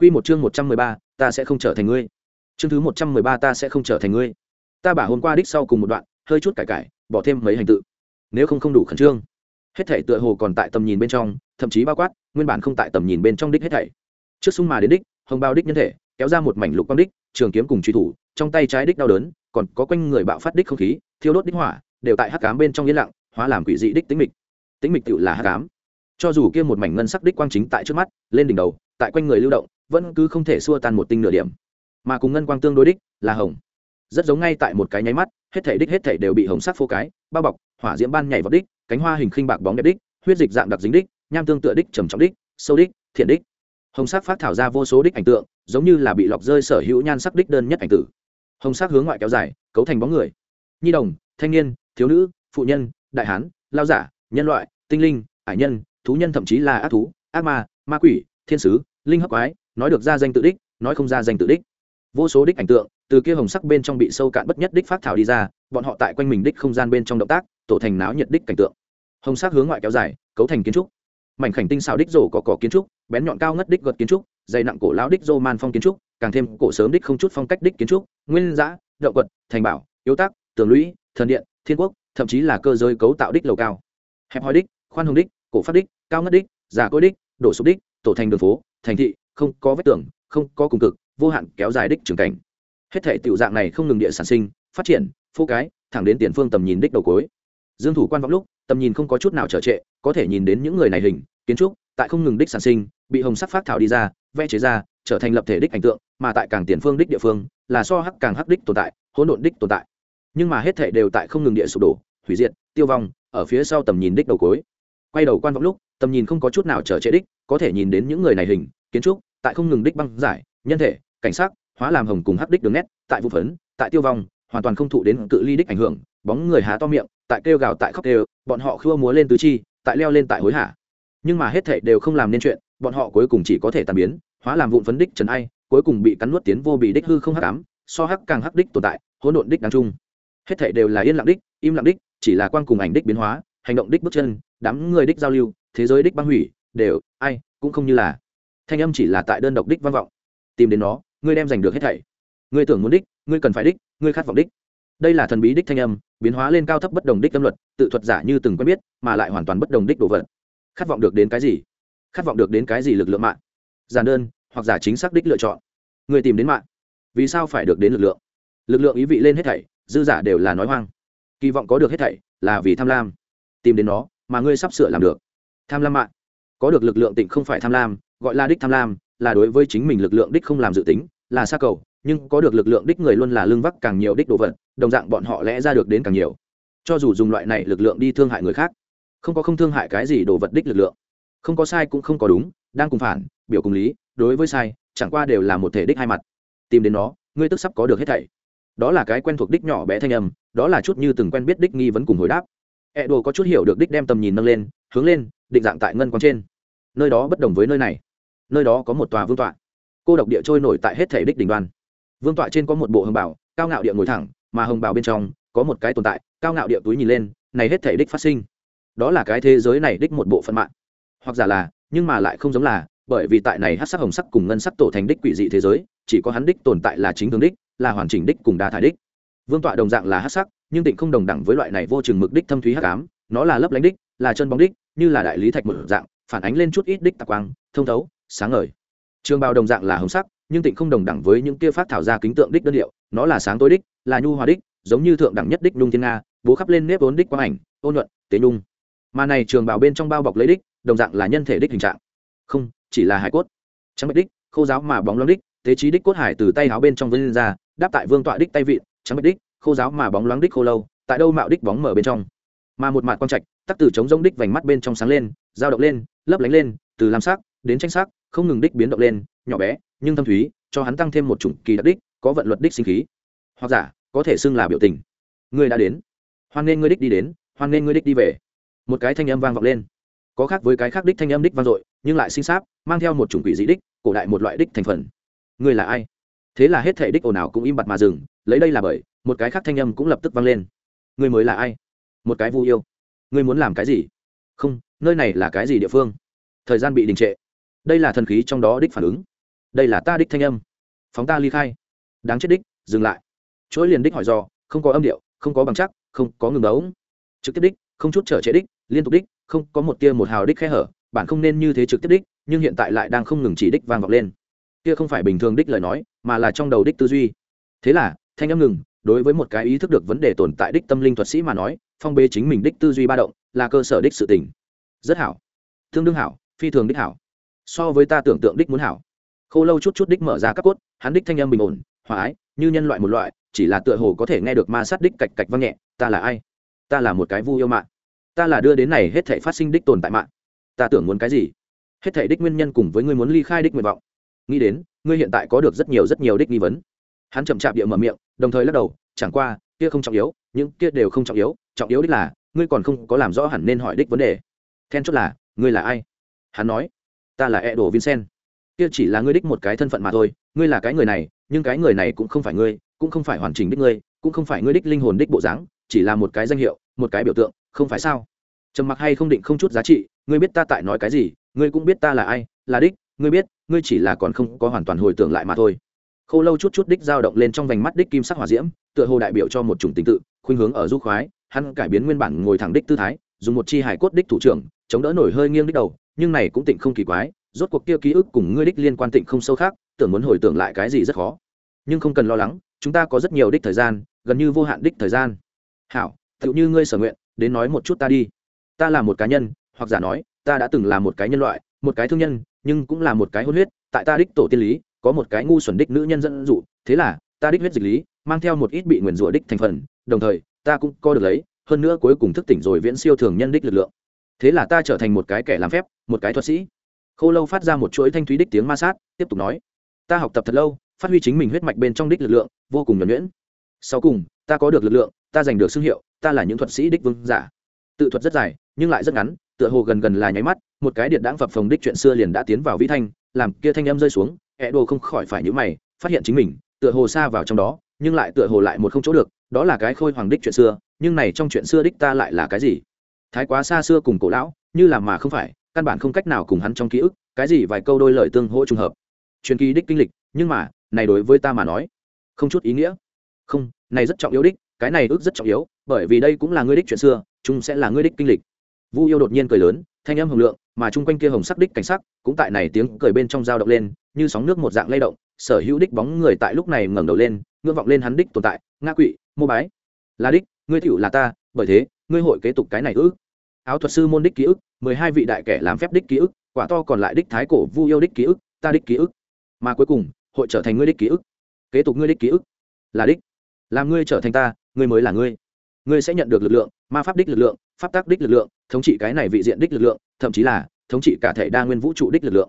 Quy một chương một trăm mười ba, ta sẽ không trở thành ngươi. Chương thứ một trăm mười ba ta sẽ không trở thành ngươi. Ta bả hôm qua đích sau cùng một đoạn, hơi chút cải cải, bỏ thêm mấy hành tự. Nếu không không đủ khẩn trương. Hết thảy tựa hồ còn tại tầm nhìn bên trong, thậm chí bao quát, nguyên bản không tại tầm nhìn bên trong đích hết thảy. Trước sung mà đến đích, hồng bao đích nhân thể, kéo ra một mảnh lục quang đích, trường kiếm cùng truy thủ, trong tay trái đích đau đớn, còn có quanh người bạo phát đích không khí, thiêu đốt đích hỏa, đều tại hắc ám bên trong yên lặng, hóa làm quỷ dị đích tĩnh mịch. Tĩnh mịch tựu là hắc ám. Cho dù kia một mảnh ngân sắc đích quang chính tại trước mắt, lên đỉnh đầu, tại quanh người lưu động, vẫn cứ không thể xua tan một tinh nửa điểm. Mà cùng ngân quang tương đối đích là hồng. Rất giống ngay tại một cái nháy mắt, hết thể đích hết thể đều bị hồng sắc phô cái, bao bọc, hỏa diễm ban nhảy vào đích, cánh hoa hình khinh bạc bóng đẹp đích, huyết dịch dạng đặc dính đích, nham tương tựa đích, trầm trọng đích, sâu đích, thiện đích. Hồng sắc phát thảo ra vô số đích ảnh tượng, giống như là bị lọc rơi sở hữu nhan sắc đích đơn nhất ảnh tử. Hồng sắc hướng ngoại kéo dài, cấu thành bóng người. Nhi đồng, thanh niên, thiếu nữ, phụ nhân, đại hán, lao giả, nhân loại, tinh linh, ải nhân, thú nhân thậm chí là ác thú, ác ma ma quỷ, thiên sứ, linh hấp quái nói được ra danh tự đích, nói không ra danh tự đích. Vô số đích ảnh tượng, từ kia hồng sắc bên trong bị sâu cạn bất nhất đích phát thảo đi ra, bọn họ tại quanh mình đích không gian bên trong động tác, tổ thành náo nhiệt đích cảnh tượng. Hồng sắc hướng ngoại kéo dài, cấu thành kiến trúc. Mảnh khảnh tinh xào đích rổ có cỏ kiến trúc, bén nhọn cao ngất đích gật kiến trúc, dày nặng cổ lão đích rô man phong kiến trúc, càng thêm cổ sớm đích không chút phong cách đích kiến trúc, nguyên giã, động quật, thành bảo, yếu tác tường lũy, thần điện, thiên quốc, thậm chí là cơ giới cấu tạo đích lầu cao. Hẹp hòi đích, khoan hồng đích, cổ phát đích, cao ngất đích, già cối đích, đổ sụp đích, tổ thành đường phố, thành thị không có vết tường, không có cùng cực, vô hạn kéo dài đích trường cảnh. Hết thể tiểu dạng này không ngừng địa sản sinh, phát triển, phô cái, thẳng đến tiền phương tầm nhìn đích đầu cối dương thủ quan vọng lúc, tầm nhìn không có chút nào trở trệ, có thể nhìn đến những người này hình, kiến trúc, tại không ngừng đích sản sinh, bị hồng sắc phát thảo đi ra, vẽ chế ra, trở thành lập thể đích ảnh tượng, mà tại càng tiền phương đích địa phương, là so hắc càng hắc đích tồn tại, hỗn độn đích tồn tại. Nhưng mà hết thể đều tại không ngừng địa sụp đổ, hủy diệt, tiêu vong, ở phía sau tầm nhìn đích đầu cối quay đầu quan vọng lúc, tầm nhìn không có chút nào trở trệ đích, có thể nhìn đến những người này hình, kiến trúc tại không ngừng đích băng giải nhân thể cảnh sát hóa làm hồng cùng hắc đích đường nét tại vụ phấn tại tiêu vong hoàn toàn không thụ đến cự ly đích ảnh hưởng bóng người há to miệng tại kêu gào tại khóc đều, bọn họ khua múa lên tứ chi tại leo lên tại hối hả. Nhưng mà hết thảy đều không làm nên chuyện bọn họ cuối cùng chỉ có thể tàn biến hóa làm vụn phấn đích trần ai cuối cùng bị cắn nuốt tiến vô bị đích hư không hắc ám so hắc càng hắc đích tồn tại hỗn độn đích đáng chung. Hết thảy đều là yên lặng đích im lặng đích chỉ là quang cùng ảnh đích biến hóa hành động đích bước chân đám người đích giao lưu thế giới đích băng hủy đều ai cũng không như là thanh âm chỉ là tại đơn độc đích vang vọng. Tìm đến nó, ngươi đem giành được hết thảy. Ngươi tưởng muốn đích, ngươi cần phải đích, ngươi khát vọng đích. Đây là thần bí đích thanh âm, biến hóa lên cao thấp bất đồng đích tâm luật, tự thuật giả như từng quen biết, mà lại hoàn toàn bất đồng đích đồ vật. Khát vọng được đến cái gì? Khát vọng được đến cái gì lực lượng mạng? Giản đơn, hoặc giả chính xác đích lựa chọn. Người tìm đến mạng. Vì sao phải được đến lực lượng? Lực lượng ý vị lên hết thảy, dư giả đều là nói hoang. Kỳ vọng có được hết thảy là vì tham lam. Tìm đến nó, mà ngươi sắp sửa làm được. Tham lam mạng. Có được lực lượng tịnh không phải tham lam gọi là đích tham lam, là đối với chính mình lực lượng đích không làm dự tính, là xa cầu, nhưng có được lực lượng đích người luôn là lương vắc càng nhiều đích đồ vật, đồng dạng bọn họ lẽ ra được đến càng nhiều. Cho dù dùng loại này lực lượng đi thương hại người khác, không có không thương hại cái gì đồ vật đích lực lượng. Không có sai cũng không có đúng, đang cùng phản, biểu cùng lý, đối với sai, chẳng qua đều là một thể đích hai mặt. Tìm đến nó, ngươi tức sắp có được hết thảy. Đó là cái quen thuộc đích nhỏ bé thanh âm, đó là chút như từng quen biết đích nghi vấn cùng hồi đáp. E đồ có chút hiểu được đích đem tầm nhìn nâng lên, hướng lên, định dạng tại ngân quang trên. Nơi đó bất đồng với nơi này nơi đó có một tòa vương tọa. Cô độc địa trôi nổi tại hết thể đích đỉnh đoan. Vương tọa trên có một bộ hồng bảo, cao ngạo địa ngồi thẳng, mà hồng bảo bên trong có một cái tồn tại, cao ngạo địa túi nhìn lên, này hết thể đích phát sinh. Đó là cái thế giới này đích một bộ phận mạng. Hoặc giả là, nhưng mà lại không giống là, bởi vì tại này hát sắc hồng sắc cùng ngân sắc tổ thành đích quỷ dị thế giới, chỉ có hắn đích tồn tại là chính hướng đích, là hoàn chỉnh đích cùng đa thải đích. Vương tọa đồng dạng là hát sắc, nhưng tịnh không đồng đẳng với loại này vô chừng mực đích thâm thúy hắc ám, nó là lấp lánh đích, là chân bóng đích, như là đại lý thạch một dạng, phản ánh lên chút ít đích tạc quang, thông thấu sáng ngời. Trường bào đồng dạng là hồng sắc, nhưng tịnh không đồng đẳng với những kia phát thảo ra kính tượng đích đơn điệu. Nó là sáng tối đích, là nhu hòa đích, giống như thượng đẳng nhất đích nung thiên nga, bố khắp lên nếp vốn đích quang ảnh, ôn nhuận, tế nhung. Mà này trường bào bên trong bao bọc lấy đích, đồng dạng là nhân thể đích hình trạng. Không, chỉ là hải cốt. Trắng bạch đích, khô giáo mà bóng loáng đích, tế trí đích cốt hải từ tay áo bên trong vân ra, đáp tại vương tọa đích tay vịn, trắng bạch đích, khô giáo mà bóng loáng đích khô lâu, tại đâu mạo đích bóng mở bên trong. Mà một mặt quang trạch, tắc từ chống rông đích vành mắt bên trong sáng lên, dao động lên, lấp lánh lên, từ lam sắc đến tranh sắc không ngừng đích biến động lên, nhỏ bé, nhưng thâm thúy, cho hắn tăng thêm một chủng kỳ đặc đích, có vận luật đích sinh khí. Hoặc giả, có thể xưng là biểu tình. Ngươi đã đến. Hoan nên ngươi đích đi đến, hoan nên ngươi đích đi về. Một cái thanh âm vang vọng lên. Có khác với cái khác đích thanh âm đích vang dội, nhưng lại sinh sáp, mang theo một chủng quỷ dị đích, cổ đại một loại đích thành phần. Ngươi là ai? Thế là hết thể đích ồn ào cũng im bặt mà dừng, lấy đây là bởi, một cái khác thanh âm cũng lập tức vang lên. Ngươi mới là ai? Một cái vu yêu. Ngươi muốn làm cái gì? Không, nơi này là cái gì địa phương? Thời gian bị đình trệ đây là thần khí trong đó đích phản ứng. Đây là ta đích thanh âm. Phóng ta ly khai. Đáng chết đích, dừng lại. Chuỗi liền đích hỏi do không có âm điệu, không có bằng chắc, không có ngừng đấu trực tiếp đích, không chút trở trễ đích, liên tục đích, không có một tia một hào đích khe hở, bạn không nên như thế trực tiếp đích, nhưng hiện tại lại đang không ngừng chỉ đích vang vọng lên. Kia không phải bình thường đích lời nói, mà là trong đầu đích tư duy. Thế là, thanh âm ngừng, đối với một cái ý thức được vấn đề tồn tại đích tâm linh thuật sĩ mà nói, phong bê chính mình đích tư duy ba động, là cơ sở đích sự tình. Rất hảo. Thương đương hảo, phi thường đích hảo so với ta tưởng tượng đích muốn hảo. Khô lâu chút chút đích mở ra các cốt, hắn đích thanh âm bình ổn, hòa ái, như nhân loại một loại, chỉ là tựa hồ có thể nghe được ma sát đích cạch cạch vang nhẹ, ta là ai? Ta là một cái vu yêu mạng. Ta là đưa đến này hết thể phát sinh đích tồn tại mạng. Ta tưởng muốn cái gì? Hết thể đích nguyên nhân cùng với ngươi muốn ly khai đích nguyện vọng. Nghĩ đến, ngươi hiện tại có được rất nhiều rất nhiều đích nghi vấn. Hắn chậm chạp địa mở miệng, đồng thời lắc đầu, chẳng qua, kia không trọng yếu, những kia đều không trọng yếu trọng yếu đích là, ngươi còn không có làm rõ hẳn nên hỏi đích vấn đề. Then chốt là, ngươi là ai? Hắn nói ta là e đồ vincent. Kia chỉ là ngươi đích một cái thân phận mà thôi, ngươi là cái người này, nhưng cái người này cũng không phải ngươi, cũng không phải hoàn chỉnh đích ngươi, cũng không phải ngươi đích linh hồn đích bộ dáng, chỉ là một cái danh hiệu, một cái biểu tượng, không phải sao? Trầm mặc hay không định không chút giá trị, ngươi biết ta tại nói cái gì, ngươi cũng biết ta là ai, là đích, ngươi biết, ngươi chỉ là còn không có hoàn toàn hồi tưởng lại mà thôi. Khô lâu chút chút đích dao động lên trong vành mắt đích kim sắc hỏa diễm, tựa hồ đại biểu cho một chủng tình tự, khuynh hướng ở du khoái, hắn cải biến nguyên bản ngồi thẳng đích tư thái, dùng một chi hải cốt đích thủ trưởng, chống đỡ nổi hơi nghiêng đích đầu nhưng này cũng tịnh không kỳ quái, rốt cuộc kia ký ức cùng ngươi đích liên quan tịnh không sâu khác, tưởng muốn hồi tưởng lại cái gì rất khó. Nhưng không cần lo lắng, chúng ta có rất nhiều đích thời gian, gần như vô hạn đích thời gian. Hảo tự như ngươi sở nguyện, đến nói một chút ta đi. Ta là một cá nhân, hoặc giả nói, ta đã từng là một cái nhân loại, một cái thương nhân, nhưng cũng là một cái hôn huyết, tại ta đích tổ tiên lý, có một cái ngu xuẩn đích nữ nhân dẫn dụ, thế là, ta đích huyết dịch lý, mang theo một ít bị nguyền rủa đích thành phần, đồng thời, ta cũng có được lấy, hơn nữa cuối cùng thức tỉnh rồi viễn siêu thường nhân đích lực lượng thế là ta trở thành một cái kẻ làm phép, một cái thuật sĩ. Khô lâu phát ra một chuỗi thanh thúy đích tiếng ma sát, tiếp tục nói. Ta học tập thật lâu, phát huy chính mình huyết mạch bên trong đích lực lượng, vô cùng nhuẩn nhuyễn. Sau cùng, ta có được lực lượng, ta giành được sương hiệu, ta là những thuật sĩ đích vương giả. Tự thuật rất dài, nhưng lại rất ngắn, tựa hồ gần gần là nháy mắt, một cái điện đãng phập phồng đích chuyện xưa liền đã tiến vào vĩ thanh, làm kia thanh âm rơi xuống, ẹ đồ không khỏi phải nhữ mày, phát hiện chính mình, tựa hồ xa vào trong đó, nhưng lại tựa hồ lại một không chỗ được, đó là cái khôi hoàng đích chuyện xưa, nhưng này trong chuyện xưa đích ta lại là cái gì? Thái quá xa xưa cùng cổ lão, như là mà không phải, căn bản không cách nào cùng hắn trong ký ức, cái gì vài câu đôi lời tương hỗ trùng hợp. Truyền kỳ đích kinh lịch, nhưng mà, này đối với ta mà nói, không chút ý nghĩa. Không, này rất trọng yếu đích, cái này ước rất trọng yếu, bởi vì đây cũng là ngươi đích chuyện xưa chúng sẽ là ngươi đích kinh lịch. Vu yêu đột nhiên cười lớn, thanh âm hồng lượng, mà chung quanh kia hồng sắc đích cảnh sắc, cũng tại này tiếng cười bên trong dao động lên, như sóng nước một dạng lay động, sở hữu đích bóng người tại lúc này ngẩng đầu lên, ngưỡng vọng lên hắn đích tồn tại, ngã quỵ, mô bái. Là đích, ngươi tiểu là ta, bởi thế ngươi hội kế tục cái này ư? áo thuật sư môn đích ký ức, mười hai vị đại kẻ làm phép đích ký ức, quả to còn lại đích thái cổ vu yêu đích ký ức, ta đích ký ức. Mà cuối cùng, hội trở thành ngươi đích ký ức. Kế tục ngươi đích ký ức là đích. Làm ngươi trở thành ta, ngươi mới là ngươi. Ngươi sẽ nhận được lực lượng, ma pháp đích lực lượng, pháp tác đích lực lượng, thống trị cái này vị diện đích lực lượng, thậm chí là thống trị cả thể đa nguyên vũ trụ đích lực lượng.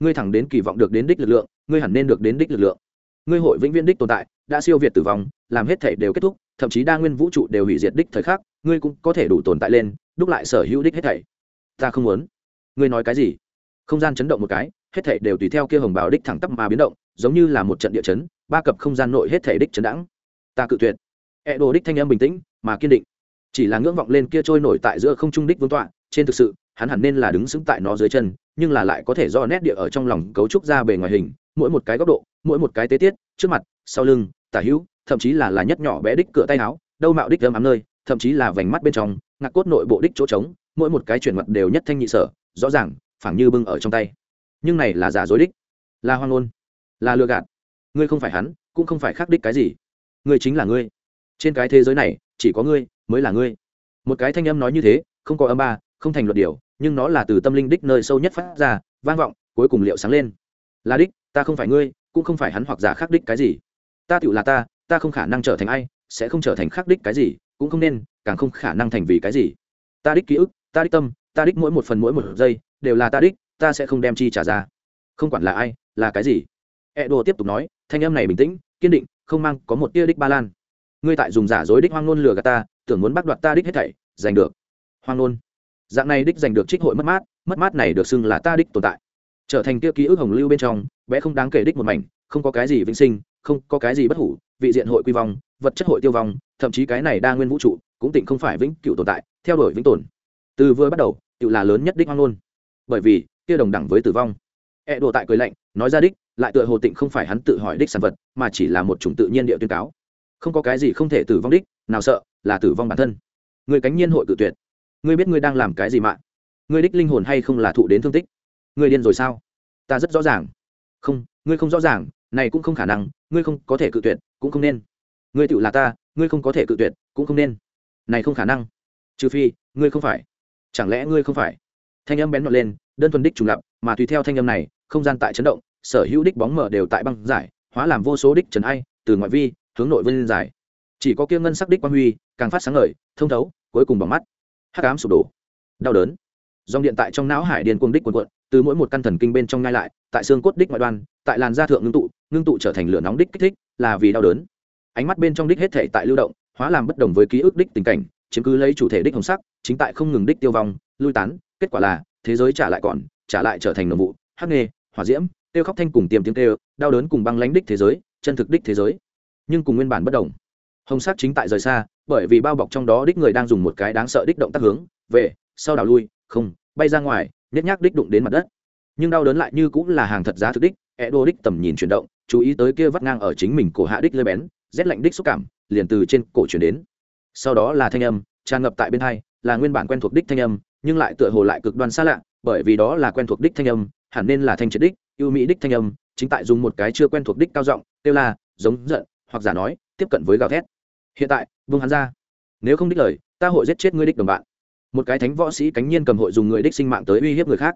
Ngươi thẳng đến kỳ vọng được đến đích lực lượng, ngươi hẳn nên được đến đích lực lượng. Ngươi hội vĩnh viễn đích tồn tại, đã siêu việt tử vong, làm hết thể đều kết thúc, thậm chí đa nguyên vũ trụ đều hủy diệt đích thời khắc ngươi cũng có thể đủ tồn tại lên, đúc lại sở hữu đích hết thảy. Ta không muốn. Ngươi nói cái gì? Không gian chấn động một cái, hết thảy đều tùy theo kia hồng bảo đích thẳng tắp mà biến động, giống như là một trận địa chấn, ba cập không gian nội hết thảy đích chấn đãng. Ta cự tuyệt. E đồ đích thanh âm bình tĩnh, mà kiên định. Chỉ là ngưỡng vọng lên kia trôi nổi tại giữa không trung đích vương tọa, trên thực sự, hắn hẳn nên là đứng xứng tại nó dưới chân, nhưng là lại có thể do nét địa ở trong lòng cấu trúc ra bề ngoài hình, mỗi một cái góc độ, mỗi một cái tế tiết, trước mặt, sau lưng, tả hữu, thậm chí là là nhất nhỏ bé đích cửa tay áo, đâu mạo đích âm ám nơi thậm chí là vành mắt bên trong, ngạc cốt nội bộ đích chỗ trống, mỗi một cái chuyển mặt đều nhất thanh nhị sở, rõ ràng phảng như bưng ở trong tay. Nhưng này là giả dối đích, là hoang ngôn, là lừa gạt. Ngươi không phải hắn, cũng không phải khác đích cái gì. Ngươi chính là ngươi. Trên cái thế giới này, chỉ có ngươi mới là ngươi. Một cái thanh âm nói như thế, không có âm ba, không thành luật điều, nhưng nó là từ tâm linh đích nơi sâu nhất phát ra, vang vọng, cuối cùng liệu sáng lên. Là đích, ta không phải ngươi, cũng không phải hắn hoặc giả khác đích cái gì. Ta tựu là ta ta không khả năng trở thành ai, sẽ không trở thành khác đích cái gì cũng không nên, càng không khả năng thành vì cái gì. Ta đích ký ức, ta đích tâm, ta đích mỗi một phần mỗi một giây, đều là ta đích, ta sẽ không đem chi trả ra. Không quản là ai, là cái gì. E đồ tiếp tục nói, thanh âm này bình tĩnh, kiên định, không mang có một tia đích ba lan. Ngươi tại dùng giả dối đích hoang ngôn lừa gạt ta, tưởng muốn bắt đoạt ta đích hết thảy, giành được. Hoang ngôn. Dạng này đích giành được trích hội mất mát mất mát này được xưng là ta đích tồn tại. Trở thành kia ký ức hồng lưu bên trong vẽ không đáng kể đích một mảnh, không có cái gì vĩnh sinh, không có cái gì bất hủ vị diện hội quy vong, vật chất hội tiêu vong, thậm chí cái này đa nguyên vũ trụ cũng tịnh không phải vĩnh cửu tồn tại, theo đuổi vĩnh tồn. Từ vừa bắt đầu, tự là lớn nhất đích hoang ngôn. Bởi vì, kia đồng đẳng với tử vong. E đồ tại cười lạnh, nói ra đích, lại tựa hồ tịnh không phải hắn tự hỏi đích sản vật, mà chỉ là một chủng tự nhiên địa tuyên cáo. Không có cái gì không thể tử vong đích, nào sợ, là tử vong bản thân. Người cánh nhiên hội cự tuyệt. Ngươi biết ngươi đang làm cái gì mạng ngươi đích linh hồn hay không là thụ đến thương tích? Ngươi điên rồi sao? Ta rất rõ ràng. Không, ngươi không rõ ràng, này cũng không khả năng, ngươi không có thể cự tuyệt cũng không nên. Ngươi tự là ta, ngươi không có thể cự tuyệt, cũng không nên. Này không khả năng. Trừ phi, ngươi không phải. Chẳng lẽ ngươi không phải? Thanh âm bén nhọn lên, đơn thuần đích trùng lập, mà tùy theo thanh âm này, không gian tại chấn động, sở hữu đích bóng mở đều tại băng giải, hóa làm vô số đích trần ai, từ ngoại vi, hướng nội vân giải. Chỉ có kia ngân sắc đích quang huy, càng phát sáng ngời, thông thấu, cuối cùng bằng mắt. Hắc ám sụp đổ. Đau đớn. Dòng điện tại trong não hải điền cuồng đích quần quận từ mỗi một căn thần kinh bên trong ngay lại, tại xương cốt đích ngoại đoan, tại làn da thượng ngưng tụ ngưng tụ trở thành lửa nóng đích kích thích, là vì đau đớn. Ánh mắt bên trong đích hết thể tại lưu động, hóa làm bất đồng với ký ức đích tình cảnh, chiếm cứ lấy chủ thể đích hồng sắc, chính tại không ngừng đích tiêu vong, lui tán, kết quả là, thế giới trả lại còn, trả lại trở thành nội vụ, hắc nghề hỏa diễm tiêu khóc thanh cùng tiềm tiếng kêu, đau đớn cùng băng lánh đích thế giới, chân thực đích thế giới. Nhưng cùng nguyên bản bất đồng. Hồng sắc chính tại rời xa, bởi vì bao bọc trong đó đích người đang dùng một cái đáng sợ đích động tác hướng, về, sau đảo lui, không, bay ra ngoài nhất nhác đích đụng đến mặt đất. Nhưng đau đớn lại như cũng là hàng thật giá thực đích e đô đích tầm nhìn chuyển động, chú ý tới kia vắt ngang ở chính mình cổ hạ đích lơi bén, rét lạnh đích xúc cảm, liền từ trên cổ chuyển đến. Sau đó là thanh âm, tràn ngập tại bên hai, là nguyên bản quen thuộc đích thanh âm, nhưng lại tựa hồ lại cực đoan xa lạ, bởi vì đó là quen thuộc đích thanh âm, hẳn nên là thanh triệt đích ưu mỹ đích thanh âm, chính tại dùng một cái chưa quen thuộc đích cao giọng, kêu là giống giận, hoặc giả nói, tiếp cận với gào thét. Hiện tại vương hắn ra. Nếu không đích lời, ta hội giết chết ngươi đích đồng bạn một cái thánh võ sĩ cánh nhiên cầm hội dùng người đích sinh mạng tới uy hiếp người khác.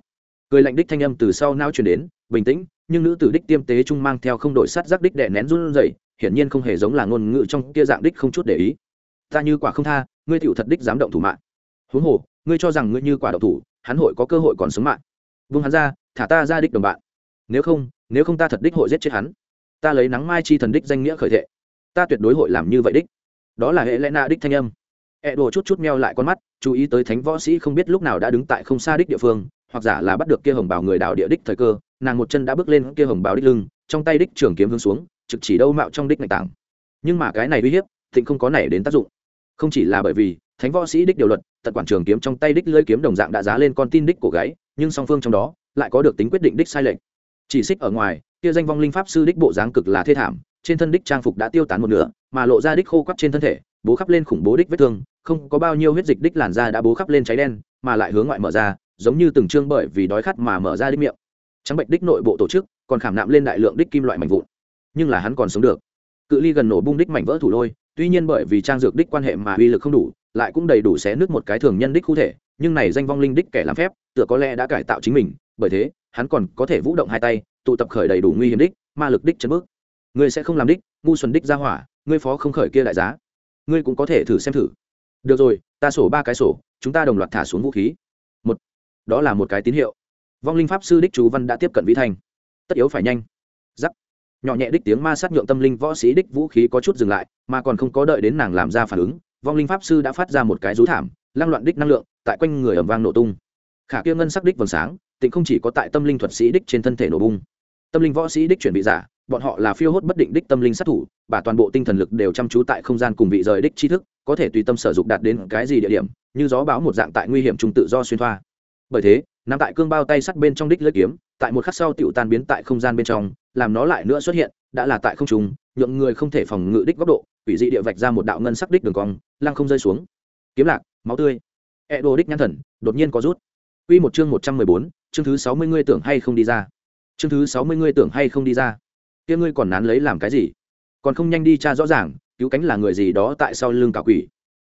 Cười lạnh đích thanh âm từ sau nao truyền đến, bình tĩnh, nhưng nữ tử đích tiêm tế trung mang theo không đổi sắt giác đích đệ nén run rẩy, hiển nhiên không hề giống là ngôn ngữ trong kia dạng đích không chút để ý. Ta như quả không tha, ngươi tiểu thật đích dám động thủ mạng. Huống hồ, ngươi cho rằng ngươi như quả động thủ, hắn hội có cơ hội còn sống mạng. Vung hắn ra, thả ta ra đích đồng bạn. Nếu không nếu không ta thật đích hội giết chết hắn. Ta lấy nắng mai chi thần đích danh nghĩa khởi thệ. Ta tuyệt đối hội làm như vậy đích. Đó là hệ lẽ na đích thanh âm e đồ chút chút meo lại con mắt, chú ý tới thánh võ sĩ không biết lúc nào đã đứng tại không xa đích địa phương, hoặc giả là bắt được kia hồng bảo người đảo địa đích thời cơ, nàng một chân đã bước lên kia hồng bảo đích lưng, trong tay đích trường kiếm hướng xuống, trực chỉ đâu mạo trong đích ngạch tảng. Nhưng mà cái này uy hiếp, thịnh không có nảy đến tác dụng. Không chỉ là bởi vì, thánh võ sĩ đích điều luật, tận quản trường kiếm trong tay đích lưỡi kiếm đồng dạng đã giá lên con tin đích của gáy, nhưng song phương trong đó lại có được tính quyết định đích sai lệch. Chỉ xích ở ngoài, kia danh vong linh pháp sư đích bộ dáng cực là thê thảm, trên thân đích trang phục đã tiêu tán một nửa, mà lộ ra đích khô quắt trên thân thể, bố khắp lên khủng bố đích vết thương không có bao nhiêu huyết dịch đích làn da đã bố khắp lên cháy đen, mà lại hướng ngoại mở ra, giống như từng trương bởi vì đói khát mà mở ra đích miệng. Trắng bệnh đích nội bộ tổ chức còn khảm nạm lên đại lượng đích kim loại mảnh vụn, nhưng là hắn còn sống được. Cự ly gần nổ bung đích mảnh vỡ thủ lôi, tuy nhiên bởi vì trang dược đích quan hệ mà uy lực không đủ, lại cũng đầy đủ xé nước một cái thường nhân đích cụ thể, nhưng này danh vong linh đích kẻ làm phép, tựa có lẽ đã cải tạo chính mình, bởi thế, hắn còn có thể vũ động hai tay, tụ tập khởi đầy đủ nguy hiểm đích, ma lực đích chân bước. Ngươi sẽ không làm đích, ngu xuân đích ra hỏa, ngươi phó không khởi kia đại giá. Ngươi cũng có thể thử xem thử được rồi, ta sổ ba cái sổ, chúng ta đồng loạt thả xuống vũ khí. Một. Đó là một cái tín hiệu. Vong linh pháp sư đích chú văn đã tiếp cận vĩ thành. Tất yếu phải nhanh. Giắc. Nhỏ nhẹ đích tiếng ma sát nhượng tâm linh võ sĩ đích vũ khí có chút dừng lại, mà còn không có đợi đến nàng làm ra phản ứng, vong linh pháp sư đã phát ra một cái rú thảm, lăng loạn đích năng lượng, tại quanh người ẩm vang nổ tung. Khả kia ngân sắc đích vầng sáng, tịnh không chỉ có tại tâm linh thuật sĩ đích trên thân thể nổ bung. Tâm linh võ sĩ đích chuẩn bị giả, bọn họ là phiêu hốt bất định đích tâm linh sát thủ bà toàn bộ tinh thần lực đều chăm chú tại không gian cùng vị rời đích tri thức có thể tùy tâm sở dục đạt đến cái gì địa điểm như gió báo một dạng tại nguy hiểm trung tự do xuyên thoa bởi thế nằm tại cương bao tay sắt bên trong đích lưỡi kiếm tại một khắc sau tựu tan biến tại không gian bên trong làm nó lại nữa xuất hiện đã là tại không trùng nhượng người không thể phòng ngự đích góc độ quỷ dị địa vạch ra một đạo ngân sắc đích đường cong lăng không rơi xuống kiếm lạc máu tươi e đồ đích nhãn thần đột nhiên có rút Quy một chương một trăm mười bốn, chương thứ sáu mươi ngươi tưởng hay không đi ra. Chương thứ sáu mươi ngươi tưởng hay không đi ra. Kia ngươi còn nán lấy làm cái gì? Còn không nhanh đi tra rõ ràng, cứu cánh là người gì đó tại sau lưng cả quỷ.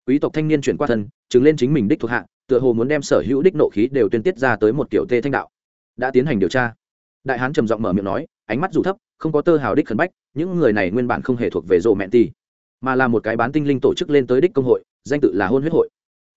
Quý tộc thanh niên chuyển qua thân, chứng lên chính mình đích thuộc hạ, tựa hồ muốn đem sở hữu đích nộ khí đều tuyên tiết ra tới một kiểu tê thanh đạo. Đã tiến hành điều tra. Đại hán trầm giọng mở miệng nói, ánh mắt dù thấp, không có tơ hào đích khẩn bách, những người này nguyên bản không hề thuộc về rộ mẹ ti, mà là một cái bán tinh linh tổ chức lên tới đích công hội, danh tự là hôn huyết hội.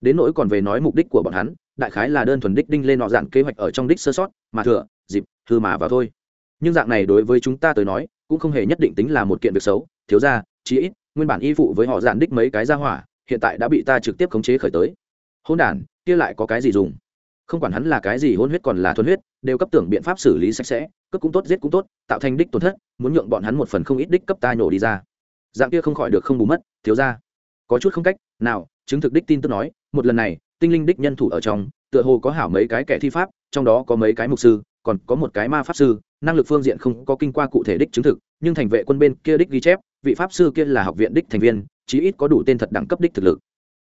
Đến nỗi còn về nói mục đích của bọn hắn, đại khái là đơn thuần đích đinh lên nọ dạng kế hoạch ở trong đích sơ sót mà thừa dịp thư mà vào thôi nhưng dạng này đối với chúng ta tới nói cũng không hề nhất định tính là một kiện việc xấu. Thiếu ra, chí ít, nguyên bản y phụ với họ dạn đích mấy cái ra hỏa, hiện tại đã bị ta trực tiếp khống chế khởi tới. Hôn đản, kia lại có cái gì dùng? Không quản hắn là cái gì hôn huyết còn là thuần huyết, đều cấp tưởng biện pháp xử lý sạch sẽ cấp cũng tốt, giết cũng tốt, tạo thành đích tổn thất, muốn nhượng bọn hắn một phần không ít đích cấp ta nhổ đi ra. Dạng kia không khỏi được không bù mất, thiếu ra. Có chút không cách, nào, chứng thực đích tin tức nói, một lần này, tinh linh đích nhân thủ ở trong, tựa hồ có hảo mấy cái kẻ thi pháp, trong đó có mấy cái mục sư, còn có một cái ma pháp sư năng lực phương diện không có kinh qua cụ thể đích chứng thực, nhưng thành vệ quân bên kia đích ghi chép, vị pháp sư kia là học viện đích thành viên, chí ít có đủ tên thật đẳng cấp đích thực lực.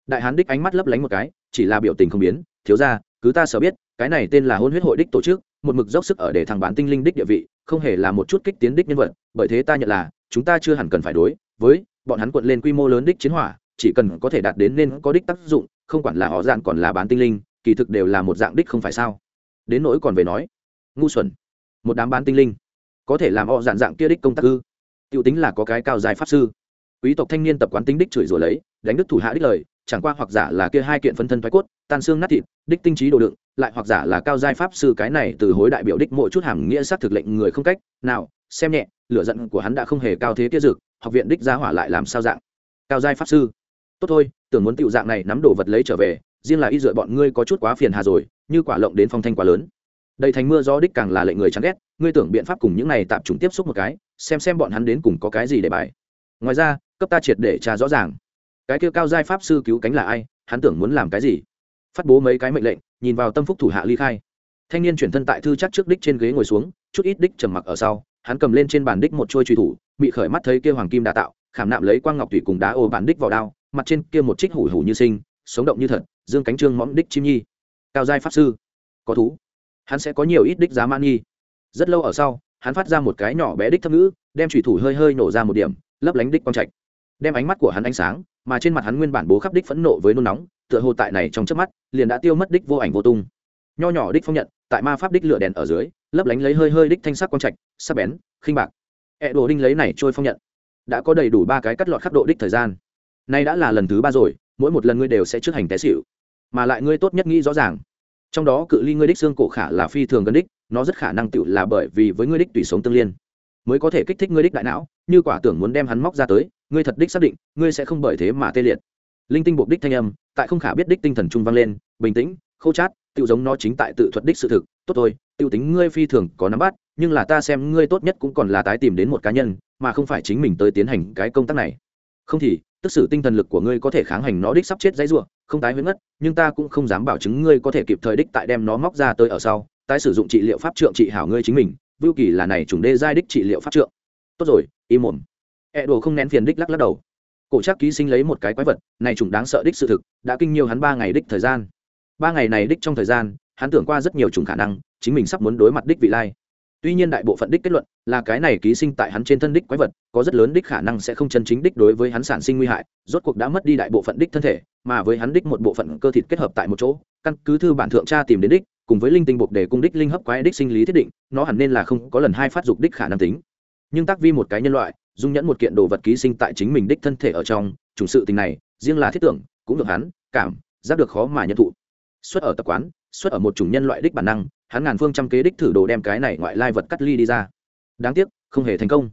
Đại hán đích ánh mắt lấp lánh một cái, chỉ là biểu tình không biến, thiếu ra cứ ta sở biết, cái này tên là hôn huyết hội đích tổ chức, một mực dốc sức ở để thằng bán tinh linh đích địa vị, không hề là một chút kích tiến đích nhân vật, bởi thế ta nhận là, chúng ta chưa hẳn cần phải đối với bọn hắn quận lên quy mô lớn đích chiến hỏa, chỉ cần có thể đạt đến nên có đích tác dụng, không quản là họ dạng còn là bán tinh linh, kỳ thực đều là một dạng đích không phải sao? Đến nỗi còn về nói, ngu xuẩn một đám bán tinh linh. Có thể làm họ dạn dạng kia đích công tác ư? T i ể u tính là có cái cao dài pháp sư. Quý tộc thanh niên tập quán tính đích chửi rồi lấy, đánh đức thủ hạ đích lời, chẳng qua hoặc giả là kia hai kiện phân thân thoái cốt, tan xương nát thịt, đích tinh trí đồ đựng, lại hoặc giả là cao giai pháp sư cái này từ hối đại biểu đích mỗi chút hàm nghĩa xác thực lệnh người không cách. Nào, xem nhẹ, lửa giận của hắn đã không hề cao thế kia dực, học viện đích giá hỏa lại làm sao dạng? Cao giai pháp sư. Tốt thôi, tưởng muốn tiểu dạng này nắm đồ vật lấy trở về, riêng là y dựa bọn ngươi có chút quá phiền hà rồi, như quả lộng đến phong thanh quá lớn đầy thành mưa gió đích càng là lệnh người chán ghét, ngươi tưởng biện pháp cùng những này tạm trùng tiếp xúc một cái, xem xem bọn hắn đến cùng có cái gì để bài. Ngoài ra, cấp ta triệt để tra rõ ràng. Cái kia cao giai pháp sư cứu cánh là ai, hắn tưởng muốn làm cái gì? Phát bố mấy cái mệnh lệnh, nhìn vào tâm phúc thủ hạ ly khai. Thanh niên chuyển thân tại thư chắc trước đích trên ghế ngồi xuống, chút ít đích trầm mặc ở sau, hắn cầm lên trên bàn đích một trôi truy thủ bị khởi mắt thấy kia hoàng kim đà tạo, khảm nạm lấy quang ngọc thủy cùng đá ô bản đích vào đao, mặt trên kia một trích hủ hủ như sinh, sống động như thật, dương cánh trương mõm đích chim nhi. Cao giai pháp sư, có thú hắn sẽ có nhiều ít đích giá man nghi. Rất lâu ở sau, hắn phát ra một cái nhỏ bé đích thâm ngữ, đem thủy thủ hơi hơi nổ ra một điểm, lấp lánh đích quang trạch. Đem ánh mắt của hắn ánh sáng, mà trên mặt hắn nguyên bản bố khắp đích phẫn nộ với nôn nóng, tựa hồ tại này trong chớp mắt, liền đã tiêu mất đích vô ảnh vô tung. Nho nhỏ đích phong nhận, tại ma pháp đích lửa đèn ở dưới, lấp lánh lấy hơi hơi đích thanh sắc quang trạch, sắc bén, khinh bạc. Ẹ đồ đinh lấy này trôi phong nhận. Đã có đầy đủ ba cái cắt lọt khắc độ đích thời gian. Nay đã là lần thứ ba rồi, mỗi một lần ngươi đều sẽ trước hành té xỉu. Mà lại ngươi tốt nhất nghĩ rõ ràng trong đó cự ly ngươi đích xương cổ khả là phi thường gần đích, nó rất khả năng tựu là bởi vì với ngươi đích tùy sống tương liên. Mới có thể kích thích ngươi đích đại não, như quả tưởng muốn đem hắn móc ra tới, ngươi thật đích xác định, ngươi sẽ không bởi thế mà tê liệt. Linh tinh buộc đích thanh âm, tại không khả biết đích tinh thần trung vang lên, bình tĩnh khâu chát, tựu giống nó chính tại tự thuật đích sự thực, tốt thôi, tựu tính ngươi phi thường có nắm bắt, nhưng là ta xem ngươi tốt nhất cũng còn là tái tìm đến một cá nhân, mà không phải chính mình tới tiến hành cái công tác này. Không thì, tức sự tinh thần lực của ngươi có thể kháng hành nó đích sắp chết dãy ruộng không tái huyết ngất, nhưng ta cũng không dám bảo chứng ngươi có thể kịp thời đích tại đem nó móc ra tới ở sau, tái sử dụng trị liệu pháp trượng trị hảo ngươi chính mình vưu kỳ là này chủng đê giai đích trị liệu pháp trượng. Tốt rồi, im mồm. E đồ không nén phiền đích lắc lắc đầu. Cổ trác ký sinh lấy một cái quái vật, này chủng đáng sợ đích sự thực, đã kinh nhiều hắn ba ngày đích thời gian. Ba ngày này đích trong thời gian, hắn tưởng qua rất nhiều chủng khả năng, chính mình sắp muốn đối mặt đích vị lai tuy nhiên đại bộ phận đích kết luận là cái này ký sinh tại hắn trên thân đích quái vật, có rất lớn đích khả năng sẽ không chân chính đích đối với hắn sản sinh nguy hại, rốt cuộc đã mất đi đại bộ phận đích thân thể, mà với hắn đích một bộ phận cơ thịt kết hợp tại một chỗ, căn cứ thư bản thượng tra tìm đến đích, cùng với linh tinh buộc để cung đích linh hấp quái đích sinh lý thiết định, nó hẳn nên là không có lần hai phát dục đích khả năng tính. Nhưng tác vi một cái nhân loại, dung nhẫn một kiện đồ vật ký sinh tại chính mình đích thân thể ở trong chủng sự tình này, riêng là thiết tưởng, cũng được hắn, cảm, giác được khó mà nhận thụ. Xuất ở tập quán, xuất ở một chủng nhân loại đích bản năng hắn ngàn phương trăm kế đích thử đồ đem cái này ngoại lai vật cắt ly đi ra. Đáng tiếc, không hề thành công.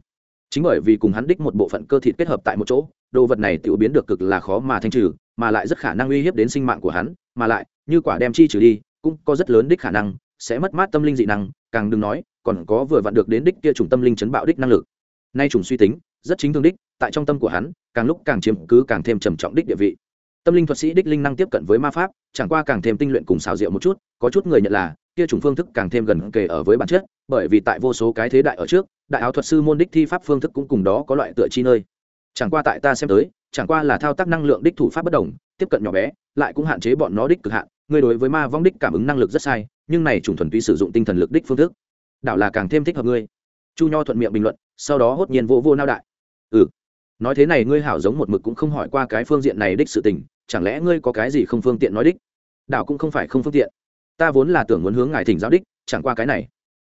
Chính bởi vì cùng hắn đích một bộ phận cơ thịt kết hợp tại một chỗ, đồ vật này tự biến được cực là khó mà thanh trừ, mà lại rất khả năng uy hiếp đến sinh mạng của hắn, mà lại, như quả đem chi trừ đi, cũng có rất lớn đích khả năng, sẽ mất mát tâm linh dị năng, càng đừng nói, còn có vừa vặn được đến đích kia chủng tâm linh chấn bạo đích năng lực. Nay chủng suy tính, rất chính thương đích, tại trong tâm của hắn, càng lúc càng chiếm cứ càng thêm trầm trọng đích địa vị. Tâm linh thuật sĩ đích linh năng tiếp cận với ma pháp, chẳng qua càng thêm tinh luyện cùng xào rượu một chút, có chút người nhận là kia chủng phương thức càng thêm gần kề ở với bản chất, bởi vì tại vô số cái thế đại ở trước, đại áo thuật sư môn đích thi pháp phương thức cũng cùng đó có loại tựa chi nơi. Chẳng qua tại ta xem tới, chẳng qua là thao tác năng lượng đích thủ pháp bất đồng, tiếp cận nhỏ bé, lại cũng hạn chế bọn nó đích cực hạn. Người đối với ma vong đích cảm ứng năng lực rất sai, nhưng này chủng thuần túy sử dụng tinh thần lực đích phương thức. Đảo là càng thêm thích hợp ngươi. Chu nho thuận miệng bình luận, sau đó hốt nhiên vô vô nao đại. Ừ. Nói thế này ngươi hảo giống một mực cũng không hỏi qua cái phương diện này đích sự tình, chẳng lẽ ngươi có cái gì không phương tiện nói đích? Đảo cũng không phải không phương tiện ta vốn là tưởng muốn hướng ngài thỉnh giáo đích, chẳng qua cái này.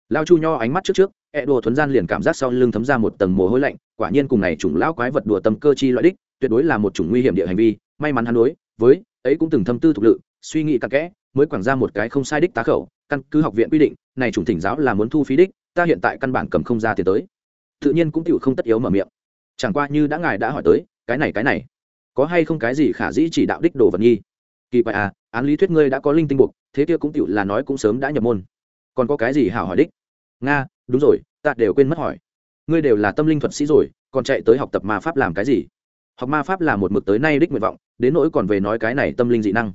Lao chu nho ánh mắt trước trước e đùa thuấn gian liền cảm giác sau lưng thấm ra một tầng mồ hôi lạnh, quả nhiên cùng này chủng lão quái vật đùa tâm cơ chi loại đích, tuyệt đối là một chủng nguy hiểm địa hành vi, may mắn hắn đối với, ấy cũng từng thâm tư thục lự, suy nghĩ cặn kẽ, mới quảng ra một cái không sai đích tá khẩu, căn cứ học viện quy định, này chủng thỉnh giáo là muốn thu phí đích, ta hiện tại căn bản cầm không ra tiền tới. Tự nhiên cũng chịu không tất yếu mở miệng. Chẳng qua như đã ngài đã hỏi tới, cái này cái này, có hay không cái gì khả dĩ chỉ đạo đích đồ vật nhi? Kỳ vậy à án lý thuyết ngươi đã có linh tinh buộc, thế kia cũng tựu là nói cũng sớm đã nhập môn. Còn có cái gì hảo hỏi đích? Nga, đúng rồi, ta đều quên mất hỏi. Ngươi đều là tâm linh thuật sĩ rồi, còn chạy tới học tập ma pháp làm cái gì? Học ma pháp là một mực tới nay đích nguyện vọng, đến nỗi còn về nói cái này tâm linh dị năng.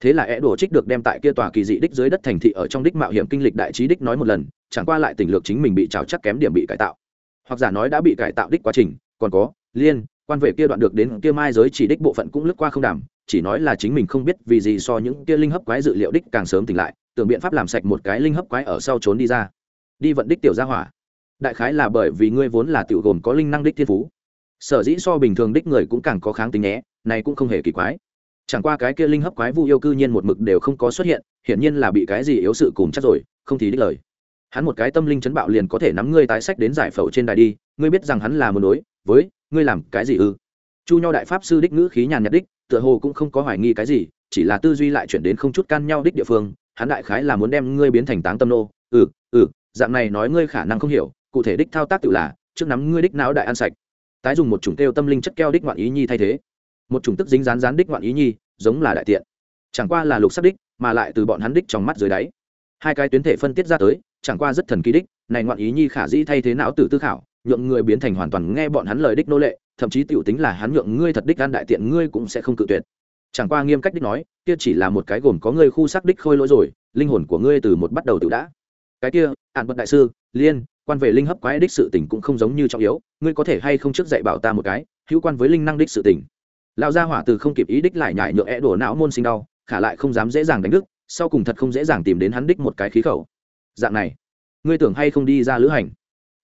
Thế là é đổ trích được đem tại kia tòa kỳ dị đích dưới đất thành thị ở trong đích mạo hiểm kinh lịch đại trí đích nói một lần, chẳng qua lại tình lược chính mình bị trào chắc kém điểm bị cải tạo. Hoặc giả nói đã bị cải tạo đích quá trình, còn có, liên, quan về kia đoạn được đến kia mai giới chỉ đích bộ phận cũng lướt qua không đảm chỉ nói là chính mình không biết vì gì so những kia linh hấp quái dự liệu đích càng sớm tỉnh lại, tưởng biện pháp làm sạch một cái linh hấp quái ở sau trốn đi ra. Đi vận đích tiểu gia hỏa. Đại khái là bởi vì ngươi vốn là tiểu gồm có linh năng đích thiên phú. Sở dĩ so bình thường đích người cũng càng có kháng tính nhé, này cũng không hề kỳ quái. Chẳng qua cái kia linh hấp quái vu yêu cư nhiên một mực đều không có xuất hiện, hiển nhiên là bị cái gì yếu sự cùng chắc rồi, không thì đích lời. Hắn một cái tâm linh chấn bạo liền có thể nắm ngươi tái sách đến giải phẫu trên đài đi, ngươi biết rằng hắn là một đối với ngươi làm cái gì ư? Chu nho đại pháp sư đích ngữ khí nhàn nhạt đích tựa hồ cũng không có hoài nghi cái gì, chỉ là tư duy lại chuyển đến không chút can nhau đích địa phương, hắn đại khái là muốn đem ngươi biến thành táng tâm nô. Ừ ừ dạng này nói ngươi khả năng không hiểu, cụ thể đích thao tác tự là, trước nắm ngươi đích não đại ăn sạch. Tái dùng một chủng kêu tâm linh chất keo đích ngoạn ý nhi thay thế. Một chủng tức dính rán rán đích ngoạn ý nhi, giống là đại tiện. Chẳng qua là lục sắc đích, mà lại từ bọn hắn đích trong mắt dưới đáy. Hai cái tuyến thể phân tiết ra tới, chẳng qua rất thần kỳ đích, này ngoạn ý nhi khả dĩ thay thế não tử tư khảo nhượng người biến thành hoàn toàn nghe bọn hắn lời đích nô lệ, thậm chí tiểu tính là hắn nhượng ngươi thật đích gan đại tiện ngươi cũng sẽ không cự tuyệt. Chẳng qua nghiêm cách đích nói, kia chỉ là một cái gồm có ngươi khu sắc đích khôi lỗi rồi, linh hồn của ngươi từ một bắt đầu tự đã. Cái kia ạn bận đại sư, liên, quan về linh hấp quái đích sự tình cũng không giống như trọng yếu, ngươi có thể hay không trước dạy bảo ta một cái, hữu quan với linh năng đích sự tình. Lão gia hỏa từ không kịp ý đích lại nhải nhựa é đổ não môn sinh đau, khả lại không dám dễ dàng đánh đức, sau cùng thật không dễ dàng tìm đến hắn đích một cái khí khẩu. Dạng này, ngươi tưởng hay không đi ra lữ hành?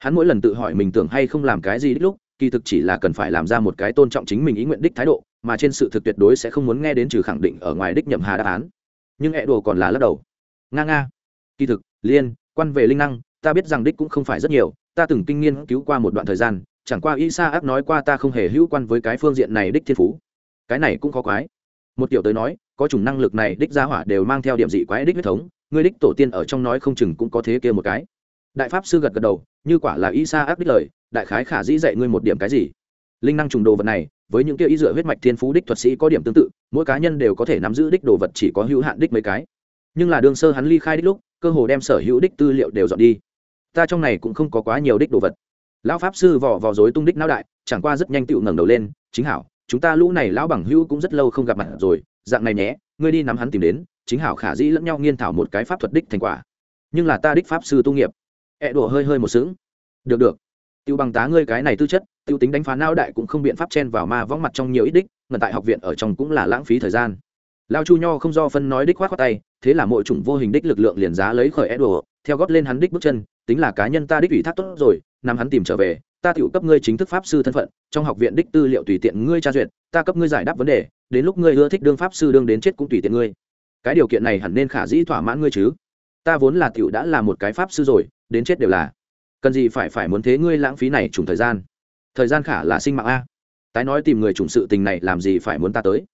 Hắn mỗi lần tự hỏi mình tưởng hay không làm cái gì đích lúc, kỳ thực chỉ là cần phải làm ra một cái tôn trọng chính mình ý nguyện đích thái độ, mà trên sự thực tuyệt đối sẽ không muốn nghe đến trừ khẳng định ở ngoài đích nhậm hà đáp án. Nhưng ẹ đồ còn là lắc đầu. Nga nga. Kỳ thực, liên, quan về linh năng, ta biết rằng đích cũng không phải rất nhiều, ta từng kinh nghiên cứu qua một đoạn thời gian, chẳng qua y sa ác nói qua ta không hề hữu quan với cái phương diện này đích thiên phú. Cái này cũng có quái. Một tiểu tới nói, có chủng năng lực này đích gia hỏa đều mang theo điểm dị quái đích huyết thống, ngươi đích tổ tiên ở trong nói không chừng cũng có thế kia một cái. Đại pháp sư gật gật đầu như quả là y sa ác đích lời, đại khái khả dĩ dạy ngươi một điểm cái gì. Linh năng trùng đồ vật này, với những kia y dựa huyết mạch thiên phú đích thuật sĩ có điểm tương tự, mỗi cá nhân đều có thể nắm giữ đích đồ vật chỉ có hữu hạn đích mấy cái. Nhưng là đương sơ hắn ly khai đích lúc, cơ hồ đem sở hữu đích tư liệu đều dọn đi. Ta trong này cũng không có quá nhiều đích đồ vật. Lão pháp sư vò vò dối tung đích não đại, chẳng qua rất nhanh tựu ngẩng đầu lên, chính hảo, chúng ta lũ này lão bằng hữu cũng rất lâu không gặp mặt rồi, dạng này nhé, ngươi đi nắm hắn tìm đến, chính hảo khả dĩ lẫn nhau nghiên thảo một cái pháp thuật đích thành quả. Nhưng là ta đích pháp sư tu nghiệp ẹ đùa hơi hơi một sướng được được. Tiêu bằng tá ngươi cái này tư chất tiêu tính đánh phá não đại cũng không biện pháp chen vào ma võng mặt trong nhiều ít đích, ngần tại học viện ở trong cũng là lãng phí thời gian. Lao chu nho không do phân nói đích khoát khoát tay, thế là mỗi chủng vô hình đích lực lượng liền giá lấy khỏi ẹ đùa, theo gót lên hắn đích bước chân, tính là cá nhân ta đích ủy thác tốt rồi, nằm hắn tìm trở về, ta tiểu cấp ngươi chính thức pháp sư thân phận, trong học viện đích tư liệu tùy tiện ngươi tra duyệt, ta cấp ngươi giải đáp vấn đề, đến lúc ngươi ưa thích đương pháp sư đương đến chết cũng tùy tiện ngươi. Cái điều kiện này hẳn nên khả dĩ thỏa mãn ngươi chứ. Ta vốn là tiểu đã là một cái pháp sư rồi đến chết đều là. Cần gì phải phải muốn thế ngươi lãng phí này trùng thời gian? Thời gian khả là sinh mạng a. Tái nói tìm người trùng sự tình này làm gì phải muốn ta tới?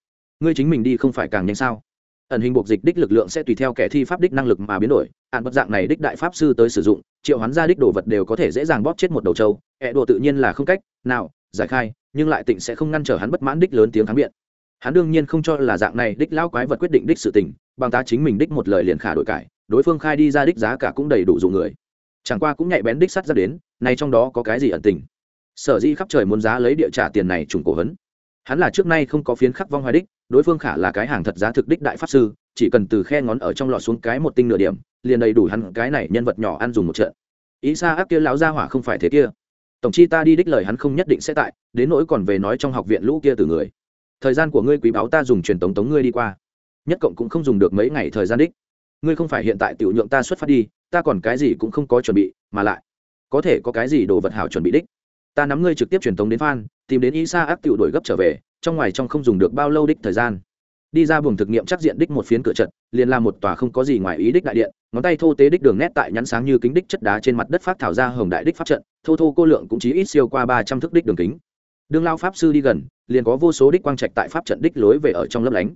Ngươi chính mình đi không phải càng nhanh sao? Ẩn hình buộc dịch đích lực lượng sẽ tùy theo kẻ thi pháp đích năng lực mà biến đổi, ạn bất dạng này đích đại pháp sư tới sử dụng, triệu hoán ra đích đồ vật đều có thể dễ dàng bóp chết một đầu trâu, ẹ đồ tự nhiên là không cách nào giải khai, nhưng lại tịnh sẽ không ngăn trở hắn bất mãn đích lớn tiếng kháng biện. Hắn đương nhiên không cho là dạng này đích lão quái vật quyết định đích sự tình, bằng ta chính mình đích một lời liền khả đổi cải, đối phương khai đi ra đích giá cả cũng đầy đủ dụ người chẳng qua cũng nhạy bén đích sắt ra đến, nay trong đó có cái gì ẩn tình? Sở di khắp trời muốn giá lấy địa trả tiền này trùng cổ hấn. Hắn là trước nay không có phiến khắc vong hoài đích, đối phương khả là cái hàng thật giá thực đích đại pháp sư, chỉ cần từ khe ngón ở trong lọ xuống cái một tinh nửa điểm, liền đầy đủ hắn cái này nhân vật nhỏ ăn dùng một trận. Ý xa ác kia lão gia hỏa không phải thế kia. Tổng chi ta đi đích lời hắn không nhất định sẽ tại, đến nỗi còn về nói trong học viện lũ kia từ người. Thời gian của ngươi quý báo ta dùng truyền tống tống ngươi đi qua. Nhất cộng cũng không dùng được mấy ngày thời gian đích. Ngươi không phải hiện tại tiểu nhượng ta xuất phát đi ta còn cái gì cũng không có chuẩn bị, mà lại, có thể có cái gì đồ vật hảo chuẩn bị đích. Ta nắm ngươi trực tiếp truyền tống đến phan tìm đến y sa ác tiểu đổi gấp trở về, trong ngoài trong không dùng được bao lâu đích thời gian. Đi ra buồng thực nghiệm chắc diện đích một phiến cửa trận, liền là một tòa không có gì ngoài ý đích đại điện, ngón tay thô tế đích đường nét tại nhắn sáng như kính đích chất đá trên mặt đất phát thảo ra hồng đại đích pháp trận, thô thô cô lượng cũng chỉ ít siêu qua ba trăm thước đích đường kính. Đương lao pháp sư đi gần, liền có vô số đích quang trạch tại pháp trận đích lối về ở trong lấp lánh.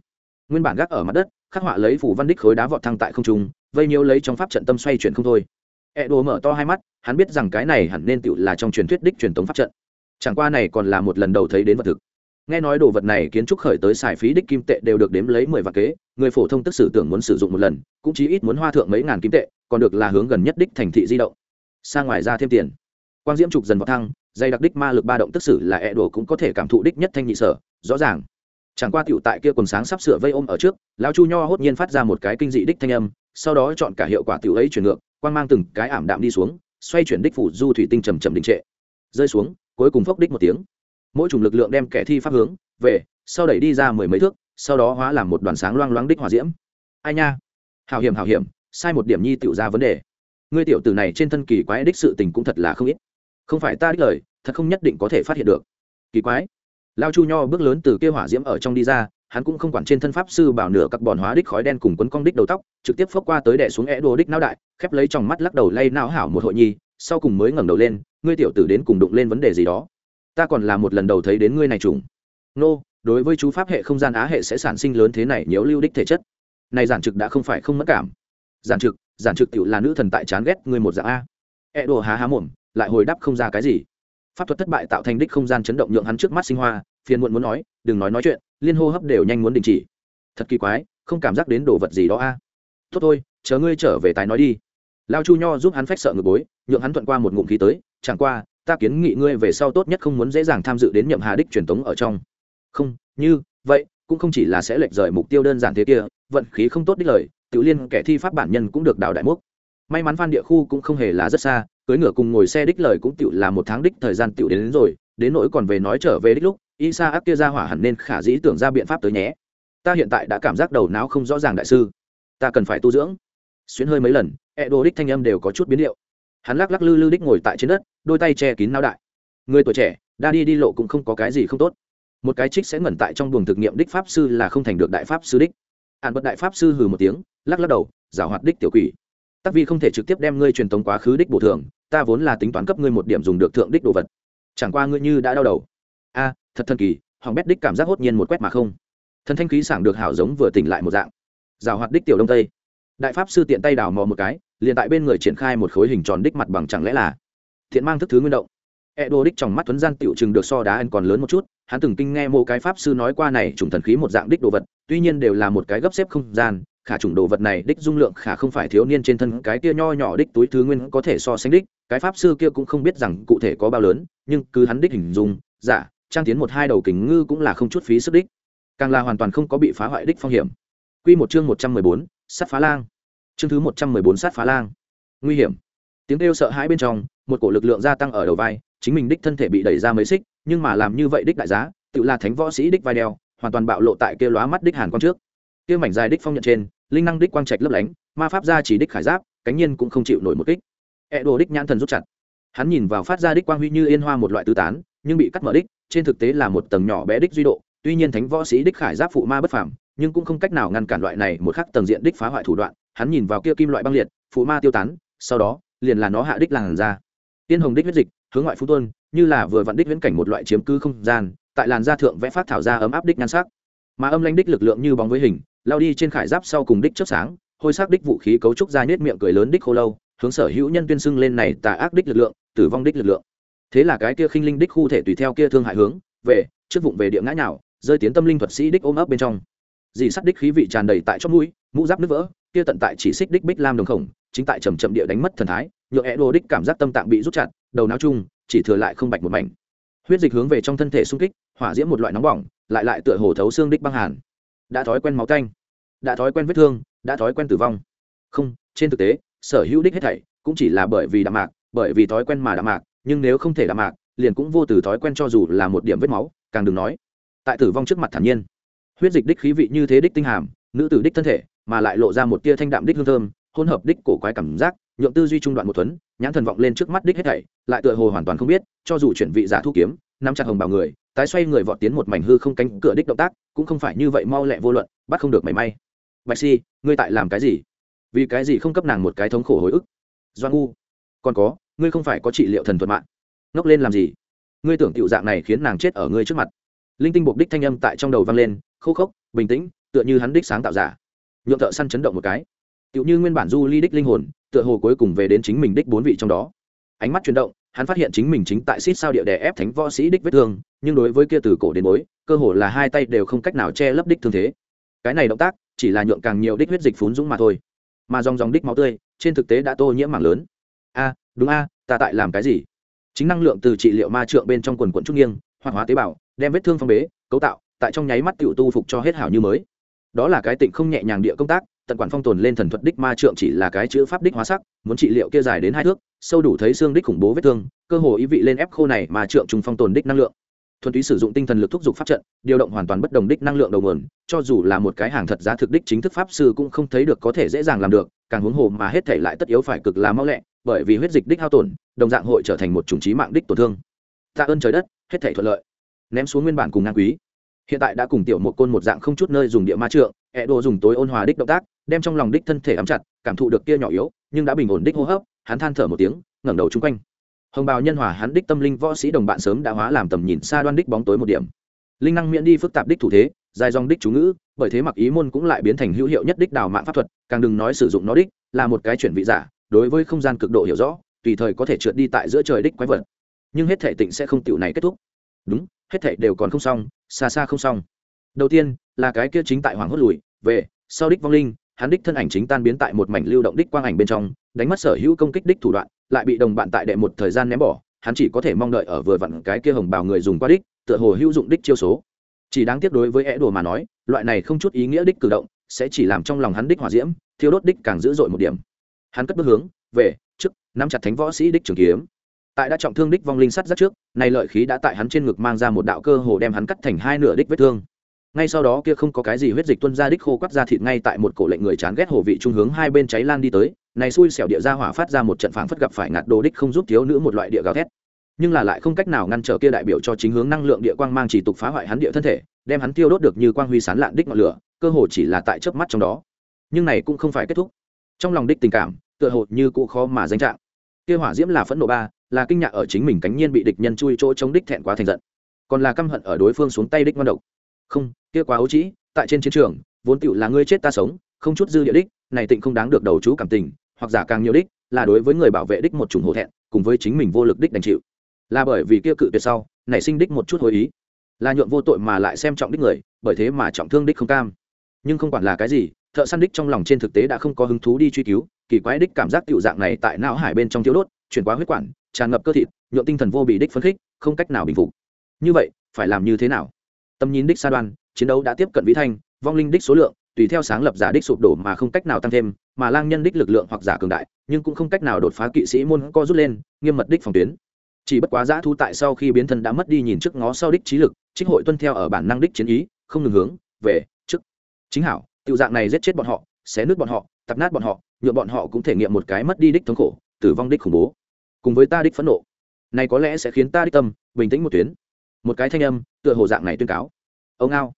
Nguyên bản gác ở mặt đất, khắc họa lấy phủ văn đích khối đá vọt thăng tại không trung vây nhiêu lấy trong pháp trận tâm xoay chuyển không thôi. E đồ mở to hai mắt, hắn biết rằng cái này hẳn nên tựu là trong truyền thuyết đích truyền tống pháp trận. Chẳng qua này còn là một lần đầu thấy đến vật thực. Nghe nói đồ vật này kiến trúc khởi tới xài phí đích kim tệ đều được đếm lấy mười vạn kế, người phổ thông tức sử tưởng muốn sử dụng một lần, cũng chí ít muốn hoa thượng mấy ngàn kim tệ, còn được là hướng gần nhất đích thành thị di động. Xa ngoài ra thêm tiền. Quang diễm trục dần vào thăng dây đặc đích ma lực ba động tức sử là e đồ cũng có thể cảm thụ đích nhất thanh nhị sở, rõ ràng. Chẳng qua tiểu tại kia quần sáng sắp sửa vây ôm ở trước, lão chu nho hốt nhiên phát ra một cái kinh dị đích thanh âm sau đó chọn cả hiệu quả tiểu ấy chuyển ngược, quang mang từng cái ảm đạm đi xuống, xoay chuyển đích phủ du thủy tinh trầm trầm đình trệ. Rơi xuống, cuối cùng phốc đích một tiếng. Mỗi chủng lực lượng đem kẻ thi pháp hướng, về, sau đẩy đi ra mười mấy thước, sau đó hóa làm một đoàn sáng loang loáng đích hỏa diễm. Ai nha? Hào hiểm hào hiểm, sai một điểm nhi tiểu ra vấn đề. Ngươi tiểu tử này trên thân kỳ quái đích sự tình cũng thật là không ít. Không phải ta đích lời, thật không nhất định có thể phát hiện được. Kỳ quái. Lao chu nho bước lớn từ kia hỏa diễm ở trong đi ra hắn cũng không quản trên thân pháp sư bảo nửa các bòn hóa đích khói đen cùng quấn cong đích đầu tóc, trực tiếp phốc qua tới đẻ xuống é đồ đích não đại, khép lấy trong mắt lắc đầu lay não hảo một hội nhi, sau cùng mới ngẩng đầu lên, ngươi tiểu tử đến cùng đụng lên vấn đề gì đó? Ta còn là một lần đầu thấy đến ngươi này trùng nô, đối với chú pháp hệ không gian á hệ sẽ sản sinh lớn thế này nếu lưu đích thể chất. Này giản trực đã không phải không mất cảm. Giản trực giản trực tiểu là nữ thần tại chán ghét ngươi một dạng a. E đồ há há mồm, lại hồi đáp không ra cái gì. Pháp thuật thất bại tạo thành đích không gian chấn động nhượng hắn trước mắt sinh hoa, phiền muộn muốn nói, đừng nói nói chuyện liên hô hấp đều nhanh muốn đình chỉ. Thật kỳ quái không cảm giác đến đồ vật gì đó a. Tốt thôi chờ ngươi trở về tài nói đi. Lao chu nho giúp hắn phách sợ ngược bối nhượng hắn thuận qua một ngụm khí tới chẳng qua ta kiến nghị ngươi về sau tốt nhất không muốn dễ dàng tham dự đến nhậm hà đích truyền tống ở trong. Không như vậy cũng không chỉ là sẽ lệch rời mục tiêu đơn giản thế kia vận khí không tốt đích lời tự liên kẻ thi pháp bản nhân cũng được đào đại múc. may mắn phan địa khu cũng không hề là rất xa cưới ngựa cùng ngồi xe đích lời cũng tự là một tháng đích thời gian tự đến, đến rồi đến nỗi còn về nói trở về đích lúc isa ác kia ra hỏa hẳn nên khả dĩ tưởng ra biện pháp tới nhé. Ta hiện tại đã cảm giác đầu não không rõ ràng đại sư. Ta cần phải tu dưỡng. Xuyến hơi mấy lần e đô đích thanh âm đều có chút biến điệu. Hắn lắc lắc lư lư đích ngồi tại trên đất, đôi tay che kín não đại. Người tuổi trẻ đa đi đi lộ cũng không có cái gì không tốt. Một cái trích sẽ ngẩn tại trong buồng thực nghiệm đích pháp sư là không thành được đại pháp sư đích. Hạn bật đại pháp sư hừ một tiếng, lắc lắc đầu, giảo hoạt đích tiểu quỷ. Tắc vi không thể trực tiếp đem ngươi truyền tống quá khứ đích bổ thường, ta vốn là tính toán cấp ngươi một điểm dùng được thượng đích đồ vật. Chẳng qua ngươi như đã đau đầu a thật thần kỳ hoàng bét đích cảm giác hốt nhiên một quét mà không. Thần thanh khí sảng được hảo giống vừa tỉnh lại một dạng. Rào hoạt đích tiểu đông tây. Đại pháp sư tiện tay đào mò một cái liền tại bên người triển khai một khối hình tròn đích mặt bằng chẳng lẽ là thiện mang thức thứ nguyên động. E đô đích trong mắt tuấn gian tiểu chừng được so đá anh còn lớn một chút hắn từng kinh nghe một cái pháp sư nói qua này trùng thần khí một dạng đích đồ vật tuy nhiên đều là một cái gấp xếp không gian khả chủng đồ vật này đích dung lượng khả không phải thiếu niên trên thân cái kia nho nhỏ đích túi thứ nguyên có thể so sánh đích cái pháp sư kia cũng không biết rằng cụ thể có bao lớn nhưng cứ hắn đích hình dung giả dạ, trang tiến một hai đầu kính ngư cũng là không chút phí sức đích càng là hoàn toàn không có bị phá hoại đích phong hiểm Quy một chương một trăm mười bốn, sát phá lang. Chương thứ một trăm mười bốn sát phá lang. Nguy hiểm. Tiếng kêu sợ hãi bên trong, một cổ lực lượng gia tăng ở đầu vai, chính mình đích thân thể bị đẩy ra mấy xích, nhưng mà làm như vậy đích đại giá, tự là thánh võ sĩ đích vai đeo, hoàn toàn bạo lộ tại kia lóa mắt đích hàn con trước. Kia mảnh dài đích phong nhận trên, linh năng đích quang trạch lấp lánh, ma pháp gia chỉ đích khải giáp, cánh nhiên cũng không chịu nổi một kích. E đồ đích nhãn thần rút chặt. Hắn nhìn vào phát ra đích quang huy như yên hoa một loại tứ tán, nhưng bị cắt mở đích, trên thực tế là một tầng nhỏ bé đích duy độ, tuy nhiên thánh võ sĩ đích khải giáp phụ ma bất phàm, nhưng cũng không cách nào ngăn cản loại này một khắc tầng diện đích phá hoại thủ đoạn, hắn nhìn vào kia kim loại băng liệt, phụ ma tiêu tán, sau đó, liền là nó hạ đích làn da Tiên hồng đích huyết dịch, hướng ngoại phú tuôn, như là vừa vặn đích viễn cảnh một loại chiếm cứ không gian, tại làn da thượng vẽ phát thảo ra ấm áp đích nhan sắc. Mà âm lãnh đích lực lượng như bóng với hình, lao đi trên khải giáp sau cùng đích chớp sáng, hôi sắc đích vũ khí cấu trúc ra nết miệng cười lớn đích khô lâu, hướng sở hữu nhân tuyên xưng lên này tà ác đích lực lượng, tử vong đích lực lượng. Thế là cái kia khinh linh đích khu thể tùy theo kia thương hại hướng, về, trước vụng về địa ngã nhào, rơi tiến tâm linh thuật sĩ đích ôm ấp bên trong. Dì sắt đích khí vị tràn đầy tại chót mũi mũ giáp nứt vỡ kia tận tại chỉ xích đích bích lam đồng khổng chính tại trầm chậm địa đánh mất thần thái nhựa é đồ đích cảm giác tâm tạng bị rút chặt đầu não chung chỉ thừa lại không bạch một mảnh. Huyết dịch hướng về trong thân thể xung kích hỏa diễm một loại nóng bỏng lại lại tựa hồ thấu xương đích băng hàn. Đã thói quen máu canh đã thói quen vết thương đã thói quen tử vong. Không trên thực tế sở hữu đích hết thảy cũng chỉ là bởi vì đạm mạc bởi vì thói quen mà đạm mạc nhưng nếu không thể đạm mạc, liền cũng vô từ thói quen cho dù là một điểm vết máu, càng đừng nói. Tại tử vong trước mặt thản nhiên. Huyết dịch đích khí vị như thế đích tinh hàm, nữ tử đích thân thể, mà lại lộ ra một tia thanh đạm đích hương thơm hôn hợp đích cổ quái cảm giác, nhượng tư duy trung đoạn một thuấn, nhãn thần vọng lên trước mắt đích hết thảy, lại tựa hồ hoàn toàn không biết, cho dù chuyển vị giả thu kiếm, nắm chặt hồng bào người, tái xoay người vọt tiến một mảnh hư không cánh cửa đích động tác, cũng không phải như vậy mau lẹ vô luận, bắt không được mảy may. Bạch si, ngươi tại làm cái gì? Vì cái gì không cấp nàng một cái thống khổ hồi ức? Doan ngu, còn có ngươi không phải có trị liệu thần thuật mạng. Ngốc lên làm gì? Ngươi tưởng tiểu dạng này khiến nàng chết ở ngươi trước mặt. Linh tinh buộc đích thanh âm tại trong đầu vang lên, khô khốc, bình tĩnh, tựa như hắn đích sáng tạo giả. Nhượng thợ săn chấn động một cái. Tựu như nguyên bản du ly đích linh hồn, tựa hồ cuối cùng về đến chính mình đích bốn vị trong đó. Ánh mắt chuyển động, hắn phát hiện chính mình chính tại xít sao địa đè ép thánh võ sĩ đích vết thương, nhưng đối với kia từ cổ đến bối, cơ hồ là hai tay đều không cách nào che lấp đích thương thế. Cái này động tác, chỉ là nhượng càng nhiều đích huyết dịch phún dũng mà thôi. Mà dòng dòng đích máu tươi, trên thực tế đã tô nhiễm mảng lớn. A đúng a, ta tại làm cái gì? Chính năng lượng từ trị liệu ma trượng bên trong quần quận trúc nghiêng, hoạt hóa tế bào, đem vết thương phong bế, cấu tạo, tại trong nháy mắt tiểu tu phục cho hết hảo như mới. Đó là cái tịnh không nhẹ nhàng địa công tác, tận quản phong tồn lên thần thuật đích ma trượng chỉ là cái chữ pháp đích hóa sắc, muốn trị liệu kia dài đến hai thước, sâu đủ thấy xương đích khủng bố vết thương, cơ hồ ý vị lên ép khô này mà trượng trùng phong tồn đích năng lượng. Thuần túy sử dụng tinh thần lực thúc giục pháp trận, điều động hoàn toàn bất đồng đích năng lượng đầu nguồn, cho dù là một cái hàng thật giá thực đích chính thức pháp sư cũng không thấy được có thể dễ dàng làm được, càng huống hồ mà hết thể lại tất yếu phải cực là mau lẹ bởi vì huyết dịch đích hao tổn, đồng dạng hội trở thành một chủng trí mạng đích tổn thương. Tạ ơn trời đất, hết thể thuận lợi. Ném xuống nguyên bản cùng ngang quý. Hiện tại đã cùng tiểu một côn một dạng không chút nơi dùng địa ma trượng ẹ đồ dùng tối ôn hòa đích động tác, đem trong lòng đích thân thể ấm chặt, cảm thụ được kia nhỏ yếu, nhưng đã bình ổn đích hô hấp, hắn than thở một tiếng, ngẩng đầu chung quanh. Hồng bào nhân hòa, hắn đích tâm linh võ sĩ đồng bạn sớm đã hóa làm tầm nhìn xa đoan đích bóng tối một điểm. Linh năng miễn đi phức tạp đích thủ thế, dài dòng đích chú ngữ, bởi thế mặc ý môn cũng lại biến thành hữu hiệu nhất đích đào mạng pháp thuật, càng đừng nói sử dụng nó đích, là một cái chuyển vị giả đối với không gian cực độ hiểu rõ, tùy thời có thể trượt đi tại giữa trời đích quái vật. Nhưng hết thể tịnh sẽ không tiểu này kết thúc. Đúng, hết thể đều còn không xong, xa xa không xong. Đầu tiên, là cái kia chính tại hoàng hốt lùi, về, sau đích vong linh, hắn đích thân ảnh chính tan biến tại một mảnh lưu động đích quang ảnh bên trong, đánh mất sở hữu công kích đích thủ đoạn, lại bị đồng bạn tại đệ một thời gian ném bỏ, hắn chỉ có thể mong đợi ở vừa vặn cái kia hồng bào người dùng qua đích, tựa hồ hữu dụng đích chiêu số. Chỉ đáng tiếc đối với é đồ mà nói, loại này không chút ý nghĩa đích cử động, sẽ chỉ làm trong lòng hắn đích hỏa diễm thiếu đốt đích càng dữ dội một điểm hắn cất bước hướng, về, trước, nắm chặt thánh võ sĩ đích trường kiếm. Tại đã trọng thương đích vong linh sắt rất trước, này lợi khí đã tại hắn trên ngực mang ra một đạo cơ hồ đem hắn cắt thành hai nửa đích vết thương. Ngay sau đó kia không có cái gì huyết dịch tuân ra đích khô quắt ra thịt ngay tại một cổ lệnh người chán ghét hồ vị trung hướng hai bên cháy lan đi tới, này xui xẻo địa ra hỏa phát ra một trận phảng phất gặp phải ngạt đồ đích không giúp thiếu nữ một loại địa gào thét. Nhưng là lại không cách nào ngăn trở kia đại biểu cho chính hướng năng lượng địa quang mang chỉ tục phá hoại hắn địa thân thể, đem hắn tiêu đốt được như quang huy sán lạn đích ngọn lửa, cơ hồ chỉ là tại chớp mắt trong đó. Nhưng này cũng không phải kết thúc. Trong lòng đích tình cảm tựa hồ như cũ khó mà danh trạng. Kia hỏa diễm là phẫn nộ ba, là kinh ngạc ở chính mình cánh nhiên bị địch nhân chui chỗ chống đích thẹn quá thành giận. Còn là căm hận ở đối phương xuống tay đích ngon độc. Không, kia quá ấu trĩ, tại trên chiến trường, vốn tựu là ngươi chết ta sống, không chút dư địa đích, này tịnh không đáng được đầu chú cảm tình, hoặc giả càng nhiều đích, là đối với người bảo vệ đích một chủng hổ thẹn, cùng với chính mình vô lực đích đành chịu. Là bởi vì kia cự tuyệt sau, nảy sinh đích một chút hồi ý. Là nhượng vô tội mà lại xem trọng đích người, bởi thế mà trọng thương đích không cam. Nhưng không quản là cái gì, thợ săn đích trong lòng trên thực tế đã không có hứng thú đi truy cứu kỳ quái đích cảm giác tiểu dạng này tại não hải bên trong thiếu đốt, chuyển qua huyết quản, tràn ngập cơ thịt nhuộm tinh thần vô bị đích phấn khích, không cách nào bình phục. Như vậy, phải làm như thế nào? Tầm nhìn đích xa đoan, chiến đấu đã tiếp cận vĩ thanh, vong linh đích số lượng, tùy theo sáng lập giả đích sụp đổ mà không cách nào tăng thêm, mà lang nhân đích lực lượng hoặc giả cường đại, nhưng cũng không cách nào đột phá kỵ sĩ môn co rút lên, nghiêm mật đích phòng tuyến. Chỉ bất quá giã thu tại sau khi biến thân đã mất đi nhìn trước ngó sau đích trí lực, trích hội tuân theo ở bản năng đích chiến ý, không ngừng hướng, về, trước. Chính hảo, tiểu dạng này giết chết bọn họ, xé nứt bọn họ, tập nát bọn họ nhuộm bọn họ cũng thể nghiệm một cái mất đi đích thống khổ, tử vong đích khủng bố. Cùng với ta đích phẫn nộ. Này có lẽ sẽ khiến ta đích tâm bình tĩnh một tuyến. Một cái thanh âm, tựa hồ dạng này tuyên cáo. Ông ao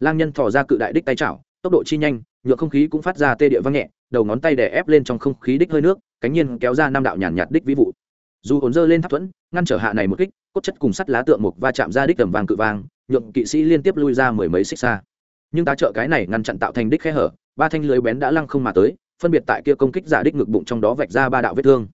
lang nhân thò ra cự đại đích tay chảo, tốc độ chi nhanh nhựa không khí cũng phát ra tê địa văng nhẹ, đầu ngón tay đè ép lên trong không khí đích hơi nước, cánh nhiên kéo ra năm đạo nhàn nhạt đích vĩ vụ. Dù hồn dơ lên tháp thuẫn, ngăn trở hạ này một kích, cốt chất cùng sắt lá tượng mục va chạm ra đích tầm vàng cự vàng, nhượng kỵ sĩ liên tiếp lui ra mười mấy xích xa. Nhưng ta trợ cái này ngăn chặn tạo thành đích khe hở, ba thanh lưới bén đã lăng không mà tới phân biệt tại kia công kích giả đích ngực bụng trong đó vạch ra ba đạo vết thương.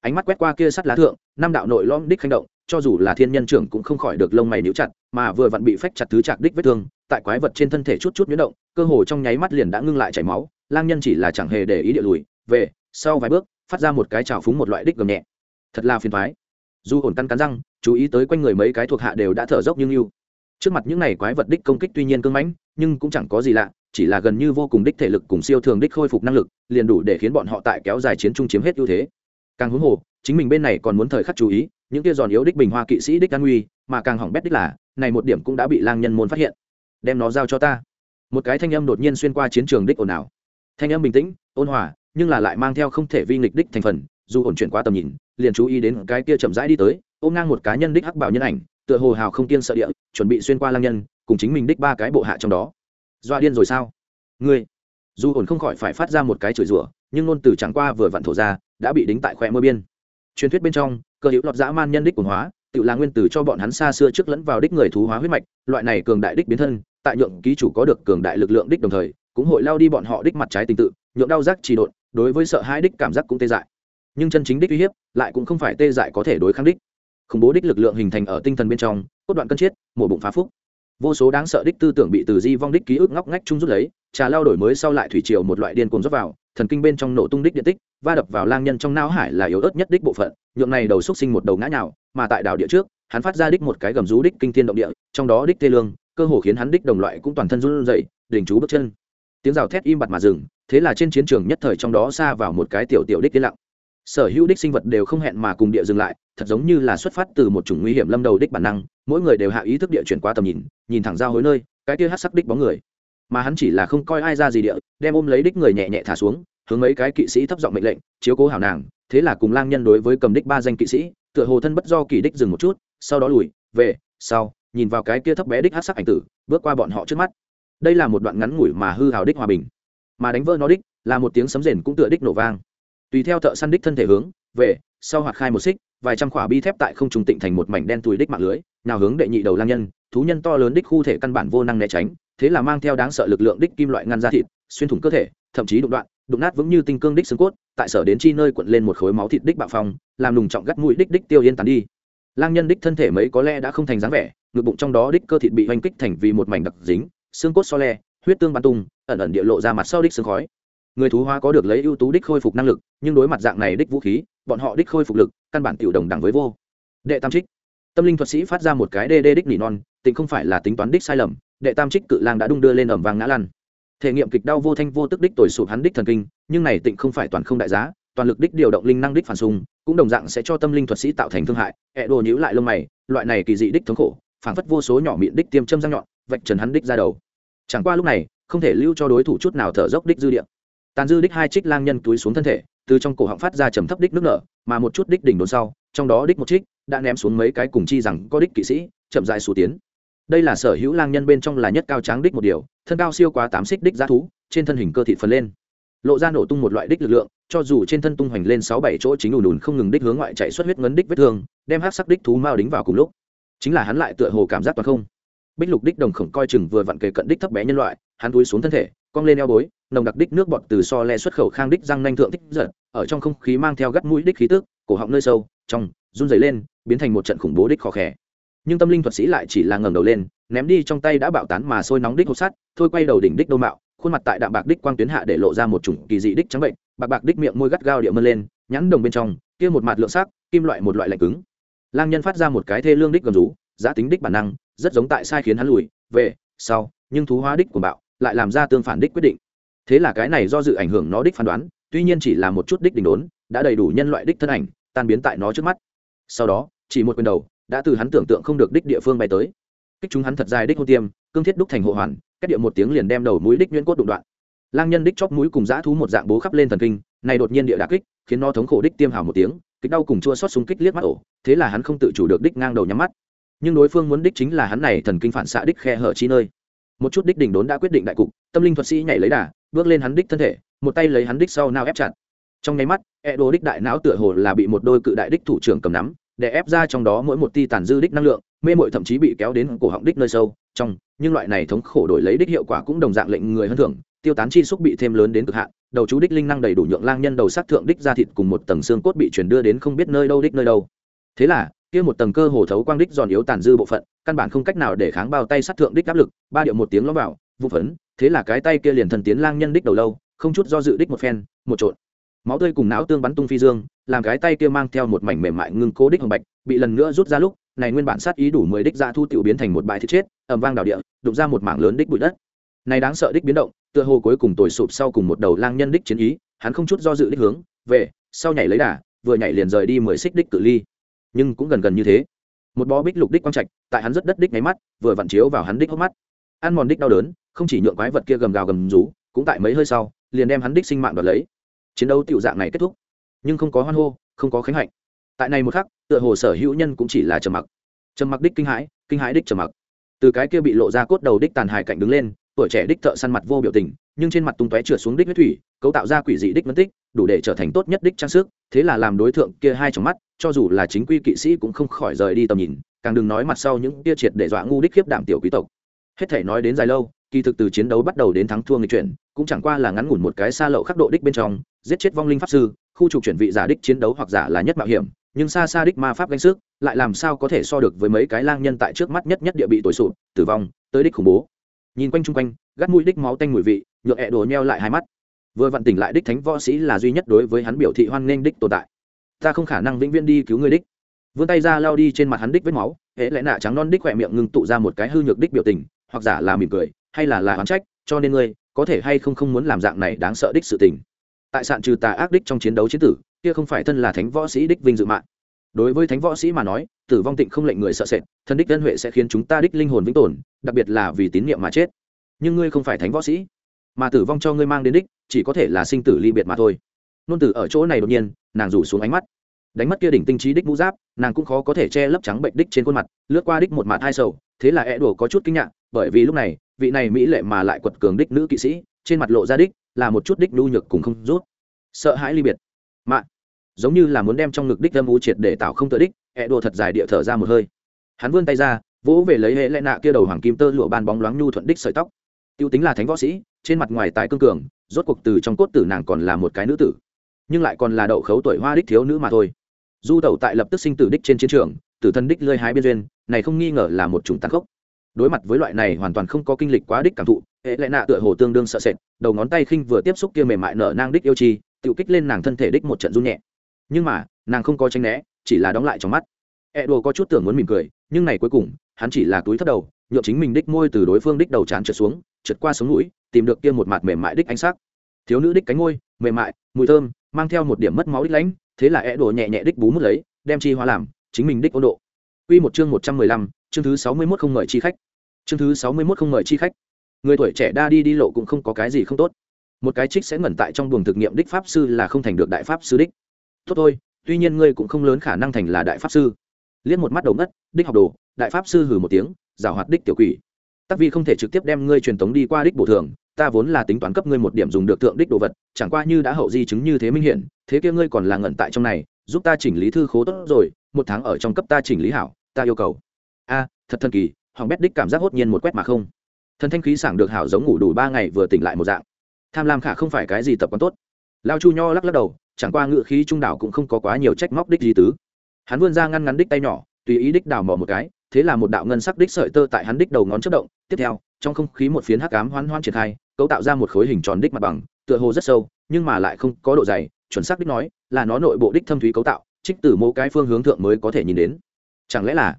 Ánh mắt quét qua kia sắt lá thượng, năm đạo nội lõm đích khanh động, cho dù là thiên nhân trưởng cũng không khỏi được lông mày níu chặt, mà vừa vặn bị phách chặt thứ chặt đích vết thương, tại quái vật trên thân thể chút chút nhuyễn động, cơ hồ trong nháy mắt liền đã ngưng lại chảy máu, lang nhân chỉ là chẳng hề để ý địa lùi, về, sau vài bước, phát ra một cái trào phúng một loại đích gầm nhẹ. Thật là phiền thoái dù ổn căn cắn răng, chú ý tới quanh người mấy cái thuộc hạ đều đã thở dốc nhưng yêu trước mặt những này quái vật đích công kích tuy nhiên cưng mãnh, nhưng cũng chẳng có gì lạ chỉ là gần như vô cùng đích thể lực cùng siêu thường đích khôi phục năng lực, liền đủ để khiến bọn họ tại kéo dài chiến trung chiếm hết ưu thế. Càng huống hồ, chính mình bên này còn muốn thời khắc chú ý, những kia giòn yếu đích bình hoa kỵ sĩ đích an nguy, mà càng hỏng bét đích là, này một điểm cũng đã bị lang nhân môn phát hiện. Đem nó giao cho ta. Một cái thanh âm đột nhiên xuyên qua chiến trường đích ồn ào. Thanh âm bình tĩnh, ôn hòa, nhưng là lại mang theo không thể vi nghịch đích thành phần, dù ổn chuyển qua tầm nhìn, liền chú ý đến cái kia chậm rãi đi tới, ôm ngang một cá nhân đích hắc bảo nhân ảnh, tựa hồ hào không tiên sợ địa, chuẩn bị xuyên qua lang nhân, cùng chính mình đích ba cái bộ hạ trong đó doa điên rồi sao? Ngươi, dù ổn không khỏi phải phát ra một cái chửi rủa, nhưng ngôn từ chẳng qua vừa vặn thổ ra, đã bị đính tại khoe môi biên. Truyền thuyết bên trong, cơ hữu lọt dã man nhân đích quần hóa, tự là nguyên tử cho bọn hắn xa xưa trước lẫn vào đích người thú hóa huyết mạch, loại này cường đại đích biến thân, tại nhượng ký chủ có được cường đại lực lượng đích đồng thời, cũng hội lao đi bọn họ đích mặt trái tình tự, nhượng đau giác trì độn, đối với sợ hãi đích cảm giác cũng tê dại. Nhưng chân chính đích uy hiếp, lại cũng không phải tê dại có thể đối kháng đích. Khủng bố đích lực lượng hình thành ở tinh thần bên trong, cốt đoạn cân chiết, mổ bụng phá phúc vô số đáng sợ đích tư tưởng bị từ di vong đích ký ức ngóc ngách chung rút lấy, trà lao đổi mới sau lại thủy triều một loại điên cuồng rót vào, thần kinh bên trong nổ tung đích điện tích, va đập vào lang nhân trong não hải là yếu ớt nhất đích bộ phận, nhượng này đầu xúc sinh một đầu ngã nhào, mà tại đảo địa trước, hắn phát ra đích một cái gầm rú đích kinh thiên động địa, trong đó đích tê lương, cơ hồ khiến hắn đích đồng loại cũng toàn thân run rẩy đình chú bước chân. Tiếng rào thét im bặt mà dừng, thế là trên chiến trường nhất thời trong đó xa vào một cái tiểu tiểu đích yên lặng sở hữu đích sinh vật đều không hẹn mà cùng địa dừng lại, thật giống như là xuất phát từ một chủng nguy hiểm lâm đầu đích bản năng, mỗi người đều hạ ý thức địa chuyển qua tầm nhìn nhìn thẳng ra hối nơi, cái kia hát sắc đích bóng người. Mà hắn chỉ là không coi ai ra gì địa, đem ôm lấy đích người nhẹ nhẹ thả xuống, hướng mấy cái kỵ sĩ thấp giọng mệnh lệnh, chiếu cố hảo nàng, thế là cùng lang nhân đối với cầm đích ba danh kỵ sĩ, tựa hồ thân bất do kỳ đích dừng một chút, sau đó lùi, về, sau, nhìn vào cái kia thấp bé đích hát sắc ảnh tử, bước qua bọn họ trước mắt. Đây là một đoạn ngắn ngủi mà hư hào đích hòa bình. Mà đánh vỡ nó đích, là một tiếng sấm rền cũng tựa đích nổ vang tùy theo thợ săn đích thân thể hướng, về, sau hoạt khai một xích, vài trăm khỏa bi thép tại không trùng tịnh thành một mảnh đen tùi đích mạng lưới, nào hướng đệ nhị đầu lang nhân, thú nhân to lớn đích khu thể căn bản vô năng né tránh, thế là mang theo đáng sợ lực lượng đích kim loại ngăn ra thịt, xuyên thủng cơ thể, thậm chí đụng đoạn, đụng nát vững như tinh cương đích xương cốt, tại sở đến chi nơi quận lên một khối máu thịt đích bạo phong, làm lùng trọng gắt mũi đích đích tiêu yên tàn đi. Lang nhân đích thân thể mấy có lẽ đã không thành dáng vẻ, ngực bụng trong đó đích cơ thịt bị hoành kích thành vì một mảnh đặc dính, xương cốt so le, huyết tương bắn tung, ẩn ẩn địa lộ ra mặt sau đích xương khói người thú hóa có được lấy ưu tú đích khôi phục năng lực, nhưng đối mặt dạng này đích vũ khí, bọn họ đích khôi phục lực, căn bản tiểu đồng đẳng với vô. Đệ tam trích. Tâm linh thuật sĩ phát ra một cái đê đê đích nỉ non tính không phải là tính toán đích sai lầm, đệ tam trích cự lang đã đung đưa lên ẩm vàng ngã lăn. Thể nghiệm kịch đau vô thanh vô tức đích tồi sụp hắn đích thần kinh, nhưng này tịnh không phải toàn không đại giá, toàn lực đích điều động linh năng đích phản xung, cũng đồng dạng sẽ cho tâm linh thuật sĩ tạo thành thương hại. Ẹ đồ nhữ lại lông mày, loại này kỳ dị đích thống khổ, phảng phất vô số nhỏ miệng đích tiêm châm răng nhọn, vạch trần hắn đích ra đầu. Chẳng qua lúc này, không thể lưu cho đối thủ chút nào thở dốc đích dư địa tàn dư đích hai trích lang nhân túi xuống thân thể, từ trong cổ họng phát ra trầm thấp đích nước nở, mà một chút đích đỉnh đồn sau, trong đó đích một trích đã ném xuống mấy cái cùng chi rằng có đích kỵ sĩ, chậm dài xù tiến. Đây là sở hữu lang nhân bên trong là nhất cao tráng đích một điều, thân cao siêu quá tám xích đích giá thú, trên thân hình cơ thị phần lên. Lộ ra nổ tung một loại đích lực lượng, cho dù trên thân tung hoành lên sáu bảy chỗ chính ùn ùn không ngừng đích hướng ngoại chạy xuất huyết ngấn đích vết thương, đem hát sắc đích thú mao đính vào cùng lúc. Chính là hắn lại tựa hồ cảm giác toàn không. Bích lục đích đồng khổng coi chừng vừa vặn kề cận đích thấp bé nhân loại, hắn túi xuống thân thể, cong lên eo bối nồng đặc đích nước bọt từ so le xuất khẩu khang đích răng nanh thượng thích giật, ở trong không khí mang theo gắt mũi đích khí tức, cổ họng nơi sâu, trong, run dày lên, biến thành một trận khủng bố đích khó khẽ nhưng tâm linh thuật sĩ lại chỉ là ngẩng đầu lên, ném đi trong tay đã bạo tán mà sôi nóng đích hộp sắt, thôi quay đầu đỉnh đích đô mạo, khuôn mặt tại đạm bạc đích quang tuyến hạ để lộ ra một chủng kỳ dị đích trắng bệnh, bạc bạc đích miệng môi gắt gao địa mơn lên, nhãn đồng bên trong, kia một mặt lượng sắc, kim loại một loại lạnh cứng. Lang nhân phát ra một cái thê lương đích gầm rú, giá tính đích bản năng, rất giống tại sai khiến hắn lùi, về, sau, nhưng thú hóa đích của bạo, lại làm ra tương phản đích quyết định thế là cái này do dự ảnh hưởng nó đích phán đoán, tuy nhiên chỉ là một chút đích đỉnh đốn, đã đầy đủ nhân loại đích thân ảnh, tan biến tại nó trước mắt. Sau đó, chỉ một quyền đầu, đã từ hắn tưởng tượng không được đích địa phương bay tới. Kích chúng hắn thật dài đích hô tiêm, cương thiết đúc thành hộ hoàn, cách địa một tiếng liền đem đầu mũi đích nhuyễn cốt đụng đoạn. Lang nhân đích chóp mũi cùng dã thú một dạng bố khắp lên thần kinh, này đột nhiên địa đà kích, khiến nó thống khổ đích tiêm hào một tiếng kích đau cùng chua xót súng kích liếc mắt ổ, thế là hắn không tự chủ được đích ngang đầu nhắm mắt. Nhưng đối phương muốn đích chính là hắn này thần kinh phản xạ đích khe hở chi nơi một chút đích đỉnh đốn đã quyết định đại cục, tâm linh thuật sĩ nhảy lấy đà, bước lên hắn đích thân thể, một tay lấy hắn đích sau nao ép chặt. Trong nháy mắt e đô đích đại não tựa hồ là bị một đôi cự đại đích thủ trưởng cầm nắm, để ép ra trong đó mỗi một ti tàn dư đích năng lượng, mê mội thậm chí bị kéo đến cổ họng đích nơi sâu, trong, nhưng loại này thống khổ đổi lấy đích hiệu quả cũng đồng dạng lệnh người hơn thưởng, tiêu tán chi xúc bị thêm lớn đến cực hạn, đầu chú đích linh năng đầy đủ nhượng lang nhân đầu sát thượng đích ra thịt cùng một tầng xương cốt bị chuyển đưa đến không biết nơi đâu đích nơi đâu. Thế là kia một tầng cơ hồ thấu quang đích giòn yếu tàn dư bộ phận, căn bản không cách nào để kháng bao tay sát thượng đích áp lực, ba điệu một tiếng lõm vào vụ phấn, thế là cái tay kia liền thần tiến lang nhân đích đầu lâu, không chút do dự đích một phen, một trộn. Máu tươi cùng não tương bắn tung phi dương, làm cái tay kia mang theo một mảnh mềm mại ngưng cố đích hồng bạch, bị lần nữa rút ra lúc, này nguyên bản sát ý đủ mười đích ra thu tiểu biến thành một bài thiết chết ẩm vang đảo địa đục ra một mảng lớn đích bụi đất. Này đáng sợ đích biến động, tựa hồ cuối cùng tồi sụp sau cùng một đầu lang nhân đích chiến ý, hắn không chút do dự đích hướng, về, sau nhảy lấy đà, vừa nhảy liền rời đi mười xích đích cự ly nhưng cũng gần gần như thế. Một bó bích lục đích quang trạch, tại hắn rất đất đích nháy mắt, vừa vặn chiếu vào hắn đích hốc mắt. Ăn mòn đích đau đớn, không chỉ nhượng quái vật kia gầm gào gầm rú, cũng tại mấy hơi sau, liền đem hắn đích sinh mạng đoạt lấy. Chiến đấu tiểu dạng này kết thúc, nhưng không có hoan hô, không có khánh hạnh. Tại này một khắc, tựa hồ sở hữu nhân cũng chỉ là trầm mặc. Trầm mặc đích kinh hãi kinh hãi đích trầm mặc. Từ cái kia bị lộ ra cốt đầu đích tàn hài cạnh đứng lên, tuổi trẻ đích thợ săn mặt vô biểu tình, nhưng trên mặt tung tóe trượt xuống đích huyết thủy, cấu tạo ra quỷ dị đích mất tích đủ để trở thành tốt nhất đích trang sức, thế là làm đối tượng kia hai trong mắt, cho dù là chính quy kỵ sĩ cũng không khỏi rời đi tầm nhìn, càng đừng nói mặt sau những kia triệt để dọa ngu đích khiếp đảm tiểu quý tộc. Hết thể nói đến dài lâu, kỳ thực từ chiến đấu bắt đầu đến thắng thua người chuyển, cũng chẳng qua là ngắn ngủn một cái xa lậu khắc độ đích bên trong, giết chết vong linh pháp sư, khu trục chuyển vị giả đích chiến đấu hoặc giả là nhất mạo hiểm, nhưng xa xa đích ma pháp ganh sức, lại làm sao có thể so được với mấy cái lang nhân tại trước mắt nhất nhất địa bị tối sụp, tử vong, tới đích khủng bố. Nhìn quanh chung quanh, gắt mũi đích máu tanh mùi vị, nhựa hẹ đồ nheo lại hai mắt vừa vặn tỉnh lại đích thánh võ sĩ là duy nhất đối với hắn biểu thị hoan nghênh đích tồn tại. Ta không khả năng vĩnh viễn đi cứu người đích. Vươn tay ra lao đi trên mặt hắn đích vết máu, hễ lẽ nạ trắng non đích khỏe miệng ngưng tụ ra một cái hư nhược đích biểu tình, hoặc giả là mỉm cười, hay là là oán trách, cho nên ngươi, có thể hay không không muốn làm dạng này đáng sợ đích sự tình. Tại sạn trừ tà ác đích trong chiến đấu chiến tử, kia không phải thân là thánh võ sĩ đích vinh dự mạng. Đối với thánh võ sĩ mà nói, tử vong tịnh không lệnh người sợ sệt, thân đích dân huệ sẽ khiến chúng ta đích linh hồn vĩnh tồn, đặc biệt là vì tín niệm mà chết. Nhưng ngươi không phải thánh võ sĩ mà tử vong cho ngươi mang đến đích, chỉ có thể là sinh tử ly biệt mà thôi. Nôn tử ở chỗ này đột nhiên, nàng rủ xuống ánh mắt. Đánh mất kia đỉnh tinh trí đích mũ giáp, nàng cũng khó có thể che lấp trắng bệnh đích trên khuôn mặt, lướt qua đích một mặt hai sầu, thế là e đùa có chút kinh ngạc, bởi vì lúc này, vị này mỹ lệ mà lại quật cường đích nữ kỵ sĩ, trên mặt lộ ra đích là một chút đích nhu nhược cùng không rút. Sợ hãi ly biệt. Mạ, giống như là muốn đem trong ngực đích âm u triệt để tạo không tự đích e đùa thật dài địa thở ra một hơi. Hắn vươn tay ra, vỗ về lấy hệ lẽ nạ kia đầu hoàng kim tơ lụa ban bóng loáng nhu thuận đích sợi tóc. Tiêu tính là thánh võ sĩ trên mặt ngoài tái cương cường, rốt cuộc từ trong cốt tử nàng còn là một cái nữ tử. Nhưng lại còn là đậu khấu tuổi hoa đích thiếu nữ mà thôi. Du tẩu tại lập tức sinh tử đích trên chiến trường, tử thân đích lơi hái biên duyên, này không nghi ngờ là một chủng tàn khốc. Đối mặt với loại này hoàn toàn không có kinh lịch quá đích cảm thụ, hệ lẽ nạ tựa hồ tương đương sợ sệt, đầu ngón tay khinh vừa tiếp xúc kia mềm mại nở nang đích yêu chi tự kích lên nàng thân thể đích một trận run nhẹ. Nhưng mà, nàng không có tranh né, chỉ là đóng lại trong mắt. E đồ có chút tưởng muốn mỉm cười, nhưng này cuối cùng, hắn chỉ là túi thất đầu nhộn chính mình đích môi từ đối phương đích đầu chán trượt xuống trượt qua sống mũi tìm được kia một mặt mềm mại đích ánh sắc thiếu nữ đích cánh môi mềm mại mùi thơm mang theo một điểm mất máu đích lãnh thế là é đổ nhẹ nhẹ đích bú mất lấy đem chi hóa làm chính mình đích ôn độ Quy một chương một trăm mười lăm, chương thứ sáu mươi 61 không mời chi khách. Chương thứ sáu mươi 61 không mời chi khách. Người tuổi trẻ đa đi đi lộ cũng không có cái gì không tốt. Một cái trích sẽ ngẩn tại trong buồng thực nghiệm đích pháp sư là không thành được đại pháp sư đích. Tốt thôi, tuy nhiên ngươi cũng không lớn khả năng thành là đại pháp sư. Liếc một mắt đầu ngất, đích học đồ, đại pháp sư hừ một tiếng, giảo hoạt đích tiểu quỷ. Tắc vi không thể trực tiếp đem ngươi truyền tống đi qua đích bổ thường, ta vốn là tính toán cấp ngươi một điểm dùng được thượng đích đồ vật chẳng qua như đã hậu di chứng như thế minh hiển thế kia ngươi còn là ngẩn tại trong này giúp ta chỉnh lý thư khố tốt rồi một tháng ở trong cấp ta chỉnh lý hảo ta yêu cầu. A thật thần kỳ hoàng bét đích cảm giác hốt nhiên một quét mà không. Thần thanh khí sảng được hảo giống ngủ đủ ba ngày vừa tỉnh lại một dạng. Tham lam khả không phải cái gì tập quán tốt. Lao chu nho lắc lắc đầu chẳng qua ngự khí trung đảo cũng không có quá nhiều trách móc đích gì tứ. Hắn vươn ra ngăn ngắn đích tay nhỏ tùy ý đích đào mỏ một cái thế là một đạo ngân sắc đích sợi tơ tại hắn đích đầu ngón chất động. Tiếp theo, trong không khí một phiến hắc ám hoan hoan triển khai, cấu tạo ra một khối hình tròn đích mặt bằng, tựa hồ rất sâu, nhưng mà lại không có độ dày, chuẩn xác đích nói, là nó nội bộ đích thâm thúy cấu tạo, trích từ mỗi cái phương hướng thượng mới có thể nhìn đến. Chẳng lẽ là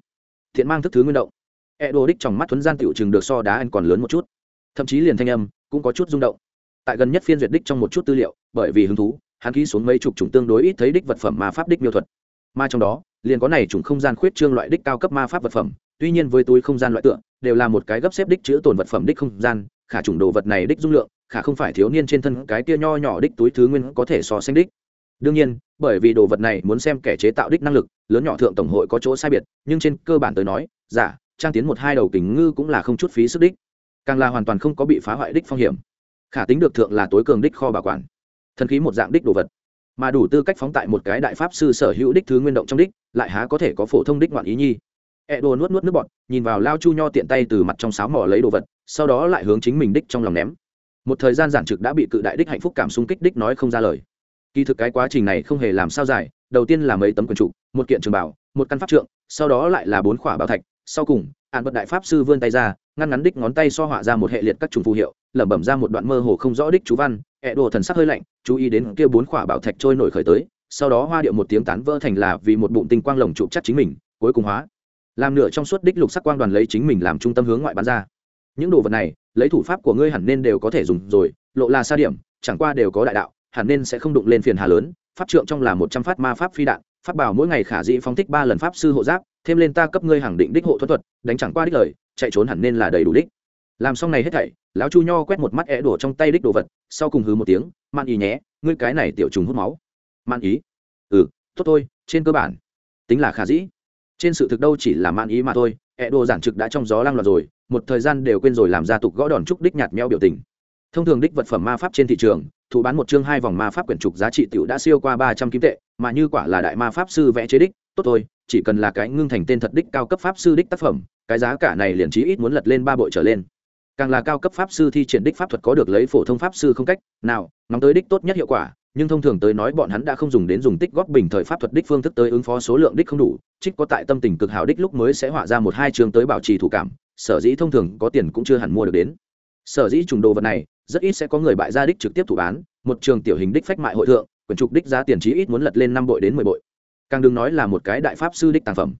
thiện mang thức thứ nguyên động? E đồ đích trong mắt thuấn gian tiểu chừng được so đá anh còn lớn một chút. Thậm chí liền thanh âm cũng có chút rung động. Tại gần nhất phiên duyệt đích trong một chút tư liệu, bởi vì hứng thú, hắn ký xuống mấy chục chủng tương đối ít thấy đích vật phẩm mà pháp đích miêu thuật mà trong đó, liền có này chủng không gian khuyết trương loại đích cao cấp ma pháp vật phẩm, tuy nhiên với túi không gian loại tượng đều là một cái gấp xếp đích chữ tồn vật phẩm đích không gian, khả chủng đồ vật này đích dung lượng, khả không phải thiếu niên trên thân cái kia nho nhỏ đích túi thứ nguyên có thể so sánh đích. Đương nhiên, bởi vì đồ vật này muốn xem kẻ chế tạo đích năng lực, lớn nhỏ thượng tổng hội có chỗ sai biệt, nhưng trên cơ bản tới nói, giả, trang tiến một hai đầu kính ngư cũng là không chút phí sức đích. Càng là hoàn toàn không có bị phá hoại đích phong hiểm. Khả tính được thượng là tối cường đích kho bảo quản. Thần khí một dạng đích đồ vật mà đủ tư cách phóng tại một cái đại pháp sư sở hữu đích thứ nguyên động trong đích, lại há có thể có phổ thông đích ngoạn ý nhi. E đồ nuốt nuốt nước bọt, nhìn vào lao chu nho tiện tay từ mặt trong sáo mỏ lấy đồ vật, sau đó lại hướng chính mình đích trong lòng ném. Một thời gian giản trực đã bị cự đại đích hạnh phúc cảm xung kích đích nói không ra lời. Kỳ thực cái quá trình này không hề làm sao dài đầu tiên là mấy tấm quần trụ, một kiện trường bảo, một căn pháp trượng, sau đó lại là bốn khỏa bảo thạch, sau cùng, ạn bật đại pháp sư vươn tay ra, ngăn ngắn đích ngón tay so họa ra một hệ liệt các trùng phù hiệu, lẩm bẩm ra một đoạn mơ hồ không rõ đích chú văn ẹ đồ thần sắc hơi lạnh, chú ý đến kia bốn khỏa bảo thạch trôi nổi khởi tới, sau đó hoa điệu một tiếng tán vỡ thành là vì một bụng tinh quang lồng trụ chắc chính mình, cuối cùng hóa. Làm nửa trong suốt đích lục sắc quang đoàn lấy chính mình làm trung tâm hướng ngoại bán ra. Những đồ vật này, lấy thủ pháp của ngươi hẳn nên đều có thể dùng rồi, lộ là xa điểm, chẳng qua đều có đại đạo, hẳn nên sẽ không đụng lên phiền hà lớn, pháp trượng trong là một trăm phát ma pháp phi đạn, pháp bảo mỗi ngày khả dĩ phóng thích ba lần pháp sư hộ giáp, thêm lên ta cấp ngươi hàng định đích hộ thuật thuật, đánh chẳng qua đích lời, chạy trốn hẳn nên là đầy đủ đích làm xong này hết thảy, lão chu nho quét một mắt é đổ trong tay đích đồ vật, sau cùng hứ một tiếng man ý nhé, ngươi cái này tiểu trùng hút máu. Man ý? Ừ tốt thôi, trên cơ bản, tính là khả dĩ. Trên sự thực đâu chỉ là man ý mà thôi é đồ giản trực đã trong gió lăng loạt rồi, một thời gian đều quên rồi làm ra tục gõ đòn trúc đích nhạt meo biểu tình. Thông thường đích vật phẩm ma pháp trên thị trường thủ bán một chương hai vòng ma pháp quyển trục giá trị tiểu đã siêu qua ba trăm kim tệ, mà như quả là đại ma pháp sư vẽ chế đích, tốt thôi, chỉ cần là cái ngưng thành tên thật đích cao cấp pháp sư đích tác phẩm, cái giá cả này liền chí ít muốn lật lên ba bội trở lên càng là cao cấp pháp sư thi triển đích pháp thuật có được lấy phổ thông pháp sư không cách nào nóng tới đích tốt nhất hiệu quả, nhưng thông thường tới nói bọn hắn đã không dùng đến dùng tích góp bình thời pháp thuật đích phương thức tới ứng phó số lượng đích không đủ, trích có tại tâm tình cực hảo đích lúc mới sẽ họa ra một hai trường tới bảo trì thủ cảm, sở dĩ thông thường có tiền cũng chưa hẳn mua được đến. Sở dĩ trùng đồ vật này, rất ít sẽ có người bại gia đích trực tiếp thủ bán, một trường tiểu hình đích phách mại hội thượng, quyển trục đích giá tiền chí ít muốn lật lên năm bội đến mười bội. Càng đừng nói là một cái đại pháp sư đích tàng phẩm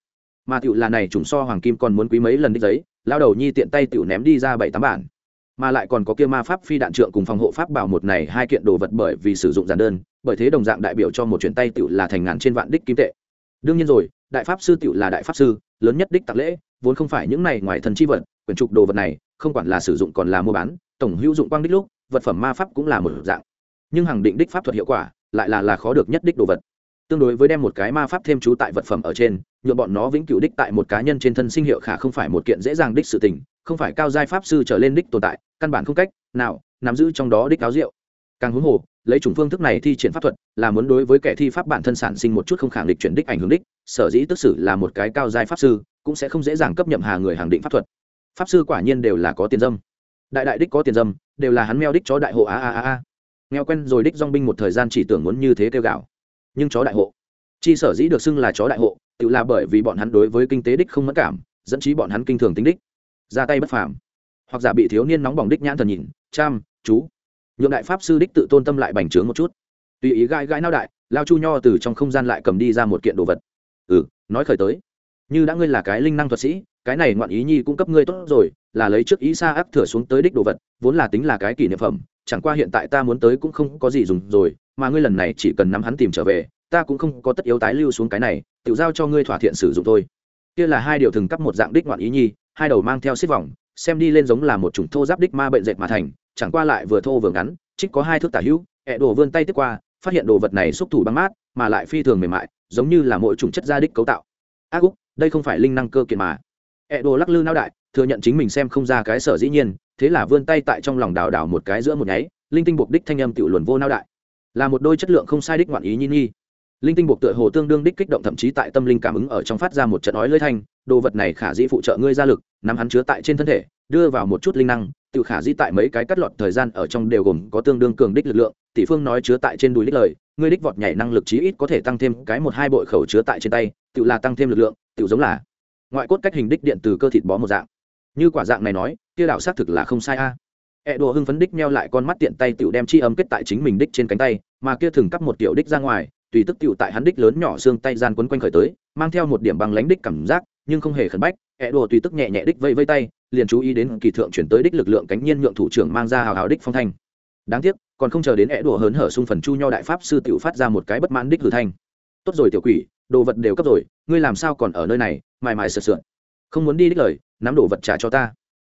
mà tiểu là này trùng so hoàng kim còn muốn quý mấy lần đích giấy, lao đầu nhi tiện tay tiểu ném đi ra bảy tám bản. Mà lại còn có kia ma pháp phi đạn trượng cùng phòng hộ pháp bảo một này hai kiện đồ vật bởi vì sử dụng giản đơn, bởi thế đồng dạng đại biểu cho một chuyển tay tiểu là thành ngàn trên vạn đích kim tệ. Đương nhiên rồi, đại pháp sư tiểu là đại pháp sư, lớn nhất đích tạc lễ, vốn không phải những này ngoài thần chi vật, quyển trục đồ vật này, không quản là sử dụng còn là mua bán, tổng hữu dụng quang đích lúc, vật phẩm ma pháp cũng là một dạng. Nhưng hàng định đích pháp thuật hiệu quả, lại là là khó được nhất đích đồ vật tương đối với đem một cái ma pháp thêm chú tại vật phẩm ở trên nhuộm bọn nó vĩnh cửu đích tại một cá nhân trên thân sinh hiệu khả không phải một kiện dễ dàng đích sự tình, không phải cao giai pháp sư trở lên đích tồn tại, căn bản không cách nào nắm giữ trong đó đích áo rượu. Càng huống hồ, lấy chủng phương thức này thi triển pháp thuật, là muốn đối với kẻ thi pháp bản thân sản sinh một chút không khẳng định chuyển đích ảnh hưởng đích, sở dĩ tức xử là một cái cao giai pháp sư, cũng sẽ không dễ dàng cấp nhậm hà người hàng định pháp thuật. Pháp sư quả nhiên đều là có tiền dâm. Đại đại đích có tiền dâm, đều là hắn meo đích cho đại hộ a a a a. Nghèo quen rồi đích dong binh một thời gian chỉ tưởng muốn như thế kêu gạo nhưng chó đại hộ. Chi sở dĩ được xưng là chó đại hộ, tự là bởi vì bọn hắn đối với kinh tế đích không mất cảm, dẫn chí bọn hắn kinh thường tính đích. Ra tay bất phàm. Hoặc giả bị thiếu niên nóng bỏng đích nhãn thần nhìn cham chú. Nhượng đại pháp sư đích tự tôn tâm lại bành trướng một chút. Tùy ý gai gãi nao đại, lao chu nho từ trong không gian lại cầm đi ra một kiện đồ vật. Ừ nói khởi tới. Như đã ngươi là cái linh năng thuật sĩ, cái này ngoạn ý nhi cũng cấp ngươi tốt rồi, là lấy trước ý xa áp thừa xuống tới đích đồ vật, vốn là tính là cái kỷ niệm phẩm, chẳng qua hiện tại ta muốn tới cũng không có gì dùng rồi mà ngươi lần này chỉ cần nắm hắn tìm trở về, ta cũng không có tất yếu tái lưu xuống cái này tự giao cho ngươi thỏa thiện sử dụng thôi. Kia là hai điều thường cấp một dạng đích ngoạn ý nhi, hai đầu mang theo xích vòng, xem đi lên giống là một chủng thô giáp đích ma bệnh dệt mà thành, chẳng qua lại vừa thô vừa ngắn, trích có hai thước tả hữu, ẹ đồ vươn tay tiếp qua, phát hiện đồ vật này xúc thủ băng mát, mà lại phi thường mềm mại, giống như là mỗi chủng chất gia đích cấu tạo. Ác úc, đây không phải linh năng cơ kiện mà. Ẹ đồ lắc lư nao đại, thừa nhận chính mình xem không ra cái sở dĩ nhiên, thế là vươn tay tại trong lòng đào đào một cái giữa một nháy, linh tinh buộc đích thanh âm tiểu luồn vô nao đại là một đôi chất lượng không sai đích ngoạn ý nhi nhi linh tinh buộc tựa hồ tương đương đích kích động thậm chí tại tâm linh cảm ứng ở trong phát ra một trận nói lưỡi thanh, đồ vật này khả dĩ phụ trợ ngươi ra lực, nắm hắn chứa tại trên thân thể, đưa vào một chút linh năng, tự khả dĩ tại mấy cái cắt lọt thời gian ở trong đều gồm có tương đương cường đích lực lượng, tỷ phương nói chứa tại trên đùi đích lời, ngươi đích vọt nhảy năng lực chí ít có thể tăng thêm cái một hai bội khẩu chứa tại trên tay, tự là tăng thêm lực lượng, tự giống là ngoại cốt cách hình đích điện từ cơ thịt bó một dạng như quả dạng này nói, kia đạo xác thực là không sai a à. E đồ hưng phấn đích meo lại con mắt tiện tay tiểu đem chi âm kết tại chính mình đích trên cánh tay, mà kia thường cắp một tiểu đích ra ngoài, tùy tức tiểu tại hắn đích lớn nhỏ xương tay gian quấn quanh khởi tới, mang theo một điểm băng lánh đích cảm giác, nhưng không hề khẩn bách, E đồ tùy tức nhẹ nhẹ đích vây vây tay, liền chú ý đến kỳ thượng chuyển tới đích lực lượng cánh nhiên nhượng thủ trưởng mang ra hào hào đích phong thanh. Đáng tiếc, còn không chờ đến E đồ hớn hở xung phần chu nho đại pháp sư tiểu phát ra một cái bất mãn đích hử thanh. Tốt rồi tiểu quỷ, đồ vật đều cấp rồi, ngươi làm sao còn ở nơi này, mài mài sợ sượn. Không muốn đi đích lời, nắm đồ vật trả cho ta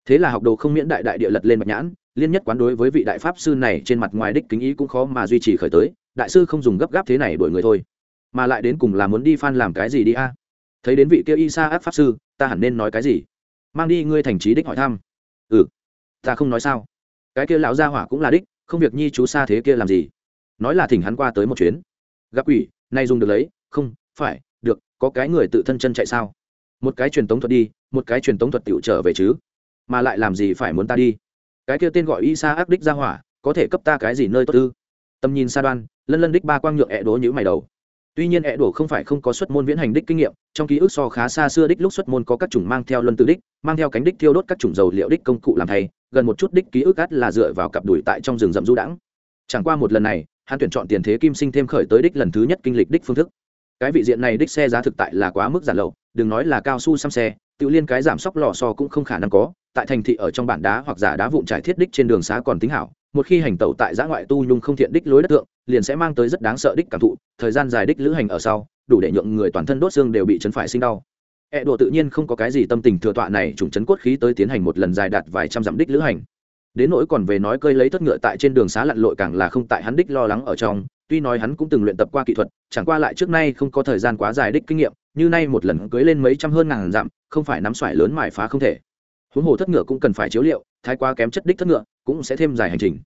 thế là học đồ không miễn đại đại địa lật lên bạch nhãn, liên nhất quán đối với vị đại pháp sư này trên mặt ngoài đích kính ý cũng khó mà duy trì khởi tới, đại sư không dùng gấp gáp thế này đuổi người thôi. Mà lại đến cùng là muốn đi phan làm cái gì đi a? Thấy đến vị kia y sa áp pháp sư, ta hẳn nên nói cái gì? Mang đi ngươi thành trí đích hỏi thăm. Ừ. Ta không nói sao. Cái kia lão gia hỏa cũng là đích, không việc nhi chú xa thế kia làm gì? Nói là thỉnh hắn qua tới một chuyến. Gặp quỷ, nay dùng được lấy, không, phải, được, có cái người tự thân chân chạy sao? Một cái truyền tống thuật đi, một cái truyền tống thuật tiểu trở về chứ? Mà lại làm gì phải muốn ta đi? Cái kia tên gọi y sa ác đích ra hỏa, có thể cấp ta cái gì nơi tốt ư? Tầm nhìn xa đoan, lân lân đích ba quang nhượng ẹ đố nhữ mày đầu. Tuy nhiên ẹ đổ không phải không có xuất môn viễn hành đích kinh nghiệm, trong ký ức so khá xa xưa đích lúc xuất môn có các chủng mang theo luân tự đích, mang theo cánh đích thiêu đốt các chủng dầu liệu đích công cụ làm thay, gần một chút đích ký ức át là dựa vào cặp đùi tại trong rừng rậm du đãng. Chẳng qua một lần này, hắn tuyển chọn tiền thế kim sinh thêm khởi tới đích lần thứ nhất kinh lịch đích phương thức. Cái vị diện này đích xe giá thực tại là quá mức giản lậu, đừng nói là cao su xăm xe, tự liên cái giảm sóc lò so cũng không khả năng có tại thành thị ở trong bản đá hoặc giả đá vụn trải thiết đích trên đường xá còn tính hảo, một khi hành tẩu tại giã ngoại tu nhung không thiện đích lối đất tượng, liền sẽ mang tới rất đáng sợ đích cảm thụ, thời gian dài đích lữ hành ở sau, đủ để nhượng người toàn thân đốt xương đều bị chấn phải sinh đau. E đồ tự nhiên không có cái gì tâm tình thừa tọa này trùng chấn cốt khí tới tiến hành một lần dài đạt vài trăm dặm đích lữ hành. Đến nỗi còn về nói cơi lấy thất ngựa tại trên đường xá lặn lội càng là không tại hắn đích lo lắng ở trong, tuy nói hắn cũng từng luyện tập qua kỹ thuật, chẳng qua lại trước nay không có thời gian quá dài đích kinh nghiệm, như nay một lần cưới lên mấy trăm hơn ngàn dặm, không phải nắm xoải lớn mải phá không thể huống hồ thất ngựa cũng cần phải chiếu liệu, thái quá kém chất đích thất ngựa cũng sẽ thêm dài hành trình.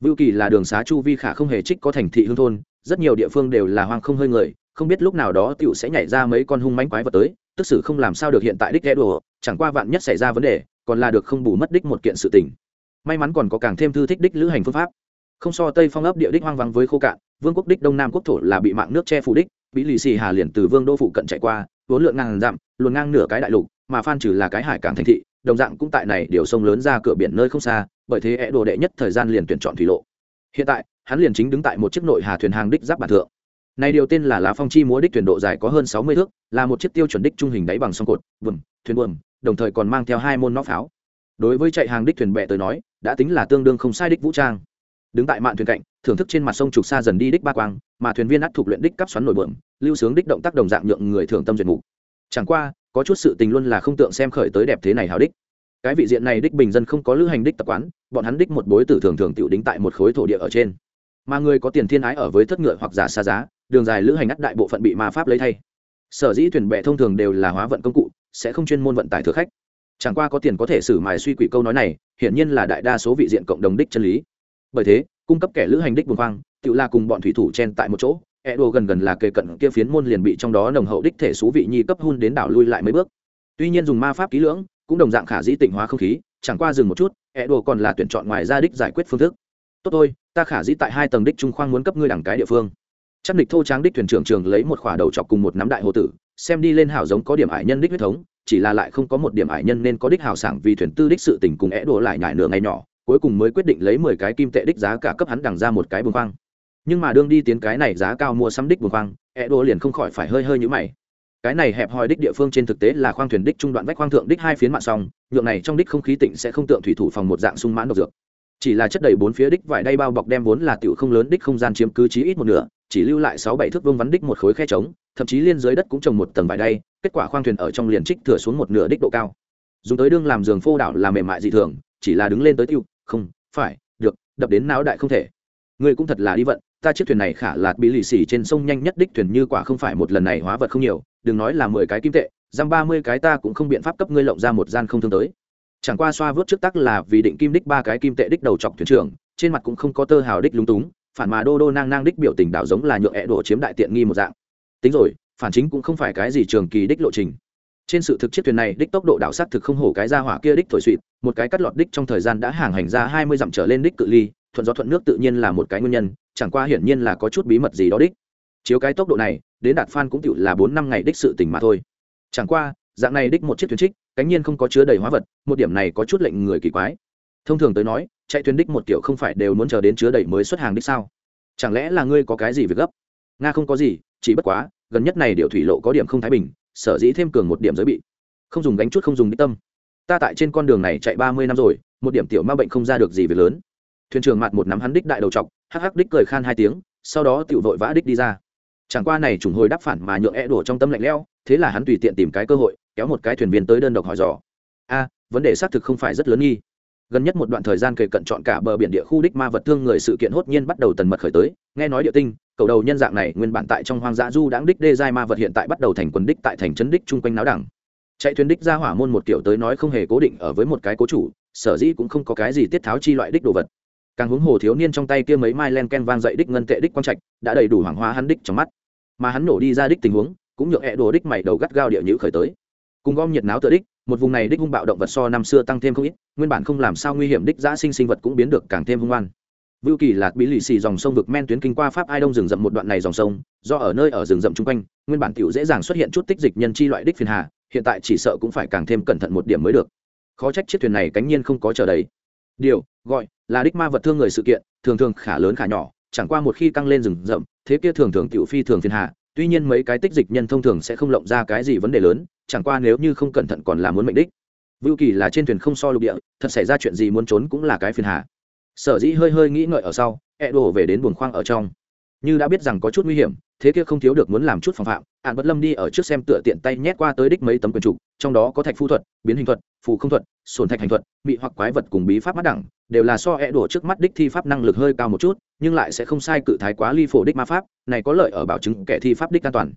Vưu kỳ là đường xá chu vi khả không hề trích có thành thị hương thôn, rất nhiều địa phương đều là hoang không hơi người, không biết lúc nào đó tựu sẽ nhảy ra mấy con hung mánh quái vật tới, tức sự không làm sao được hiện tại đích ghé đùa chẳng qua vạn nhất xảy ra vấn đề, còn là được không bù mất đích một kiện sự tình. May mắn còn có càng thêm thư thích đích lữ hành phương pháp. Không so tây phong ấp địa đích hoang vắng với khô cạn, vương quốc đích đông nam quốc thổ là bị mạng nước che phủ đích bị lì xì hà liền từ vương đô phụ cận chạy qua, vốn lượng ngang dặm, luồn ngang nửa cái đại lục, mà phan trừ là cái hải cảng thành thị đồng dạng cũng tại này điều sông lớn ra cửa biển nơi không xa, bởi thế é đồ đệ nhất thời gian liền tuyển chọn thủy lộ. Hiện tại, hắn liền chính đứng tại một chiếc nội hà thuyền hàng đích giáp bản thượng. Này điều tên là lá phong chi múa đích thuyền độ dài có hơn sáu mươi thước, là một chiếc tiêu chuẩn đích trung hình đáy bằng sông cột vừng thuyền buồm đồng thời còn mang theo hai môn nóc pháo. Đối với chạy hàng đích thuyền bè tới nói, đã tính là tương đương không sai đích vũ trang. Đứng tại mạn thuyền cạnh, thưởng thức trên mặt sông trục xa dần đi đích ba quang, mà thuyền viên ắt thuộc luyện đích cắp xoắn nổi bượm, lưu sướng đích động tác đồng dạng nhượng người thường tâm duyệt mục chẳng qua có chút sự tình luôn là không tượng xem khởi tới đẹp thế này hào đích. Cái vị diện này đích bình dân không có lữ hành đích tập quán, bọn hắn đích một bối tử thường thường tựu đính tại một khối thổ địa ở trên. Mà người có tiền thiên ái ở với thất ngựa hoặc giả xa giá, đường dài lữ hành ngắt đại bộ phận bị ma pháp lấy thay. Sở dĩ thuyền bè thông thường đều là hóa vận công cụ, sẽ không chuyên môn vận tải thừa khách. Chẳng qua có tiền có thể xử mài suy quỷ câu nói này, hiển nhiên là đại đa số vị diện cộng đồng đích chân lý. Bởi thế, cung cấp kẻ lữ hành đích buồn khoang tự là cùng bọn thủy thủ chen tại một chỗ e đồ gần gần là kề cận kia phiến môn liền bị trong đó nồng hậu đích thể xú vị nhi cấp hun đến đảo lui lại mấy bước. Tuy nhiên dùng ma pháp kỹ lưỡng, cũng đồng dạng khả dĩ tịnh hóa không khí, chẳng qua dừng một chút e đồ còn là tuyển chọn ngoài ra đích giải quyết phương thức. Tốt thôi, ta khả dĩ tại hai tầng đích trung khoang muốn cấp ngươi đẳng cái địa phương. Chắc địch thô tráng đích thuyền trưởng trường lấy một khỏa đầu chọc cùng một nắm đại hồ tử, xem đi lên hảo giống có điểm ải nhân đích huyết thống, chỉ là lại không có một điểm ải nhân nên có đích hảo sảng vì thuyền tư đích sự tình cùng é đổ lại nhải nửa ngày nhỏ, cuối cùng mới quyết định lấy mười cái kim tệ đích giá cả cấp hắn đằng ra một cái bùng khoang nhưng mà đương đi tiến cái này giá cao mua sắm đích bùng khoang e đô liền không khỏi phải hơi hơi nhũ mày. Cái này hẹp hòi đích địa phương trên thực tế là khoang thuyền đích trung đoạn vách khoang thượng đích hai phiến mạng song, nhượng này trong đích không khí tịnh sẽ không tượng thủy thủ phòng một dạng sung mãn độc dược. Chỉ là chất đầy bốn phía đích vải đay bao bọc đem vốn là tiểu không lớn đích không gian chiếm cứ chí ít một nửa, chỉ lưu lại sáu bảy thước vương vắn đích một khối khe trống, thậm chí liên dưới đất cũng trồng một tầng vải đay, kết quả khoang thuyền ở trong liền trích thừa xuống một nửa đích độ cao. Dùng tới đương làm giường phô đảo là mềm mại dị thường, chỉ là đứng lên tới tiêu, không, phải, được, đập đến não đại không thể. Ngươi cũng thật là đi vận, ta chiếc thuyền này khả lạt bị lì xì trên sông nhanh nhất đích thuyền như quả không phải một lần này hóa vật không nhiều, đừng nói là mười cái kim tệ, giam ba mươi cái ta cũng không biện pháp cấp ngươi lộng ra một gian không thương tới. Chẳng qua xoa vớt trước tắc là vì định kim đích ba cái kim tệ đích đầu chọc thuyền trưởng, trên mặt cũng không có tơ hào đích lúng túng, phản mà đô đô nang nang đích biểu tình đảo giống là nhượng ẹ đổ chiếm đại tiện nghi một dạng. Tính rồi, phản chính cũng không phải cái gì trường kỳ đích lộ trình. Trên sự thực chiếc thuyền này đích tốc độ đảo sát thực không hổ cái ra hỏa kia đích thổi suỵt một cái cắt lọt đích trong thời gian đã hàng hành ra hai mươi dặm trở lên đích cự ly thuận gió thuận nước tự nhiên là một cái nguyên nhân, chẳng qua hiển nhiên là có chút bí mật gì đó đích. Chiếu cái tốc độ này, đến đạt phan cũng tựu là bốn năm ngày đích sự tình mà thôi. Chẳng qua, dạng này đích một chiếc thuyền trích, cánh nhiên không có chứa đầy hóa vật, một điểm này có chút lệnh người kỳ quái. Thông thường tới nói, chạy thuyền đích một kiểu không phải đều muốn chờ đến chứa đầy mới xuất hàng đích sao? Chẳng lẽ là ngươi có cái gì việc gấp? Nga không có gì, chỉ bất quá, gần nhất này điều thủy lộ có điểm không thái bình, sở dĩ thêm cường một điểm giới bị. Không dùng gánh chút không dùng đích tâm. Ta tại trên con đường này chạy ba mươi năm rồi, một điểm tiểu ma bệnh không ra được gì việc lớn thuyền trưởng mặt một nắm hắn đích đại đầu chọc, hắc hắc đích cười khan hai tiếng, sau đó tiểu vội vã đích đi ra. Chẳng qua này trùng hồi đáp phản mà nhượng e đổ trong tâm lạnh lẽo, thế là hắn tùy tiện tìm cái cơ hội, kéo một cái thuyền viên tới đơn độc hỏi dò. A, vấn đề xác thực không phải rất lớn nghi. Gần nhất một đoạn thời gian kề cận chọn cả bờ biển địa khu đích ma vật thương người sự kiện hốt nhiên bắt đầu tần mật khởi tới, nghe nói địa tinh, cầu đầu nhân dạng này nguyên bản tại trong hoang dã du đáng đích đê giai ma vật hiện tại bắt đầu thành quần đích tại thành trấn đích chung quanh náo đẳng. Chạy thuyền đích ra hỏa môn một kiểu tới nói không hề cố định ở với một cái cố chủ, sở dĩ cũng không có cái gì tiết tháo chi loại đích đồ vật càng hướng hồ thiếu niên trong tay kia mấy mai len ken vang dậy đích ngân tệ đích quang trạch, đã đầy đủ hoàng hóa hắn đích trong mắt. Mà hắn nổ đi ra đích tình huống, cũng nhượng hẹ đồ đích mày đầu gắt gao địa nhữ khởi tới. Cùng gom nhiệt náo tự đích, một vùng này đích hung bạo động vật so năm xưa tăng thêm không ít, nguyên bản không làm sao nguy hiểm đích giã sinh sinh vật cũng biến được càng thêm hung oan. Vưu kỳ lạc bí lì xì dòng sông vực men tuyến kinh qua pháp ai đông rừng rậm một đoạn này dòng sông, do ở nơi ở rừng rậm chung quanh, nguyên bản tiểu dễ dàng xuất hiện chút tích dịch nhân chi loại đích phiền hà, hiện tại chỉ sợ cũng phải càng thêm cẩn thận một điểm mới được. Khó trách chiếc thuyền này cánh nhiên không có chờ đấy điều gọi, là đích ma vật thương người sự kiện, thường thường khả lớn khả nhỏ, chẳng qua một khi căng lên rừng rậm, thế kia thường thường tiểu phi thường phiền hạ tuy nhiên mấy cái tích dịch nhân thông thường sẽ không lộng ra cái gì vấn đề lớn, chẳng qua nếu như không cẩn thận còn là muốn mệnh đích. Vưu kỳ là trên thuyền không so lục địa, thật xảy ra chuyện gì muốn trốn cũng là cái phiền hà. Sở dĩ hơi hơi nghĩ ngợi ở sau e đổ về đến buồng khoang ở trong. Như đã biết rằng có chút nguy hiểm thế kia không thiếu được muốn làm chút phòng phạm hạn bất lâm đi ở trước xem tựa tiện tay nhét qua tới đích mấy tấm quyền trục, trong đó có thạch phu thuật, biến hình thuật, phù không thuật, sồn thạch hành thuật bị hoặc quái vật cùng bí pháp mắt đẳng, đều là so e đổ trước mắt đích thi pháp năng lực hơi cao một chút, nhưng lại sẽ không sai cự thái quá ly phổ đích ma pháp, này có lợi ở bảo chứng kẻ thi pháp đích an toàn.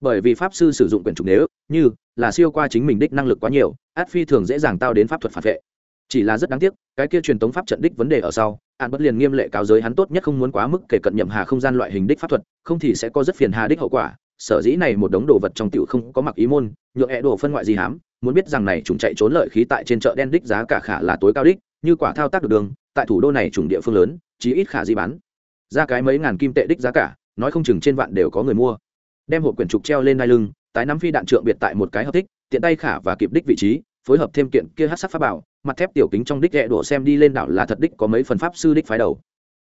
Bởi vì pháp sư sử dụng quyền trục nếu như là siêu qua chính mình đích năng lực quá nhiều, át phi thường dễ dàng tao đến pháp thuật phản vệ chỉ là rất đáng tiếc, cái kia truyền tống pháp trận đích vấn đề ở sau, an bất liền nghiêm lệ cáo giới hắn tốt nhất không muốn quá mức kể cận nhậm hà không gian loại hình đích pháp thuật, không thì sẽ có rất phiền hà đích hậu quả, sở dĩ này một đống đồ vật trong tiểu không có mặc ý môn nhượng hẹ đồ phân ngoại gì hám, muốn biết rằng này chúng chạy trốn lợi khí tại trên chợ đen đích giá cả khả là tối cao đích, như quả thao tác được đường, tại thủ đô này chủng địa phương lớn, chí ít khả gì bán. Ra cái mấy ngàn kim tệ đích giá cả, nói không chừng trên vạn đều có người mua. Đem hộp quyển trục treo lên đai lưng, tái nắm phi đạn trượng biệt tại một cái hợp thích, tiện tay khả và kịp đích vị trí phối hợp thêm kiện kia hát sắc pháp bảo, mặt thép tiểu kính trong đích ghẹ đổ xem đi lên đảo là thật đích có mấy phần pháp sư đích phái đầu.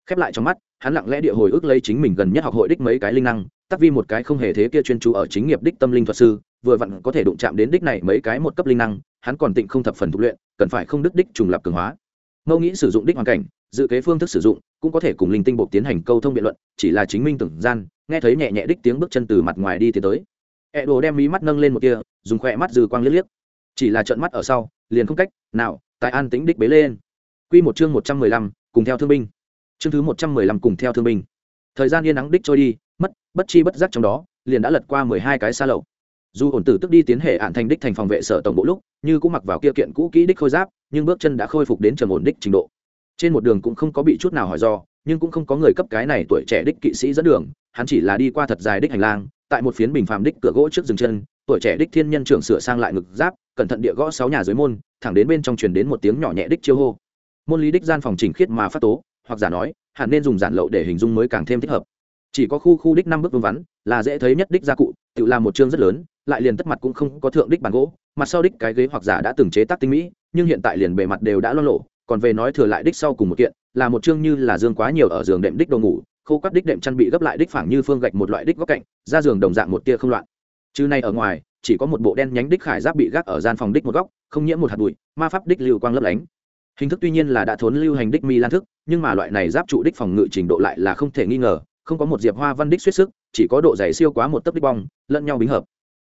Khép lại trong mắt, hắn lặng lẽ địa hồi ức lấy chính mình gần nhất học hội đích mấy cái linh năng, tắc vi một cái không hề thế kia chuyên chú ở chính nghiệp đích tâm linh thuật sư, vừa vặn có thể đụng chạm đến đích này mấy cái một cấp linh năng, hắn còn tịnh không thập phần tu luyện, cần phải không đức đích trùng lập cường hóa. Mâu nghĩ sử dụng đích hoàn cảnh, dự kế phương thức sử dụng, cũng có thể cùng linh tinh bộ tiến hành câu thông biện luận, chỉ là chính minh tưởng gian, nghe thấy nhẹ nhẹ đích tiếng bước chân từ mặt ngoài đi tiến tới. Ẹ đồ đem mí mắt nâng lên một kia dùng khỏe mắt dư quang liếc liếc chỉ là trợn mắt ở sau, liền không cách nào tại an tính đích bế lên. Quy một chương một trăm mười lăm, cùng theo thương binh. Chương thứ một trăm mười lăm cùng theo thương binh. Thời gian yên nắng đích trôi đi, mất, bất chi bất giác trong đó, liền đã lật qua mười hai cái xa lậu dù ổn tử tức đi tiến hệ ạn thành đích thành phòng vệ sở tổng bộ lúc, như cũng mặc vào kia kiện cũ kỹ đích khôi giáp, nhưng bước chân đã khôi phục đến trầm ổn đích trình độ. Trên một đường cũng không có bị chút nào hỏi do, nhưng cũng không có người cấp cái này tuổi trẻ đích kỵ sĩ dẫn đường, hắn chỉ là đi qua thật dài đích hành lang, tại một phiến bình phàm đích cửa gỗ trước dừng chân tuổi trẻ đích thiên nhân trưởng sửa sang lại ngực giáp, cẩn thận địa gõ sáu nhà dưới môn, thẳng đến bên trong truyền đến một tiếng nhỏ nhẹ đích chiêu hô. Môn lý đích gian phòng chỉnh khiết mà phát tố, hoặc giả nói, hẳn nên dùng giản lậu để hình dung mới càng thêm thích hợp. Chỉ có khu khu đích năm bước vương vắn, là dễ thấy nhất đích gia cụ, tự làm một chương rất lớn, lại liền tất mặt cũng không có thượng đích bàn gỗ, mặt sau đích cái ghế hoặc giả đã từng chế tác tinh mỹ, nhưng hiện tại liền bề mặt đều đã lo lộ, còn về nói thừa lại đích sau cùng một kiện, là một chương như là dương quá nhiều ở giường đệm đích đồ ngủ, khô các đích đệm chăn bị gấp lại đích phẳng như phương gạch một loại đích góc cạnh, ra giường đồng dạng một tia không loạn chứ này ở ngoài, chỉ có một bộ đen nhánh đích khải giáp bị gác ở gian phòng đích một góc, không nhiễm một hạt bụi, ma pháp đích lưu quang lấp lánh. Hình thức tuy nhiên là đã thốn lưu hành đích mi lan thức, nhưng mà loại này giáp trụ đích phòng ngự trình độ lại là không thể nghi ngờ, không có một diệp hoa văn đích suýt sức, chỉ có độ dày siêu quá một tấc đích bong, lẫn nhau bính hợp.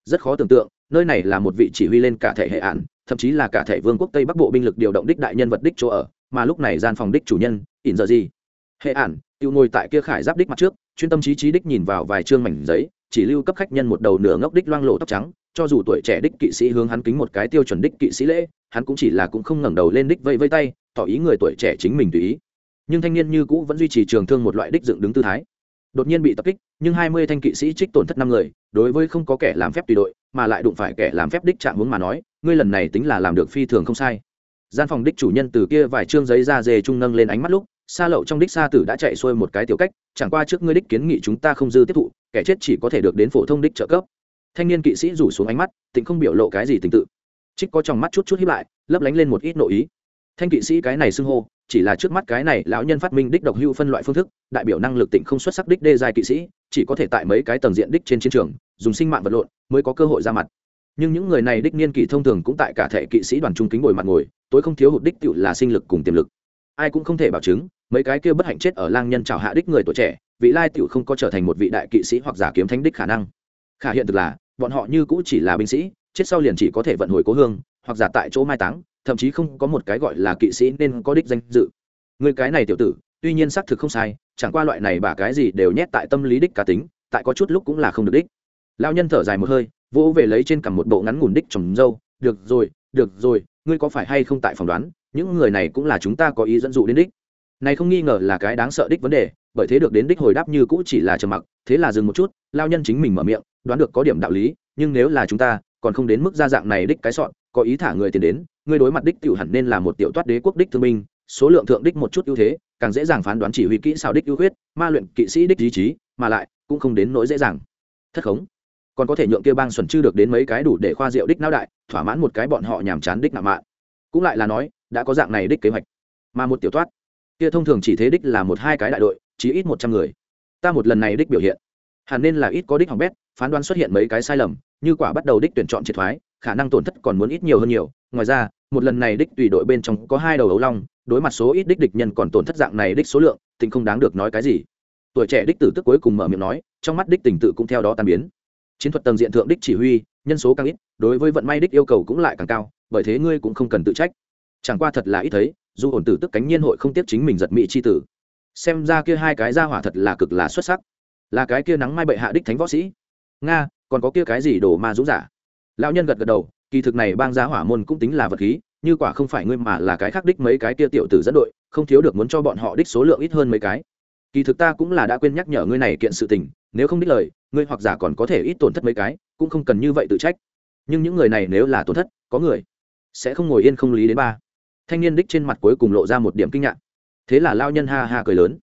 Rất khó tưởng tượng, nơi này là một vị chỉ huy lên cả thể hệ ản thậm chí là cả thể vương quốc tây bắc bộ binh lực điều động đích đại nhân vật đích chỗ ở, mà lúc này gian phòng đích chủ nhân, ỉn giờ gì? Hệ ản tự ngồi tại kia khải giáp đích mặt trước, chuyên tâm trí trí đích nhìn vào vài chương mảnh giấy chỉ lưu cấp khách nhân một đầu nửa ngốc đích loang lộ tóc trắng, cho dù tuổi trẻ đích kỵ sĩ hướng hắn kính một cái tiêu chuẩn đích kỵ sĩ lễ, hắn cũng chỉ là cũng không ngẩng đầu lên đích vây vây tay, tỏ ý người tuổi trẻ chính mình tùy ý. Nhưng thanh niên như cũ vẫn duy trì trường thương một loại đích dựng đứng tư thái. Đột nhiên bị tập kích, nhưng hai mươi thanh kỵ sĩ trích tổn thất năm người, đối với không có kẻ làm phép tùy đội, mà lại đụng phải kẻ làm phép đích chạm hướng mà nói, ngươi lần này tính là làm được phi thường không sai. Gian phòng đích chủ nhân từ kia vài chương giấy ra dề trung nâng lên ánh mắt lúc xa lậu trong đích xa tử đã chạy xuôi một cái tiểu cách, chẳng qua trước ngươi đích kiến nghị chúng ta không dư tiếp thụ, kẻ chết chỉ có thể được đến phổ thông đích trợ cấp. Thanh niên kỵ sĩ rủ xuống ánh mắt, tịnh không biểu lộ cái gì tình tự. Trích có trong mắt chút chút hiếp lại, lấp lánh lên một ít nội ý. Thanh kỵ sĩ cái này xưng hô, chỉ là trước mắt cái này lão nhân phát minh đích độc hưu phân loại phương thức, đại biểu năng lực tịnh không xuất sắc đích đê dài kỵ sĩ, chỉ có thể tại mấy cái tầng diện đích trên chiến trường, dùng sinh mạng vật lộn mới có cơ hội ra mặt. Nhưng những người này đích niên kỷ thông thường cũng tại cả thể kỵ sĩ đoàn trung kính ngồi mặt ngồi, tối không thiếu hụt đích tựu là sinh lực cùng tiềm lực ai cũng không thể bảo chứng, mấy cái kia bất hạnh chết ở lang nhân trào hạ đích người tuổi trẻ, vị lai tiểu không có trở thành một vị đại kỵ sĩ hoặc giả kiếm thánh đích khả năng. Khả hiện thực là, bọn họ như cũ chỉ là binh sĩ, chết sau liền chỉ có thể vận hồi cố hương, hoặc giả tại chỗ mai táng, thậm chí không có một cái gọi là kỵ sĩ nên có đích danh dự. Người cái này tiểu tử, tuy nhiên xác thực không sai, chẳng qua loại này bà cái gì đều nhét tại tâm lý đích cá tính, tại có chút lúc cũng là không được đích. Lao nhân thở dài một hơi, vỗ về lấy trên cằm một bộ ngắn ngủn đích trồng dâu, được rồi được rồi ngươi có phải hay không tại phỏng đoán, những người này cũng là chúng ta có ý dẫn dụ đến đích. Này không nghi ngờ là cái đáng sợ đích vấn đề, bởi thế được đến đích hồi đáp như cũ chỉ là trầm mặc, thế là dừng một chút, lao nhân chính mình mở miệng, đoán được có điểm đạo lý, nhưng nếu là chúng ta, còn không đến mức gia dạng này đích cái sọn, có ý thả người tiền đến, ngươi đối mặt đích tiểu hẳn nên là một tiểu toát đế quốc đích thương binh số lượng thượng đích một chút ưu thế, càng dễ dàng phán đoán chỉ huy kỹ xào đích ưu huyết ma luyện kỵ sĩ đích ý chí, mà lại cũng không đến nỗi dễ dàng. Thất khống còn có thể nhượng kia bang xuẩn chư được đến mấy cái đủ để khoa rượu đích não đại, thỏa mãn một cái bọn họ nhàm chán đích nạo mạn. Cũng lại là nói, đã có dạng này đích kế hoạch. Mà một tiểu thoát, kia thông thường chỉ thế đích là một hai cái đại đội, chí ít một trăm người. Ta một lần này đích biểu hiện, hẳn nên là ít có đích hỏng bét, phán đoán xuất hiện mấy cái sai lầm, như quả bắt đầu đích tuyển chọn triệt thoái, khả năng tổn thất còn muốn ít nhiều hơn nhiều. Ngoài ra, một lần này đích tùy đội bên trong có hai đầu ấu long, đối mặt số ít đích địch nhân còn tổn thất dạng này đích số lượng, tình không đáng được nói cái gì. Tuổi trẻ đích tử tức cuối cùng mở miệng nói, trong mắt đích tình tự cũng theo đó tan biến chiến thuật tầng diện thượng đích chỉ huy, nhân số càng ít, đối với vận may đích yêu cầu cũng lại càng cao, bởi thế ngươi cũng không cần tự trách. Chẳng qua thật là ít thấy, dù ổn tử tức cánh nhiên hội không tiếp chính mình giật mỹ c h i tử. Xem ra kia hai cái ra hỏa thật là cực là xuất sắc. Là cái kia nắng mai bệ hạ đích thánh võ sĩ. Nga, còn có kia cái gì đồ ma dũng giả? Lão nhân gật gật đầu, kỳ thực này bang giá hỏa môn cũng tính là vật khí, như quả không phải ngươi mà là cái khác đích mấy cái kia tiểu tử dẫn đội, không thiếu được muốn cho bọn họ đích số lượng ít hơn mấy cái. Kỳ thực ta cũng là đã quên nhắc nhở ngươi này kiện sự tình, nếu không đích lời ngươi hoặc giả còn có thể ít tổn thất mấy cái, cũng không cần như vậy tự trách. Nhưng những người này nếu là tổn thất, có người sẽ không ngồi yên không lý đến ba. Thanh niên đích trên mặt cuối cùng lộ ra một điểm kinh ngạc. Thế là lao nhân ha ha cười lớn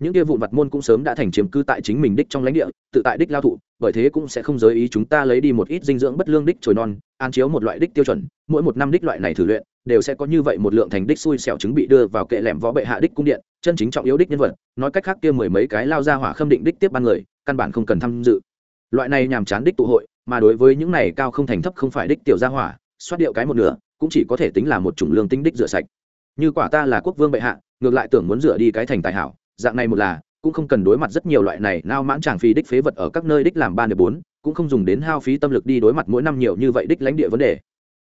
những kia vụn vặt môn cũng sớm đã thành chiếm cư tại chính mình đích trong lãnh địa, tự tại đích lao thụ, bởi thế cũng sẽ không giới ý chúng ta lấy đi một ít dinh dưỡng bất lương đích trồi non an chiếu một loại đích tiêu chuẩn, mỗi một năm đích loại này thử luyện, đều sẽ có như vậy một lượng thành đích xui xẻo chứng bị đưa vào kệ lẻm võ bệ hạ đích cung điện, chân chính trọng yếu đích nhân vật, nói cách khác kia mười mấy cái lao ra hỏa khâm định đích tiếp ban người, căn bản không cần tham dự. Loại này nhàm chán đích tụ hội, mà đối với những này cao không thành thấp không phải đích tiểu gia hỏa, xoát điệu cái một nửa, cũng chỉ có thể tính là một chủng lương tinh đích rửa sạch. Như quả ta là quốc vương bệ hạ, ngược lại tưởng muốn rửa đi cái thành tài hảo dạng này một là, cũng không cần đối mặt rất nhiều loại này nao mãn tràng phí đích phế vật ở các nơi đích làm ba nửa bốn, cũng không dùng đến hao phí tâm lực đi đối mặt mỗi năm nhiều như vậy đích lãnh địa vấn đề.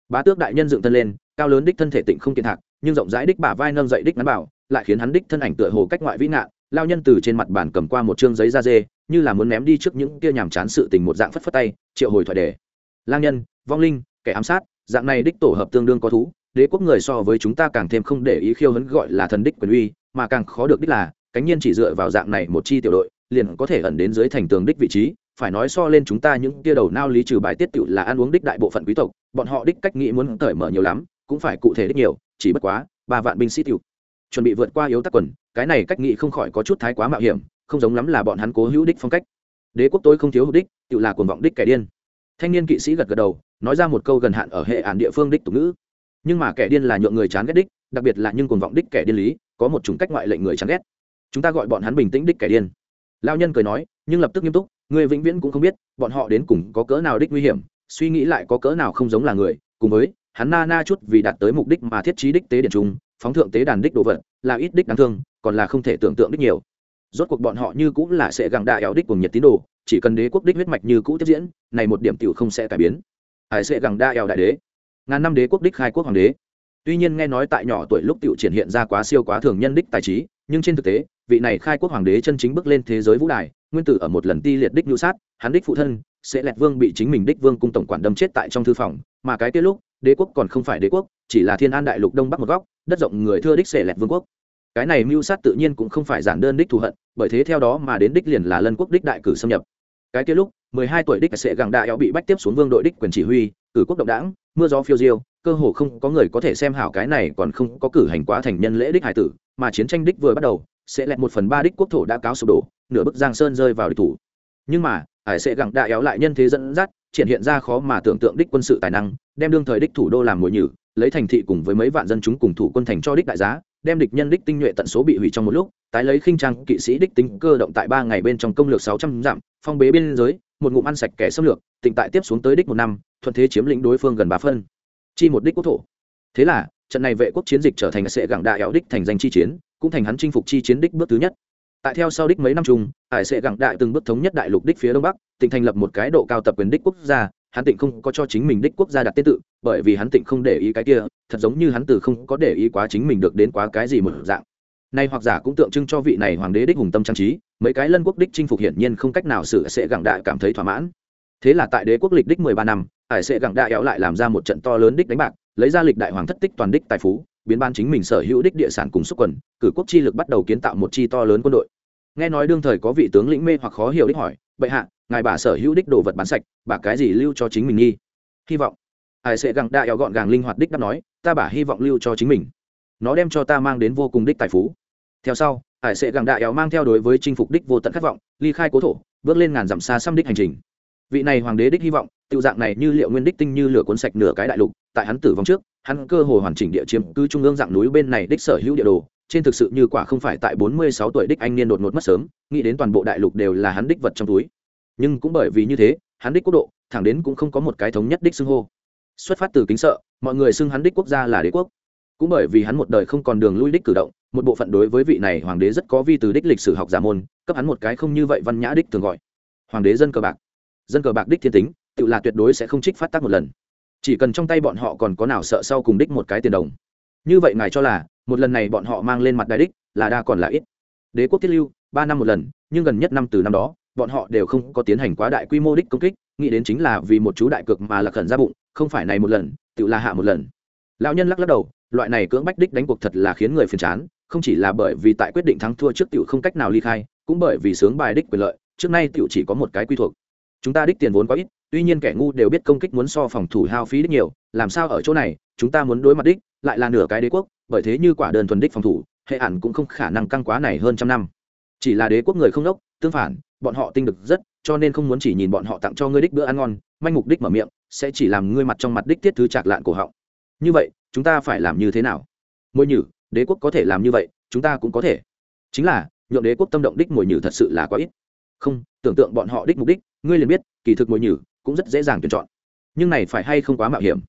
Bá tước đại nhân dựng thân lên, cao lớn đích thân thể tịnh không kiện thạc, nhưng rộng rãi đích bả vai nâng dậy đích ngắn bảo, lại khiến hắn đích thân ảnh tựa hồ cách ngoại vĩ ngạn, lao nhân từ trên mặt bàn cầm qua một chương giấy da dê, như là muốn ném đi trước những kia nhàm chán sự tình một dạng phất phất tay, triệu hồi thoại đề. Lang nhân, vong linh, kẻ ám sát, dạng này đích tổ hợp tương đương có thú, đế quốc người so với chúng ta càng thêm không để ý khiêu hấn gọi là thần đích quyền uy, mà càng khó được đích là cánh nhiên chỉ dựa vào dạng này một chi tiểu đội, liền có thể ẩn đến dưới thành tường đích vị trí. Phải nói so lên chúng ta những kia đầu nao lý trừ bài tiết tựu là ăn uống đích đại bộ phận quý tộc, bọn họ đích cách nghĩ muốn cởi mở nhiều lắm, cũng phải cụ thể đích nhiều, chỉ bất quá, ba vạn binh sĩ tiểu chuẩn bị vượt qua yếu tắc quần, cái này cách nghĩ không khỏi có chút thái quá mạo hiểm, không giống lắm là bọn hắn cố hữu đích phong cách. Đế quốc tôi không thiếu hữu đích tựu là cuồng vọng đích kẻ điên. Thanh niên kỵ sĩ gật gật đầu, nói ra một câu gần hạn ở hệ án địa phương đích tục ngữ. Nhưng mà kẻ điên là nhượng người chán ghét đích, đặc biệt là những cuồng vọng đích kẻ điên lý, có một chủng cách ngoại lệnh người chán ghét chúng ta gọi bọn hắn bình tĩnh đích kẻ điên. Lao nhân cười nói, nhưng lập tức nghiêm túc người vĩnh viễn cũng không biết, bọn họ đến cùng có cỡ nào đích nguy hiểm, suy nghĩ lại có cỡ nào không giống là người. Cùng với, hắn na na chút vì đạt tới mục đích mà thiết trí đích tế điện trung phóng thượng tế đàn đích đồ vật, là ít đích đáng thương, còn là không thể tưởng tượng đích nhiều. Rốt cuộc bọn họ như cũng là sẽ gặng đại éo đích cùng nhiệt tín đồ, chỉ cần đế quốc đích huyết mạch như cũ tiếp diễn, này một điểm tiểu không sẽ cải biến. Hải sẽ gặng đa éo đại đế? Ngàn năm đế quốc đích khai quốc hoàng đế tuy nhiên nghe nói tại nhỏ tuổi lúc tiểu triển hiện ra quá siêu quá thường nhân đích tài trí, nhưng trên thực tế, vị này khai quốc hoàng đế chân chính bước lên thế giới vũ đài, nguyên tử ở một lần ti liệt đích nhu sát, hắn đích phụ thân, sẽ lẹt vương bị chính mình đích vương cung tổng quản đâm chết tại trong thư phòng, mà cái kia lúc, đế quốc còn không phải đế quốc, chỉ là thiên an đại lục đông bắc một góc, đất rộng người thưa đích sẽ lẹt vương quốc. Cái này mưu sát tự nhiên cũng không phải giản đơn đích thù hận, bởi thế theo đó mà đến đích liền là lân quốc đích đại cử xâm nhập. Cái kia lúc, mười hai tuổi đích sẽ gặng đại éo bị bách tiếp xuống vương đội đích quyền chỉ huy, cử quốc động đảng, mưa gió phiêu diêu cơ hồ không có người có thể xem hảo cái này còn không có cử hành quá thành nhân lễ đích hải tử, mà chiến tranh đích vừa bắt đầu, sẽ lẹt một phần ba đích quốc thổ đã cáo sụp đổ, nửa bức giang sơn rơi vào địch thủ. Nhưng mà hải sẽ gặng đại éo lại nhân thế dẫn dắt, triển hiện ra khó mà tưởng tượng đích quân sự tài năng, đem đương thời đích thủ đô làm mồi nhử, lấy thành thị cùng với mấy vạn dân chúng cùng thủ quân thành cho đích đại giá, đem địch nhân đích tinh nhuệ tận số bị hủy trong một lúc, tái lấy khinh trang kỵ sĩ đích tính cơ động tại ba ngày bên trong công lược sáu trăm dặm, phong bế biên giới, một ngụm ăn sạch kẻ xâm lược, tỉnh tại tiếp xuống tới đích một năm, thuận thế chiếm lĩnh đối phương gần ba phân chi một đích quốc thổ. Thế là, trận này vệ quốc chiến dịch trở thành sệ gẳng đại éo đích thành danh chi chiến, cũng thành hắn chinh phục chi chiến đích bước thứ nhất. Tại theo sau đích mấy năm chung, hải sệ gẳng đại từng bước thống nhất đại lục đích phía đông bắc, tỉnh thành lập một cái độ cao tập quyền đích quốc gia, hắn tỉnh không có cho chính mình đích quốc gia đặt tên tự, bởi vì hắn tỉnh không để ý cái kia, thật giống như hắn từ không có để ý quá chính mình được đến quá cái gì một dạng. Nay hoặc giả cũng tượng trưng cho vị này hoàng đế đích hùng tâm trang trí, mấy cái lân quốc đích chinh phục hiển nhiên không cách nào sự sẽ gặng đại cảm thấy thỏa mãn. Thế là tại đế quốc lịch đích mười ba năm ải Sệ Gẳng đại éo lại làm ra một trận to lớn đích đánh bạc, lấy ra lịch đại hoàng thất tích toàn đích tài phú, biến ban chính mình sở hữu đích địa sản cùng xúc quần, cử quốc chi lực bắt đầu kiến tạo một chi to lớn quân đội. Nghe nói đương thời có vị tướng lĩnh mê hoặc khó hiểu đích hỏi, bệ hạ, ngài bà sở hữu đích đồ vật bán sạch, bà cái gì lưu cho chính mình nghi? Hy vọng. Ải Sệ Gẳng đại éo gọn gàng linh hoạt đích đáp nói, ta bà hy vọng lưu cho chính mình. Nó đem cho ta mang đến vô cùng đích tài phú. Theo sau, ải Sệ Gẳng đại éo mang theo đối với chinh phục đích vô tận khát vọng, ly khai cố thổ, bước lên ngàn dặm xa xăm đích hành trình. Vị này hoàng đế đích hy vọng tự dạng này như liệu nguyên đích tinh như lửa cuốn sạch nửa cái đại lục, tại hắn tử vong trước, hắn cơ hồ hoàn chỉnh địa chiếm cứ trung ương dạng núi bên này đích sở hữu địa đồ, trên thực sự như quả không phải tại bốn mươi sáu tuổi đích anh niên đột ngột mất sớm, nghĩ đến toàn bộ đại lục đều là hắn đích vật trong túi. Nhưng cũng bởi vì như thế, hắn đích quốc độ, thẳng đến cũng không có một cái thống nhất đích xưng hô. Xuất phát từ kính sợ, mọi người xưng hắn đích quốc gia là đế quốc. Cũng bởi vì hắn một đời không còn đường lui đích cử động, một bộ phận đối với vị này hoàng đế rất có vi từ đích lịch sử học giả môn, cấp hắn một cái không như vậy văn nhã đích thường gọi. Hoàng đế dân cờ bạc. Dân cờ bạc đích thiên tính tự là tuyệt đối sẽ không trích phát tác một lần. Chỉ cần trong tay bọn họ còn có nào sợ sau cùng đích một cái tiền đồng. Như vậy ngài cho là, một lần này bọn họ mang lên mặt đại đích, là đa còn là ít. Đế quốc thiết lưu, ba năm một lần, nhưng gần nhất năm từ năm đó, bọn họ đều không có tiến hành quá đại quy mô đích công kích, nghĩ đến chính là vì một chú đại cực mà là khẩn ra bụng, không phải này một lần, tự là hạ một lần. Lão nhân lắc lắc đầu, loại này cưỡng bách đích đánh cuộc thật là khiến người phiền chán, không chỉ là bởi vì tại quyết định thắng thua trước tiểu không cách nào ly khai, cũng bởi vì sướng bài đích quyền lợi, trước nay tiểu chỉ có một cái quy thuộc. Chúng ta đích tiền vốn quá ít tuy nhiên kẻ ngu đều biết công kích muốn so phòng thủ hao phí đích nhiều, làm sao ở chỗ này, chúng ta muốn đối mặt đích, lại là nửa cái đế quốc, bởi thế như quả đơn thuần đích phòng thủ, hệ ản cũng không khả năng căng quá này hơn trăm năm. Chỉ là đế quốc người không đốc, tương phản, bọn họ tinh được rất, cho nên không muốn chỉ nhìn bọn họ tặng cho ngươi đích bữa ăn ngon, manh mục đích mở miệng, sẽ chỉ làm ngươi mặt trong mặt đích tiết thứ chạc lạn cổ họng. Như vậy, chúng ta phải làm như thế nào? Mỗi nhử, đế quốc có thể làm như vậy, chúng ta cũng có thể. Chính là, nhượng đế quốc tâm động đích mồi nhử thật sự là quá ít. Không, tưởng tượng bọn họ đích mục đích, ngươi liền biết, kỳ thực mồi nhử cũng rất dễ dàng tuyển chọn. Nhưng này phải hay không quá mạo hiểm,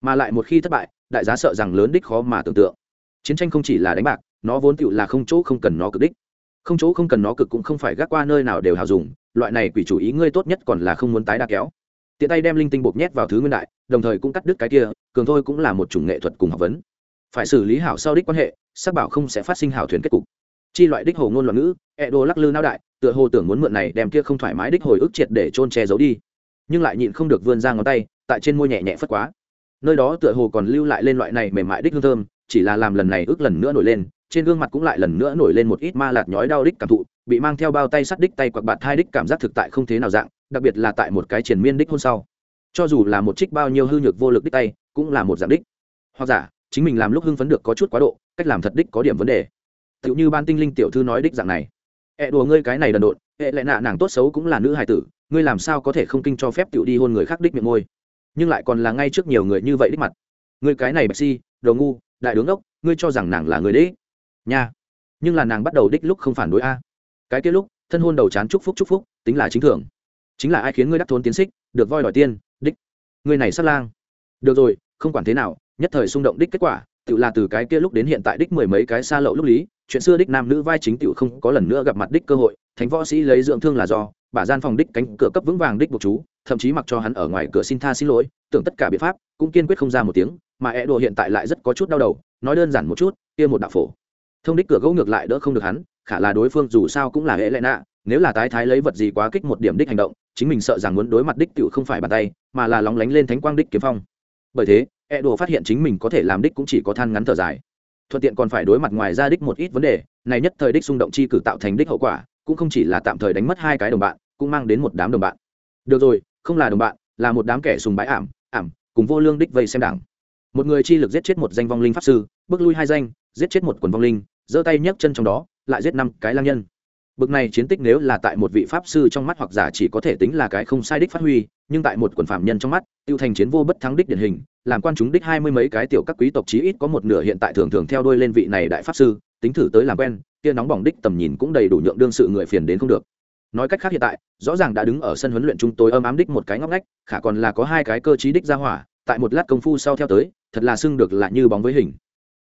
mà lại một khi thất bại, đại giá sợ rằng lớn đích khó mà tưởng tượng. Chiến tranh không chỉ là đánh bạc, nó vốn tựu là không chỗ không cần nó cực đích. Không chỗ không cần nó cực cũng không phải gác qua nơi nào đều hào dùng, loại này quỷ chủ ý ngươi tốt nhất còn là không muốn tái đa kéo. Tiện tay đem linh tinh bột nhét vào thứ nguyên đại, đồng thời cũng cắt đứt cái kia, cường thôi cũng là một chủng nghệ thuật cùng học vấn. Phải xử lý hảo sau đích quan hệ, xác bảo không sẽ phát sinh hảo thuyền kết cục. Chi loại đích hồ ngôn loạn ngữ e đô lắc lư nao đại, tựa hồ tưởng muốn mượn này đem kia không thoải mái đích hồi ức triệt để trôn che giấu đi nhưng lại nhịn không được vươn ra ngón tay, tại trên môi nhẹ nhẹ phất quá. Nơi đó tựa hồ còn lưu lại lên loại này mềm mại đích hương thơm, chỉ là làm lần này ước lần nữa nổi lên, trên gương mặt cũng lại lần nữa nổi lên một ít ma lạt nhói đau đích cảm thụ, bị mang theo bao tay sắt đích tay quặc bạt hai đích cảm giác thực tại không thế nào dạng, đặc biệt là tại một cái triền miên đích hôn sau. Cho dù là một trích bao nhiêu hư nhược vô lực đích tay, cũng là một dạng đích. Hoặc giả, chính mình làm lúc hưng phấn được có chút quá độ, cách làm thật đích có điểm vấn đề. Tựu như ban tinh linh tiểu thư nói đích dạng này ẹ đùa ngươi cái này đần độn hệ lại nạ nàng tốt xấu cũng là nữ hài tử, ngươi làm sao có thể không kinh cho phép tựu đi hôn người khác đích miệng môi? Nhưng lại còn là ngay trước nhiều người như vậy đích mặt. Ngươi cái này bạch si, đồ ngu, đại đứng ốc ngươi cho rằng nàng là người đấy? nha. Nhưng là nàng bắt đầu đích lúc không phản đối a. Cái kia lúc, thân hôn đầu chán chúc phúc chúc phúc, tính là chính thưởng. Chính là ai khiến ngươi đắc thôn tiến xích, được voi đòi tiên, đích. Ngươi này sát lang. Được rồi, không quản thế nào, nhất thời xung động đích kết quả, tự là từ cái kia lúc đến hiện tại đích mười mấy cái xa lậu lúc lý chuyện xưa đích nam nữ vai chính tiểu không có lần nữa gặp mặt đích cơ hội, thánh võ sĩ lấy dưỡng thương là do, bà gian phòng đích cánh cửa cấp vững vàng đích buộc chú, thậm chí mặc cho hắn ở ngoài cửa xin tha xin lỗi, tưởng tất cả biện pháp, cũng kiên quyết không ra một tiếng, mà e đồ hiện tại lại rất có chút đau đầu, nói đơn giản một chút, kia một đạo phổ. Thông đích cửa gỗ ngược lại đỡ không được hắn, khả là đối phương dù sao cũng là hệ lệ nạ, nếu là tái thái lấy vật gì quá kích một điểm đích hành động, chính mình sợ rằng muốn đối mặt đích tựu không phải bàn tay, mà là lóng lánh lên thánh quang đích kiếm phong. Bởi thế e đồ phát hiện chính mình có thể làm đích cũng chỉ có than ngắn thở dài thuận tiện còn phải đối mặt ngoài ra đích một ít vấn đề, này nhất thời đích xung động chi cử tạo thành đích hậu quả, cũng không chỉ là tạm thời đánh mất hai cái đồng bạn, cũng mang đến một đám đồng bạn. Được rồi, không là đồng bạn, là một đám kẻ sùng bái ảm ảm, cùng vô lương đích vây xem đảng. Một người chi lực giết chết một danh vong linh pháp sư, bước lui hai danh, giết chết một quần vong linh, giơ tay nhấc chân trong đó, lại giết năm cái lang nhân bực này chiến tích nếu là tại một vị pháp sư trong mắt hoặc giả chỉ có thể tính là cái không sai đích phát huy, nhưng tại một quần phạm nhân trong mắt, tiêu thành chiến vô bất thắng đích điển hình, làm quan chúng đích hai mươi mấy cái tiểu các quý tộc chí ít có một nửa hiện tại thường thường theo đuôi lên vị này đại pháp sư, tính thử tới làm quen, kia nóng bỏng đích tầm nhìn cũng đầy đủ nhượng đương sự người phiền đến không được. Nói cách khác hiện tại, rõ ràng đã đứng ở sân huấn luyện chúng tôi âm ám đích một cái ngóc ngách, khả còn là có hai cái cơ trí đích ra hỏa, tại một lát công phu sau theo tới, thật là xưng được là như bóng với hình.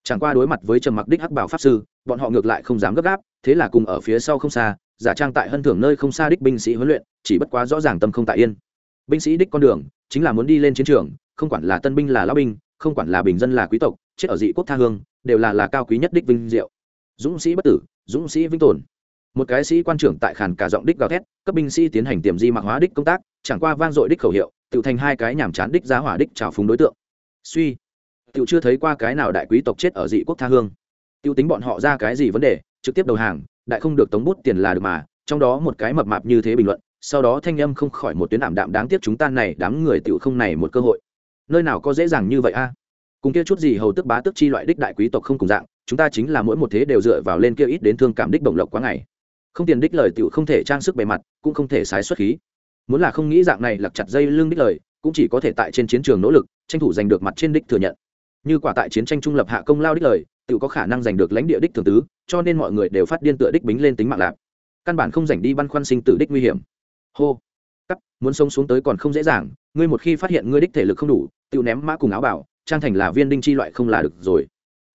Chẳng qua đối mặt với trầm mặc đích hắc bảo pháp sư, bọn họ ngược lại không dám gấp gáp thế là cùng ở phía sau không xa, giả trang tại hân thưởng nơi không xa đích binh sĩ huấn luyện, chỉ bất quá rõ ràng tâm không tại yên. Binh sĩ đích con đường, chính là muốn đi lên chiến trường, không quản là tân binh là lão binh, không quản là bình dân là quý tộc, chết ở dị quốc tha hương, đều là là cao quý nhất đích vinh diệu. Dũng sĩ bất tử, dũng sĩ vinh tồn. Một cái sĩ quan trưởng tại khàn cả giọng đích gào thét, cấp binh sĩ tiến hành tiềm di mạc hóa đích công tác, chẳng qua vang dội đích khẩu hiệu, tự thành hai cái nhàm chán đích giá hỏa đích trào phúng đối tượng. Suy, tự chưa thấy qua cái nào đại quý tộc chết ở dị quốc tha hương. Tiêu tính bọn họ ra cái gì vấn đề trực tiếp đầu hàng, đại không được tống bút tiền là được mà, trong đó một cái mập mạp như thế bình luận, sau đó thanh âm không khỏi một tuyến ảm đạm đáng tiếc chúng ta này đám người tiểu không này một cơ hội. Nơi nào có dễ dàng như vậy a? Cùng kia chút gì hầu tức bá tức chi loại đích đại quý tộc không cùng dạng, chúng ta chính là mỗi một thế đều dựa vào lên kia ít đến thương cảm đích bổng lộc quá ngày. Không tiền đích lời tiểu không thể trang sức bề mặt, cũng không thể sái xuất khí. Muốn là không nghĩ dạng này lặc chặt dây lưng đích lời, cũng chỉ có thể tại trên chiến trường nỗ lực, tranh thủ giành được mặt trên đích thừa nhận. Như quả tại chiến tranh trung lập hạ công lao đích lời tự có khả năng giành được lãnh địa đích thường tứ cho nên mọi người đều phát điên tựa đích bính lên tính mạng lạc. Căn bản không dành đi băn khoăn sinh tử đích nguy hiểm. Hô. Cắt muốn sống xuống tới còn không dễ dàng, ngươi một khi phát hiện ngươi đích thể lực không đủ tự ném mã cùng áo bảo, trang thành là viên đinh chi loại không là được rồi.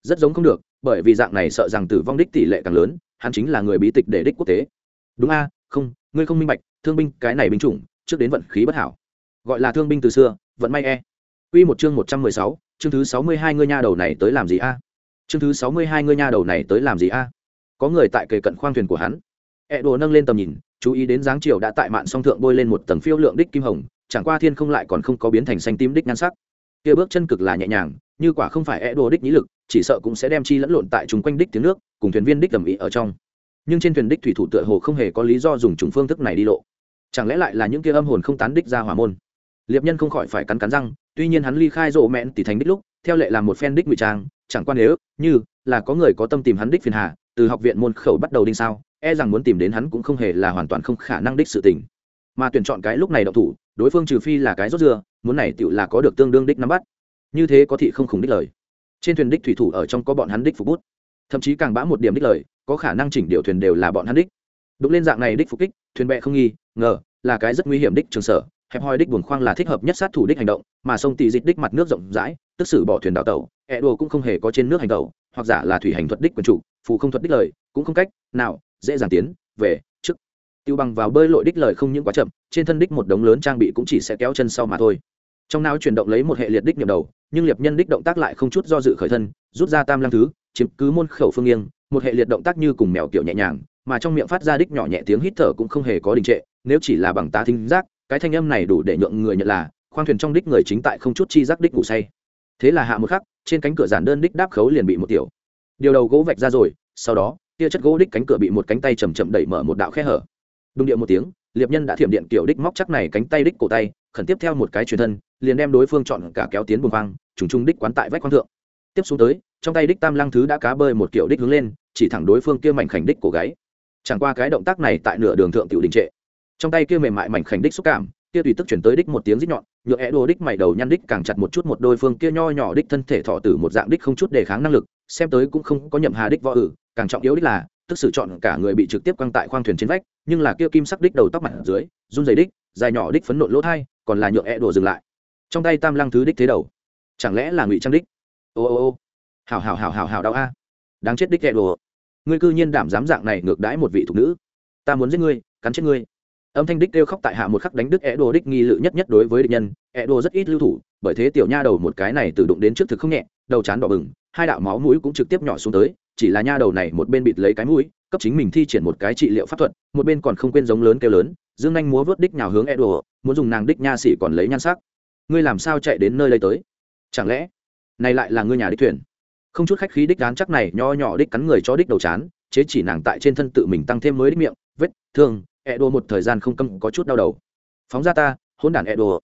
Rất giống không được, bởi vì dạng này sợ rằng tử vong đích tỷ lệ càng lớn, hắn chính là người bí tịch để đích quốc tế. Đúng a, không, ngươi không minh bạch, thương binh, cái này binh chủng, trước đến vận khí bất hảo. Gọi là thương binh từ xưa, vận may e. Quy một chương một trăm mười sáu, chương thứ sáu mươi hai ngươi nha đầu này tới làm gì a? Chương thứ sáu mươi hai ngươi nha đầu này tới làm gì a? Có người tại kề cận khoang thuyền của hắn. Ẹ đồ nâng lên tầm nhìn, chú ý đến dáng chiều đã tại mạn song thượng bôi lên một tầng phiêu lượng đích kim hồng, chẳng qua thiên không lại còn không có biến thành xanh tím đích nhan sắc. Kia bước chân cực là nhẹ nhàng, như quả không phải ẹ đồ đích nhĩ lực, chỉ sợ cũng sẽ đem chi lẫn lộn tại chung quanh đích tiếng nước, cùng thuyền viên đích tầm ý ở trong. Nhưng trên thuyền đích thủy thủ tựa hồ không hề có lý do dùng chủng phương thức này đi lộ. Chẳng lẽ lại là những kia âm hồn không tán đích ra hỏa môn? Liệp nhân không khỏi phải cắn cắn răng, tuy nhiên hắn ly khai rộ mẹn tỷ thành đích lúc theo lệ làm một phen đích ngụy trang, chẳng quan nếu như là có người có tâm tìm hắn đích phiền hà, từ học viện môn khẩu bắt đầu đinh sao e rằng muốn tìm đến hắn cũng không hề là hoàn toàn không khả năng đích sự tình. Mà tuyển chọn cái lúc này động thủ, đối phương trừ phi là cái rốt dưa, muốn này tựu là có được tương đương đích nắm bắt. Như thế có thị không khủng đích lời. Trên thuyền đích thủy thủ ở trong có bọn hắn đích phục bút. Thậm chí càng bã một điểm đích lời, có khả năng chỉnh điều thuyền đều là bọn hắn đích. Đụng lên dạng này đích phục kích, thuyền bè không nghi, ngờ, là cái rất nguy hiểm đích trường sở hẹp hoi đích buồng khoang là thích hợp nhất sát thủ đích hành động, mà sông tỷ dịch đích mặt nước rộng rãi, tức xử bỏ thuyền đào tàu, ẹ đồ cũng không hề có trên nước hành tàu, hoặc giả là thủy hành thuật đích quyền chủ, phù không thuật đích lời, cũng không cách nào dễ dàng tiến về trước. Tiêu bằng vào bơi lội đích lời không những quá chậm, trên thân đích một đống lớn trang bị cũng chỉ sẽ kéo chân sau mà thôi. Trong não chuyển động lấy một hệ liệt đích nhầm đầu, nhưng liệt nhân đích động tác lại không chút do dự khởi thân, rút ra tam lăng thứ, chiếm cứ môn khẩu phương nghiêng, một hệ liệt động tác như cùng mèo kiểu nhẹ nhàng, mà trong miệng phát ra đích nhỏ nhẹ tiếng hít thở cũng không hề có đình trệ, nếu chỉ là bằng tá thính giác cái thanh âm này đủ để nhượng người nhận là, khoang thuyền trong đích người chính tại không chút chi giác đích ngủ say. Thế là hạ một khắc, trên cánh cửa giản đơn đích đáp khấu liền bị một tiểu. Điều đầu gỗ vạch ra rồi, sau đó, tia chất gỗ đích cánh cửa bị một cánh tay chầm chậm đẩy mở một đạo khe hở. Đung điện một tiếng, liệp nhân đã thiểm điện kiểu đích móc chắc này cánh tay đích cổ tay, khẩn tiếp theo một cái truyền thân, liền đem đối phương chọn cả kéo tiến bùng khoang trùng trung đích quán tại vách khoang thượng. Tiếp xuống tới, trong tay đích tam lăng thứ đã cá bơi một kiểu đích hướng lên, chỉ thẳng đối phương kia mảnh khảnh đích cổ gáy. Chẳng qua cái động tác này tại nửa đường thượng tiểu đình trệ trong tay kia mềm mại mảnh khảnh đích xúc cảm, kia tùy tức chuyển tới đích một tiếng rít nhọn, nhựa é đồ đích mày đầu nhăn đích càng chặt một chút một đôi phương kia nho nhỏ đích thân thể thọ tử một dạng đích không chút đề kháng năng lực, xem tới cũng không có nhậm hà đích võ ử, càng trọng yếu đích là, tức sự chọn cả người bị trực tiếp quăng tại khoang thuyền trên vách, nhưng là kia kim sắc đích đầu tóc mặt dưới, run dày đích, dài nhỏ đích phấn nộn lỗ thai, còn là nhựa é đồ dừng lại. Trong tay tam lăng thứ đích thế đầu, chẳng lẽ là ngụy trang đích? Ô ô ô hào hào hào hào hào đau a, đáng chết đích ghẹ đồ. Ngươi cư nhiên đảm dám dạng này ngược đãi một vị thục nữ. Ta muốn giết ngươi, cắn chết ngươi âm thanh đích kêu khóc tại hạ một khắc đánh đức é đồ đích nghi lự nhất nhất đối với địch nhân. É đồ rất ít lưu thủ, bởi thế tiểu nha đầu một cái này tự đụng đến trước thực không nhẹ, đầu chán đỏ bừng, hai đạo máu mũi cũng trực tiếp nhỏ xuống tới, chỉ là nha đầu này một bên bịt lấy cái mũi, cấp chính mình thi triển một cái trị liệu pháp thuật, một bên còn không quên giống lớn kêu lớn, dương anh múa vớt đích nhào hướng é đồ muốn dùng nàng đích nha sĩ còn lấy nhan sắc. Ngươi làm sao chạy đến nơi đây tới? Chẳng lẽ, này lại là ngươi nhà đích thuyền? Không chút khách khí đích đán chắc này nho nhỏ đích cắn người cho đích đầu chán, chế chỉ nàng tại trên thân tự mình tăng thêm mới đích miệng, vết thương e đồ một thời gian không câm có chút đau đầu. Phóng ra ta hôn đản e đồ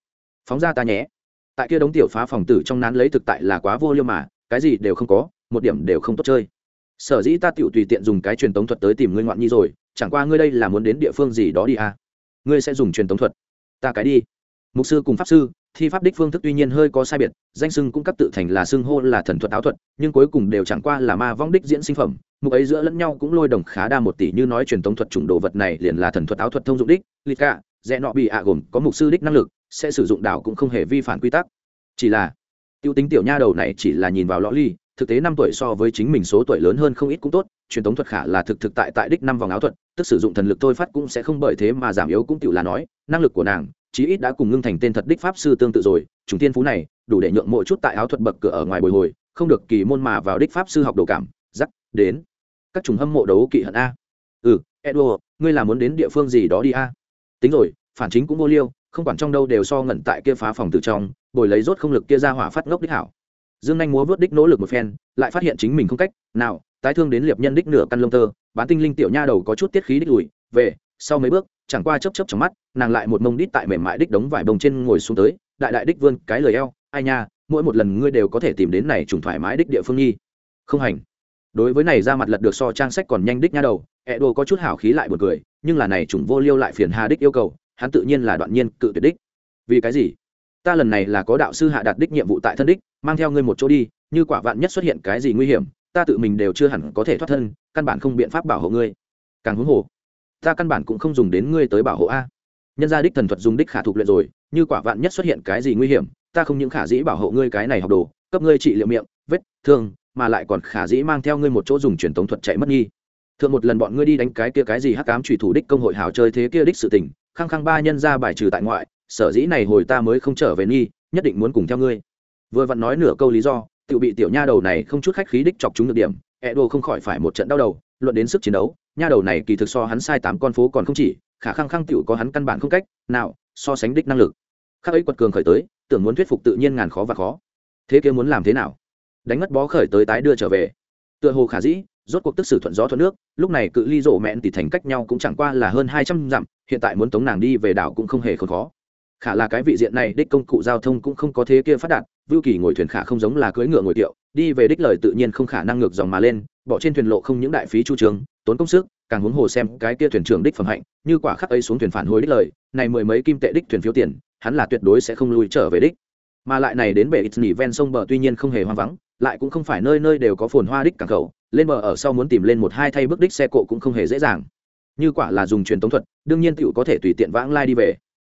phóng ra ta nhé. Tại kia đống tiểu phá phòng tử trong nán lấy thực tại là quá vô liêu mà, cái gì đều không có, một điểm đều không tốt chơi. Sở dĩ ta tiểu tùy tiện dùng cái truyền tống thuật tới tìm ngươi ngoạn nhi rồi, chẳng qua ngươi đây là muốn đến địa phương gì đó đi à? Ngươi sẽ dùng truyền tống thuật. Ta cái đi. Mục sư cùng pháp sư, thi pháp đích phương thức tuy nhiên hơi có sai biệt, danh sưng cũng cấp tự thành là xưng hô là thần thuật áo thuật, nhưng cuối cùng đều chẳng qua là ma vong đích diễn sinh phẩm mục ấy giữa lẫn nhau cũng lôi đồng khá đa một tỷ như nói truyền thống thuật chủng đồ vật này liền là thần thuật áo thuật thông dụng đích, lịch cả rẽ nọ bị ạ gồm có mục sư đích năng lực, sẽ sử dụng đảo cũng không hề vi phạm quy tắc. Chỉ là, tiêu tính tiểu nha đầu này chỉ là nhìn vào lõ ly, thực tế năm tuổi so với chính mình số tuổi lớn hơn không ít cũng tốt, truyền thống thuật khả là thực thực tại tại đích năm vòng áo thuật, tức sử dụng thần lực thôi phát cũng sẽ không bởi thế mà giảm yếu cũng tiểu là nói, năng lực của nàng, chí ít đã cùng ngưng thành tên thật đích pháp sư tương tự rồi chúng tiên phú này, đủ để nhượng mỗi chút tại áo thuật bậc cửa ở ngoài bồi hồi, không được kỳ môn mà vào đích pháp sư học đồ cảm dắt đến các trùng hâm mộ đấu kỵ hận a. Ừ edward, ngươi là muốn đến địa phương gì đó đi a? Tính rồi, phản chính cũng vô liêu, không quản trong đâu đều so ngẩn tại kia phá phòng từ trong, bồi lấy rốt không lực kia ra hỏa phát ngốc đích hảo. Dương anh múa vớt đích nỗ lực một phen, lại phát hiện chính mình không cách, nào, tái thương đến liệp nhân đích nửa căn lông tơ, bán tinh linh tiểu nha đầu có chút tiết khí đích lùi, về, sau mấy bước, chẳng qua chấp chấp trong mắt, nàng lại một mông đít tại mềm mại đích đống vải bông trên ngồi xuống tới, đại đại đích vươn cái lời eo, ai nha, mỗi một lần ngươi đều có thể tìm đến này trùng thoải mái đích địa phương nhi không hành đối với này ra mặt lật được so trang sách còn nhanh đích nha đầu ẹ đồ có chút hảo khí lại buồn cười, nhưng là này trùng vô liêu lại phiền hà đích yêu cầu, hắn tự nhiên là đoạn nhiên cự tuyệt đích. Vì cái gì? Ta lần này là có đạo sư hạ đạt đích nhiệm vụ tại thân đích, mang theo ngươi một chỗ đi, như quả vạn nhất xuất hiện cái gì nguy hiểm, ta tự mình đều chưa hẳn có thể thoát thân, căn bản không biện pháp bảo hộ ngươi. Càng huống hồ, ta căn bản cũng không dùng đến ngươi tới bảo hộ a. Nhân gia đích thần thuật dùng đích khả thục luyện rồi, như quả vạn nhất xuất hiện cái gì nguy hiểm, ta không những khả dĩ bảo hộ ngươi cái này học đồ, cấp ngươi trị liệu miệng, vết thương mà lại còn khả dĩ mang theo ngươi một chỗ dùng truyền tống thuật chạy mất nghi. Thượng một lần bọn ngươi đi đánh cái kia cái gì hắc cám trùy thủ đích công hội hào chơi thế kia đích sự tình, khăng khăng ba nhân ra bài trừ tại ngoại, sở dĩ này hồi ta mới không trở về nghi, nhất định muốn cùng theo ngươi. Vừa vặn nói nửa câu lý do tự bị tiểu nha đầu này không chút khách khí đích chọc chúng được điểm e đồ không khỏi phải một trận đau đầu, luận đến sức chiến đấu, nha đầu này kỳ thực so hắn sai tám con phố còn không chỉ, khả khăng khăng tiểu có hắn căn bản không cách nào so sánh đích năng lực. Khác ấy quật cường khởi tới, tưởng muốn thuyết phục tự nhiên ngàn khó và khó. Thế kia muốn làm thế nào? Đánh mất bó khởi tới tái đưa trở về. Tựa hồ khả dĩ, rốt cuộc tức xử thuận gió thuận nước, lúc này cự ly rổ mẹn tỷ thành cách nhau cũng chẳng qua là hơn hai trăm dặm, hiện tại muốn tống nàng đi về đảo cũng không hề khốn khó. Khả là cái vị diện này đích công cụ giao thông cũng không có thế kia phát đạt, vưu kỳ ngồi thuyền khả không giống là cưỡi ngựa ngồi kiệu, đi về đích lời tự nhiên không khả năng ngược dòng mà lên, bỏ trên thuyền lộ không những đại phí chu trường, tốn công sức, càng huống hồ xem cái kia thuyền trưởng đích phẩm hạnh, như quả khắc ấy xuống thuyền phản hồi đích lời, này mười mấy kim tệ đích thuyền phiếu tiền, hắn là tuyệt đối sẽ không lui trở về đích. Mà lại này đến bể ít nghỉ ven sông bờ tuy nhiên không hề hoang vắng lại cũng không phải nơi nơi đều có phồn hoa đích cảng khẩu, lên bờ ở sau muốn tìm lên một hai thay bước đích xe cộ cũng không hề dễ dàng. Như quả là dùng truyền tống thuật, đương nhiên tựu có thể tùy tiện vãng lai đi về.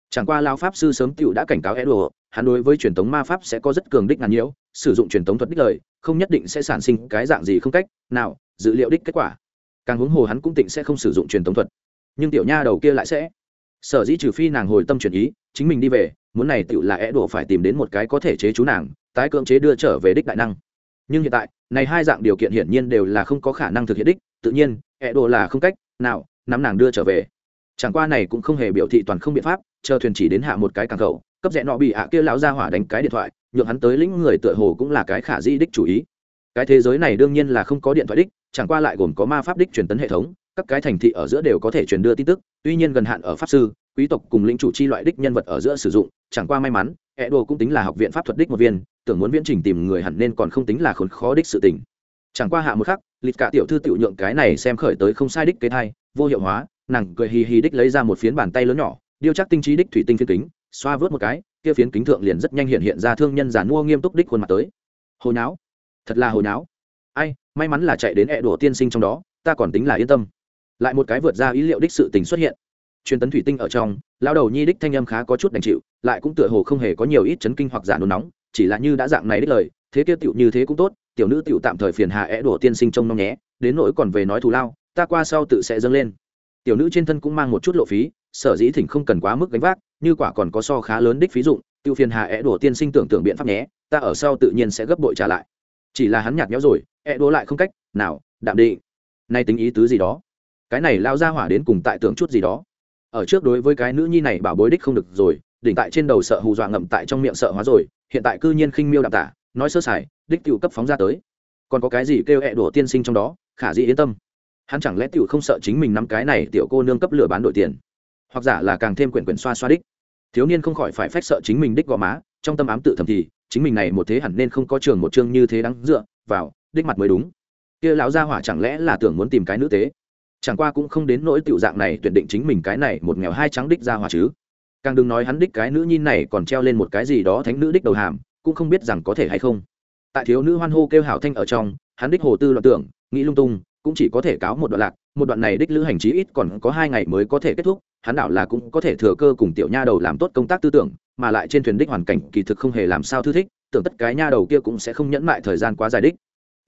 Chẳng qua lao pháp sư sớm tựu đã cảnh cáo edo, hắn đối với truyền tống ma pháp sẽ có rất cường đích ngàn nhiễu sử dụng truyền tống thuật đích lời, không nhất định sẽ sản sinh cái dạng gì không cách nào dự liệu đích kết quả. Càng huống hồ hắn cũng tịnh sẽ không sử dụng truyền tống thuật. Nhưng tiểu nha đầu kia lại sẽ. Sở dĩ trừ phi nàng hồi tâm chuyển ý, chính mình đi về, muốn này tựu là é đổ phải tìm đến một cái có thể chế chú nàng, tái cưỡng chế đưa trở về đích đại năng nhưng hiện tại, này hai dạng điều kiện hiển nhiên đều là không có khả năng thực hiện đích, tự nhiên, ẹ đồ là không cách nào nắm nàng đưa trở về. Chẳng qua này cũng không hề biểu thị toàn không biện pháp, chờ thuyền chỉ đến hạ một cái càng khẩu, cấp rẽ nọ bị ạ kia lão ra hỏa đánh cái điện thoại, nhượng hắn tới lĩnh người tựa hồ cũng là cái khả di đích chủ ý. Cái thế giới này đương nhiên là không có điện thoại đích, chẳng qua lại gồm có ma pháp đích truyền tấn hệ thống, các cái thành thị ở giữa đều có thể truyền đưa tin tức, tuy nhiên gần hạn ở pháp sư, quý tộc cùng lĩnh chủ chi loại đích nhân vật ở giữa sử dụng, chẳng qua may mắn, ẹ đồ cũng tính là học viện pháp thuật đích một viên tưởng muốn viễn trình tìm người hẳn nên còn không tính là khốn khó đích sự tình. Chẳng qua hạ một khắc, lịch cả tiểu thư tiểu nhượng cái này xem khởi tới không sai đích kế thai, vô hiệu hóa, nàng cười hì hì đích lấy ra một phiến bàn tay lớn nhỏ, điêu chắc tinh trí đích thủy tinh phiến kính, xoa vớt một cái, kia phiến kính thượng liền rất nhanh hiện hiện ra thương nhân giản mua nghiêm túc đích khuôn mặt tới. Hồi não thật là hồi não ai, may mắn là chạy đến ẹ đổ tiên sinh trong đó, ta còn tính là yên tâm. Lại một cái vượt ra ý liệu đích sự tình xuất hiện. Truyền tấn thủy tinh ở trong lao đầu nhi đích thanh âm khá có chút đành chịu, lại cũng tựa hồ không hề có nhiều ít chấn kinh hoặc giả nôn nóng chỉ là như đã dạng này đích lời, thế kia tựu như thế cũng tốt, tiểu nữ tựu tạm thời phiền hà é đổ tiên sinh trông nom nhé, đến nỗi còn về nói thù lao, ta qua sau tự sẽ dâng lên. Tiểu nữ trên thân cũng mang một chút lộ phí, sở dĩ thỉnh không cần quá mức gánh vác, như quả còn có so khá lớn đích phí dụng, tiêu phiền hà é đổ tiên sinh tưởng tượng biện pháp nhé, ta ở sau tự nhiên sẽ gấp bội trả lại. Chỉ là hắn nhạt nhẽo rồi é đổ lại không cách, nào, đạm định. Nay tính ý tứ gì đó? Cái này lao ra hỏa đến cùng tại tưởng chút gì đó. Ở trước đối với cái nữ nhi này bảo bối đích không được rồi, đỉnh tại trên đầu sợ hù dọa ngậm tại trong miệng sợ hóa rồi hiện tại cư nhiên khinh miêu đạm tả, nói sơ sài, đích tiểu cấp phóng ra tới. Còn có cái gì kêu hẹ đổ tiên sinh trong đó, khả dĩ yên tâm. Hắn chẳng lẽ tiểu không sợ chính mình nắm cái này tiểu cô nương cấp lửa bán đổi tiền? Hoặc giả là càng thêm quyển quyển xoa xoa đích. Thiếu niên không khỏi phải phách sợ chính mình đích gò má, trong tâm ám tự thầm thì, chính mình này một thế hẳn nên không có trường một chương như thế đáng dựa, vào, đích mặt mới đúng. Kia lão gia hỏa chẳng lẽ là tưởng muốn tìm cái nữ tế? Chẳng qua cũng không đến nỗi tiểu dạng này tuyển định chính mình cái này một nghèo hai trắng đích gia hỏa chứ càng đừng nói hắn đích cái nữ nhi này còn treo lên một cái gì đó thánh nữ đích đầu hàm, cũng không biết rằng có thể hay không. Tại thiếu nữ hoan hô kêu hảo thanh ở trong, hắn đích hồ tư loạn tưởng, nghĩ lung tung, cũng chỉ có thể cáo một đoạn lạc, một đoạn này đích lữ hành chí ít còn có hai ngày mới có thể kết thúc, hắn đảo là cũng có thể thừa cơ cùng tiểu nha đầu làm tốt công tác tư tưởng, mà lại trên thuyền đích hoàn cảnh kỳ thực không hề làm sao thư thích, tưởng tất cái nha đầu kia cũng sẽ không nhẫn mại thời gian quá dài đích.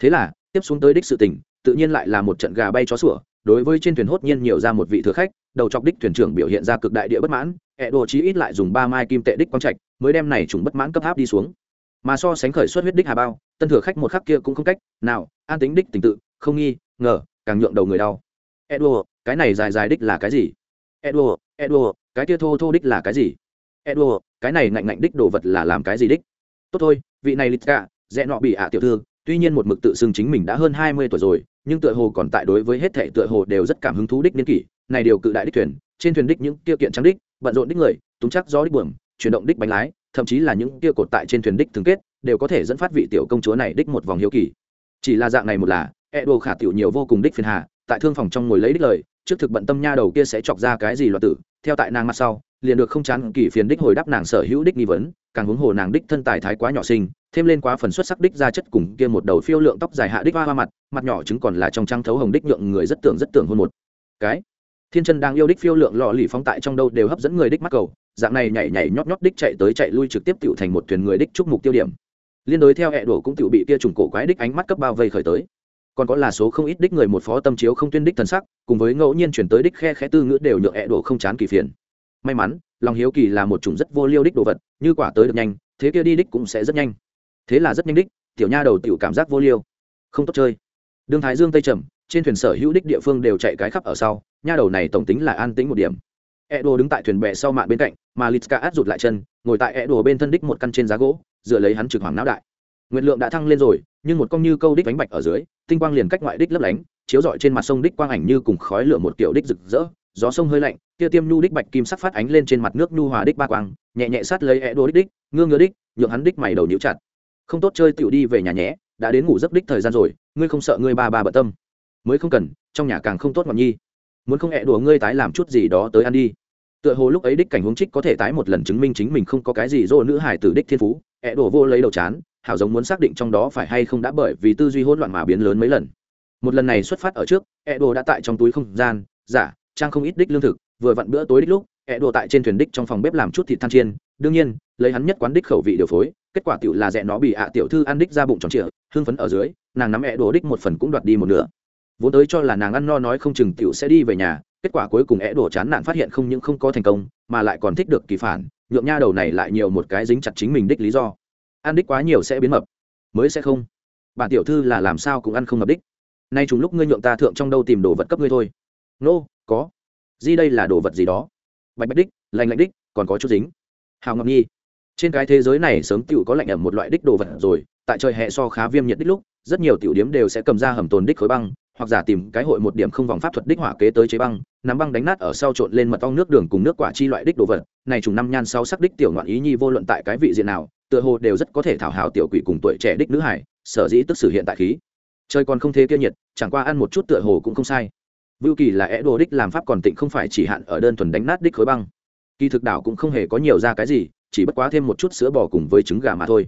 Thế là, tiếp xuống tới đích sự tình, tự nhiên lại là một trận gà bay chó sủa, đối với trên thuyền hốt nhiên nhiều ra một vị thừa khách, đầu chọc đích thuyền trưởng biểu hiện ra cực đại địa bất mãn ẹ đồ chí ít lại dùng ba mai kim tệ đích quang trạch, mới đem này trùng bất mãn cấp tháp đi xuống. Mà so sánh khởi xuất huyết đích hà bao, tân thừa khách một khắc kia cũng không cách nào an tính đích tình tự, không nghi, ngờ, càng nhượng đầu người đau. Edward cái này dài dài đích là cái gì? Edward edward cái kia thô thô đích là cái gì? Edward cái này ngạnh ngạnh đích đồ vật là làm cái gì đích? Tốt thôi, vị này lịch cả dễ nọ bị ạ tiểu thư, tuy nhiên một mực tự xưng chính mình đã hơn hai mươi tuổi rồi, nhưng tựa hồ còn tại đối với hết thệ tựa hồ đều rất cảm hứng thú đích niên kỷ, này điều cự đại đích thuyền, trên thuyền đích những tiêu kiện trắng đích bận rộn đích người, túng chắc gió đích buồm, chuyển động đích bánh lái, thậm chí là những kia cột tại trên thuyền đích thường kết, đều có thể dẫn phát vị tiểu công chúa này đích một vòng hiếu kỳ. Chỉ là dạng này một là e đồ khả tiểu nhiều vô cùng đích phiền hà, tại thương phòng trong ngồi lấy đích lời, trước thực bận tâm nha đầu kia sẽ chọc ra cái gì loạt tử, theo tại nàng mặt sau, liền được không chán kỳ phiền đích hồi đáp nàng sở hữu đích nghi vấn, càng huống hồ nàng đích thân tài thái quá nhỏ sinh thêm lên quá phần xuất sắc đích ra chất cùng kia một đầu phiêu lượng tóc dài hạ đích hoa hoa mặt mặt nhỏ chứng còn là trong trang thấu hồng đích nhượng người rất tưởng rất tưởng hơn một. Cái thiên chân đang yêu đích phiêu lượng lò lì phóng tại trong đâu đều hấp dẫn người đích mắt cầu, dạng này nhảy nhảy nhót nhóp đích chạy tới chạy lui trực tiếp tựu thành một thuyền người đích chúc mục tiêu điểm. Liên đối theo hẹ đổ cũng tựu bị kia trùng cổ quái đích ánh mắt cấp bao vây khởi tới. Còn có là số không ít đích người một phó tâm chiếu không tuyên đích thần sắc, cùng với ngẫu nhiên chuyển tới đích khe khẽ tư ngữ đều nhượng hẹ đổ không chán kỳ phiền. May mắn, lòng hiếu kỳ là một chủng rất vô liêu đích đồ vật, như quả tới được nhanh, thế kia đi đích cũng sẽ rất nhanh. Thế là rất nhanh đích, tiểu nha đầu tiểu cảm giác vô liêu. Không tốt chơi. Đương thái dương tây trầm, trên thuyền sở hữu đích địa phương đều chạy cái khắp ở sau nha đầu này tổng tính là an tĩnh một điểm Edo đứng tại thuyền bè sau mạn bên cạnh, mà Litska át rụt lại chân, ngồi tại Edo bên thân đích một căn trên giá gỗ, dựa lấy hắn trực hoàng não đại. Nguyện lượng đã thăng lên rồi, nhưng một con như câu đích bánh bạch ở dưới, tinh quang liền cách ngoại đích lấp lánh, chiếu rọi trên mặt sông đích quang ảnh như cùng khói lửa một kiểu đích rực rỡ, gió sông hơi lạnh, kia tiêm nhu đích bạch kim sắc phát ánh lên trên mặt nước nhu hòa đích ba quang, nhẹ nhẹ sát lấy Edo đích đích, ngơ ngứa đích, nhượng hắn đích mày đầu nhíu chặt. Không tốt chơi tiểu đi về nhà nhé, đã đến ngủ giấc đích thời gian rồi, ngươi không sợ ngươi ba ba bận tâm. Mới không cần, trong nhà càng không tốt ngọn nhi muốn không hẹ đùa ngươi tái làm chút gì đó tới ăn đi. Tựa hồ lúc ấy đích cảnh huống trích có thể tái một lần chứng minh chính mình không có cái gì dỗ nữ hải tử đích thiên phú hẹ đùa vô lấy đầu chán, hảo giống muốn xác định trong đó phải hay không đã bởi vì tư duy hỗn loạn mà biến lớn mấy lần. Một lần này xuất phát ở trước hẹ đùa đã tại trong túi không gian, giả, trang không ít đích lương thực, vừa vặn bữa tối đích lúc hẹ đùa tại trên thuyền đích trong phòng bếp làm chút thịt than chiên, đương nhiên, lấy hắn nhất quán đích khẩu vị điều phối, kết quả tiểu là dẹ nó bị ạ tiểu thư ăn đích ra bụng tròn trịa, hưng phấn ở dưới, nàng nắm hẹ đùa đích một phần cũng đoạt đi một nửa vốn tới cho là nàng ăn no nói không chừng tiểu sẽ đi về nhà kết quả cuối cùng é đổ chán nản phát hiện không những không có thành công mà lại còn thích được kỳ phản nhượng nha đầu này lại nhiều một cái dính chặt chính mình đích lý do. Ăn đích quá nhiều sẽ biến mập. Mới sẽ không. Bản tiểu thư là làm sao cũng ăn không mập đích. Nay chúng lúc ngươi nhượng ta thượng trong đâu tìm đồ vật cấp ngươi thôi. Nô、no, có. Di đây là đồ vật gì đó? Bạch bạch đích lành lạnh đích còn có chút dính. Hào ngọc nhi. Trên cái thế giới này sớm tiểu có lạnh ẩm một loại đích đồ vật rồi tại trời hè so khá viêm nhiệt đích lúc rất nhiều tiểu điếm đều sẽ cầm ra hầm tồn đích khối băng hoặc giả tìm cái hội một điểm không vòng pháp thuật đích hỏa kế tới chế băng, nắm băng đánh nát ở sau trộn lên mật ong nước đường cùng nước quả chi loại đích đồ vật. Này trùng năm nhan sau sắc đích tiểu ngoạn ý nhi vô luận tại cái vị diện nào, tựa hồ đều rất có thể thảo hào tiểu quỷ cùng tuổi trẻ đích nữ hải sở dĩ tức sử hiện tại khí. Trời còn không thế kia nhiệt, chẳng qua ăn một chút tựa hồ cũng không sai. Vưu kỳ là é đồ đích làm pháp còn tịnh không phải chỉ hạn ở đơn thuần đánh nát đích khối băng. Kỳ thực đảo cũng không hề có nhiều ra cái gì, chỉ bất quá thêm một chút sữa bò cùng với trứng gà mà thôi.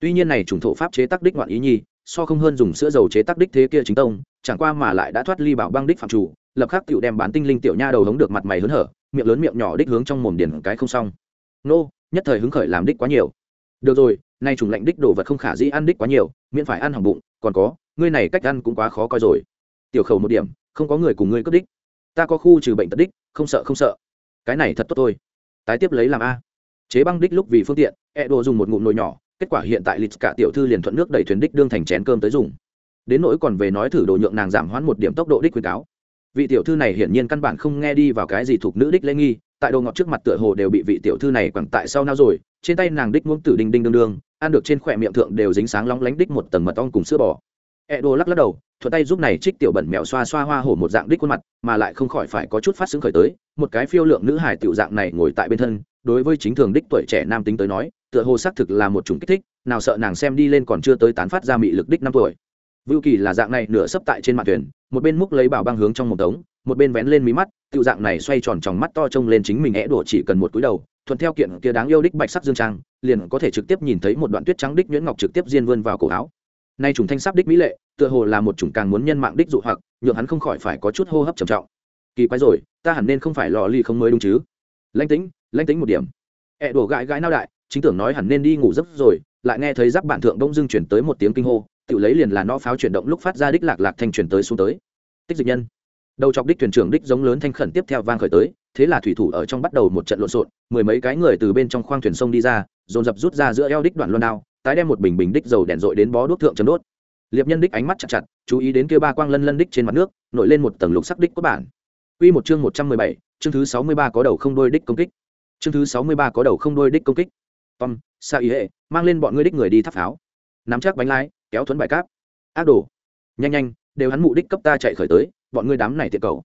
Tuy nhiên này trùng thổ pháp chế tác đích ngoạn ý nhi so không hơn dùng sữa dầu chế tác đích thế kia chính tông, chẳng qua mà lại đã thoát ly bảo băng đích phạm chủ, lập khắc tựu đem bán tinh linh tiểu nha đầu hống được mặt mày hớn hở, miệng lớn miệng nhỏ đích hướng trong mồm điển cái không xong. Nô, nhất thời hứng khởi làm đích quá nhiều. Được rồi, nay trùng lạnh đích đồ vật không khả dĩ ăn đích quá nhiều, miễn phải ăn hỏng bụng, còn có, ngươi này cách ăn cũng quá khó coi rồi. Tiểu khẩu một điểm, không có người cùng ngươi cướp đích. Ta có khu trừ bệnh tật đích, không sợ không sợ. Cái này thật tốt thôi. Tái tiếp lấy làm a. Chế băng đích lúc vì phương tiện e đồ dùng một ngụm nồi nhỏ kết quả hiện tại lịch cả tiểu thư liền thuận nước đẩy thuyền đích đương thành chén cơm tới dùng. Đến nỗi còn về nói thử đồ nhượng nàng giảm hoãn một điểm tốc độ đích khuyến cáo. Vị tiểu thư này hiển nhiên căn bản không nghe đi vào cái gì thuộc nữ đích lễ nghi, tại đồ ngọt trước mặt tựa hồ đều bị vị tiểu thư này quẳng tại sau nào rồi, trên tay nàng đích muỗng tử đinh đinh đương đương, ăn được trên khỏe miệng thượng đều dính sáng lóng lánh đích một tầng mật ong cùng sữa bò. E đồ lắc lắc đầu, thuận tay giúp này trích tiểu bẩn mèo xoa xoa hoa hổ một dạng đích khuôn mặt, mà lại không khỏi phải có chút phát xứng khởi tới, một cái phiêu lượng nữ hài tiểu dạng này ngồi tại bên thân, đối với chính thường đích tuổi trẻ nam tính tới nói tựa hồ xác thực là một chủng kích thích nào sợ nàng xem đi lên còn chưa tới tán phát ra mị lực đích năm tuổi. Vưu kỳ là dạng này nửa sấp tại trên mặt thuyền một bên múc lấy bảo băng hướng trong một tống một bên vén lên mí mắt tự dạng này xoay tròn tròng mắt to trông lên chính mình é đổ chỉ cần một túi đầu thuận theo kiện kia đáng yêu đích bạch sắc dương trang liền có thể trực tiếp nhìn thấy một đoạn tuyết trắng đích nhuyễn ngọc trực tiếp diên vươn vào cổ áo. Nay chủng thanh sắp đích mỹ lệ tựa hồ là một chủng càng muốn nhân mạng đích dụ hoặc nhượng hắn không khỏi phải có chút hô hấp trầm trọng. Kỳ quái rồi ta hẳn nên không phải lò ly không mới đúng chứ? Lãnh tính, lãnh tính một điểm. Ẹ đổ gãi gãi nao đại chính tưởng nói hẳn nên đi ngủ giấc rồi lại nghe thấy giáp bản thượng đông dưng chuyển tới một tiếng kinh hô tự lấy liền là nó pháo chuyển động lúc phát ra đích lạc lạc thanh chuyển tới xuống tới tích dịch nhân đầu chọc đích thuyền trưởng đích giống lớn thanh khẩn tiếp theo vang khởi tới thế là thủy thủ ở trong bắt đầu một trận lộn xộn mười mấy cái người từ bên trong khoang thuyền sông đi ra dồn dập rút ra giữa eo đích đoạn loan đao tái đem một bình bình đích dầu đèn dội đến bó đuốc thượng chấm đốt liệp nhân đích ánh mắt chặt chặt chú ý đến kia ba quang lân lân đích trên mặt nước nổi lên một tầng lục sắc đích có bản Quy một chương một trăm mười bảy, chương thứ sáu mươi ba có đầu không đôi đích công kích. Chương thứ sáu mươi ba có đầu không đôi đích công kích. Tom, Sa ý hệ, mang lên bọn ngươi đích người đi thắp pháo. Nắm chắc bánh lái, kéo thuấn bài cáp. Ác đồ. Nhanh nhanh, đều hắn mụ đích cấp ta chạy khởi tới, bọn ngươi đám này tiện cầu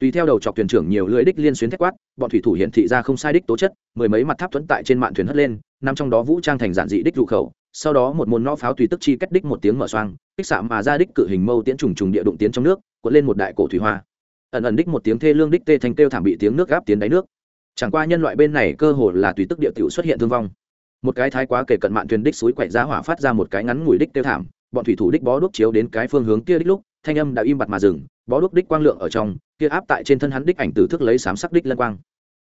tùy theo đầu chọc thuyền trưởng nhiều lưỡi đích liên xuyến thét quát bọn thủy thủ hiện thị ra không sai đích tố chất mười mấy mặt tháp thuẫn tại trên mạn thuyền hất lên nằm trong đó vũ trang thành giản dị đích dụ khẩu sau đó một môn nõ pháo tùy tức chi cách đích một tiếng mở xoang kích xạ mà ra đích cự hình mâu tiễn trùng trùng địa đụng tiến trong nước cuộn lên một đại cổ thủy hoa ẩn ẩn đích một tiếng thê lương đích tê thành kêu thảm bị tiếng nước gáp tiến đáy nước chẳng qua nhân loại bên này cơ hồ là tùy tức địa tiểu xuất hiện thương vong một cái thái quá kể cận mạn thuyền đích suối quậy giá hỏa phát ra một cái ngắn ngủi đích tiêu thảm, bọn thủy thủ đích bó đuốc chiếu đến cái phương hướng kia đích lúc, thanh âm đã im bặt mà dừng, bó đuốc đích quang lượng ở trong, kia áp tại trên thân hắn đích ảnh tử thức lấy sám sắc đích lân quang.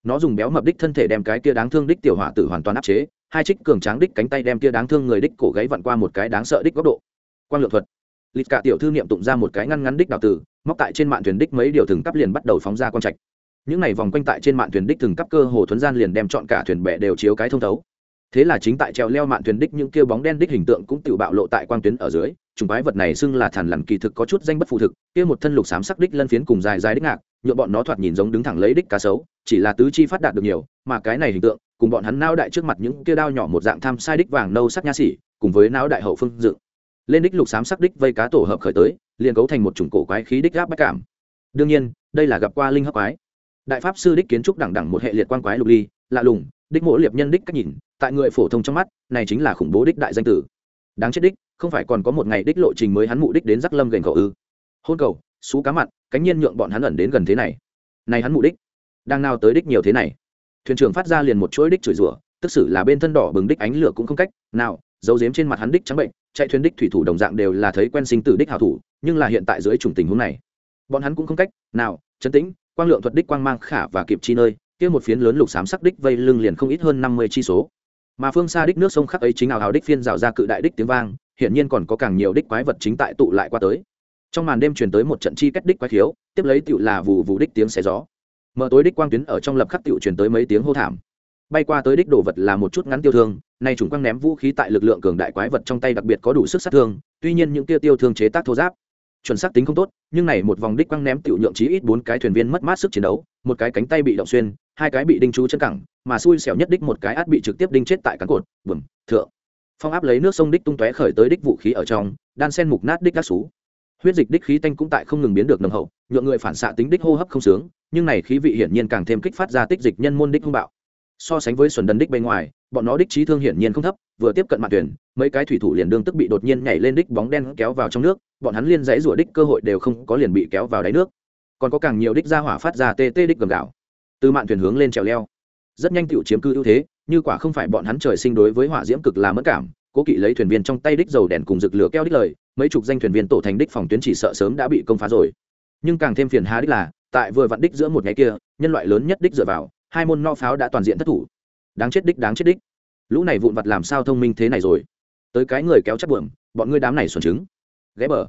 Nó dùng béo mập đích thân thể đem cái kia đáng thương đích tiểu hỏa tử hoàn toàn áp chế, hai trích cường tráng đích cánh tay đem kia đáng thương người đích cổ gáy vặn qua một cái đáng sợ đích góc độ. Quang lượng thuật. Lịch cả tiểu thư niệm tụng ra một cái ngăn ngắn đích đào tử, móc tại trên mạng thuyền đích mấy điều thừng cắp liền bắt đầu phóng ra quang trạch. Những này vòng quanh tại trên mạng thuyền đích thừng cắp cơ hồ thuấn gian liền đem chọn cả thuyền bè đều chiếu cái thông thấu thế là chính tại treo leo mạn thuyền đích những kia bóng đen đích hình tượng cũng tự bạo lộ tại quang tuyến ở dưới, chủng quái vật này xưng là thản lằn kỳ thực có chút danh bất phụ thực, kia một thân lục xám sắc đích lân phiến cùng dài dài đích ngạc nhuộm bọn nó thoạt nhìn giống đứng thẳng lấy đích cá sấu, chỉ là tứ chi phát đạt được nhiều, mà cái này hình tượng, cùng bọn hắn nao đại trước mặt những kia đao nhỏ một dạng tham sai đích vàng nâu sắc nha xỉ cùng với não đại hậu phương dựng. Lên đích lục xám sắc đích vây cá tổ hợp khởi tới, liền cấu thành một chủng cổ quái khí đích gáp bách cảm. Đương nhiên, đây là gặp qua linh hấp quái. Đại pháp sư đích kiến trúc đẳng đẳng một hệ liệt quan quái lục ly, lạ lùng, đích mỗi liệp nhân đích cách nhìn tại người phổ thông trong mắt, này chính là khủng bố đích đại danh tử. Đáng chết đích, không phải còn có một ngày đích lộ trình mới hắn mụ đích đến giác lâm gành khẩu ư. Hôn cầu, xú cá mặn, cánh nhiên nhượng bọn hắn ẩn đến gần thế này. Này hắn mụ đích, đang nào tới đích nhiều thế này. Thuyền trưởng phát ra liền một chuỗi đích chửi rủa, tức xử là bên thân đỏ bừng đích ánh lửa cũng không cách nào dấu dếm trên mặt hắn đích trắng bệnh, chạy thuyền đích thủy thủ đồng dạng đều là thấy quen sinh tử đích hảo thủ, nhưng là hiện tại dưới chủng tình huống này, bọn hắn cũng không cách nào, chấn tĩnh, quang lượng thuật đích quang mang khả và kịp chi nơi, kia một phiến lớn lục xám sắc đích vây lưng liền không ít hơn năm mươi chi số mà phương xa đích nước sông khắc ấy chính ảo hào đích phiên rào ra cự đại đích tiếng vang hiện nhiên còn có càng nhiều đích quái vật chính tại tụ lại qua tới. Trong màn đêm truyền tới một trận chi cách đích quái thiếu tiếp lấy tựu là vù vù đích tiếng xé gió. Mở tối đích quang tuyến ở trong lập khắc tựu truyền tới mấy tiếng hô thảm. Bay qua tới đích đồ vật là một chút ngắn tiêu thương, nay chúng quang ném vũ khí tại lực lượng cường đại quái vật trong tay đặc biệt có đủ sức sát thương, tuy nhiên những kia tiêu thương chế tác thô giáp. Chuẩn xác tính không tốt, nhưng này một vòng đích quang ném tựu nhượng chí ít bốn cái thuyền viên mất mát sức chiến đấu, một cái cánh tay bị động xuyên, hai cái bị đinh chú chân cẳng mà xui xẻo nhất đích một cái át bị trực tiếp đinh chết tại cán cột, bùm, thượng. Phong áp lấy nước sông đích tung tóe khởi tới đích vũ khí ở trong, đan sen mục nát đích các xú. Huyết dịch đích khí tanh cũng tại không ngừng biến được nồng hậu, nhượng người phản xạ tính đích hô hấp không sướng, nhưng này khí vị hiển nhiên càng thêm kích phát ra tích dịch nhân môn đích hung bạo. So sánh với xuân đần đích bên ngoài, bọn nó đích trí thương hiển nhiên không thấp, vừa tiếp cận mặt tuyển, mấy cái thủy thủ liền đương tức bị đột nhiên nhảy lên đích bóng đen kéo vào trong nước, bọn hắn liên dãy rủa đích cơ hội đều không có liền bị kéo vào đáy nước. Còn có càng nhiều đích ra hỏa phát ra tê tê đích gầm gạo. Từ mạn thuyền hướng lên trèo leo rất nhanh tựu chiếm cư ưu thế, như quả không phải bọn hắn trời sinh đối với hỏa diễm cực là mất cảm, cố kỵ lấy thuyền viên trong tay đích dầu đèn cùng rực lửa keo đích lời, mấy chục danh thuyền viên tổ thành đích phòng tuyến chỉ sợ sớm đã bị công phá rồi. Nhưng càng thêm phiền há đích là, tại vừa vặn đích giữa một ngày kia, nhân loại lớn nhất đích dựa vào, hai môn no pháo đã toàn diện thất thủ. Đáng chết đích, đáng chết đích. Lũ này vụn vặt làm sao thông minh thế này rồi? Tới cái người kéo chắc buồm, bọn ngươi đám này xuẩn trứng. Ghé bờ.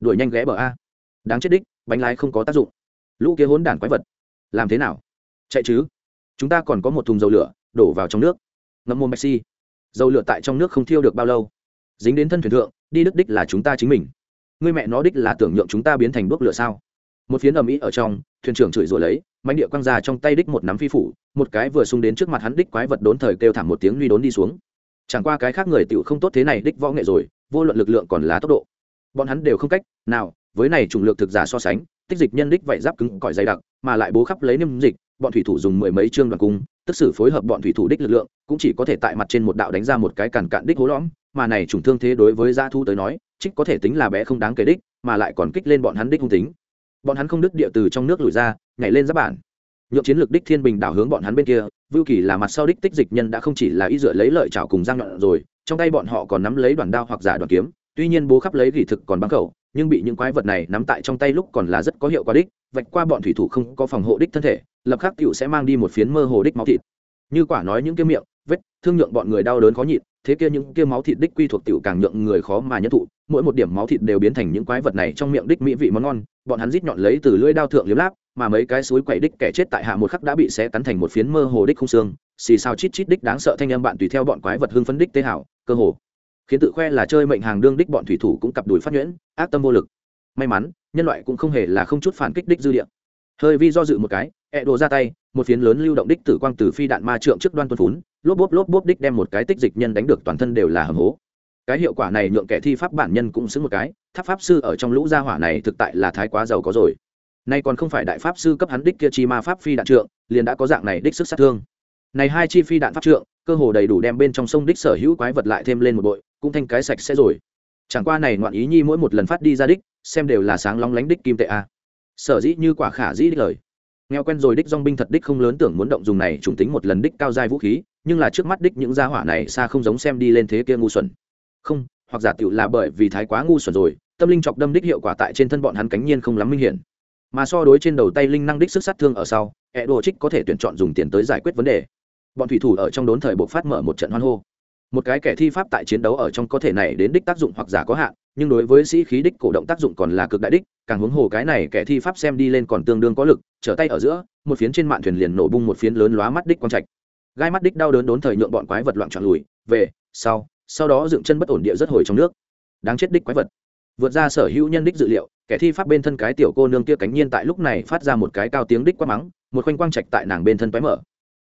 Đuổi nhanh ghé bờ a. Đáng chết đích, bánh lái không có tác dụng. Lũ kia hốn đản quái vật. Làm thế nào? Chạy chứ? Chúng ta còn có một thùng dầu lửa, đổ vào trong nước. Ngâm môn maxi dầu lửa tại trong nước không thiêu được bao lâu. Dính đến thân thuyền thượng, đi đức đích là chúng ta chính mình. Người mẹ nó đích là tưởng nhượng chúng ta biến thành đuốc lửa sao? Một phiến ầm ĩ ở trong, thuyền trưởng chửi rủa lấy mánh địa quăng ra trong tay đích một nắm phi phủ, một cái vừa xung đến trước mặt hắn đích quái vật đốn thời kêu thảm một tiếng nuy đốn đi xuống. Chẳng qua cái khác người tựu không tốt thế này đích võ nghệ rồi, vô luận lực lượng còn là tốc độ. Bọn hắn đều không cách nào, với này chủng lượng thực giả so sánh, tích dịch nhân đích vậy giáp cứng cỏi dày đặc, mà lại bố khắp lấy niêm dịch bọn thủy thủ dùng mười mấy chương đoàn cung, tức sự phối hợp bọn thủy thủ đích lực lượng, cũng chỉ có thể tại mặt trên một đạo đánh ra một cái càn cạn đích hố lõm, mà này trùng thương thế đối với gia thu tới nói, trích có thể tính là bé không đáng kể đích, mà lại còn kích lên bọn hắn đích hung tính. Bọn hắn không đứt địa từ trong nước lùi ra, nhảy lên giáp bản. Nhượng chiến lược đích thiên bình đảo hướng bọn hắn bên kia, vưu kỳ là mặt sau đích tích dịch nhân đã không chỉ là ý dựa lấy lợi chảo cùng giang nhọn rồi, trong tay bọn họ còn nắm lấy đoàn đao hoặc giả đoàn kiếm, tuy nhiên bố khắp lấy gỉ thực còn băng khẩu, nhưng bị những quái vật này nắm tại trong tay lúc còn là rất có hiệu quả đích vạch qua bọn thủy thủ không có phòng hộ đích thân thể, lập khắc cựu sẽ mang đi một phiến mơ hồ đích máu thịt. Như quả nói những cái miệng, vết, thương nhượng bọn người đau đớn khó nhịn, thế kia những kia máu thịt đích quy thuộc tiểu càng nhượng người khó mà nhẫn thụ, mỗi một điểm máu thịt đều biến thành những quái vật này trong miệng đích mỹ vị món ngon, bọn hắn rít nhọn lấy từ lưỡi đao thượng liếm láp, mà mấy cái suối quậy đích kẻ chết tại hạ một khắc đã bị xé cắn thành một phiến mơ hồ đích không xương, xì sao chít chít đích đáng sợ thanh âm bạn tùy theo bọn quái vật hưng phấn đích tế hảo, cơ hồ. Khiến tự khoe là chơi mệnh hàng đương đích bọn thủy thủ cũng cặp đùi phát nhuyễn, ác tâm vô lực may mắn, nhân loại cũng không hề là không chút phản kích đích dư địa. Hơi vi do dự một cái, ẹ đồ ra tay, một phiến lớn lưu động đích tử quang từ phi đạn ma trượng trước đoan tuân phún, lốp bốp lốp bốp đích đem một cái tích dịch nhân đánh được toàn thân đều là hầm hố. Cái hiệu quả này nhượng kẻ thi pháp bản nhân cũng xứng một cái, tháp pháp sư ở trong lũ gia hỏa này thực tại là thái quá giàu có rồi. Nay còn không phải đại pháp sư cấp hắn đích kia chi ma pháp phi đạn trượng, liền đã có dạng này đích sức sát thương. Này hai chi phi đạn pháp trượng, cơ hồ đầy đủ đem bên trong sông đích sở hữu quái vật lại thêm lên một bội, cũng thanh cái sạch sẽ rồi chẳng qua này ngoạn ý nhi mỗi một lần phát đi ra đích, xem đều là sáng long lánh đích kim tệ a. Sở dĩ như quả khả dĩ đích lời. Nghèo quen rồi đích dong binh thật đích không lớn tưởng muốn động dùng này trùng tính một lần đích cao giai vũ khí, nhưng là trước mắt đích những gia hỏa này xa không giống xem đi lên thế kia ngu xuẩn. Không, hoặc giả tựu là bởi vì thái quá ngu xuẩn rồi, tâm linh chọc đâm đích hiệu quả tại trên thân bọn hắn cánh nhiên không lắm minh hiển. Mà so đối trên đầu tay linh năng đích sức sát thương ở sau hệ đồ trích có thể tuyển chọn dùng tiền tới giải quyết vấn đề. Bọn thủy thủ ở trong đốn thời buộc phát mở một trận hoan hô một cái kẻ thi pháp tại chiến đấu ở trong có thể này đến đích tác dụng hoặc giả có hạn, nhưng đối với sĩ khí đích cổ động tác dụng còn là cực đại đích, càng huống hồ cái này kẻ thi pháp xem đi lên còn tương đương có lực, trở tay ở giữa, một phiến trên mạn thuyền liền nổ bung một phiến lớn lóa mắt đích quang trạch. Gai mắt đích đau đớn đốn thời nhượng bọn quái vật loạn trọn lùi, về, sau sau đó dựng chân bất ổn địa rất hồi trong nước. Đáng chết đích quái vật. Vượt ra sở hữu nhân đích dự liệu, kẻ thi pháp bên thân cái tiểu cô nương kia cánh nhiên tại lúc này phát ra một cái cao tiếng đích quát mắng, một khoanh quang trạch tại nàng bên thân toái mở.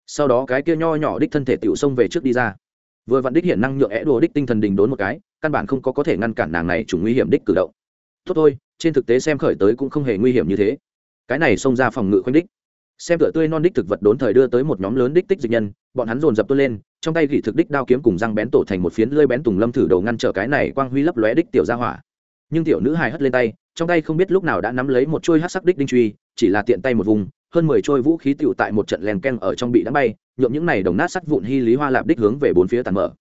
Sau đó cái kia nho nhỏ đích thân thể tiểu xông về trước đi ra vừa vặn đích hiện năng nhượng é đùa đích tinh thần đình đốn một cái, căn bản không có có thể ngăn cản nàng này chủ nguy hiểm đích cử động. Tốt thôi, trên thực tế xem khởi tới cũng không hề nguy hiểm như thế. Cái này xông ra phòng ngự khoanh đích. Xem tựa tươi non đích thực vật đốn thời đưa tới một nhóm lớn đích tích dịch nhân, bọn hắn dồn dập tuôn lên, trong tay gỉ thực đích đao kiếm cùng răng bén tổ thành một phiến lơi bén tùng lâm thử đầu ngăn trở cái này quang huy lấp lóe đích tiểu ra hỏa. Nhưng tiểu nữ hài hất lên tay, trong tay không biết lúc nào đã nắm lấy một chuôi hát sắc đích đinh truy, chỉ là tiện tay một vùng hơn mười trôi vũ khí tựu tại một trận len ken ở trong bị đá bay, nhuộm những này đồng nát sắt vụn hy lý hoa lạp đích hướng về bốn phía tàn mở.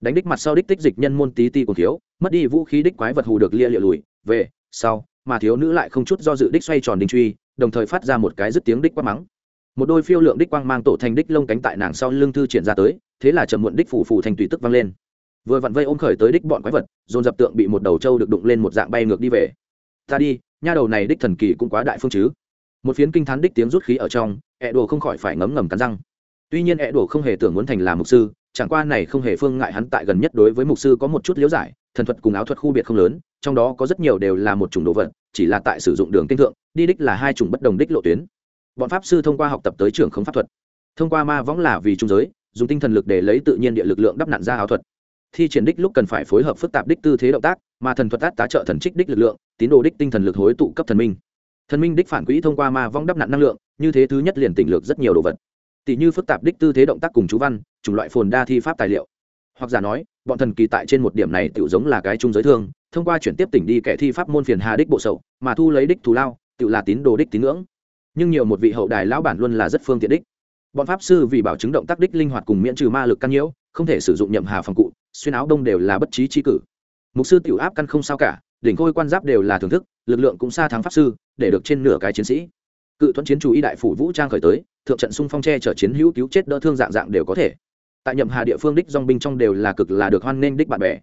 Đánh đích mặt sau đích tích dịch nhân môn tí ti còn thiếu, mất đi vũ khí đích quái vật hù được lia lịa lùi, về, sau, mà thiếu nữ lại không chút do dự đích xoay tròn đình truy, đồng thời phát ra một cái dứt tiếng đích quát mắng. Một đôi phiêu lượng đích quang mang tổ thành đích lông cánh tại nàng sau lưng thư triển ra tới, thế là chậm muộn đích phủ phủ thành tùy tức vang lên. Vừa vặn vây ôm khởi tới đích bọn quái vật, dồn dập tượng bị một đầu trâu được đụng lên một dạng bay ngược đi về. Ta đi, nha đầu này đích thần kỳ cũng quá đại phương chứ một phiến kinh thán đích tiếng rút khí ở trong, ẹ đồ không khỏi phải ngấm ngầm cắn răng. Tuy nhiên ẹ đồ không hề tưởng muốn thành là mục sư, chẳng qua này không hề phương ngại hắn tại gần nhất đối với mục sư có một chút liễu giải, thần thuật cùng áo thuật khu biệt không lớn, trong đó có rất nhiều đều là một chủng đồ vật, chỉ là tại sử dụng đường tinh thượng, đi đích là hai chủng bất đồng đích lộ tuyến. Bọn pháp sư thông qua học tập tới trường không pháp thuật. Thông qua ma võng là vì trung giới, dùng tinh thần lực để lấy tự nhiên địa lực lượng đắp nặn ra áo thuật. Thi triển đích lúc cần phải phối hợp phức tạp đích tư thế động tác, mà thần thuật tác tá trợ thần trích đích lực lượng, tín đồ đích tinh thần lực hối tụ cấp thần minh thần minh đích phản quỹ thông qua ma vong đắp nặn năng lượng, như thế thứ nhất liền tỉnh lược rất nhiều đồ vật. Tỷ như phức tạp đích tư thế động tác cùng chú văn, chủng loại phồn đa thi pháp tài liệu. Hoặc giả nói, bọn thần kỳ tại trên một điểm này tự giống là cái trung giới thương, thông qua chuyển tiếp tỉnh đi kẻ thi pháp môn phiền hà đích bộ sậu mà thu lấy đích thù lao, tự là tín đồ đích tín ngưỡng. Nhưng nhiều một vị hậu đài lão bản luôn là rất phương tiện đích. Bọn pháp sư vì bảo chứng động tác đích linh hoạt cùng miễn trừ ma lực căn nhiễu, không thể sử dụng nhậm hà phòng cụ, xuyên áo đông đều là bất trí trí cử. Mục sư tiểu áp căn không sao cả đỉnh khôi quan giáp đều là thưởng thức, lực lượng cũng xa thắng pháp sư, để được trên nửa cái chiến sĩ. Cự thuẫn chiến chủ y đại phủ vũ trang khởi tới, thượng trận xung phong tre chở chiến hữu cứu chết đỡ thương dạng dạng đều có thể. Tại nhậm hà địa phương đích dong binh trong đều là cực là được hoan nghênh đích bạn bè.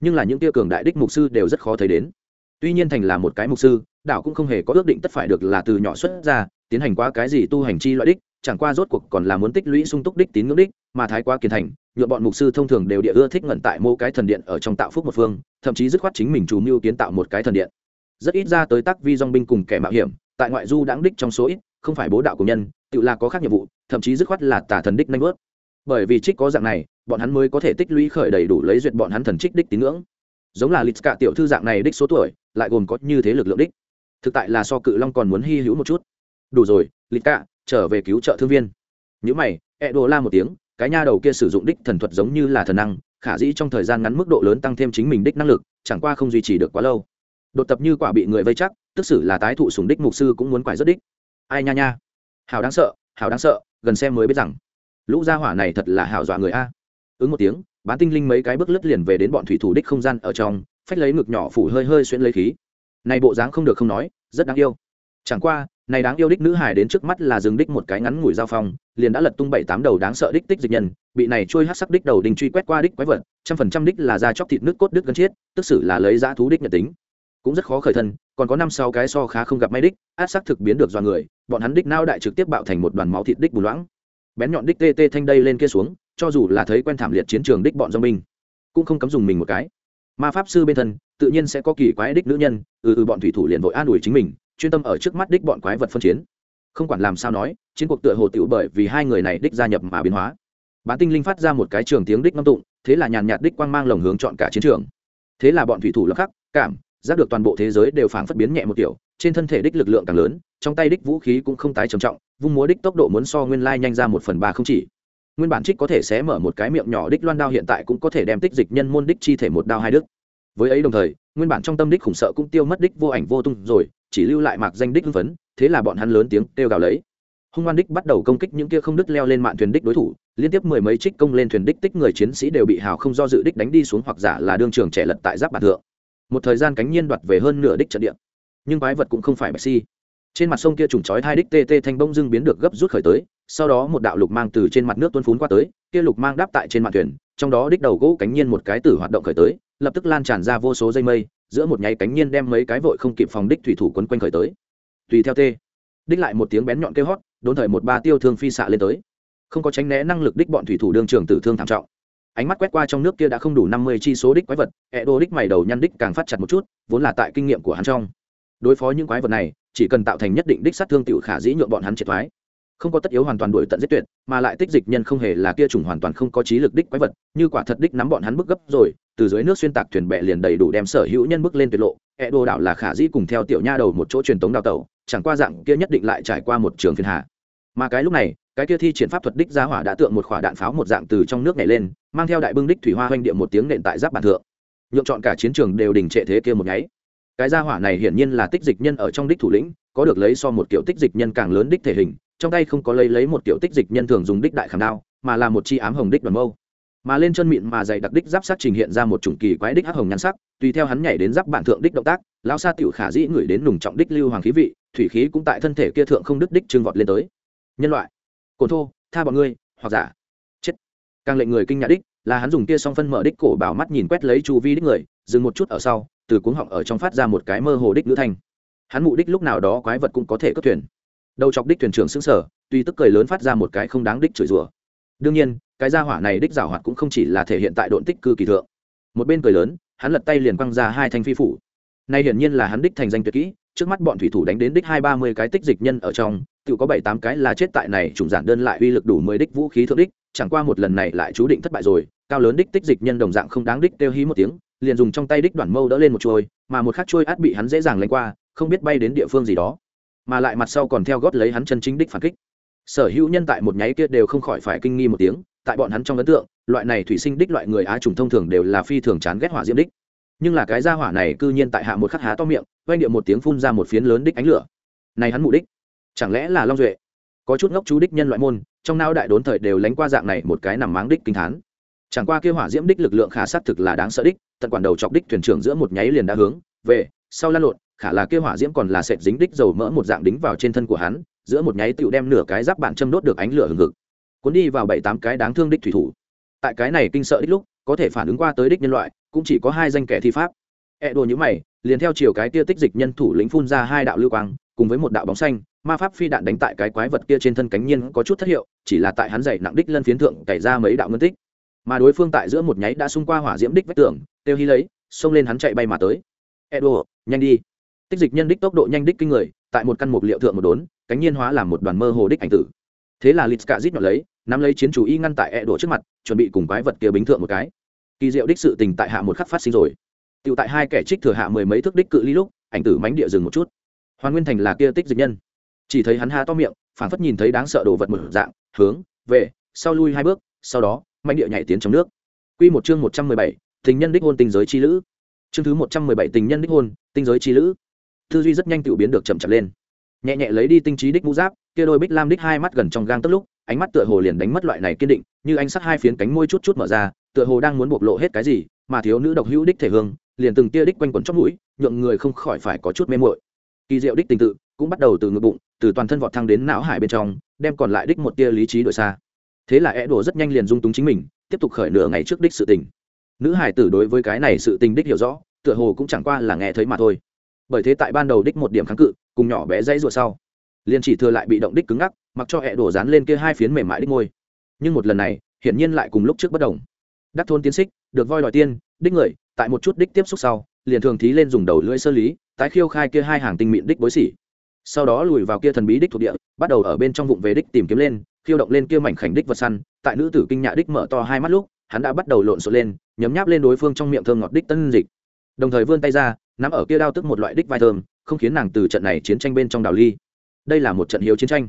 Nhưng là những tia cường đại đích mục sư đều rất khó thấy đến. Tuy nhiên thành là một cái mục sư, đảo cũng không hề có ước định tất phải được là từ nhỏ xuất ra, tiến hành qua cái gì tu hành chi loại đích chẳng qua rốt cuộc còn là muốn tích lũy sung túc đích tín ngưỡng đích, mà thái quá kiên thành nhuộm bọn mục sư thông thường đều địa ưa thích ngẩn tại mô cái thần điện ở trong tạo phúc một phương, thậm chí dứt khoát chính mình chủ mưu kiến tạo một cái thần điện. Rất ít ra tới tác vi dong binh cùng kẻ mạo hiểm, tại ngoại du đáng đích trong số ít, không phải bố đạo của nhân, tự là có khác nhiệm vụ, thậm chí dứt khoát là tả thần đích nanh vớt. Bởi vì trích có dạng này, bọn hắn mới có thể tích lũy khởi đầy đủ lấy duyệt bọn hắn thần trích đích tín ngưỡng. Giống là lịch cả tiểu thư dạng này đích số tuổi, lại gồm có như thế lực lượng đích. Thực tại là so cự long còn muốn hy hữu một chút. Đủ rồi lịch cả trở về cứu trợ thương viên. Nhữ mày e đồ la một tiếng, cái nha đầu kia sử dụng đích thần thuật giống như là thần năng, khả dĩ trong thời gian ngắn mức độ lớn tăng thêm chính mình đích năng lực, chẳng qua không duy trì được quá lâu. Đột tập như quả bị người vây chắc, tức xử là tái thụ sùng đích mục sư cũng muốn quải rất đích. Ai nha nha. Hào đáng sợ hào đáng sợ, gần xem mới biết rằng, lũ gia hỏa này thật là hào dọa người a. Ứng một tiếng, bán tinh linh mấy cái bước lướt liền về đến bọn thủy thủ đích không gian ở trong, phách lấy ngực nhỏ phủ hơi hơi xuyên lấy khí. Này bộ dáng không được không nói, rất đáng yêu. Chẳng qua này đáng yêu đích nữ hải đến trước mắt là dừng đích một cái ngắn ngủi giao phong, liền đã lật tung bảy tám đầu đáng sợ đích tích dịch nhân, bị này trôi hát sắc đích đầu đình truy quét qua đích quái vật, trăm phần trăm đích là da chóc thịt nước cốt đứt gân chiết, tức xử là lấy giá thú đích nhật tính. Cũng rất khó khởi thân, còn có năm sáu cái so khá không gặp may đích, át sắc thực biến được do người, bọn hắn đích nao đại trực tiếp bạo thành một đoàn máu thịt đích bù loãng. Bén nhọn đích tê tê thanh đây lên kia xuống, cho dù là thấy quen thảm liệt chiến trường đích bọn do mình cũng không cấm dùng mình một cái. Ma pháp sư bên thân, tự nhiên sẽ có kỳ quái đích nữ nhân ừ ừ bọn thủy thủ liền vội an ủi chính mình chuyên tâm ở trước mắt đích bọn quái vật phân chiến. Không quản làm sao nói, chiến cuộc tựa hồ tựu bởi vì hai người này đích gia nhập mà biến hóa. Bán tinh linh phát ra một cái trường tiếng đích ngâm tụng, thế là nhàn nhạt đích quang mang lồng hướng chọn cả chiến trường. Thế là bọn thủy thủ lập khắc, cảm, giác được toàn bộ thế giới đều phảng phất biến nhẹ một kiểu, trên thân thể đích lực lượng càng lớn, trong tay đích vũ khí cũng không tái trầm trọng, vung múa đích tốc độ muốn so nguyên lai nhanh ra một phần ba không chỉ. Nguyên bản trích có thể xé mở một cái miệng nhỏ đích loan đao hiện tại cũng có thể đem tích dịch nhân môn đích chi thể một đao hai đức với ấy đồng thời, nguyên bản trong tâm đích khủng sợ cũng tiêu mất đích vô ảnh vô tung rồi chỉ lưu lại mạc danh đích hưng phấn, thế là bọn hắn lớn tiếng kêu gào lấy. Hung ngoan đích bắt đầu công kích những kia không đứt leo lên mạn thuyền đích đối thủ, liên tiếp mười mấy trích công lên thuyền đích tích người chiến sĩ đều bị hào không do dự đích đánh đi xuống hoặc giả là đương trường trẻ lật tại giáp bản thượng. Một thời gian cánh nhiên đoạt về hơn nửa đích trận địa. Nhưng quái vật cũng không phải bạch si. Trên mặt sông kia trùng chói hai đích tê tê thanh bông dưng biến được gấp rút khởi tới, sau đó một đạo lục mang từ trên mặt nước tuôn phún qua tới, kia lục mang đáp tại trên mặt thuyền, trong đó đích đầu gỗ cánh nhiên một cái tử hoạt động khởi tới, lập tức lan tràn ra vô số dây mây giữa một nháy cánh nhiên đem mấy cái vội không kịp phòng đích thủy thủ quấn quanh khởi tới. Tùy theo tê, đích lại một tiếng bén nhọn kêu hót, đốn thời một ba tiêu thương phi xạ lên tới. Không có tránh né năng lực đích bọn thủy thủ đương trường tử thương thảm trọng. Ánh mắt quét qua trong nước kia đã không đủ năm mươi chi số đích quái vật ẹ đô đích mày đầu nhăn đích càng phát chặt một chút, vốn là tại kinh nghiệm của hắn trong. Đối phó những quái vật này, chỉ cần tạo thành nhất định đích sát thương tiểu khả dĩ nhượng bọn hắn triệt thoái không có tất yếu hoàn toàn đuổi tận giết tuyệt, mà lại tích dịch nhân không hề là kia trùng hoàn toàn không có trí lực đích quái vật, như quả thật đích nắm bọn hắn bức gấp rồi, từ dưới nước xuyên tạc thuyền bè liền đầy đủ đem sở hữu nhân bức lên tuyệt lộ e đô đảo là khả dĩ cùng theo tiểu nha đầu một chỗ truyền tống đào tẩu, chẳng qua dạng kia nhất định lại trải qua một trường phiên hạ mà cái lúc này, cái kia thi triển pháp thuật đích gia hỏa đã tượng một quả đạn pháo một dạng từ trong nước nhảy lên, mang theo đại bưng đích thủy hoa hoành địa một tiếng nện tại giáp bản thượng. Nhượng chọn cả chiến trường đều đình trệ thế kia một nháy. Cái gia hỏa này hiển nhiên là tích dịch nhân ở trong đích thủ lĩnh, có được lấy so một kiểu tích dịch nhân càng lớn đích thể hình trong tay không có lấy lấy một kiểu tích dịch nhân thường dùng đích đại khảm đao, mà là một chi ám hồng đích đoàn mâu. Mà lên chân mịn mà dày đặc đích giáp sát trình hiện ra một chủng kỳ quái đích hắc hồng nhan sắc, tùy theo hắn nhảy đến giáp bản thượng đích động tác, lão sa tiểu khả dĩ ngửi đến nùng trọng đích lưu hoàng khí vị, thủy khí cũng tại thân thể kia thượng không đứt đích trương vọt lên tới. Nhân loại cồn thô, tha bọn ngươi, hoặc giả, chết. Càng lệnh người kinh ngạc đích, là hắn dùng kia song phân mở đích cổ bảo mắt nhìn quét lấy chu vi đích người, dừng một chút ở sau, từ cuống họng ở trong phát ra một cái mơ hồ đích nữ thanh. Hắn mụ đích lúc nào đó quái vật cũng có thể cất thuyền đầu chọc đích thuyền trưởng xứng sở tuy tức cười lớn phát ra một cái không đáng đích chửi rủa. Đương nhiên, cái gia hỏa này đích giảo hoạt cũng không chỉ là thể hiện tại độn tích cư kỳ thượng. Một bên cười lớn, hắn lật tay liền quăng ra hai thanh phi phủ. Nay hiển nhiên là hắn đích thành danh tuyệt kỹ, trước mắt bọn thủy thủ đánh đến đích hai ba mươi cái tích dịch nhân ở trong, tự có bảy tám cái là chết tại này trùng giản đơn lại uy lực đủ mười đích vũ khí thượng đích, chẳng qua một lần này lại chú định thất bại rồi, cao lớn đích tích dịch nhân đồng dạng không đáng đích kêu hí một tiếng, liền dùng trong tay đích đoàn mâu đỡ lên một chuôi, mà một khắc chuôi át bị hắn dễ dàng lanh qua, không biết bay đến địa phương gì đó mà lại mặt sau còn theo gót lấy hắn chân chính đích phản kích. Sở hữu nhân tại một nháy kia đều không khỏi phải kinh nghi một tiếng, tại bọn hắn trong ấn tượng, loại này thủy sinh đích loại người á trùng thông thường đều là phi thường chán ghét hỏa diễm đích. Nhưng là cái gia hỏa này cư nhiên tại hạ một khắc há to miệng oanh điệu một tiếng phun ra một phiến lớn đích ánh lửa. Này hắn mục đích, chẳng lẽ là long duệ? Có chút ngốc chú đích nhân loại môn, trong não đại đốn thời đều lánh qua dạng này một cái nằm máng đích kinh thán. Chẳng qua kia hỏa diễm đích lực lượng khả sát thực là đáng sợ đích, tận quản đầu chọc đích thuyền trưởng giữa một nháy liền đã hướng về, sau lan lộn khả là kia hỏa diễm còn là sệt dính đích dầu mỡ một dạng đính vào trên thân của hắn, giữa một nháy tựu đem nửa cái giáp bạn châm đốt được ánh lửa hừng hực. Cuốn đi vào bảy tám cái đáng thương đích thủy thủ. Tại cái này kinh sợ đích lúc, có thể phản ứng qua tới đích nhân loại, cũng chỉ có hai danh kẻ thi pháp. E đồ như mày, liền theo chiều cái kia tích dịch nhân thủ lĩnh phun ra hai đạo lưu quang, cùng với một đạo bóng xanh, ma pháp phi đạn đánh tại cái quái vật kia trên thân cánh nhiên có chút thất hiệu, chỉ là tại hắn dày nặng đích lân phiến thượng cày ra mấy đạo ngân tích. Mà đối phương tại giữa một nháy đã xung qua hỏa diễm đích vách tường, tiêu hy lấy, xông lên hắn chạy bay mà tới. Edo nhanh đi tích dịch nhân đích tốc độ nhanh đích kinh người, tại một căn mục liệu thượng một đốn, cánh nhiên hóa làm một đoàn mơ hồ đích ảnh tử. Thế là lịch cả rít nhỏ lấy, nắm lấy chiến chủ y ngăn tại edo trước mặt, chuẩn bị cùng quái vật kia bính thượng một cái. Kỳ diệu đích sự tình tại hạ một khắc phát sinh rồi. Tựu tại hai kẻ trích thừa hạ mười mấy thước đích cự ly lúc, ảnh tử mánh địa dừng một chút. Hoàn nguyên thành là kia tích dịch nhân. Chỉ thấy hắn ha to miệng phản phất nhìn thấy đáng sợ đồ vật một dạng, hướng, về, sau lui hai bước, sau đó mánh địa nhảy tiến trong nước. Quy một chương một trăm mười bảy, tình nhân đích hôn tình giới chi lữ. Chương thứ một trăm mười bảy, tình nhân đích hôn, tinh giới chi lữ tư duy rất nhanh tự biến được chậm chậm lên. Nhẹ nhẹ lấy đi tinh trí đích mũ giáp, kia đôi bích lam đích hai mắt gần trong gang tức lúc, ánh mắt tựa hồ liền đánh mất loại này kiên định, như anh sắt hai phiến cánh môi chút chút mở ra, tựa hồ đang muốn bộc lộ hết cái gì, mà thiếu nữ độc hữu đích thể hương, liền từng tia đích quanh quẩn trong mũi, nhượng người không khỏi phải có chút mê muội. Kỳ diệu đích tình tự cũng bắt đầu từ ngực bụng, từ toàn thân vọt thăng đến não hải bên trong, đem còn lại đích một tia lý trí đội xa. Thế là é đổ rất nhanh liền dung túng chính mình, tiếp tục khởi nửa ngày trước đích sự tình. Nữ hải tử đối với cái này sự tình đích hiểu rõ, tựa hồ cũng chẳng qua là nghe thấy mà thôi bởi thế tại ban đầu đích một điểm kháng cự, cùng nhỏ bé dãy ruột sau, liền chỉ thừa lại bị động đích cứng ngắc, mặc cho hẹ đổ dán lên kia hai phiến mềm mại đích ngôi. Nhưng một lần này, hiển nhiên lại cùng lúc trước bất đồng. Đắc thôn tiến xích, được voi đòi tiên, đích người, tại một chút đích tiếp xúc sau, liền thường thí lên dùng đầu lưỡi sơ lý, tái khiêu khai kia hai hàng tinh mịn đích bối xỉ sau đó lùi vào kia thần bí đích thuộc địa, bắt đầu ở bên trong vụng về đích tìm kiếm lên, khiêu động lên kia mảnh khảnh đích vật săn, tại nữ tử kinh nhạ đích mở to hai mắt lúc, hắn đã bắt đầu lộn xộn lên, nhấm nháp lên đối phương trong miệng thơm ngọt đích tân dịch. Đồng thời vươn tay ra nắm ở kia đao tức một loại đích vai thơm, không khiến nàng từ trận này chiến tranh bên trong đào ly. Đây là một trận hiếu chiến tranh.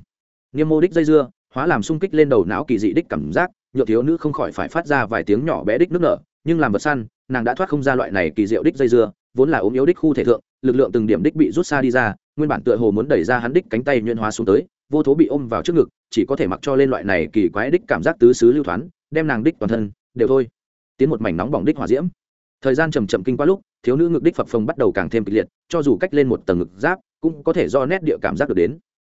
Niêm mô đích dây dưa, hóa làm sung kích lên đầu não kỳ dị đích cảm giác, nhựa thiếu nữ không khỏi phải phát ra vài tiếng nhỏ bé đích nước nở, nhưng làm vật săn, nàng đã thoát không ra loại này kỳ diệu đích dây dưa, vốn là ốm yếu đích khu thể thượng, lực lượng từng điểm đích bị rút xa đi ra, nguyên bản tựa hồ muốn đẩy ra hắn đích cánh tay nhuyễn hóa xuống tới, vô thố bị ôm vào trước ngực, chỉ có thể mặc cho lên loại này kỳ quái đích cảm giác tứ xứ lưu thoán, đem nàng đích toàn thân đều thôi. Tiến một mảnh nóng bỏng đích hỏa diễm thời gian chầm chậm kinh qua lúc, thiếu nữ ngực đích phập phồng bắt đầu càng thêm kịch liệt, cho dù cách lên một tầng ngực giáp, cũng có thể do nét địa cảm giác được đến.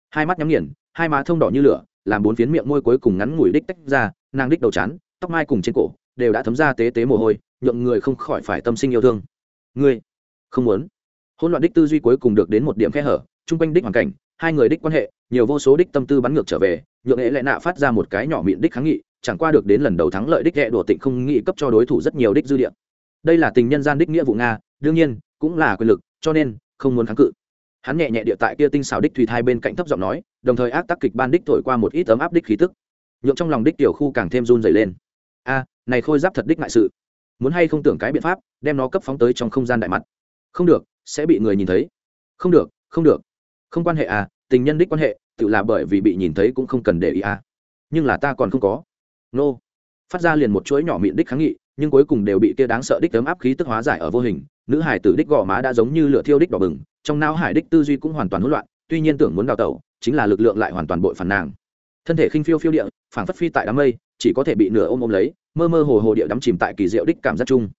Hai mắt nhắm nghiền, hai má thông đỏ như lửa, làm bốn phiến miệng môi cuối cùng ngắn ngủi đích tách ra, nàng đích đầu chán, tóc mai cùng trên cổ, đều đã thấm ra tế tế mồ hôi, nhượng người không khỏi phải tâm sinh yêu thương. Ngươi, không muốn. Hỗn loạn đích tư duy cuối cùng được đến một điểm khe hở, chung quanh đích hoàn cảnh, hai người đích quan hệ, nhiều vô số đích tâm tư bắn ngược trở về, nhượng hệ lại nạ phát ra một cái nhỏ miệng đích kháng nghị, chẳng qua được đến lần đầu thắng lợi đích hệ đùa tịnh không nghị cấp cho đối thủ rất nhiều đích dư địa đây là tình nhân gian đích nghĩa vụ nga, đương nhiên, cũng là quyền lực, cho nên, không muốn kháng cự. Hắn nhẹ nhẹ địa tại kia tinh xào đích thủy thai bên cạnh thấp giọng nói, đồng thời ác tác kịch ban đích thổi qua một ít ấm áp đích khí tức. Nhượng trong lòng đích tiểu khu càng thêm run dày lên. A, này khôi giáp thật đích ngại sự. Muốn hay không tưởng cái biện pháp, đem nó cấp phóng tới trong không gian đại mặt. Không được, sẽ bị người nhìn thấy. Không được không được. Không quan hệ à tình nhân đích quan hệ, tự là bởi vì bị nhìn thấy cũng không cần để ý à. Nhưng là ta còn không có. Nô. Phát ra liền một chuỗi nhỏ miệng đích kháng nghị nhưng cuối cùng đều bị kia đáng sợ đích tấm áp khí tức hóa giải ở vô hình. Nữ hải tử đích gò má đã giống như lửa thiêu đích đỏ bừng, trong não hải đích tư duy cũng hoàn toàn hỗn loạn, tuy nhiên tưởng muốn đào tẩu, chính là lực lượng lại hoàn toàn bội phản nàng. Thân thể khinh phiêu phiêu địa, phảng phất phi tại đám mây, chỉ có thể bị nửa ôm ôm lấy, mơ mơ hồ hồ địa đắm chìm tại kỳ diệu đích cảm giác chung.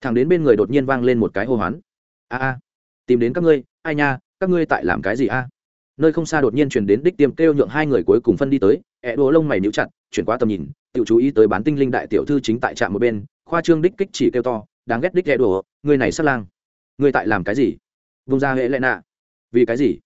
Thằng đến bên người đột nhiên vang lên một cái hô hoán. A a, tìm đến các ngươi, ai nha, các ngươi tại làm cái gì a? Nơi không xa đột nhiên truyền đến đích tiêm kêu nhượng hai người cuối cùng phân đi tới ẹ đỗ lông mày níu chặt, chuyển qua tầm nhìn tự chú ý tới bán tinh linh đại tiểu thư chính tại trạm một bên khoa trương đích kích chỉ kêu to, đáng ghét đích ghé đùa người này sát lang người tại làm cái gì? Vung ra hệ lệ nạ. Vì cái gì?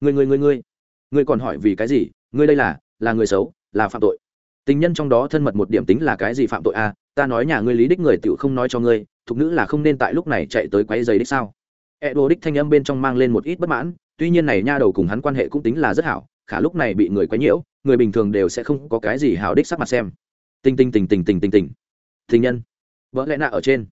Người người người người người còn hỏi vì cái gì? Người đây là là người xấu, là phạm tội. Tình nhân trong đó thân mật một điểm tính là cái gì phạm tội à? ta nói nhà ngươi lý đích người tựu không nói cho ngươi, thục nữ là không nên tại lúc này chạy tới quấy giày đích sao? E đồ đích thanh âm bên trong mang lên một ít bất mãn, tuy nhiên này nha đầu cùng hắn quan hệ cũng tính là rất hảo, khả lúc này bị người quấy nhiễu, người bình thường đều sẽ không có cái gì hảo đích sắc mặt xem. Tinh tinh tình tình tình tình tình tình nhân vỡ lẽ nạ ở trên.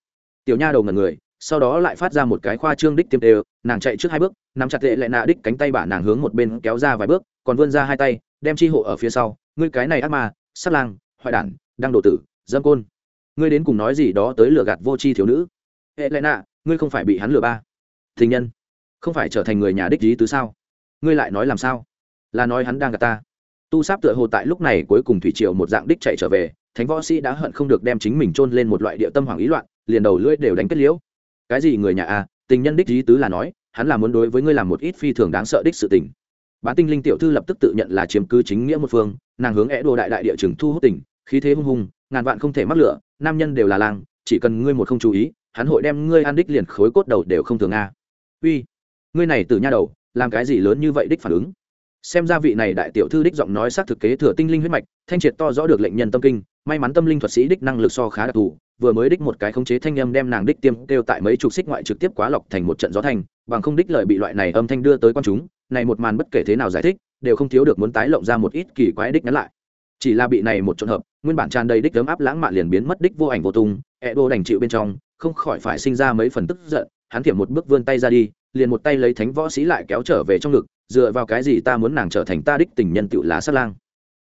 Tiểu nha đầu ngần người, sau đó lại phát ra một cái khoa trương đích tiêm đều, nàng chạy trước hai bước, nắm chặt lệ lệ nạ đích cánh tay bả nàng hướng một bên kéo ra vài bước, còn vươn ra hai tay, đem chi hộ ở phía sau. Ngươi cái này ác ma, sát lang, hoại đản, đang đổ tử, dâm côn. Ngươi đến cùng nói gì đó tới lừa gạt vô tri thiếu nữ. Hệ lệ nạ, ngươi không phải bị hắn lừa ba. Tình nhân, không phải trở thành người nhà đích lý tứ sao? Ngươi lại nói làm sao? Là nói hắn đang gạt ta. Tu sáp tựa hồ tại lúc này cuối cùng thủy triều một dạng đích chạy trở về thánh võ sĩ đã hận không được đem chính mình chôn lên một loại địa tâm hoàng ý loạn liền đầu lưỡi đều đánh kết liễu. Cái gì người nhà a à, tình nhân đích lý tứ là nói hắn là muốn đối với ngươi làm một ít phi thường đáng sợ đích sự tình. Bán tinh linh tiểu thư lập tức tự nhận là chiếm cứ chính nghĩa một phương nàng hướng é đồ đại đại địa trường thu hút tình khí thế hung hùng ngàn vạn không thể mắc lửa nam nhân đều là làng chỉ cần ngươi một không chú ý hắn hội đem ngươi ăn đích liền khối cốt đầu đều không thường a. Uy ngươi này từ nha đầu làm cái gì lớn như vậy đích phản ứng? Xem ra vị này đại tiểu thư đích giọng nói xác thực kế thừa tinh linh huyết mạch, thanh triệt to rõ được lệnh nhân tâm kinh, may mắn tâm linh thuật sĩ đích năng lực so khá đặc thù, vừa mới đích một cái khống chế thanh âm đem nàng đích tiêm kêu tại mấy chục xích ngoại trực tiếp quá lọc thành một trận gió thanh bằng không đích lợi bị loại này âm thanh đưa tới quan chúng, này một màn bất kể thế nào giải thích, đều không thiếu được muốn tái lộng ra một ít kỳ quái đích nhắn lại. Chỉ là bị này một trộn hợp, nguyên bản tràn đầy đích ấm áp lãng mạn liền biến mất đích vô ảnh vô tung e đô đành chịu bên trong, không khỏi phải sinh ra mấy phần tức giận, hắn thiểm một bước vươn tay ra đi, liền một tay lấy thánh võ sĩ lại kéo trở về trong ngực dựa vào cái gì ta muốn nàng trở thành ta đích tình nhân tựu lá sát lang?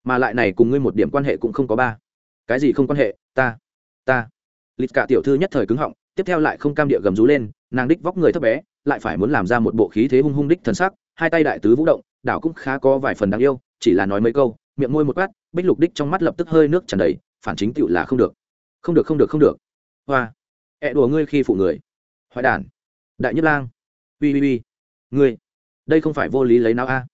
Mà lại này cùng ngươi một điểm quan hệ cũng không có ba. Cái gì không quan hệ? Ta ta. Lịt cả tiểu thư nhất thời cứng họng, tiếp theo lại không cam địa gầm rú lên, nàng đích vóc người thấp bé, lại phải muốn làm ra một bộ khí thế hung hung đích thần sắc, hai tay đại tứ vũ động, đảo cũng khá có vài phần đáng yêu, chỉ là nói mấy câu, miệng môi một quát, bích lục đích trong mắt lập tức hơi nước tràn đầy, phản chính tựu là không được. Không được không được không được. Hoa. Ẹ đùa ngươi khi phụ người. Hoại đản. Đại nhất lang. Ui ui ui ngươi đây không phải vô lý lấy nào a.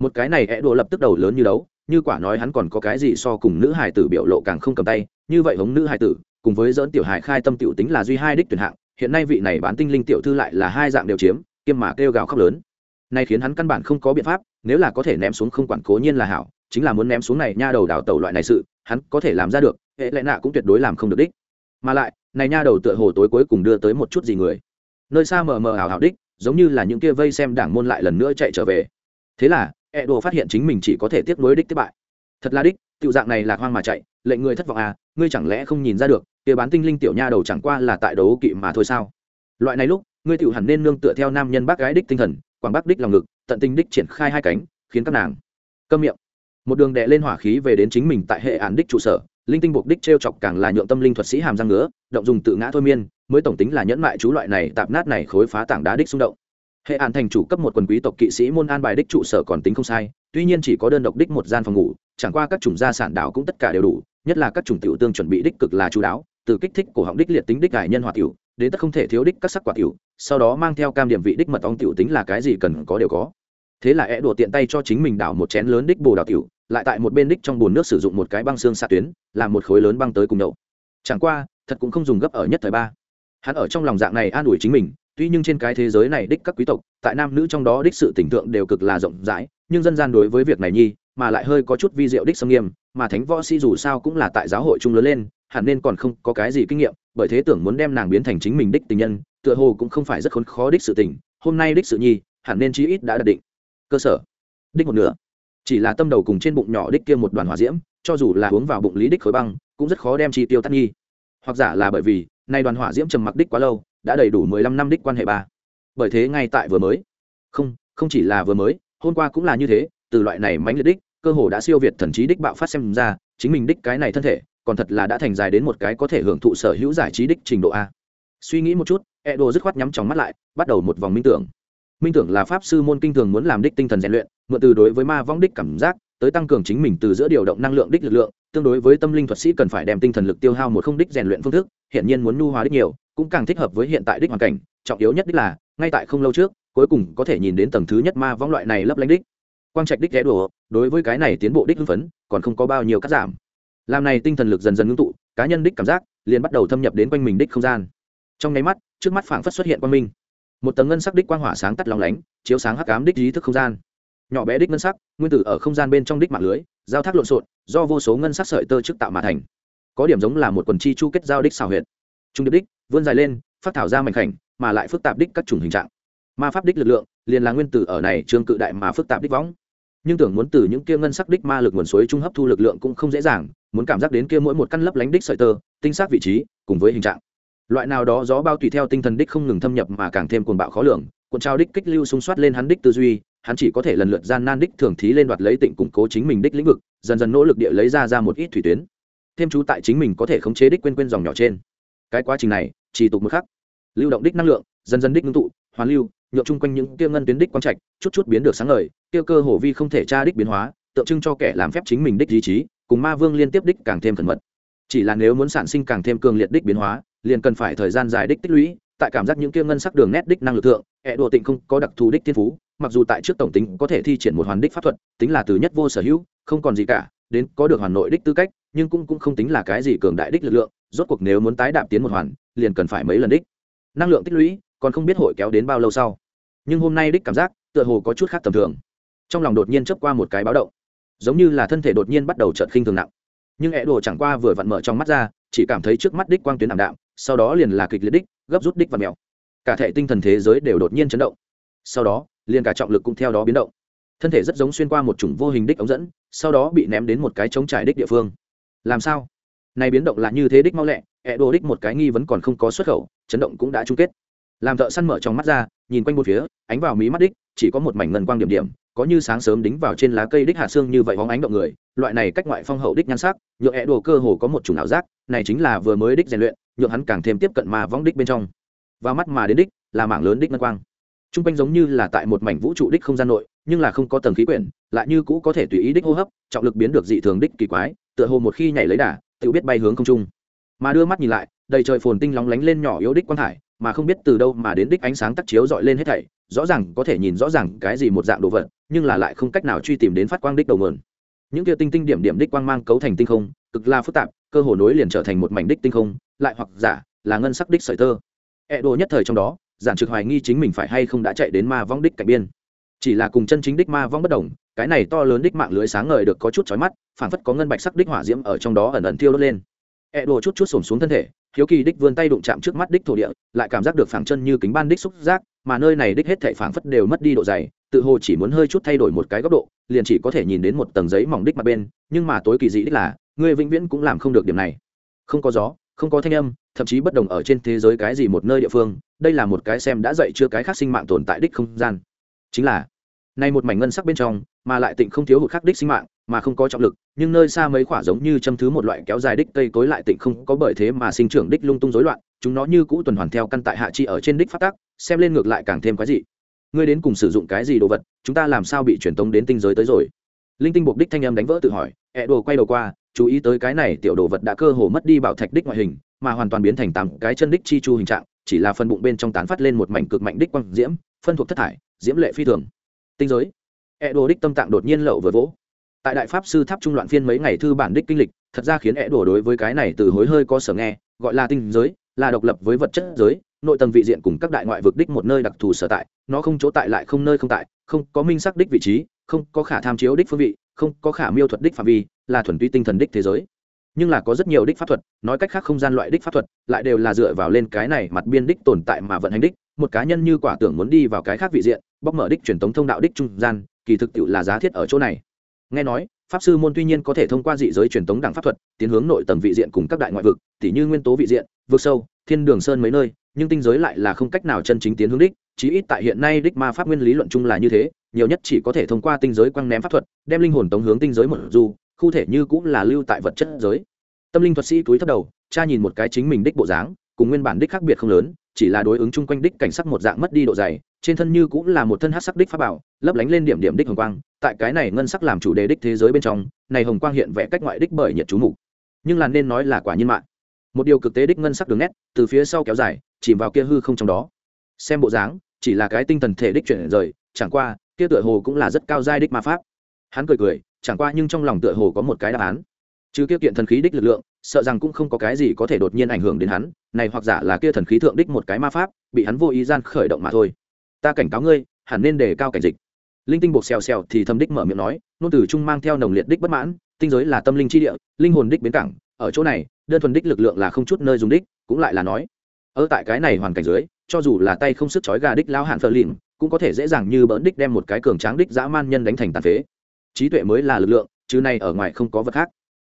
Một cái này é đùa lập tức đầu lớn như đấu, như quả nói hắn còn có cái gì so cùng nữ hải tử biểu lộ càng không cầm tay, như vậy hống nữ hải tử, cùng với dỡn tiểu hải khai tâm tiểu tính là duy hai đích tuyển hạng, hiện nay vị này bán tinh linh tiểu thư lại là hai dạng đều chiếm, kiêm mà kêu gào khóc lớn. Nay khiến hắn căn bản không có biện pháp, nếu là có thể ném xuống không quản cố nhiên là hảo, chính là muốn ném xuống này nha đầu đào tẩu loại này sự, hắn có thể làm ra được, hệ lẽ nạ cũng tuyệt đối làm không được đích. Mà lại, này nha đầu tựa hồ tối cuối cùng đưa tới một chút gì người. Nơi xa mờ mờ ảo ảo đích giống như là những kia vây xem đảng môn lại lần nữa chạy trở về. Thế là e đồ phát hiện chính mình chỉ có thể tiếp nối đích tiếp bại. Thật là đích, tiểu dạng này lạc hoang mà chạy, lệnh người thất vọng à ngươi chẳng lẽ không nhìn ra được, kia bán tinh linh tiểu nha đầu chẳng qua là tại đấu kỵ mà thôi sao? Loại này lúc, ngươi tiểu hẳn nên nương tựa theo nam nhân bác gái đích tinh thần, quảng bác đích lòng ngực, tận tinh đích triển khai hai cánh, khiến các nàng câm miệng. Một đường đệ lên hỏa khí về đến chính mình tại hệ án đích trụ sở linh tinh buộc đích t r e o chọc càng là nhượng tâm linh thuật sĩ hàm răng ngứa, động dùng tự ngã thôi miên, mới tổng tính là nhẫn mại chú loại này tạp nát này khối phá tảng đá đích xung động. Hệ an thành chủ cấp một quần quý tộc kỵ sĩ môn an bài đích trụ sở còn tính không sai, tuy nhiên chỉ có đơn độc đích một gian phòng ngủ, chẳng qua các chủng gia sản đảo cũng tất cả đều đủ, nhất là các chủng tiểu tương chuẩn bị đích cực là chú đáo, từ kích thích cổ họng đích liệt tính đích cải nhân hoạt tiểu đến tất không thể thiếu đích các sắc quả tiểu, sau đó mang theo cam điểm vị đích mật ong tiểu tính là cái gì cần có đều có. Thế là é đùa tiện tay cho chính mình đảo một chén lớn đích bồ đào tiểu lại tại một bên đích trong bồn nước sử dụng một cái băng xương xạ tuyến làm một khối lớn băng tới cùng nhậu. Chẳng qua, thật cũng không dùng gấp ở nhất thời ba. Hắn ở trong lòng dạng này an ủi chính mình, tuy nhưng trên cái thế giới này đích các quý tộc, tại nam nữ trong đó đích sự tỉnh tượng đều cực là rộng rãi, nhưng dân gian đối với việc này nhi, mà lại hơi có chút vi diệu đích xâm nghiêm, mà thánh võ sĩ dù sao cũng là tại giáo hội trung lớn lên, hẳn nên còn không có cái gì kinh nghiệm, bởi thế tưởng muốn đem nàng biến thành chính mình đích tình nhân, tựa hồ cũng không phải rất khốn khó đích sự tình, hôm nay đích sự nhi, hẳn nên chí ít đã đạt định. Cơ sở. Đích một nửa chỉ là tâm đầu cùng trên bụng nhỏ đích kia một đoàn hỏa diễm, cho dù là uống vào bụng lý đích khối băng, cũng rất khó đem chi tiêu tắt nghi. Hoặc giả là bởi vì, nay đoàn hỏa diễm trầm mặc đích quá lâu, đã đầy đủ mười lăm năm đích quan hệ ba. Bởi thế ngay tại vừa mới, không không chỉ là vừa mới, hôm qua cũng là như thế, từ loại này mãnh liệt đích, cơ hồ đã siêu việt thần trí đích bạo phát xem ra, chính mình đích cái này thân thể, còn thật là đã thành dài đến một cái có thể hưởng thụ sở hữu giải trí đích trình độ a. Suy nghĩ một chút e đồ dứt khoát nhắm trong mắt lại, bắt đầu một vòng minh tưởng minh tưởng là pháp sư môn kinh thường muốn làm đích tinh thần rèn luyện, mượn từ đối với ma vong đích cảm giác, tới tăng cường chính mình từ giữa điều động năng lượng đích lực lượng, tương đối với tâm linh thuật sĩ cần phải đem tinh thần lực tiêu hao một không đích rèn luyện phương thức hiện nhiên muốn nhu hóa đích nhiều, cũng càng thích hợp với hiện tại đích hoàn cảnh. Trọng yếu nhất đích là, ngay tại không lâu trước, cuối cùng có thể nhìn đến tầng thứ nhất ma vong loại này lấp lánh đích. Quang trạch đích ghé đùa, đối với cái này tiến bộ đích hưng phấn, còn không có bao nhiêu cắt giảm. Làm này tinh thần lực dần dần ngưng tụ, cá nhân đích cảm giác, liền bắt đầu thâm nhập đến quanh mình đích không gian. Trong nháy mắt, trước mắt phảng phất xuất hiện quang minh một tầng ngân sắc đích quang hỏa sáng tắt lòng lánh, chiếu sáng hắc ám đích ý thức không gian. Nhỏ bé đích ngân sắc, nguyên tử ở không gian bên trong đích mạng lưới, giao thác lộn xộn, do vô số ngân sắc sợi tơ trước tạo mà thành. Có điểm giống là một quần chi chu kết giao đích xào huyệt. Trung điệp đích, vươn dài lên, phát thảo ra mảnh khảnh, mà lại phức tạp đích các chủng hình trạng. Ma pháp đích lực lượng, liền là nguyên tử ở này trương cự đại mà phức tạp đích võng. Nhưng tưởng muốn từ những kia ngân sắc đích ma lực nguồn suối trung hấp thu lực lượng cũng không dễ dàng, muốn cảm giác đến kia mỗi một căn lấp lánh đích sợi tơ, tinh xác vị trí, cùng với hình trạng loại nào đó gió bao tùy theo tinh thần đích không ngừng thâm nhập mà càng thêm cuồng bạo khó lường, cuộn trao đích kích lưu xung soát lên hắn đích tư duy, hắn chỉ có thể lần lượt gian nan đích thường thí lên đoạt lấy tịnh củng cố chính mình đích lĩnh vực, dần dần nỗ lực địa lấy ra ra một ít thủy tuyến. Thêm chú tại chính mình có thể khống chế đích quên quên dòng nhỏ trên. Cái quá trình này, chỉ tục một khắc. Lưu động đích năng lượng, dần dần đích ngưng tụ, hoàn lưu nhộn chung quanh những kia ngân tuyến đích quang trạch, chút chút biến được sáng ngời, kia cơ hồ vi không thể tra đích biến hóa, tượng trưng cho kẻ làm phép chính mình đích ý chí, cùng ma vương liên tiếp đích càng thêm thần mật chỉ là nếu muốn sản sinh càng thêm cường liệt đích biến hóa, liền cần phải thời gian dài đích tích lũy, tại cảm giác những kia ngân sắc đường nét đích năng lực thượng hệ đồ tịnh không có đặc thù đích thiên phú, mặc dù tại trước tổng tính có thể thi triển một hoàn đích pháp thuật, tính là từ nhất vô sở hữu, không còn gì cả, đến có được hoàn nội đích tư cách, nhưng cũng cũng không tính là cái gì cường đại đích lực lượng, rốt cuộc nếu muốn tái đạp tiến một hoàn, liền cần phải mấy lần đích. Năng lượng tích lũy, còn không biết hội kéo đến bao lâu sau. Nhưng hôm nay đích cảm giác, tựa hồ có chút khác tầm thường. Trong lòng đột nhiên chớp qua một cái báo động. Giống như là thân thể đột nhiên bắt đầu chợt khinh thường nặng nhưng ẹ đồ chẳng qua vừa vặn mở trong mắt ra, chỉ cảm thấy trước mắt đích quang tuyến ảm đạm, sau đó liền là kịch liệt đích, gấp rút đích và mèo. Cả thể tinh thần thế giới đều đột nhiên chấn động. Sau đó, liền cả trọng lực cũng theo đó biến động. Thân thể rất giống xuyên qua một chủng vô hình đích ống dẫn, sau đó bị ném đến một cái trống trải đích địa phương. Làm sao? Này biến động là như thế đích mau lẹ ẹ đồ đích một cái nghi vẫn còn không có xuất khẩu, chấn động cũng đã chung kết. Làm thợ săn mở trong mắt ra, nhìn quanh một phía, ánh vào mí mắt đích, chỉ có một mảnh ngân quang điểm điểm có như sáng sớm đính vào trên lá cây đích hạ xương như vậy bóng ánh động người, loại này cách ngoại phong hậu đích nhan sắc, nhựa ẹ đồ cơ hồ có một chủng ảo giác, này chính là vừa mới đích rèn luyện nhượng hắn càng thêm tiếp cận mà vong đích bên trong. Và mắt mà đến đích, là mảng lớn đích ngân quang. T r u n g quanh giống như là tại một mảnh vũ trụ đích không gian nội, nhưng là không có tầng khí quyển, lại như cũ có thể tùy ý đích hô hấp, trọng lực biến được dị thường đích kỳ quái, tựa hồ một khi nhảy lấy đà, tự biết bay hướng không trung. Mà đưa mắt nhìn lại, đầy trời phồn tinh lóng lánh lên nhỏ yếu đích quang thải mà không biết từ đâu mà đến đích ánh sáng tắt chiếu dọi lên hết thảy, rõ ràng có thể nhìn rõ ràng cái gì một dạng đồ vật, nhưng là lại không cách nào truy tìm đến phát quang đích đầu nguồn. Những kia tinh tinh điểm điểm đích quang mang cấu thành tinh không, cực là phức tạp, cơ hồ nối liền trở thành một mảnh đích tinh không, lại hoặc giả là ngân sắc đích sợi tơ. E đồ nhất thời trong đó, giản trực hoài nghi chính mình phải hay không đã chạy đến ma vong đích cạnh biên. Chỉ là cùng chân chính đích ma vong bất đồng, cái này to lớn đích mạng lưới sáng ngời được có chút chói mắt phản phất có ngân bạch sắc đích hỏa diễm ở trong đó ẩn ẩn thiêu đốt lên. E đồ chút chút xổm xuống thân thể hiếu kỳ đích vươn tay đụng chạm trước mắt đích thổ địa, lại cảm giác được phẳng chân như kính ban đích xúc giác, mà nơi này đích hết thảy phảng phất đều mất đi độ dày, tự hồ chỉ muốn hơi chút thay đổi một cái góc độ, liền chỉ có thể nhìn đến một tầng giấy mỏng đích mặt bên, nhưng mà tối kỳ dị đích là người vĩnh viễn cũng làm không được điểm này. Không có gió, không có thanh âm, thậm chí bất đồng ở trên thế giới cái gì một nơi địa phương, đây là một cái xem đã dậy chưa cái khác sinh mạng tồn tại đích không gian. Chính là, nay một mảnh ngân sắc bên trong, mà lại tịnh không thiếu hụt khắc đích sinh mạng mà không có trọng lực, nhưng nơi xa mấy quả giống như châm thứ một loại kéo dài đích cây cối lại tịnh không có bởi thế mà sinh trưởng đích lung tung rối loạn, chúng nó như cũ tuần hoàn theo căn tại hạ chi ở trên đích phát tác xem lên ngược lại càng thêm quái dị. ngươi đến cùng sử dụng cái gì đồ vật, chúng ta làm sao bị truyền tống đến tinh giới tới rồi? Linh tinh buộc đích thanh âm đánh vỡ tự hỏi, ẹ đồ quay đầu qua, chú ý tới cái này tiểu đồ vật đã cơ hồ mất đi bảo thạch đích ngoại hình, mà hoàn toàn biến thành tám cái chân đích chi chu hình trạng, chỉ là phần bụng bên trong tán phát lên một mảnh cực mạnh đích quang diễm, phân thuộc thất thải, diễm lệ phi thường. Tinh giới. Ẹ đồ đích tâm tạng đột nhiên lậu vừa vỗ tại đại pháp sư tháp trung loạn phiên mấy ngày thư bản đích kinh lịch, thật ra khiến ẹ đổ đối với cái này từ hối hơi có sở nghe, gọi là tinh giới, là độc lập với vật chất giới, nội tầng vị diện cùng các đại ngoại vực đích một nơi đặc thù sở tại, nó không chỗ tại lại không nơi không tại, không có minh sắc đích vị trí, không có khả tham chiếu đích phương vị, không có khả miêu thuật đích phạm vi, là thuần túy tinh thần đích thế giới. Nhưng là có rất nhiều đích pháp thuật, nói cách khác không gian loại đích pháp thuật, lại đều là dựa vào lên cái này mặt biên đích tồn tại mà vận hành đích, một cá nhân như quả tưởng muốn đi vào cái khác vị diện bóc mở đích truyền thống thông đạo đích trung gian, kỳ thực tiệu là giá thiết ở chỗ này nghe nói, pháp sư môn tuy nhiên có thể thông qua dị giới truyền thống đẳng pháp thuật, tiến hướng nội tầng vị diện cùng các đại ngoại vực, tỉ như nguyên tố vị diện, vực sâu, thiên đường sơn mấy nơi, nhưng tinh giới lại là không cách nào chân chính tiến hướng đích, chí ít tại hiện nay đích ma pháp nguyên lý luận chung là như thế, nhiều nhất chỉ có thể thông qua tinh giới quăng ném pháp thuật, đem linh hồn tống hướng tinh giới một dù, khu thể như cũng là lưu tại vật chất giới. Tâm linh thuật sĩ túi thấp đầu cha nhìn một cái chính mình đích bộ dáng, cùng nguyên bản đích khác biệt không lớn chỉ là đối ứng chung quanh đích cảnh sắc một dạng mất đi độ dày, trên thân như cũng là một thân hát sắc đích pháp bảo, lấp lánh lên điểm điểm đích hồng quang, tại cái này ngân sắc làm chủ đề đích thế giới bên trong, này hồng quang hiện vẽ cách ngoại đích bởi nhiệt chú mục. Nhưng là nên nói là quả nhiên mạng. Một điều cực tế đích ngân sắc đường nét, từ phía sau kéo dài, chìm vào kia hư không trong đó. Xem bộ dáng, chỉ là cái tinh thần thể đích chuyển rời, chẳng qua, kia tựa hồ cũng là rất cao giai đích ma pháp. Hắn cười cười, chẳng qua nhưng trong lòng tựa hồ có một cái đáp án. Chứ kia kiện thần khí đích lực lượng sợ rằng cũng không có cái gì có thể đột nhiên ảnh hưởng đến hắn, này hoặc giả là kia thần khí thượng đích một cái ma pháp, bị hắn vô ý gian khởi động mà thôi. Ta cảnh cáo ngươi, hẳn nên đề cao cảnh dịch. Linh tinh buộc xèo xèo thì thâm đích mở miệng nói, nôn từ trung mang theo nồng liệt đích bất mãn, tinh giới là tâm linh chi địa, linh hồn đích bến cảng, ở chỗ này, đơn thuần đích lực lượng là không chút nơi dùng đích, cũng lại là nói. Ở tại cái này hoàn cảnh dưới, cho dù là tay không sức chói gà đích lao hạn phờ lìn cũng có thể dễ dàng như bỡn đích đem một cái cường tráng đích dã man nhân đánh thành tàn phế. Trí tuệ mới là lực lượng, chứ này ở ngoài không có vật khác.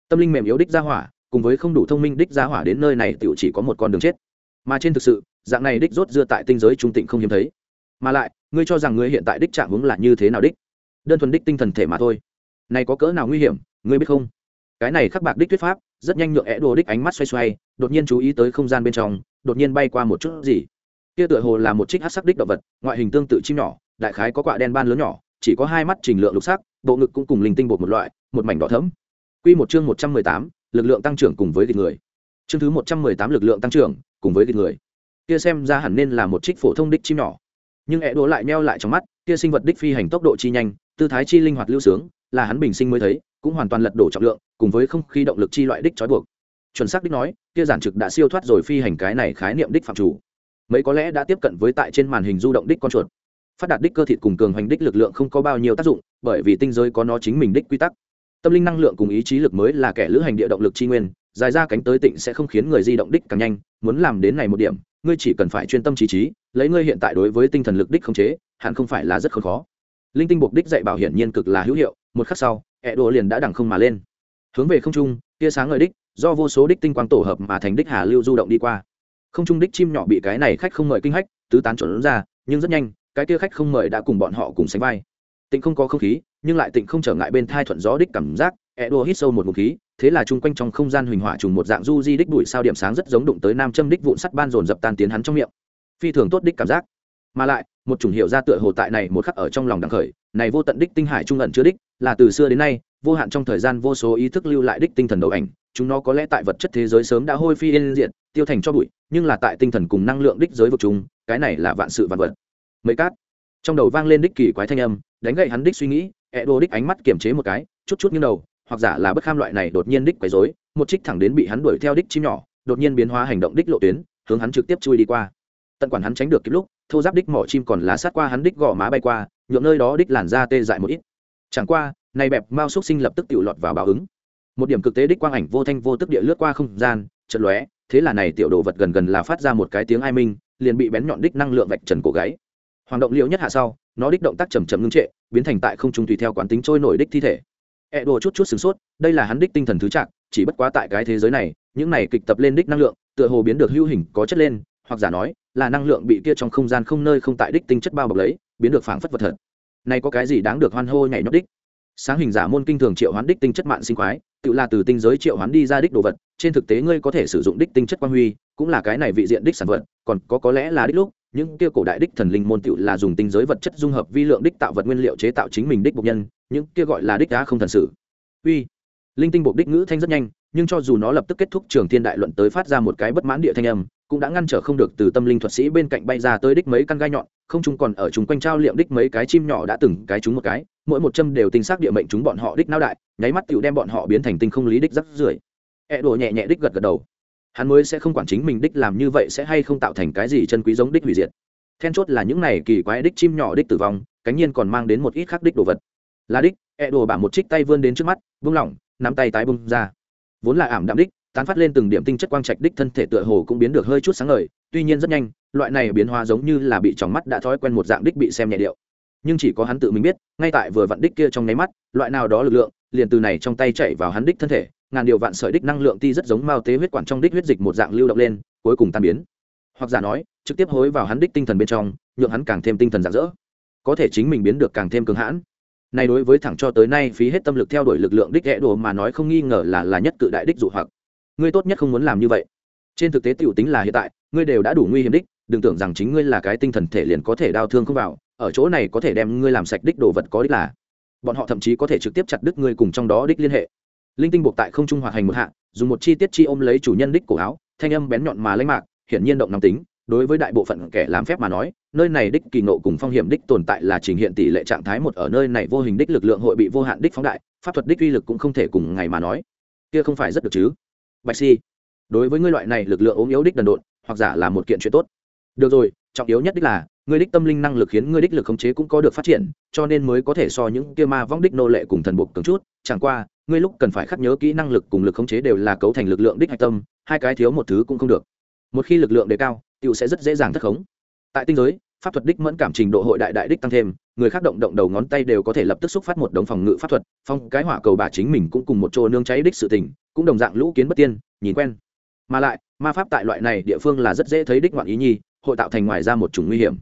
Tâm linh mềm yếu đích ra hỏa cùng với không đủ thông minh đích ra hỏa đến nơi này tiểu chỉ có một con đường chết. Mà trên thực sự, dạng này đích rốt dưa tại tinh giới trung tịnh không hiếm thấy. Mà lại, ngươi cho rằng ngươi hiện tại đích trạng hướng là như thế nào đích? Đơn thuần đích tinh thần thể mà thôi. Này có cỡ nào nguy hiểm, ngươi biết không? Cái này khắc bạc đích thuyết pháp, rất nhanh nhượng é đồ đích ánh mắt xoay xoay, đột nhiên chú ý tới không gian bên trong, đột nhiên bay qua một chút gì. Kia tựa hồ là một trích hát sắc đích động vật, ngoại hình tương tự chim nhỏ, đại khái có quạ đen ban lớn nhỏ, chỉ có hai mắt trình lượng lục sắc, bộ ngực cũng cùng linh tinh bột một loại, một mảnh đỏ thẫm. Quy một chương một trăm mười tám lực lượng tăng trưởng cùng với thịt người. Chương thứ một trăm mười tám lực lượng tăng trưởng cùng với thịt người. Kia xem ra hẳn nên là một trích phổ thông đích chim nhỏ. Nhưng é đố lại meo lại trong mắt, kia sinh vật đích phi hành tốc độ chi nhanh, tư thái chi linh hoạt lưu sướng, là hắn bình sinh mới thấy, cũng hoàn toàn lật đổ trọng lượng, cùng với không khí động lực chi loại đích trói buộc. Chuẩn xác đích nói, kia giản trực đã siêu thoát rồi phi hành cái này khái niệm đích phạm chủ. Mấy có lẽ đã tiếp cận với tại trên màn hình du động đích con chuột. Phát đạt đích cơ thịt cùng cường hành đích lực lượng không có bao nhiêu tác dụng, bởi vì tinh giới có nó chính mình đích quy tắc tâm linh năng lượng cùng ý chí lực mới là kẻ lữ hành địa động lực chi nguyên, dài ra cánh tới tịnh sẽ không khiến người di động đích càng nhanh, muốn làm đến này một điểm, ngươi chỉ cần phải chuyên tâm trí trí, lấy ngươi hiện tại đối với tinh thần lực đích không chế, hẳn không phải là rất khó. Linh tinh buộc đích dạy bảo hiển nhiên cực là hữu hiệu, một khắc sau ẹ đồ liền đã đằng không mà lên. Hướng về không trung, tia sáng ngời đích, do vô số đích tinh quang tổ hợp mà thành đích hà lưu du động đi qua. Không trung đích chim nhỏ bị cái này khách không mời kinh hách, tứ tán trộn ra, nhưng rất nhanh, cái kia khách không mời đã cùng bọn họ cùng sánh vai tịnh không có không khí, nhưng lại tịnh không trở ngại bên thai thuận gió đích cảm giác e đua hít sâu một ngụm khí, thế là chung quanh trong không gian huỳnh hỏa trùng một dạng du di đích đuổi sao điểm sáng rất giống đụng tới nam châm đích vụn sắt ban dồn dập tan tiến hắn trong miệng. Phi thường tốt đích cảm giác. Mà lại, một chủng hiệu ra tựa hồ tại này một khắc ở trong lòng đằng khởi, này vô tận đích tinh hải trung ẩn chứa đích, là từ xưa đến nay, vô hạn trong thời gian vô số ý thức lưu lại đích tinh thần đầu ảnh, chúng nó có lẽ tại vật chất thế giới sớm đã hôi phi yên diện tiêu thành cho bụi, nhưng là tại tinh thần cùng năng lượng đích giới vực chúng cái này là vạn sự vạn vật. Mấy cát trong đầu vang lên đích kỳ quái thanh âm, đánh gậy hắn đích suy nghĩ, ẹ đô đích ánh mắt kiềm chế một cái, chút chút như đầu, hoặc giả là bất kham loại này đột nhiên đích quấy rối, một trích thẳng đến bị hắn đuổi theo đích chim nhỏ, đột nhiên biến hóa hành động đích lộ tuyến, hướng hắn trực tiếp chui đi qua. Tận quản hắn tránh được kịp lúc, thô giáp đích mỏ chim còn lá sát qua hắn đích gò má bay qua nhuộm nơi đó đích làn da tê dại một ít. Chẳng qua, này bẹp mao xúc sinh lập tức tự lọt vào báo ứng. Một điểm cực tế đích quang ảnh vô thanh vô tức địa lướt qua không gian chật lóe, thế là này tiểu đồ vật gần gần là phát ra một cái tiếng ai minh, liền bị bén nhọn đích năng lượng vạch trần cổ gáy hoàng động liệu nhất hạ sau, nó đích động tác chầm chậm ngưng trệ, biến thành tại không trung tùy theo quán tính trôi nổi đích thi thể. E đồ chút chút sửng sốt, đây là hắn đích tinh thần thứ trạng, chỉ bất quá tại cái thế giới này, những này kịch tập lên đích năng lượng, tựa hồ biến được hữu hình, có chất lên, hoặc giả nói, là năng lượng bị kia trong không gian không nơi không tại đích tinh chất bao bọc lấy, biến được phảng phất vật thật. Này có cái gì đáng được hoan hô nhảy nhót đích? Sáng hình giả môn kinh thường triệu hoán đích tinh chất mạng sinh khoái tự là từ tinh giới triệu hoán đi ra đích đồ vật, trên thực tế ngươi có thể sử dụng đích tinh chất quang huy, cũng là cái này vị diện đích sản vật, còn có có lẽ là đích lúc, những kia cổ đại đích thần linh môn tự là dùng tinh giới vật chất dung hợp vi lượng đích tạo vật nguyên liệu chế tạo chính mình đích bộc nhân, những kia gọi là đích đã không thần sự uy, linh tinh bộc đích ngữ thanh rất nhanh, nhưng cho dù nó lập tức kết thúc trường thiên đại luận tới phát ra một cái bất mãn địa thanh âm, cũng đã ngăn trở không được từ tâm linh thuật sĩ bên cạnh bay ra tới đích mấy căn gai nhọn, không chúng còn ở chúng quanh trao liệm đích mấy cái chim nhỏ đã từng cái chúng một cái mỗi một châm đều tinh xác địa mệnh chúng bọn họ đích nao đại, nháy mắt tựu đem bọn họ biến thành tinh không lý đích rắc rưởi. E đổ nhẹ nhẹ đích gật gật đầu. Hắn mới sẽ không quản chính mình đích làm như vậy sẽ hay không tạo thành cái gì chân quý giống đích hủy diệt. Then chốt là những này kỳ quái đích chim nhỏ đích tử vong, cánh nhiên còn mang đến một ít khác đích đồ vật. Là đích e đổ bả một trích tay vươn đến trước mắt, vung lỏng, nắm tay tái bung ra. Vốn là ảm đạm đích, tán phát lên từng điểm tinh chất quang trạch đích thân thể tựa hồ cũng biến được hơi chút sáng ngời, tuy nhiên rất nhanh, loại này biến hóa giống như là bị tròng mắt đã thói quen một dạng đích bị xem nhẹ điệu nhưng chỉ có hắn tự mình biết, ngay tại vừa vặn đích kia trong nháy mắt, loại nào đó lực lượng, liền từ này trong tay chạy vào hắn đích thân thể, ngàn điều vạn sợi đích năng lượng ti rất giống mao tế huyết quản trong đích huyết dịch một dạng lưu động lên, cuối cùng tan biến. Hoặc giả nói, trực tiếp hối vào hắn đích tinh thần bên trong, nhượng hắn càng thêm tinh thần rạng rỡ. Có thể chính mình biến được càng thêm cường hãn. Này đối với thẳng cho tới nay phí hết tâm lực theo đuổi lực lượng đích ghẽ đồ mà nói không nghi ngờ là là nhất cự đại đích dụ hoặc. Ngươi tốt nhất không muốn làm như vậy. Trên thực tế tiểu tính là hiện tại, ngươi đều đã đủ nguy hiểm đích, đừng tưởng rằng chính ngươi là cái tinh thần thể liền có thể đau thương không vào ở chỗ này có thể đem ngươi làm sạch đích đồ vật có đích là. Bọn họ thậm chí có thể trực tiếp chặt đứt ngươi cùng trong đó đích liên hệ. Linh tinh buộc tại không trung hoạt hành một hạ, dùng một chi tiết chi ôm lấy chủ nhân đích cổ áo, thanh âm bén nhọn mà lãnh mạc, hiển nhiên động nóng tính, đối với đại bộ phận kẻ làm phép mà nói, nơi này đích kỳ nộ cùng phong hiểm đích tồn tại là trình hiện tỷ lệ trạng thái một ở nơi này vô hình đích lực lượng hội bị vô hạn đích phóng đại, pháp thuật đích uy lực cũng không thể cùng ngày mà nói. Kia không phải rất được chứ? Bạch si, đối với ngươi loại này lực lượng ốm yếu đích đần độn, hoặc giả là một kiện chuyện tốt. Được rồi, trọng yếu nhất đích là ngươi đích tâm linh năng lực khiến ngươi đích lực khống chế cũng có được phát triển, cho nên mới có thể so những kia ma vong đích nô lệ cùng thần buộc cứng chút. Chẳng qua, ngươi lúc cần phải khắc nhớ kỹ năng lực cùng lực khống chế đều là cấu thành lực lượng đích hạch tâm, hai cái thiếu một thứ cũng không được. Một khi lực lượng đề cao, tiểu sẽ rất dễ dàng thất khống. Tại tinh giới, pháp thuật đích mẫn cảm trình độ hội đại đại đích tăng thêm, người khác động động đầu ngón tay đều có thể lập tức xúc phát một đống phòng ngự pháp thuật, phong cái hỏa cầu bà chính mình cũng cùng một chỗ nương cháy đích sự tình, cũng đồng dạng lũ kiến bất tiên, nhìn quen. Mà lại, ma pháp tại loại này địa phương là rất dễ thấy đích ngoạn ý nhi, hội tạo thành ngoài ra một chủng nguy hiểm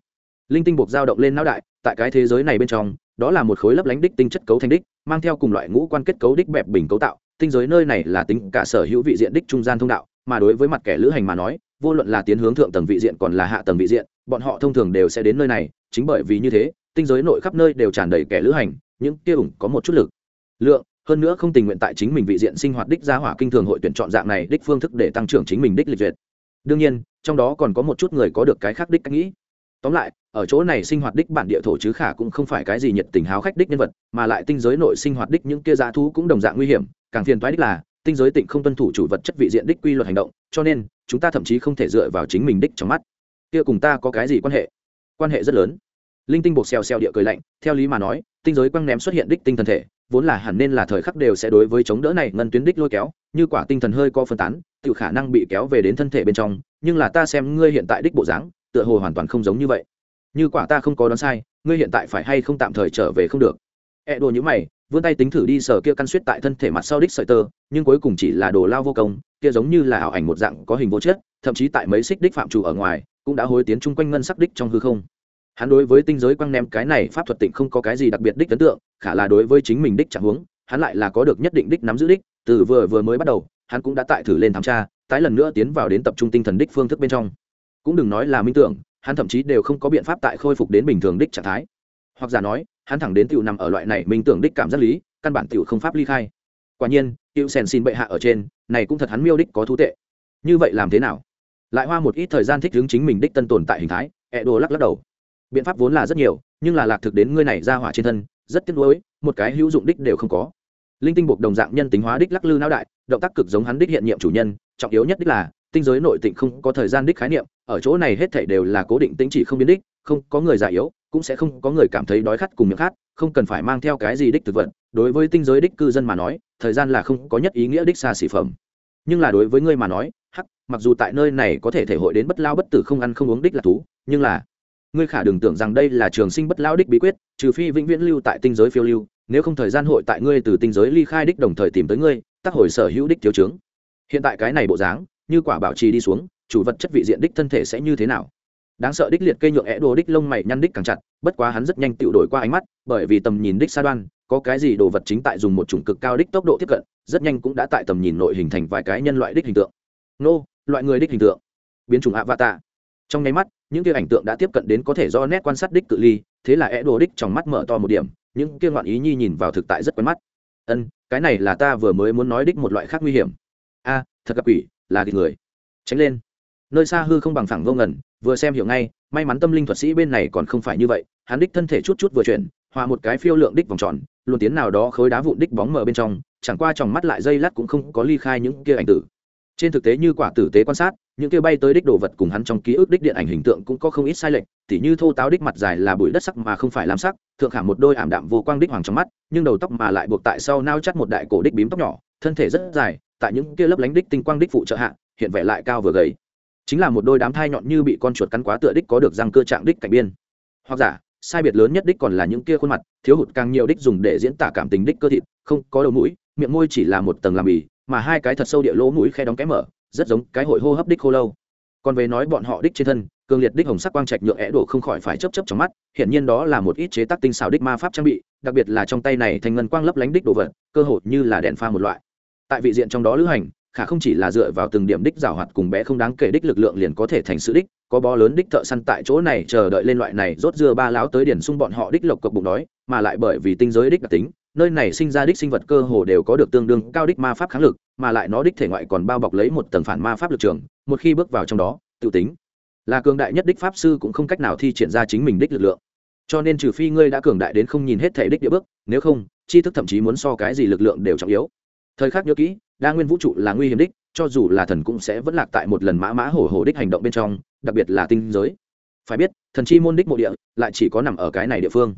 linh tinh buộc dao động lên não đại, tại cái thế giới này bên trong, đó là một khối lấp lánh đích tinh chất cấu thành đích, mang theo cùng loại ngũ quan kết cấu đích bẹp bình cấu tạo. Tinh giới nơi này là tính cả sở hữu vị diện đích trung gian thông đạo, mà đối với mặt kẻ lữ hành mà nói, vô luận là tiến hướng thượng tầng vị diện còn là hạ tầng vị diện, bọn họ thông thường đều sẽ đến nơi này. Chính bởi vì như thế, tinh giới nội khắp nơi đều tràn đầy kẻ lữ hành, những kia ủng có một chút lực, lượng, hơn nữa không tình nguyện tại chính mình vị diện sinh hoạt đích gia hỏa kinh thường hội tuyển chọn dạng này đích phương thức để tăng trưởng chính mình đích lịch duyệt. Đương nhiên, trong đó còn có một chút người có được cái khác đích cách nghĩ. Tóm lại ở chỗ này sinh hoạt đích bản địa thổ chứ khả cũng không phải cái gì nhiệt tình háo khách đích nhân vật, mà lại tinh giới nội sinh hoạt đích những kia giá thú cũng đồng dạng nguy hiểm, càng phiền toái đích là, tinh giới tịnh không tuân thủ chủ vật chất vị diện đích quy luật hành động, cho nên, chúng ta thậm chí không thể dựa vào chính mình đích trong mắt. Kia cùng ta có cái gì quan hệ? Quan hệ rất lớn. Linh tinh buộc xèo xèo địa cười lạnh, theo lý mà nói, tinh giới quăng ném xuất hiện đích tinh thần thể, vốn là hẳn nên là thời khắc đều sẽ đối với chống đỡ này ngân tuyến đích lôi kéo, như quả tinh thần hơi co phân tán tự khả năng bị kéo về đến thân thể bên trong, nhưng là ta xem ngươi hiện tại đích bộ dáng, tựa hồ hoàn toàn không giống như vậy như quả ta không có đoán sai, ngươi hiện tại phải hay không tạm thời trở về không được. E đồ như mày, vươn tay tính thử đi sở kia căn suýt tại thân thể mặt sau đích sợi tơ, nhưng cuối cùng chỉ là đồ lao vô công, kia giống như là ảo ảnh một dạng có hình vô chất, thậm chí tại mấy xích đích phạm chủ ở ngoài, cũng đã hối tiến chung quanh ngân sắc đích trong hư không. Hắn đối với tinh giới quăng ném cái này pháp thuật tịnh không có cái gì đặc biệt đích ấn tượng, khả là đối với chính mình đích chẳng huống, hắn lại là có được nhất định đích nắm giữ đích, từ vừa vừa mới bắt đầu, hắn cũng đã tại thử lên thám tra, tái lần nữa tiến vào đến tập trung tinh thần đích phương thức bên trong. Cũng đừng nói là minh tưởng hắn thậm chí đều không có biện pháp tại khôi phục đến bình thường đích trạng thái. Hoặc giả nói, hắn thẳng đến tiểu nằm ở loại này mình tưởng đích cảm giác lý, căn bản tiểu không pháp ly khai. Quả nhiên, tiểu sèn xin bệ hạ ở trên, này cũng thật hắn miêu đích có thú tệ. Như vậy làm thế nào? Lại hoa một ít thời gian thích hướng chính mình đích tân tồn tại hình thái, ẹ đồ lắc lắc đầu. Biện pháp vốn là rất nhiều, nhưng là lạc thực đến ngươi này ra hỏa trên thân, rất tiếc nuối, một cái hữu dụng đích đều không có. Linh tinh buộc đồng dạng nhân tính hóa đích lắc lư não đại, động tác cực giống hắn đích hiện nhiệm chủ nhân, trọng yếu nhất đích là tinh giới nội tịnh không có thời gian đích khái niệm, ở chỗ này hết thảy đều là cố định tính chỉ không biến đích, không có người già yếu, cũng sẽ không có người cảm thấy đói khát cùng miệng khát, không cần phải mang theo cái gì đích thực vật. Đối với tinh giới đích cư dân mà nói, thời gian là không có nhất ý nghĩa đích xa xỉ phẩm. Nhưng là đối với ngươi mà nói, hắc, mặc dù tại nơi này có thể thể hội đến bất lao bất tử không ăn không uống đích là thú, nhưng là, ngươi khả đừng tưởng rằng đây là trường sinh bất lao đích bí quyết, trừ phi vĩnh viễn lưu tại tinh giới phiêu lưu, nếu không thời gian hội tại ngươi từ tinh giới ly khai đích đồng thời tìm tới ngươi, tác hồi sở hữu đích thiếu chứng hiện tại cái này bộ dáng như quả bảo trì đi xuống, chủ vật chất vị diện đích thân thể sẽ như thế nào? Đáng sợ đích liệt cây nhượng é đồ đích lông mày nhăn đích càng chặt, bất quá hắn rất nhanh tự đổi qua ánh mắt, bởi vì tầm nhìn đích xa đoan, có cái gì đồ vật chính tại dùng một chủng cực cao đích tốc độ tiếp cận, rất nhanh cũng đã tại tầm nhìn nội hình thành vài cái nhân loại đích hình tượng. Nô, loại người đích hình tượng. Biến chủng avatar. Trong nháy mắt, những kia ảnh tượng đã tiếp cận đến có thể do nét quan sát đích cự ly, thế là é đồ đích trong mắt mở to một điểm, những kia ngoạn ý nhi nhìn vào thực tại rất quen mắt. Ân, cái này là ta vừa mới muốn nói đích một loại khác nguy hiểm. A, thật gặp quỷ là thịt người. Tránh lên. Nơi xa hư không bằng phẳng vô ngẩn vừa xem hiểu ngay, may mắn tâm linh thuật sĩ bên này còn không phải như vậy, hắn đích thân thể chút chút vừa chuyển hòa một cái phiêu lượng đích vòng tròn, luồn tiến nào đó khối đá vụn đích bóng mờ bên trong, chẳng qua tròng mắt lại dây lát cũng không có ly khai những kia ảnh tử. Trên thực tế như quả tử tế quan sát, những kia bay tới đích đồ vật cùng hắn trong ký ức đích điện ảnh hình tượng cũng có không ít sai lệch, tỉ như thô táo đích mặt dài là bụi đất sắc mà không phải làm sắc, thượng hạng một đôi ảm đạm vô quang đích hoàng trong mắt, nhưng đầu tóc mà lại buộc tại sau nao chắt một đại cổ đích bím tóc nhỏ, thân thể rất dài tại những kia lấp lánh đích tinh quang đích phụ trợ hạ, hiện vẻ lại cao vừa gầy. Chính là một đôi đám thai nhọn như bị con chuột cắn quá tựa đích có được răng cơ trạng đích cạnh biên. Hoặc giả, sai biệt lớn nhất đích còn là những kia khuôn mặt, thiếu hụt càng nhiều đích dùng để diễn tả cảm tình đích cơ thịt, không có đầu mũi, miệng môi chỉ là một tầng làm bì, mà hai cái thật sâu địa lỗ mũi khe đóng kẽ mở, rất giống cái hội hô hấp đích khô lâu. Còn về nói bọn họ đích trên thân, cường liệt đích hồng sắc quang trạch nhượng é đổ không khỏi phải chấp chấp trong mắt hiện nhiên đó là một ít chế tác tinh xảo đích ma pháp trang bị, đặc biệt là trong tay này thành ngân quang lấp lánh đích đồ vật, cơ hội như là đèn pha một loại tại vị diện trong đó lữ hành, khả không chỉ là dựa vào từng điểm đích giảo hoạt cùng bé không đáng kể đích lực lượng liền có thể thành sự đích, có bó lớn đích thợ săn tại chỗ này chờ đợi lên loại này rốt dưa ba láo tới điển xung bọn họ đích lộc cộc bụng đói, mà lại bởi vì tinh giới đích đặc tính, nơi này sinh ra đích sinh vật cơ hồ đều có được tương đương cao đích ma pháp kháng lực, mà lại nó đích thể ngoại còn bao bọc lấy một tầng phản ma pháp lực trường, một khi bước vào trong đó, tự tính. Là cường đại nhất đích pháp sư cũng không cách nào thi triển ra chính mình đích lực lượng. Cho nên trừ phi ngươi đã cường đại đến không nhìn hết thể đích địa bước, nếu không, tri thức thậm chí muốn so cái gì lực lượng đều trọng yếu thời khắc nhớ kỹ, đa nguyên vũ trụ là nguy hiểm đích, cho dù là thần cũng sẽ vẫn lạc tại một lần mã mã hổ hổ đích hành động bên trong, đặc biệt là tinh giới. Phải biết, thần chi môn đích mộ địa lại chỉ có nằm ở cái này địa phương.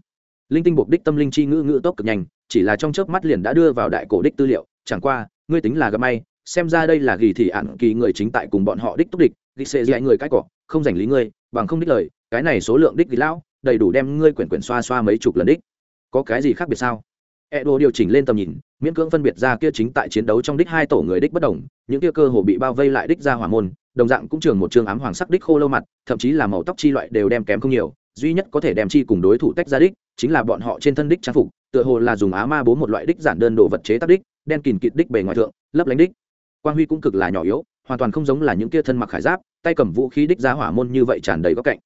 Linh tinh buộc đích tâm linh chi ngữ ngữ tốc cực nhanh, chỉ là trong chớp mắt liền đã đưa vào đại cổ đích tư liệu, chẳng qua, ngươi tính là gặp may, xem ra đây là ghi thì ạn kỳ người chính tại cùng bọn họ đích túc địch đích xệ dạy người cái cỏ, không giành lý ngươi, bằng không đích lời, cái này số lượng đích ghi lão, đầy đủ đem ngươi quyển quyển xoa xoa mấy chục lần đích. Có cái gì khác biệt sao? E đồ điều chỉnh lên tầm nhìn miễn cưỡng phân biệt ra kia chính tại chiến đấu trong đích hai tổ người đích bất đồng, những kia cơ hồ bị bao vây lại đích ra hỏa môn, đồng dạng cũng trường một trường ám hoàng sắc đích khô lâu mặt, thậm chí là màu tóc chi loại đều đem kém không nhiều, duy nhất có thể đem chi cùng đối thủ tách ra đích, chính là bọn họ trên thân đích trang phục, tựa hồ là dùng á ma bố một loại đích giản đơn đồ vật chế tác đích, đen kìn kịt đích bề ngoài thượng, lấp lánh đích. Quang huy cũng cực là nhỏ yếu, hoàn toàn không giống là những kia thân mặc khải giáp, tay cầm vũ khí đích ra hỏa môn như vậy tràn đầy góc cạnh.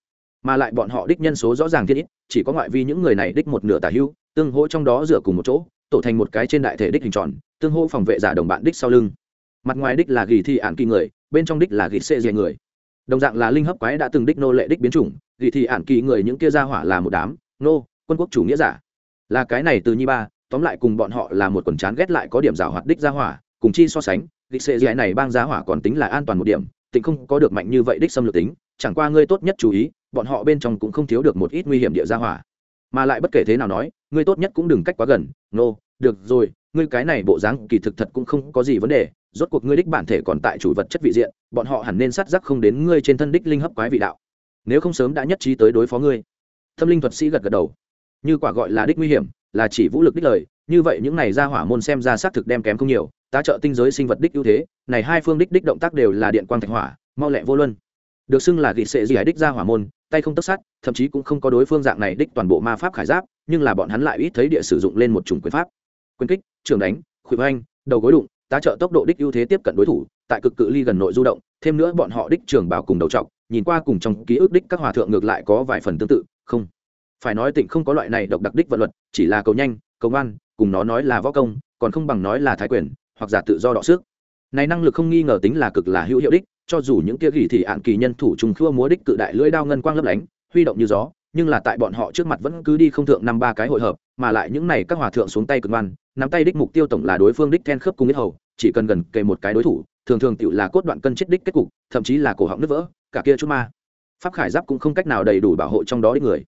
Mà lại bọn họ đích nhân số rõ ràng thiên ít, chỉ có ngoại vi những người này đích một nửa tả hưu, tương hỗ trong đó dựa cùng một chỗ tổ thành một cái trên đại thể đích hình tròn, tương hỗ phòng vệ giả đồng bạn đích sau lưng. Mặt ngoài đích là ghi thi ạn kỳ người, bên trong đích là ghi xê dè người. Đồng dạng là linh hấp quái đã từng đích nô lệ đích biến chủng ghi thi ạn kỳ người những kia ra hỏa là một đám, nô, quân quốc chủ nghĩa giả. Là cái này từ nhi ba, tóm lại cùng bọn họ là một quần chán ghét lại có điểm giả hoạt đích ra hỏa, cùng chi so sánh ghi xê dè này bang ra hỏa còn tính là an toàn một điểm, tính không có được mạnh như vậy đích xâm lược tính, chẳng qua ngươi tốt nhất chú ý, bọn họ bên trong cũng không thiếu được một ít nguy hiểm địa gia hỏa mà lại bất kể thế nào nói ngươi tốt nhất cũng đừng cách quá gần. Nô、no, được rồi ngươi cái này bộ dáng kỳ thực thật cũng không có gì vấn đề rốt cuộc ngươi đích bản thể còn tại chủ vật chất vị diện bọn họ hẳn nên sát giác không đến ngươi trên thân đích linh hấp quái vị đạo. Nếu không sớm đã nhất trí tới đối phó ngươi. Thâm linh thuật sĩ gật gật đầu. Như quả gọi là đích nguy hiểm là chỉ vũ lực đích lời như vậy những này ra hỏa môn xem ra xác thực đem kém không nhiều tá trợ tinh giới sinh vật đích ưu thế này hai phương đích đích động tác đều là điện quang thạch hỏa mau lẹ vô luân được xưng là gỉ sệ gì đích ra hỏa môn, tay không tất sát, thậm chí cũng không có đối phương dạng này đích toàn bộ ma pháp khải giáp, nhưng là bọn hắn lại ít thấy địa sử dụng lên một chủng quyền pháp. Quyền kích, trường đánh, khuỷu anh đầu gối đụng, tá trợ tốc độ đích ưu thế tiếp cận đối thủ, tại cực cự ly gần nội du động, thêm nữa bọn họ đích trường bảo cùng đầu trọc, nhìn qua cùng trong ký ức đích các hòa thượng ngược lại có vài phần tương tự, không. Phải nói tịnh không có loại này độc đặc đích vật luật, chỉ là cầu nhanh, cầu ngoan, cùng nó nói là võ công, còn không bằng nói là thái quyền, hoặc giả tự do đọ sức. Này năng lực không nghi ngờ tính là cực là hữu hiệu đích cho dù những kia gỉ thì ạn kỳ nhân thủ trùng khua múa đích cự đại lưỡi đao ngân quang lấp lánh, huy động như gió, nhưng là tại bọn họ trước mặt vẫn cứ đi không thượng năm ba cái hội hợp, mà lại những này các hòa thượng xuống tay cực ngoan nắm tay đích mục tiêu tổng là đối phương đích then khớp cùng ít hầu, chỉ cần gần kề một cái đối thủ, thường thường tựu là cốt đoạn cân chết đích kết cục, thậm chí là cổ họng nứt vỡ, cả kia chút ma. Pháp khải giáp cũng không cách nào đầy đủ bảo hộ trong đó đích người.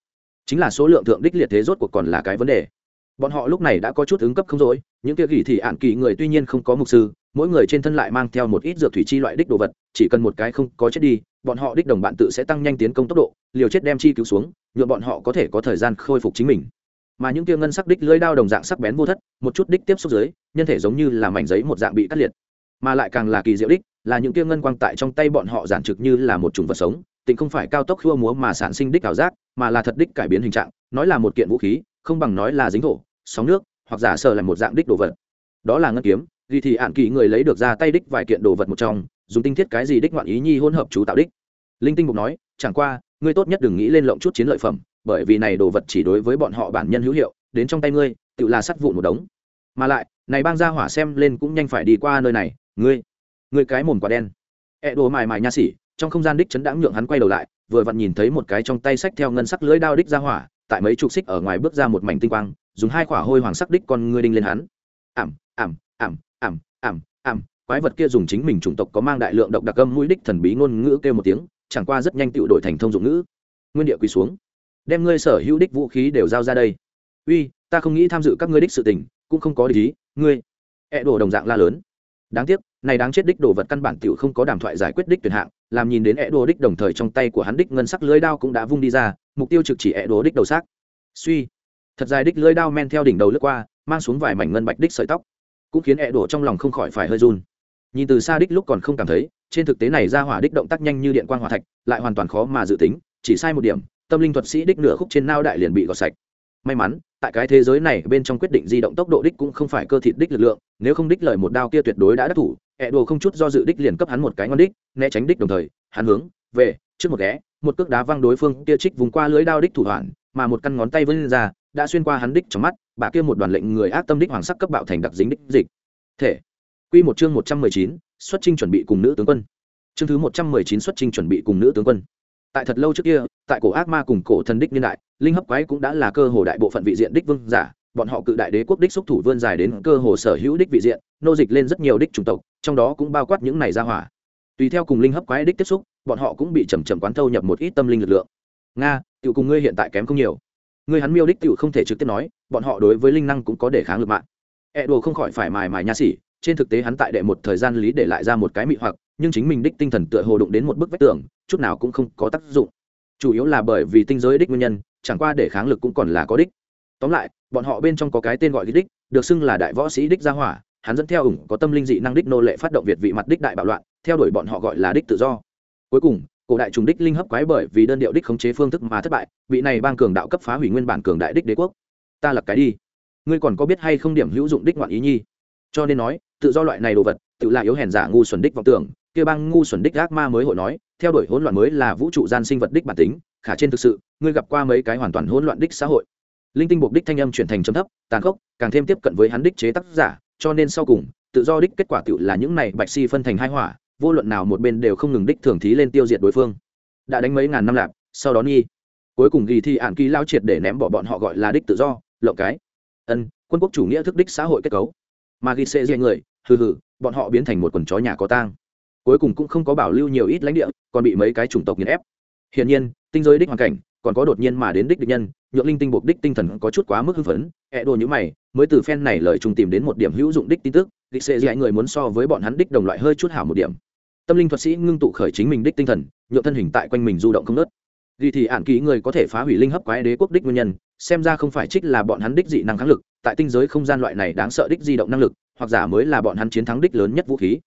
Chính là số lượng thượng đích liệt thế rốt cuộc còn là cái vấn đề. Bọn họ lúc này đã có chút ứng cấp không rồi những kia gỉ thì ạn kỳ người tuy nhiên không có mục sư mỗi người trên thân lại mang theo một ít dược thủy chi loại đích đồ vật, chỉ cần một cái không có chết đi, bọn họ đích đồng bạn tự sẽ tăng nhanh tiến công tốc độ, liều chết đem chi cứu xuống nhuộm bọn họ có thể có thời gian khôi phục chính mình. Mà những kia ngân sắc đích lưỡi đao đồng dạng sắc bén vô thất, một chút đích tiếp xúc dưới, nhân thể giống như là mảnh giấy một dạng bị cắt liệt. Mà lại càng là kỳ diệu đích, là những kia ngân quang tại trong tay bọn họ giản trực như là một chủng vật sống tịnh không phải cao tốc khua múa mà sản sinh đích ảo giác, mà là thật đích cải biến hình trạng, nói là một kiện vũ khí, không bằng nói là dính thổ, sóng nước, hoặc giả sờ là một dạng đích đồ vật. Đó là ngân kiếm ghi thì ạn kỳ người lấy được ra tay đích vài kiện đồ vật một trong, dùng tinh thiết cái gì đích ngoạn ý nhi hỗn hợp chú tạo đích. Linh tinh mục nói, chẳng qua, ngươi tốt nhất đừng nghĩ lên lộng chút chiến lợi phẩm, bởi vì này đồ vật chỉ đối với bọn họ bản nhân hữu hiệu, đến trong tay ngươi, tự là sắt vụn một đống. Mà lại, này bang ra hỏa xem lên cũng nhanh phải đi qua nơi này, ngươi ngươi cái mồm quả đen. Ẹ đồ mài mài nha xỉ trong không gian đích chấn đãng nhượng hắn quay đầu lại, vừa vặn nhìn thấy một cái trong tay sách theo ngân sắc lưỡi đao đích ra hỏa, tại mấy chục xích ở ngoài bước ra một mảnh tinh quang, dùng hai quả hôi hoàng sắc đích con ngươi đinh lên hắn. Ảm ảm ảm ảm ảm ảm, quái vật kia dùng chính mình chủng tộc có mang đại lượng độc đặc âm mũi đích thần bí ngôn ngữ kêu một tiếng, chẳng qua rất nhanh tự đổi thành thông dụng ngữ. Nguyên địa quỳ xuống, đem ngươi sở hữu đích vũ khí đều giao ra đây. Uy, ta không nghĩ tham dự các ngươi đích sự tình, cũng không có lý ngươi. E ẹ đổ đồng dạng la lớn. Đáng tiếc, này đáng chết đích đồ vật căn bản tiểu không có đàm thoại giải quyết đích tuyển hạng, làm nhìn đến ẹ đồ đích đồng thời trong tay của hắn đích ngân sắc lưới đao cũng đã vung đi ra, mục tiêu trực chỉ ẹ đồ đích đầu xác. Suy. Thật dài đích lưới đao men theo đỉnh đầu lướt qua, mang xuống vài mảnh ngân bạch đích sợi tóc cũng khiến ẹ đổ trong lòng không khỏi phải hơi run. Nhìn từ xa đích lúc còn không cảm thấy, trên thực tế này ra hỏa đích động tác nhanh như điện quang hỏa thạch, lại hoàn toàn khó mà dự tính, chỉ sai một điểm, tâm linh thuật sĩ đích nửa khúc trên nao đại liền bị gọt sạch. May mắn, tại cái thế giới này bên trong quyết định di động tốc độ đích cũng không phải cơ thịt đích lực lượng, nếu không đích lời một đao kia tuyệt đối đã đắc thủ, ẹ đồ không chút do dự đích liền cấp hắn một cái ngon đích, né tránh đích đồng thời, hắn hướng về, trước một ghé, một cước đá văng đối phương kia trích vùng qua lưới đao đích thủ đoạn, mà một căn ngón tay vươn ra đã xuyên qua hắn đích trong mắt, bà kia một đoàn lệnh người ác tâm đích hoàng sắc cấp bạo thành đặc dính đích dịch. Thể. Quy một chương một trăm mười chín, xuất trình chuẩn bị cùng nữ tướng quân. Chương thứ một trăm mười chín, xuất trình chuẩn bị cùng nữ tướng quân. Tại thật lâu trước kia, tại cổ ác ma cùng cổ thần đích niên đại, linh hấp quái cũng đã là cơ hồ đại bộ phận vị diện đích vương giả, bọn họ cự đại đế quốc đích xúc thủ vươn dài đến cơ hồ sở hữu đích vị diện, nô dịch lên rất nhiều đích chủng tộc, trong đó cũng bao quát những này ra hỏa. Tùy theo cùng linh hấp quái đích tiếp xúc, bọn họ cũng bị chầm chậm quán thâu nhập một ít tâm linh lực lượng. Nga tự cùng ngươi hiện tại kém không nhiều ngươi hắn miêu đích tựu không thể trực tiếp nói, bọn họ đối với linh năng cũng có để kháng lực mạng. E đồ không khỏi phải mài mài nha xỉ trên thực tế hắn tại đệ một thời gian lý để lại ra một cái mị hoặc, nhưng chính mình đích tinh thần tựa hồ đụng đến một bức vách tường, chút nào cũng không có tác dụng. Chủ yếu là bởi vì tinh giới đích nguyên nhân, chẳng qua để kháng lực cũng còn là có đích. Tóm lại, bọn họ bên trong có cái tên gọi đích, được xưng là đại võ sĩ đích gia hỏa, hắn dẫn theo ủng có tâm linh dị năng đích nô lệ phát động việt vị mặt đích đại bạo loạn, theo đuổi bọn họ gọi là đích tự do. Cuối cùng cổ đại trùng đích linh hấp quái bởi vì đơn điệu đích khống chế phương thức mà thất bại bị này bang cường đạo cấp phá hủy nguyên bản cường đại đích đế quốc. Ta lập cái đi. Ngươi còn có biết hay không điểm hữu dụng đích ngoạn ý nhi? Cho nên nói, tự do loại này đồ vật, tự là yếu hèn giả ngu xuẩn đích vọng tưởng, kia bang ngu xuẩn đích ác ma mới hội nói, theo đuổi hỗn loạn mới là vũ trụ gian sinh vật đích bản tính, khả trên thực sự, ngươi gặp qua mấy cái hoàn toàn hỗn loạn đích xã hội. Linh tinh buộc đích thanh âm chuyển thành chấm thấp, tàn khốc, càng thêm tiếp cận với hắn đích chế tác giả, cho nên sau cùng, tự do đích kết quả tự là những này bạch si phân thành hai hỏa vô luận nào một bên đều không ngừng đích thường thí lên tiêu diệt đối phương. Đã đánh mấy ngàn năm lạp, sau đó nghi. Cuối cùng ghi thi ạn ký lao triệt để ném bỏ bọn họ gọi là đích tự do, lộng cái. Ân, quân quốc chủ nghĩa thức đích xã hội kết cấu. Mà ghi xê dê người, hừ hừ, bọn họ biến thành một quần chó nhà có tang. Cuối cùng cũng không có bảo lưu nhiều ít lãnh địa, còn bị mấy cái chủng tộc nghiền ép. Hiển nhiên, tinh giới đích hoàn cảnh, còn có đột nhiên mà đến đích địch nhân, nhượng linh tinh buộc đích tinh thần có chút quá mức hưng phấn, ẹ đồ như mày, mới từ phen này lời trùng tìm đến một điểm hữu dụng đích tin tức địch xê dạy người muốn so với bọn hắn đích đồng loại hơi chút hảo một điểm tâm linh thuật sĩ ngưng tụ khởi chính mình đích tinh thần nhuộm thân hình tại quanh mình du động không nớt vì thì ạn ký người có thể phá hủy linh hấp quái đế quốc đích nguyên nhân, xem ra không phải trích là bọn hắn đích dị năng kháng lực, tại tinh giới không gian loại này đáng sợ đích di động năng lực, hoặc giả mới là bọn hắn chiến thắng đích lớn nhất vũ khí.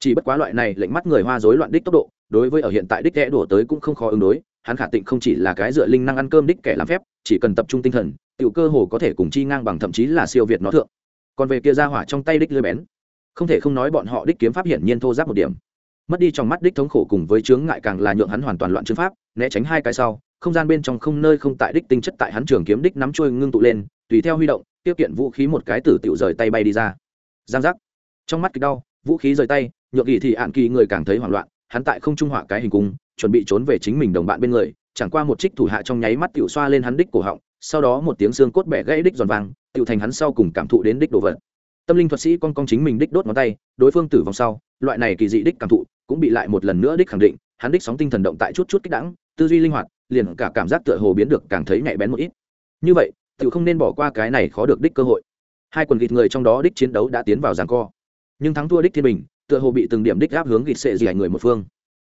Chỉ bất quá loại này lệnh mắt người hoa rối loạn đích tốc độ, đối với ở hiện tại đích kẽ đổ tới cũng không khó ứng đối, hắn khả tịnh không chỉ là cái dựa linh năng ăn cơm đích kẻ làm phép, chỉ cần tập trung tinh thần, tiểu cơ hồ có thể cùng chi ngang bằng thậm chí là siêu việt nó thượng. Còn về kia ra hỏa trong tay đích lưới bén, không thể không nói bọn họ đích kiếm pháp hiển nhiên thô giáp một điểm mất đi trong mắt đích thống khổ cùng với chướng ngại càng là nhượng hắn hoàn toàn loạn chứng pháp, né tránh hai cái sau, không gian bên trong không nơi không tại đích tinh chất tại hắn trường kiếm đích nắm trôi ngưng tụ lên, tùy theo huy động tiêu kiện vũ khí một cái tử tiểu rời tay bay đi ra. Giang giác. Trong mắt kịch đau, vũ khí rời tay, nhượng kỳ thì ạn kỳ người càng thấy hoảng loạn, hắn tại không trung họa cái hình cung, chuẩn bị trốn về chính mình đồng bạn bên người, chẳng qua một trích thủ hạ trong nháy mắt tiểu xoa lên hắn đích cổ họng, sau đó một tiếng xương cốt bẻ gãy đích giòn vàng, tiểu thành hắn sau cùng cảm thụ đến đích đồ vật. Tâm linh thuật sĩ con con chính mình đích đốt ngón tay, đối phương tử vong sau, loại này kỳ dị đích cảm thụ cũng bị lại một lần nữa đích khẳng định, hắn đích sóng tinh thần động tại chút chút kích đẳng, tư duy linh hoạt, liền cả cảm giác tựa hồ biến được càng thấy nhạy bén một ít. Như vậy tự không nên bỏ qua cái này khó được đích cơ hội. Hai quần gịt người trong đó đích chiến đấu đã tiến vào giằng co. Nhưng thắng thua đích thiên bình, tựa hồ bị từng điểm đích áp hướng gịt sệ gì người một phương.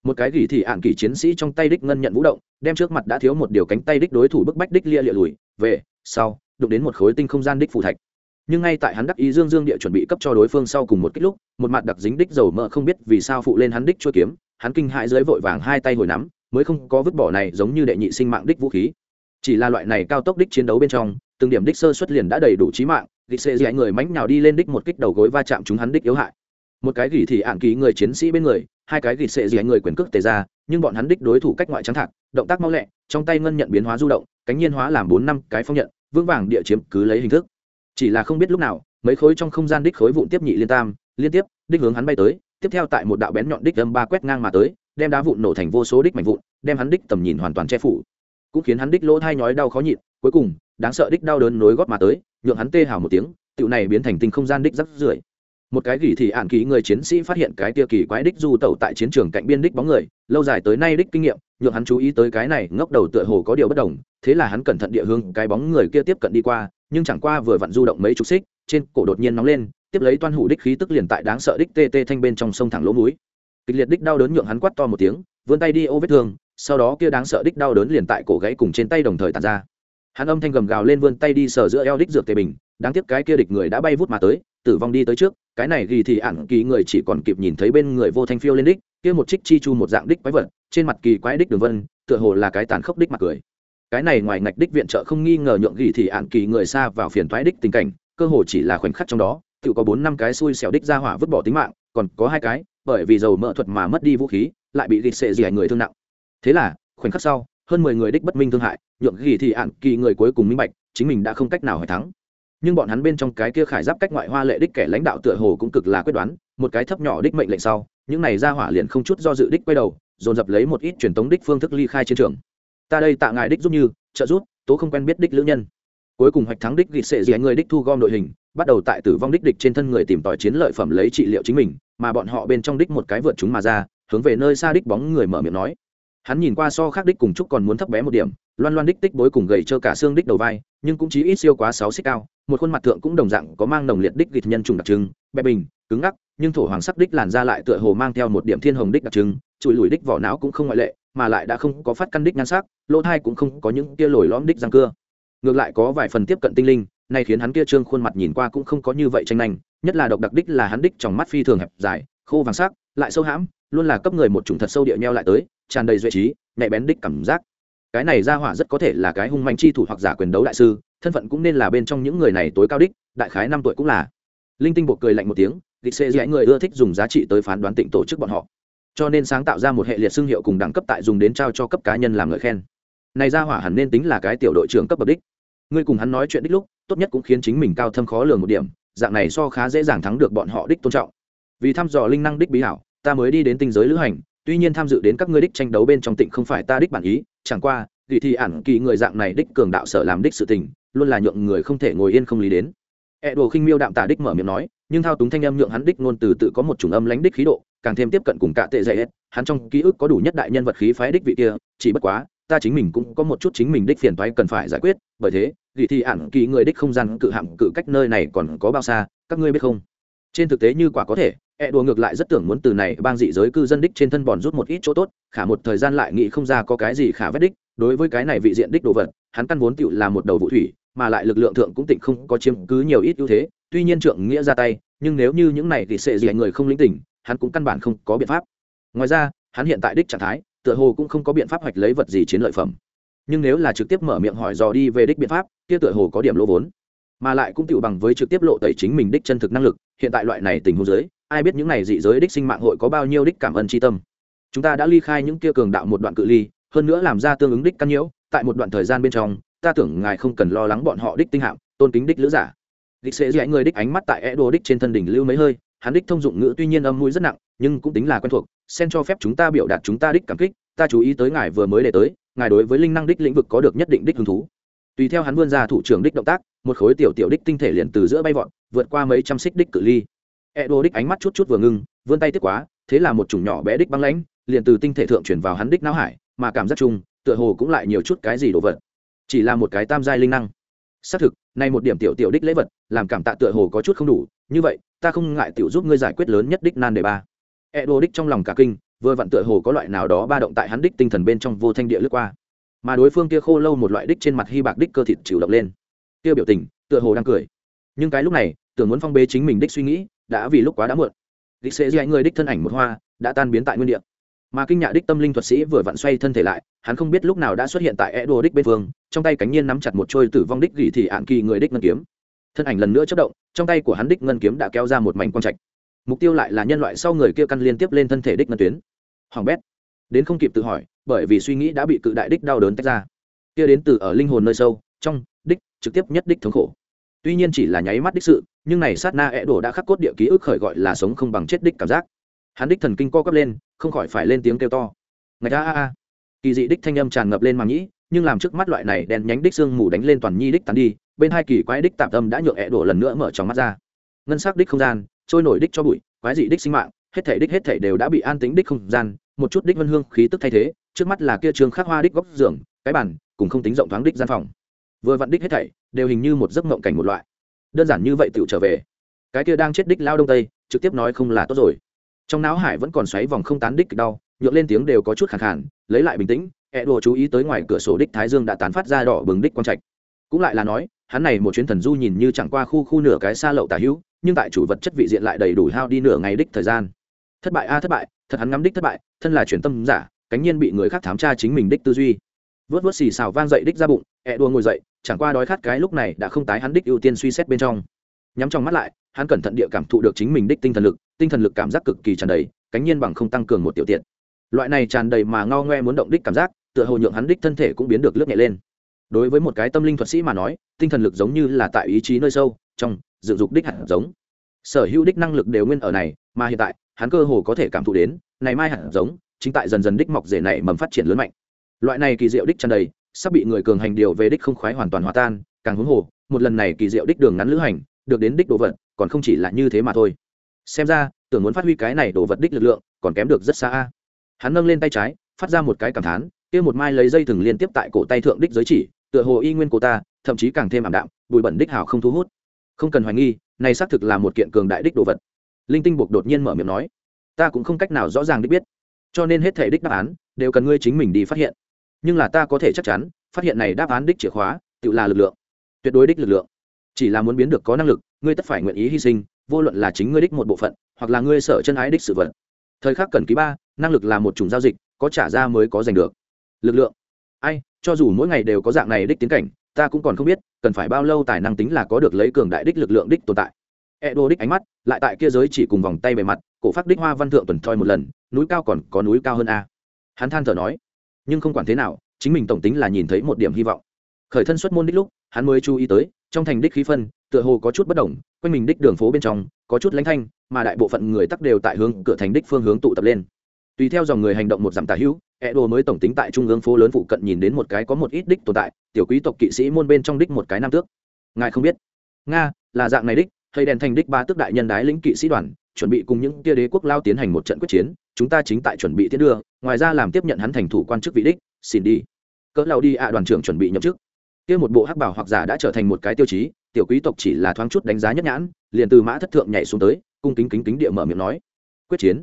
Một cái gỉ thì ạn kỷ chiến sĩ trong tay đích ngân nhận vũ động, đem trước mặt đã thiếu một điều cánh tay đích đối thủ bức bách đích lia lịa lùi, về, sau, đụng đến một khối tinh không gian đích phù thạch nhưng ngay tại hắn đắc ý dương dương địa chuẩn bị cấp cho đối phương sau cùng một kích lúc, một mặt đặc dính đích dầu mỡ không biết vì sao phụ lên hắn đích chua kiếm, hắn kinh hãi dưới vội vàng hai tay hồi nắm, mới không có vứt bỏ này giống như đệ nhị sinh mạng đích vũ khí. Chỉ là loại này cao tốc đích chiến đấu bên trong, từng điểm đích sơ xuất liền đã đầy đủ trí mạng địch xê dạy người mánh nhào đi lên đích một kích đầu gối va chạm chúng hắn đích yếu hại. Một cái gỉ thì ạn ký người chiến sĩ bên người, hai cái gỉ xệ dạy người quyền cước tề ra, nhưng bọn hắn đích đối thủ cách ngoại trắng thạc, động tác mau lẹ, trong tay ngân nhận biến hóa du động, cánh nhiên hóa làm bốn năm cái phong nhận, vững vàng địa chiếm cứ lấy hình thức chỉ là không biết lúc nào, mấy khối trong không gian đích khối vụn tiếp nhị liên tam, liên tiếp, đích hướng hắn bay tới, tiếp theo tại một đạo bén nhọn đích âm ba quét ngang mà tới, đem đá vụn nổ thành vô số đích mảnh vụn, đem hắn đích tầm nhìn hoàn toàn che phủ. Cũng khiến hắn đích lỗ thai nhói đau khó nhịn, cuối cùng, đáng sợ đích đau đớn nối gót mà tới, nhượng hắn tê hào một tiếng, tựu này biến thành tinh không gian đích rắc rưởi một cái gỉ thì ạn ký người chiến sĩ phát hiện cái tia kỳ quái đích du tẩu tại chiến trường cạnh biên đích bóng người, lâu dài tới nay đích kinh nghiệm, nhượng hắn chú ý tới cái này ngốc đầu tựa hồ có điều bất đồng, thế là hắn cẩn thận địa hương cái bóng người kia tiếp cận đi qua, nhưng chẳng qua vừa vặn du động mấy chục xích, trên cổ đột nhiên nóng lên, tiếp lấy toan hủ đích khí tức liền tại đáng sợ đích tê tê thanh bên trong sông thẳng lỗ mũi. Kịch liệt đích đau đớn nhượng hắn quát to một tiếng, vươn tay đi ô vết thương, sau đó kia đáng sợ đích đau đớn liền tại cổ gãy cùng trên tay đồng thời tàn ra. Hắn âm thanh gầm gào lên vươn tay đi sờ giữa eo đích dược tề bình, đáng tiếc cái kia địch người đã bay vút mà tới tử vong đi tới trước, cái này ghi thì ản kỳ người chỉ còn kịp nhìn thấy bên người vô thanh phiêu lên đích, kia một trích chi chu một dạng đích quái vật, trên mặt kỳ quái đích đường vân, tựa hồ là cái tàn khốc đích mặt cười. Cái này ngoài ngạch đích viện trợ không nghi ngờ nhượng ghi thì ạn kỳ người xa vào phiền thoái đích tình cảnh, cơ hồ chỉ là khoảnh khắc trong đó, tự có bốn năm cái xui xẻo đích ra hỏa vứt bỏ tính mạng, còn có hai cái, bởi vì dầu mỡ thuật mà mất đi vũ khí, lại bị ghi xệ gì người thương nặng. Thế là, khoảnh khắc sau, hơn mười người đích bất minh thương hại, nhượng ghi thì ạn kỳ người cuối cùng minh bạch, chính mình đã không cách nào hỏi thắng nhưng bọn hắn bên trong cái kia khải giáp cách ngoại hoa lệ đích kẻ lãnh đạo tựa hồ cũng cực là quyết đoán, một cái thấp nhỏ đích mệnh lệnh sau, những này ra hỏa liền không chút do dự đích quay đầu, dồn dập lấy một ít truyền tống đích phương thức ly khai chiến trường. Ta đây tạ ngài đích giúp như, trợ giúp, tố không quen biết đích lữ nhân. Cuối cùng hoạch thắng đích gịt sệ gì người đích thu gom đội hình, bắt đầu tại tử vong đích địch trên thân người tìm tòi chiến lợi phẩm lấy trị liệu chính mình, mà bọn họ bên trong đích một cái vượt chúng mà ra, hướng về nơi xa đích bóng người mở miệng nói. Hắn nhìn qua so khác đích cùng chúc còn muốn thấp bé một điểm, loan loan đích tích bối cùng gầy trơ cả xương đích đầu vai, nhưng cũng chí ít siêu quá sáu xích cao một khuôn mặt thượng cũng đồng dạng có mang nồng liệt đích gịt nhân trùng đặc trưng, bẹp bình, cứng ngắc, nhưng thổ hoàng sắc đích làn ra lại tựa hồ mang theo một điểm thiên hồng đích đặc trưng, chùi lùi đích vỏ não cũng không ngoại lệ, mà lại đã không có phát căn đích nhan sắc, lỗ thai cũng không có những tia lồi lõm đích răng cưa. Ngược lại có vài phần tiếp cận tinh linh, nay khiến hắn kia trương khuôn mặt nhìn qua cũng không có như vậy tranh nhanh nhất là độc đặc đích là hắn đích trong mắt phi thường hẹp dài, khô vàng sắc, lại sâu hãm, luôn là cấp người một chủng thật sâu địa nheo lại tới, tràn đầy duy trí, nhạy bén đích cảm giác. Cái này ra hỏa rất có thể là cái hung manh chi thủ hoặc giả quyền đấu đại sư thân phận cũng nên là bên trong những người này tối cao đích, đại khái năm tuổi cũng là. Linh tinh buộc cười lạnh một tiếng, địch xê dễ người ưa thích dùng giá trị tới phán đoán tịnh tổ chức bọn họ. Cho nên sáng tạo ra một hệ liệt xương hiệu cùng đẳng cấp tại dùng đến trao cho cấp cá nhân làm lời khen. Này ra hỏa hẳn nên tính là cái tiểu đội trưởng cấp bậc đích. Ngươi cùng hắn nói chuyện đích lúc, tốt nhất cũng khiến chính mình cao thâm khó lường một điểm, dạng này so khá dễ dàng thắng được bọn họ đích tôn trọng. Vì thăm dò linh năng đích bí hảo, ta mới đi đến tinh giới lữ hành, tuy nhiên tham dự đến các ngươi đích tranh đấu bên trong tịnh không phải ta đích bản ý, chẳng qua vì thì ản kỳ người dạng này đích cường đạo sở làm đích sự tình luôn là nhượng người không thể ngồi yên không lý đến. E đồ khinh miêu đạm tả đích mở miệng nói, nhưng thao túng thanh âm nhượng hắn đích ngôn từ tự có một chủng âm lãnh đích khí độ, càng thêm tiếp cận cùng cả tệ dạy hết. Hắn trong ký ức có đủ nhất đại nhân vật khí phái đích vị kia, chỉ bất quá, ta chính mình cũng có một chút chính mình đích phiền toái cần phải giải quyết, bởi thế vì thì ản kỳ người đích không gian cự hạm cự cách nơi này còn có bao xa, các ngươi biết không? Trên thực tế như quả có thể e đùa ngược lại rất tưởng muốn từ này bang dị giới cư dân đích trên thân bòn rút một ít chỗ tốt, khả một thời gian lại nghĩ không ra có cái gì khả vết đích. Đối với cái này vị diện đích đồ vật, hắn căn vốn tiểu là một đầu vũ thủy mà lại lực lượng thượng cũng tịnh không có chiếm cứ nhiều ít ưu thế. Tuy nhiên trượng nghĩa ra tay, nhưng nếu như những này thì sẽ gì người không lĩnh tỉnh hắn cũng căn bản không có biện pháp. Ngoài ra, hắn hiện tại đích trạng thái, tựa hồ cũng không có biện pháp hoạch lấy vật gì chiến lợi phẩm. Nhưng nếu là trực tiếp mở miệng hỏi dò đi về đích biện pháp, kia tựa hồ có điểm lỗ vốn. Mà lại cũng tựu bằng với trực tiếp lộ tẩy chính mình đích chân thực năng lực, hiện tại loại này tình huống giới ai biết những này dị giới đích sinh mạng hội có bao nhiêu đích cảm ơn tri tâm. Chúng ta đã ly khai những kia cường đạo một đoạn cự ly, hơn nữa làm ra tương ứng đích căn nhiễu, tại một đoạn thời gian bên trong ta tưởng ngài không cần lo lắng bọn họ đích tinh hạm, tôn kính đích lữ giả. Đích sẽ dạy người đích ánh mắt tại e đồ đích trên thân đỉnh lưu mấy hơi, hắn đích thông dụng ngữ tuy nhiên âm mũi rất nặng, nhưng cũng tính là quen thuộc, xen cho phép chúng ta biểu đạt chúng ta đích cảm kích, ta chú ý tới ngài vừa mới để tới, ngài đối với linh năng đích lĩnh vực có được nhất định đích hứng thú. Tùy theo hắn vươn ra thủ trưởng đích động tác, một khối tiểu tiểu đích tinh thể liền từ giữa bay vọt, vượt qua mấy trăm xích đích cự ly. E đồ đích ánh mắt chút chút vừa ngưng, vươn tay tiếp quá, thế là một chủng nhỏ bé đích băng lãnh, liền từ tinh thể thượng chuyển vào hắn đích não hải, mà cảm giác chung, tựa hồ cũng lại nhiều chút cái gì đồ vật chỉ là một cái tam giai linh năng. Xác thực nay một điểm tiểu tiểu đích lễ vật, làm cảm tạ tựa hồ có chút không đủ, như vậy, ta không ngại tiểu giúp ngươi giải quyết lớn nhất đích nan đề ba. E đô đích trong lòng cả kinh, vừa vặn tựa hồ có loại nào đó ba động tại hắn đích tinh thần bên trong vô thanh địa lướt qua. Mà đối phương kia khô lâu một loại đích trên mặt hy bạc đích cơ thịt chịu động lên. Kia biểu tình, tựa hồ đang cười. Nhưng cái lúc này, tưởng muốn phong bế chính mình đích suy nghĩ, đã vì lúc quá đã muộn. Đích sẽ dạy người đích thân ảnh một hoa, đã tan biến tại nguyên địa mà kinh nhạ đích tâm linh thuật sĩ vừa vặn xoay thân thể lại, hắn không biết lúc nào đã xuất hiện tại e đô đích bên phương trong tay cánh nhiên nắm chặt một trôi tử vong đích gỉ thì ạn kỳ người đích ngân kiếm. Thân ảnh lần nữa chất động, trong tay của hắn đích ngân kiếm đã kéo ra một mảnh quang trạch. Mục tiêu lại là nhân loại sau người kia căn liên tiếp lên thân thể đích ngân tuyến. Hoàng bét, đến không kịp tự hỏi, bởi vì suy nghĩ đã bị cự đại đích đau đớn tách ra. Kia đến từ ở linh hồn nơi sâu, trong, đích, trực tiếp nhất đích thống khổ. Tuy nhiên chỉ là nháy mắt đích sự, nhưng này sát na ẹ đổ đã khắc cốt địa ký ức khởi gọi là sống không bằng chết đích cảm giác hắn đích thần kinh co quắp lên, không khỏi phải lên tiếng kêu to. Ngạch, a a a. Kỳ dị đích thanh âm tràn ngập lên màng nhĩ, nhưng làm trước mắt loại này đen nhánh đích xương mù đánh lên toàn nhi đích tàn đi, bên hai kỳ quái đích tạm tâm đã nhượng ẹ đổ lần nữa mở trong mắt ra. Ngân sắc đích không gian, trôi nổi đích cho bụi, quái dị đích sinh mạng, hết thể đích hết thể đều đã bị an tính đích không gian, một chút đích vân hương khí tức thay thế, trước mắt là kia trường khắc hoa đích góc giường, cái bàn, cùng không tính rộng thoáng đích gian phòng. Vừa vặn đích hết thảy, đều hình như một giấc mộng cảnh một loại. Đơn giản như vậy tựu trở về. Cái kia đang chết đích lao đông tây, trực tiếp nói không là tốt rồi trong não hải vẫn còn xoáy vòng không tán đích đau, nhượng lên tiếng đều có chút khẳng khản lấy lại bình tĩnh, ẹ đồ chú ý tới ngoài cửa sổ đích thái dương đã tán phát ra đỏ bừng đích quang trạch. Cũng lại là nói, hắn này một chuyến thần du nhìn như chẳng qua khu khu nửa cái xa lậu tả hữu, nhưng tại chủ vật chất vị diện lại đầy đủ hao đi nửa ngày đích thời gian. Thất bại a, thất bại, thật hắn ngắm đích thất bại, thân là chuyển tâm giả, cánh nhiên bị người khác thám tra chính mình đích tư duy. Vớt vớt xì xào vang dậy đích ra bụng, ẹ đua ngồi dậy, chẳng qua đói khát cái lúc này đã không tái hắn đích ưu tiên suy xét bên trong. Nhắm trong mắt lại, hắn cẩn thận địa cảm thụ được chính mình đích tinh thần lực tinh thần lực cảm giác cực kỳ tràn đầy, cánh nhiên bằng không tăng cường một tiểu tiện. Loại này tràn đầy mà ngao ngoe muốn động đích cảm giác, tựa hồ nhượng hắn đích thân thể cũng biến được lướt nhẹ lên. Đối với một cái tâm linh thuật sĩ mà nói, tinh thần lực giống như là tại ý chí nơi sâu, trong, dự dục đích hạt giống. Sở hữu đích năng lực đều nguyên ở này, mà hiện tại, hắn cơ hồ có thể cảm thụ đến, này mai hạt giống, chính tại dần dần đích mọc rể này mầm phát triển lớn mạnh. Loại này kỳ diệu đích tràn đầy, sắp bị người cường hành điều về đích không khoái hoàn toàn hòa tan, càng huống hồ, một lần này kỳ diệu đích đường ngắn lữ hành, được đến đích đồ vật, còn không chỉ là như thế mà thôi xem ra, tưởng muốn phát huy cái này đổ vật đích lực lượng, còn kém được rất xa hắn nâng lên tay trái, phát ra một cái cảm thán, kia một mai lấy dây thừng liên tiếp tại cổ tay thượng đích giới chỉ, tựa hồ y nguyên cô ta, thậm chí càng thêm ảm đạm, bụi bẩn đích hào không thu hút. Không cần hoài nghi, này xác thực là một kiện cường đại đích đồ vật. Linh tinh buộc đột nhiên mở miệng nói, ta cũng không cách nào rõ ràng đích biết, cho nên hết thể đích đáp án, đều cần ngươi chính mình đi phát hiện. Nhưng là ta có thể chắc chắn, phát hiện này đáp án đích chìa khóa, tự là lực lượng, tuyệt đối đích lực lượng. Chỉ là muốn biến được có năng lực, ngươi tất phải nguyện ý hy sinh vô luận là chính ngươi đích một bộ phận, hoặc là ngươi sợ chân ái đích sự vật. Thời khắc cần ký ba, năng lực là một chủng giao dịch, có trả ra mới có giành được. Lực lượng. Ai, cho dù mỗi ngày đều có dạng này đích tiến cảnh, ta cũng còn không biết, cần phải bao lâu tài năng tính là có được lấy cường đại đích lực lượng đích tồn tại. E đô đích ánh mắt, lại tại kia giới chỉ cùng vòng tay bề mặt, cổ phát đích hoa văn thượng tuần thoi một lần, núi cao còn có núi cao hơn a. Hắn than thở nói, nhưng không quản thế nào, chính mình tổng tính là nhìn thấy một điểm hy vọng. Khởi thân xuất môn đích lúc, hắn mới chú ý tới trong thành đích khí phân, tựa hồ có chút bất đồng, quanh mình đích đường phố bên trong, có chút lãnh thanh, mà đại bộ phận người tắc đều tại hướng cửa thành đích phương hướng tụ tập lên. Tùy theo dòng người hành động một dặm tà hữu e đồ mới tổng tính tại trung ương phố lớn phụ cận nhìn đến một cái có một ít đích tồn tại, tiểu quý tộc kỵ sĩ môn bên trong đích một cái nam tước. Ngài không biết? Nga, là dạng này đích, thầy đèn thành đích ba tước đại nhân đái lĩnh kỵ sĩ đoàn, chuẩn bị cùng những tia đế quốc lao tiến hành một trận quyết chiến, chúng ta chính tại chuẩn bị tiến đưa, ngoài ra làm tiếp nhận hắn thành thủ quan chức vị đích, xin đi. Cỡ lao đi ạ, đoàn trưởng chuẩn bị nhậm chức kia một bộ hắc bảo hoặc giả đã trở thành một cái tiêu chí, tiểu quý tộc chỉ là thoáng chút đánh giá nhất nhãn, liền từ mã thất thượng nhảy xuống tới, cung kính kính kính địa mở miệng nói. Quyết chiến.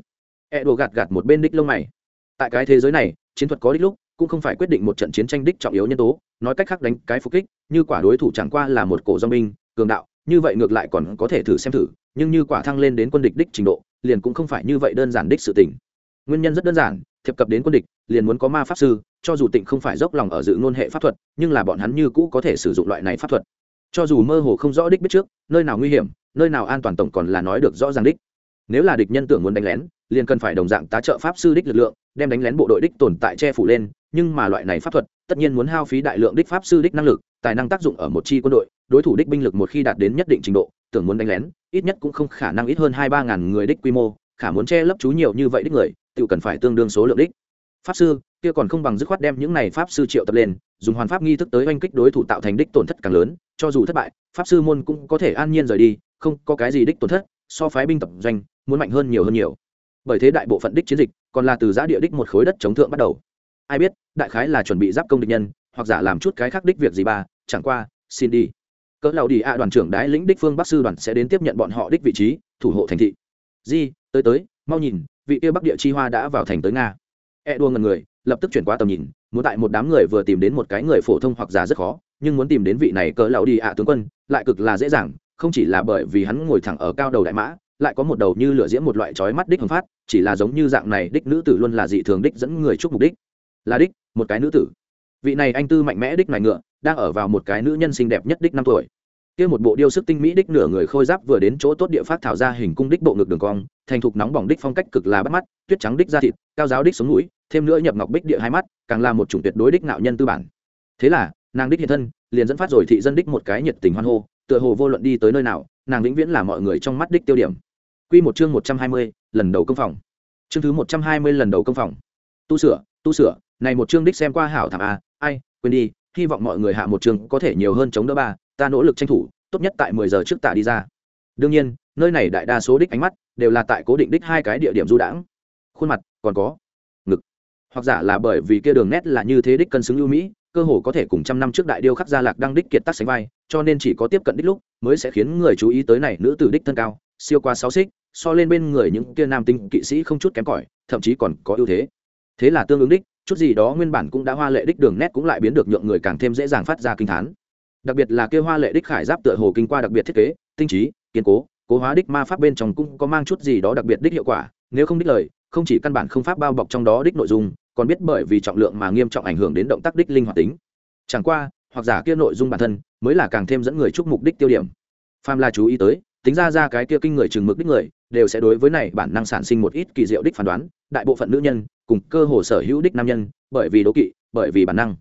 E đồ gạt gạt một bên đích lông mày. Tại cái thế giới này, chiến thuật có đích lúc, cũng không phải quyết định một trận chiến tranh đích trọng yếu nhân tố, nói cách khác đánh cái phục kích, như quả đối thủ chẳng qua là một cổ do binh, cường đạo, như vậy ngược lại còn có thể thử xem thử, nhưng như quả thăng lên đến quân địch đích trình độ, liền cũng không phải như vậy đơn giản đích sự tình. Nguyên nhân rất đơn giản thiệp cập đến quân địch, liền muốn có ma pháp sư, cho dù tịnh không phải dốc lòng ở dự ngôn hệ pháp thuật, nhưng là bọn hắn như cũ có thể sử dụng loại này pháp thuật. Cho dù mơ hồ không rõ đích biết trước, nơi nào nguy hiểm, nơi nào an toàn tổng còn là nói được rõ ràng đích. Nếu là địch nhân tưởng muốn đánh lén, liền cần phải đồng dạng tá trợ pháp sư đích lực lượng, đem đánh lén bộ đội đích tồn tại che phủ lên, nhưng mà loại này pháp thuật, tất nhiên muốn hao phí đại lượng đích pháp sư đích năng lực, tài năng tác dụng ở một chi quân đội, đối thủ đích binh lực một khi đạt đến nhất định trình độ, tưởng muốn đánh lén, ít nhất cũng không khả năng ít hơn hai ba ngàn người đích quy mô, khả muốn che lấp chú nhiều như vậy đích người tự cần phải tương đương số lượng đích. Pháp sư, kia còn không bằng dứt khoát đem những này pháp sư triệu tập lên, dùng hoàn pháp nghi thức tới oanh kích đối thủ tạo thành đích tổn thất càng lớn, cho dù thất bại, pháp sư môn cũng có thể an nhiên rời đi, không có cái gì đích tổn thất, so phái binh tập doanh, muốn mạnh hơn nhiều hơn nhiều. Bởi thế đại bộ phận đích chiến dịch, còn là từ giã địa đích một khối đất chống thượng bắt đầu. Ai biết, đại khái là chuẩn bị giáp công địch nhân, hoặc giả làm chút cái khác đích việc gì ba, chẳng qua, xin đi. Cỡ lầu đi a đoàn trưởng đái lĩnh đích phương bắc sư đoàn sẽ đến tiếp nhận bọn họ đích vị trí, thủ hộ thành thị. Di, tới tới, mau nhìn vị kia bắc địa chi hoa đã vào thành tới nga. E đua ngần người, lập tức chuyển qua tầm nhìn, muốn tại một đám người vừa tìm đến một cái người phổ thông hoặc giả rất khó, nhưng muốn tìm đến vị này cỡ lão đi ạ tướng quân, lại cực là dễ dàng, không chỉ là bởi vì hắn ngồi thẳng ở cao đầu đại mã, lại có một đầu như lửa diễm một loại trói mắt đích hồng phát, chỉ là giống như dạng này đích nữ tử luôn là dị thường đích dẫn người chúc mục đích. Là đích, một cái nữ tử. Vị này anh tư mạnh mẽ đích này ngựa, đang ở vào một cái nữ nhân xinh đẹp nhất đích năm tuổi kia một bộ điêu sức tinh mỹ đích nửa người khôi giáp vừa đến chỗ tốt địa phát thảo ra hình cung đích bộ ngực đường cong thành thục nóng bỏng đích phong cách cực là bắt mắt tuyết trắng đích da thịt cao giáo đích sống mũi thêm nữa nhập ngọc bích địa hai mắt càng là một chủng tuyệt đối đích nạo nhân tư bản thế là nàng đích hiện thân liền dẫn phát rồi thị dân đích một cái nhiệt tình hoan hô tựa hồ vô luận đi tới nơi nào nàng vĩnh viễn là mọi người trong mắt đích tiêu điểm Quy một chương 120, lần đầu công phòng. Chương thứ 120 lần đầu công phòng. Tu sửa, tu sửa, này một chương đích xem qua hảo thảm a, ai, quên đi, hy vọng mọi người hạ một chương có thể nhiều hơn chống đỡ ba, ta nỗ lực tranh thủ, tốt nhất tại 10 giờ trước tạ đi ra. Đương nhiên, nơi này đại đa số đích ánh mắt đều là tại cố định đích hai cái địa điểm du đãng. Khuôn mặt, còn có ngực. Hoặc giả là bởi vì kia đường nét là như thế đích cân xứng ưu mỹ, cơ hồ có thể cùng trăm năm trước đại điêu khắc gia lạc đăng đích kiệt tác sánh vai, cho nên chỉ có tiếp cận đích lúc mới sẽ khiến người chú ý tới này nữ tử đích thân cao, siêu qua sáu xích so lên bên người những kia nam tinh kỵ sĩ không chút kém cỏi thậm chí còn có ưu thế thế là tương ứng đích chút gì đó nguyên bản cũng đã hoa lệ đích đường nét cũng lại biến được nhượng người càng thêm dễ dàng phát ra kinh thán đặc biệt là kia hoa lệ đích khải giáp tựa hồ kinh qua đặc biệt thiết kế, tinh trí, kiên cố cố hóa đích ma pháp bên trong cũng có mang chút gì đó đặc biệt đích hiệu quả, nếu không đích lời, không chỉ căn bản không pháp bao bọc trong đó đích nội dung, còn biết bởi vì trọng lượng mà nghiêm trọng ảnh hưởng đến động tác đích linh hoạt tính. Chẳng qua, hoặc giả kia nội dung bản thân mới là càng thêm dẫn người chúc mục đích tiêu điểm. Phàm là chú ý tới, tính ra ra cái kia kinh người chừng mực đích người, đều sẽ đối với này bản năng sản sinh một ít kỳ diệu đích phán đoán, đại bộ phận nữ nhân cùng cơ hồ sở hữu đích nam nhân, bởi vì đố kỵ, bởi vì bản năng.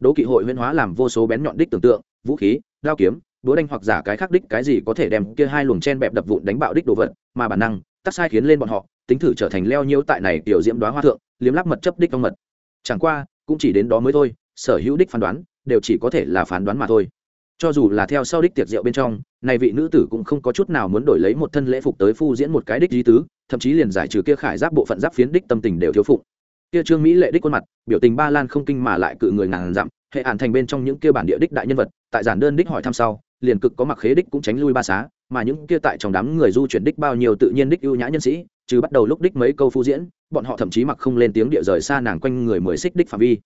Đố kỵ hội huyên hóa làm vô số bén nhọn đích tưởng tượng vũ khí, đao kiếm, đũa đanh hoặc giả cái khác đích cái gì có thể đem kia hai luồng chen bẹp đập vụn đánh bạo đích đồ vật, mà bản năng, tắc sai khiến lên bọn họ, tính thử trở thành leo nhiễu tại này tiểu diễm đoá hoa thượng, liếm lắp mật chấp đích trong mật. Chẳng qua, cũng chỉ đến đó mới thôi, sở hữu đích phán đoán, đều chỉ có thể là phán đoán mà thôi. Cho dù là theo sau đích tiệc rượu bên trong, này vị nữ tử cũng không có chút nào muốn đổi lấy một thân lễ phục tới phu diễn một cái đích di tứ, thậm chí liền giải trừ kia khải giáp bộ phận giáp phiến đích tâm tình đều thiếu phụ kia trương mỹ lệ đích khuôn mặt, biểu tình ba lan không kinh mà lại cự người ngàn dặm hệ ản thành bên trong những kia bản địa đích đại nhân vật, tại giản đơn đích hỏi thăm sau, liền cực có mặc khế đích cũng tránh lui ba xá, mà những kia tại trong đám người du chuyển đích bao nhiêu tự nhiên đích ưu nhã nhân sĩ chứ bắt đầu lúc đích mấy câu phu diễn, bọn họ thậm chí mặc không lên tiếng địa rời xa nàng quanh người mới xích đích phạm vi.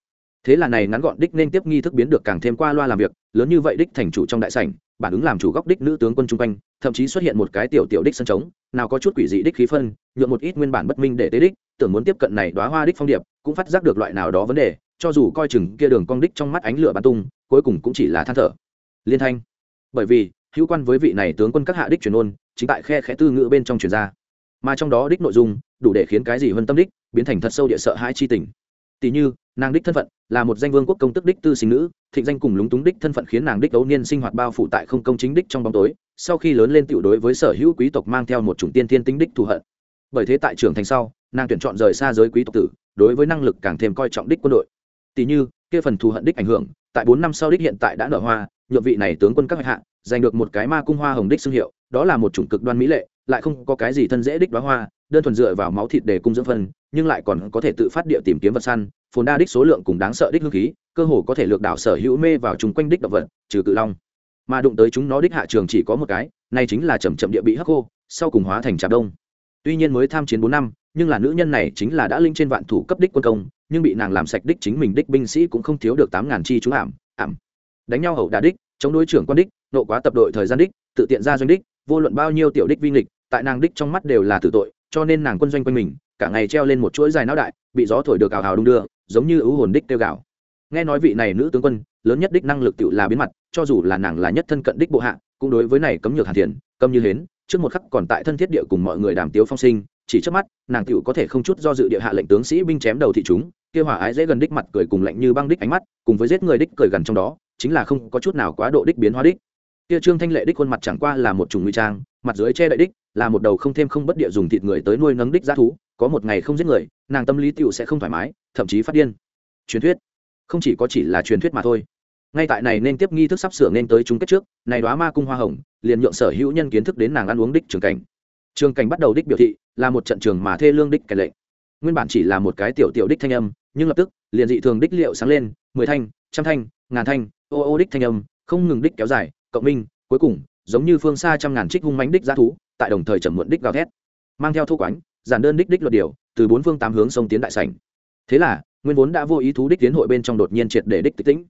Thế là này ngắn gọn đích nên tiếp nghi thức biến được càng thêm qua loa làm việc, lớn như vậy đích thành chủ trong đại sảnh, bản ứng làm chủ góc đích nữ tướng quân chung quanh, thậm chí xuất hiện một cái tiểu tiểu đích sân trống, nào có chút quỷ dị đích khí phân nhuộm một ít nguyên bản bất minh để tế đích, tưởng muốn tiếp cận này đóa hoa đích phong điệp, cũng phát giác được loại nào đó vấn đề cho dù coi chừng kia đường cong đích trong mắt ánh lửa bắn tung, cuối cùng cũng chỉ là than thở. Liên thanh. Bởi vì, hữu quan với vị này tướng quân các hạ đích truyền ôn, chính tại khe khẽ tư ngữ bên trong truyền ra. Mà trong đó đích nội dung, đủ để khiến cái gì hơn tâm đích, biến thành thật sâu địa sợ hãi chi tình. Tỷ như, nàng đích thân phận, là một danh vương quốc công tức đích tư sinh nữ, thịnh danh cùng lúng túng đích thân phận khiến nàng đích đấu niên sinh hoạt bao phủ tại không công chính đích trong bóng tối, sau khi lớn lên tiểu đối với sở hữu quý tộc mang theo một chủng tiên thiên tính đích thù hận. Bởi thế tại trưởng thành sau, nàng tuyển chọn rời xa giới quý tộc tử, đối với năng lực càng thêm coi trọng đích quân đội tỷ như, kia phần thù hận đích ảnh hưởng, tại bốn năm sau đích hiện tại đã nở hoa, nhượng vị này tướng quân các hạ giành được một cái ma cung hoa hồng đích xưng hiệu, đó là một chủng cực đoan mỹ lệ, lại không có cái gì thân dễ đích đoá hoa, đơn thuần dựa vào máu thịt để cung dưỡng phân nhưng lại còn có thể tự phát địa tìm kiếm vật săn, phồn đa đích số lượng cùng đáng sợ đích hương khí, cơ hồ có thể lược đảo sở hữu mê vào chung quanh đích động vật, trừ cự long. Mà đụng tới chúng nó đích hạ trường chỉ có một cái nay chính là chầm chậm địa bị hắc khô, sau cùng hóa thành trà đông. Tuy nhiên mới tham chiến bốn năm nhưng là nữ nhân này chính là đã linh trên vạn thủ cấp đích quân công, nhưng bị nàng làm sạch đích chính mình đích binh sĩ cũng không thiếu được tám ngàn chi chú ảm ảm. Đánh nhau hậu đà đích, chống đối trưởng quan đích, nộ quá tập đội thời gian đích, tự tiện ra doanh đích, vô luận bao nhiêu tiểu đích vi nghịch, tại nàng đích trong mắt đều là tử tội, cho nên nàng quân doanh quanh mình, cả ngày treo lên một chuỗi dài não đại, bị gió thổi được ào ào đung đưa, giống như ưu hồn đích tiêu gạo. Nghe nói vị này nữ tướng quân, lớn nhất đích năng lực tự là biến mặt, cho dù là nàng là nhất thân cận đích bộ hạ, cũng đối với này cấm nhược hàn thiền cấm như hến, trước một khắc còn tại thân thiết địa cùng mọi người đàm tiếu phong sinh chỉ trước mắt, nàng tựu có thể không chút do dự địa hạ lệnh tướng sĩ binh chém đầu thị chúng, kia hỏa ái dễ gần đích mặt cười cùng lạnh như băng đích ánh mắt, cùng với giết người đích cười gần trong đó, chính là không có chút nào quá độ đích biến hóa đích. Kia trương thanh lệ đích khuôn mặt chẳng qua là một chủng nguy trang, mặt dưới che đậy đích, là một đầu không thêm không bất địa dùng thịt người tới nuôi nấng đích giá thú, có một ngày không giết người, nàng tâm lý tựu sẽ không thoải mái, thậm chí phát điên. Truyền thuyết. Không chỉ có chỉ là truyền thuyết mà thôi. Ngay tại này nên tiếp nghi thức sắp sửa nên tới chung kết trước, này đoá ma cung hoa hồng, liền nhượng sở hữu nhân kiến thức đến nàng ăn uống đích trường cảnh trường cảnh bắt đầu đích biểu thị là một trận trường mà thê lương đích kẻ lệnh. Nguyên bản chỉ là một cái tiểu tiểu đích thanh âm, nhưng lập tức, liền dị thường đích liệu sáng lên, mười thanh, trăm thanh, ngàn thanh, ô ô đích thanh âm, không ngừng đích kéo dài, cộng minh, cuối cùng, giống như phương xa trăm ngàn trích hung mánh đích giá thú, tại đồng thời trầm muộn đích gào thét. Mang theo thu quánh, giản đơn đích đích luật điều, từ bốn phương tám hướng sông tiến đại sảnh. Thế là, nguyên vốn đã vô ý thú đích tiến hội bên trong đột nhiên triệt để đích tịch tĩnh.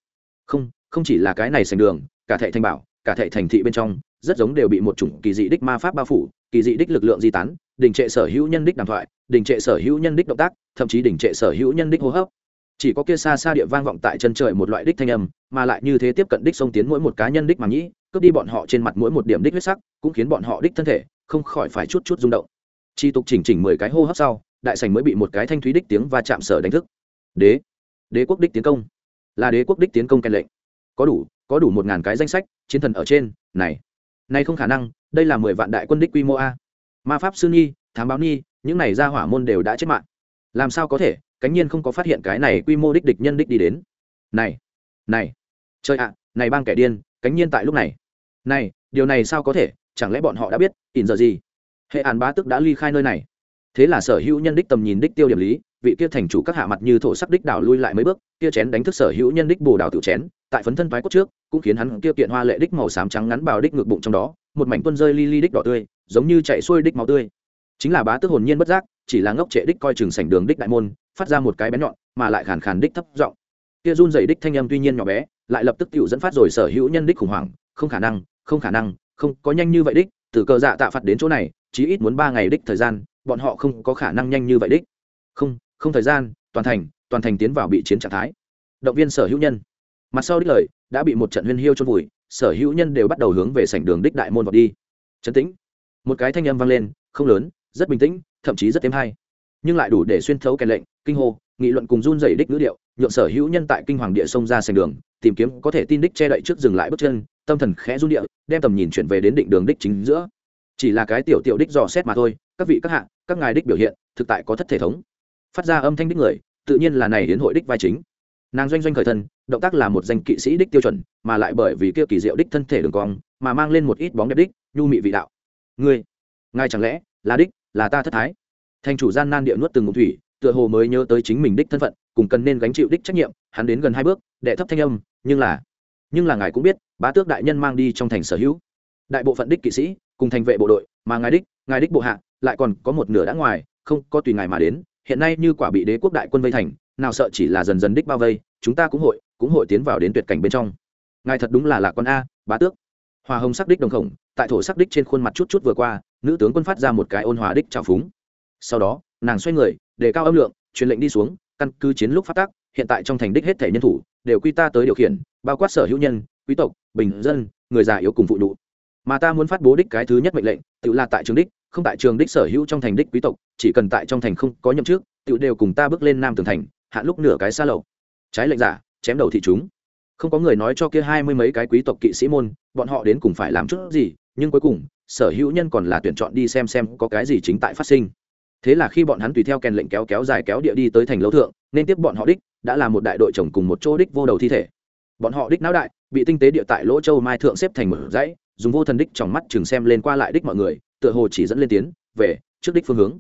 Không không chỉ là cái này sành đường, cả thệ thanh bảo, cả thệ thành thị bên trong, rất giống đều bị một chủng kỳ dị đích ma pháp bao phủ kỳ dị đích lực lượng di tán, đình trệ sở hữu nhân đích đàm thoại, đình trệ sở hữu nhân đích động tác, thậm chí đình trệ sở hữu nhân đích hô hấp. Chỉ có kia xa xa địa vang vọng tại chân trời một loại đích thanh âm, mà lại như thế tiếp cận đích xông tiến mỗi một cá nhân đích mà nhĩ cướp đi bọn họ trên mặt mỗi một điểm đích huyết sắc, cũng khiến bọn họ đích thân thể không khỏi phải chút chút rung động. Chi tục chỉnh chỉnh mười cái hô hấp sau, đại sành mới bị một cái thanh thúy đích tiếng va chạm sở đánh thức. Đế đế quốc đích tiến công. Là đế quốc đích tiến công kèn lệnh. Có đủ có đủ một ngàn cái danh sách, chiến thần ở trên, này này không khả năng đây là mười vạn đại quân đích quy mô a. Ma pháp sư nhi, thám báo nhi, những này ra hỏa môn đều đã chết mạng. Làm sao có thể? Cánh nhiên không có phát hiện cái này quy mô đích địch nhân đích đi đến. Này này chơi ạ, này bang kẻ điên, cánh nhiên tại lúc này. Này, điều này sao có thể? Chẳng lẽ bọn họ đã biết, ỉn giờ gì? Hệ án bá tức đã ly khai nơi này. Thế là sở hữu nhân đích tầm nhìn đích tiêu điểm lý, vị kia thành chủ các hạ mặt như thổ sắc đích đảo lui lại mấy bước, kia chén đánh thức sở hữu nhân đích bồ đảo tiểu chén, tại phấn thân thoái cốt trước, cũng khiến hắn kia kiện hoa lệ đích màu xám trắng ngắn bào đích ngược bụng trong đó một mảnh tuân rơi li li đích đỏ tươi, giống như chạy xuôi đích máu tươi. Chính là bá tước hồn nhiên bất giác, chỉ là ngốc trệ đích coi chừng sảnh đường đích đại môn, phát ra một cái bén nhọn, mà lại khàn khàn đích thấp giọng. Kia run dày đích thanh âm tuy nhiên nhỏ bé, lại lập tức tự dẫn phát rồi sở hữu nhân đích khủng hoảng, không khả năng, không khả năng, không, có nhanh như vậy đích, từ cờ dạ tạ phạt đến chỗ này, chí ít muốn ba ngày đích thời gian, bọn họ không có khả năng nhanh như vậy đích. Không không thời gian, toàn thành toàn thành tiến vào bị chiến trạng thái. Động viên sở hữu nhân. Mặt sau đích lời, đã bị một trận huyên hiu trôn vùi sở hữu nhân đều bắt đầu hướng về sảnh đường đích đại môn vào đi. Trấn tĩnh. Một cái thanh âm vang lên, không lớn, rất bình tĩnh, thậm chí rất êm hay. Nhưng lại đủ để xuyên thấu kèn lệnh, kinh hô, nghị luận cùng run dày đích ngữ điệu, nhượng sở hữu nhân tại kinh hoàng địa sông ra sành đường, tìm kiếm có thể tin đích che đậy trước dừng lại bước chân, tâm thần khẽ run địa, đem tầm nhìn chuyển về đến định đường đích chính giữa. Chỉ là cái tiểu tiểu đích dò xét mà thôi, các vị các hạ, các ngài đích biểu hiện, thực tại có thất thể thống. Phát ra âm thanh đích người, tự nhiên là này đến hội đích vai chính nàng doanh doanh khởi thân, động tác là một danh kỵ sĩ đích tiêu chuẩn, mà lại bởi vì kia kỳ diệu đích thân thể đường cong, mà mang lên một ít bóng đẹp đích, nhu mị vị đạo. Ngươi, ngài chẳng lẽ là đích, là ta thất thái? Thành chủ gian nan địa nuốt từng ngụm thủy, tựa hồ mới nhớ tới chính mình đích thân phận, cùng cần nên gánh chịu đích trách nhiệm, hắn đến gần hai bước, đệ thấp thanh âm, nhưng là nhưng là ngài cũng biết, bá tước đại nhân mang đi trong thành sở hữu. Đại bộ phận đích kỵ sĩ, cùng thành vệ bộ đội, mà ngài đích ngài đích bộ hạ, lại còn có một nửa đã ngoài, không có tùy ngài mà đến, hiện nay như quả bị đế quốc đại quân vây thành nào sợ chỉ là dần dần đích bao vây chúng ta cũng hội cũng hội tiến vào đến tuyệt cảnh bên trong. Ngài thật đúng là lạc quan a bá tước. Hòa hồng sắc đích đồng khổng tại thổ sắc đích trên khuôn mặt chút chút vừa qua nữ tướng quân phát ra một cái ôn hòa đích trào phúng. Sau đó nàng xoay người để cao âm lượng truyền lệnh đi xuống căn cứ chiến lúc phát tác hiện tại trong thành đích hết thể nhân thủ đều quy ta tới điều khiển bao quát sở hữu nhân quý tộc bình dân người già yếu cùng phụ nữ, mà ta muốn phát bố đích cái thứ nhất mệnh lệnh tự là tại trường đích không tại trường đích sở hữu trong thành đích quý tộc chỉ cần tại trong thành không có nhậm trước tự đều cùng ta bước lên nam tường thành hạ lúc nửa cái xa lầu. Trái lệnh giả, chém đầu thị chúng. Không có người nói cho kia hai mươi mấy cái quý tộc kỵ sĩ môn, bọn họ đến cùng phải làm chút gì, nhưng cuối cùng, sở hữu nhân còn là tuyển chọn đi xem xem có cái gì chính tại phát sinh. Thế là khi bọn hắn tùy theo kèn lệnh kéo kéo dài kéo địa đi tới thành lâu thượng, nên tiếp bọn họ đích, đã là một đại đội chồng cùng một chỗ đích vô đầu thi thể. Bọn họ đích não đại, bị tinh tế địa tại lỗ châu mai thượng xếp thành một dãy, dùng vô thần đích trong mắt chừng xem lên qua lại đích mọi người, tựa hồ chỉ dẫn lên tiến, về, trước đích phương hướng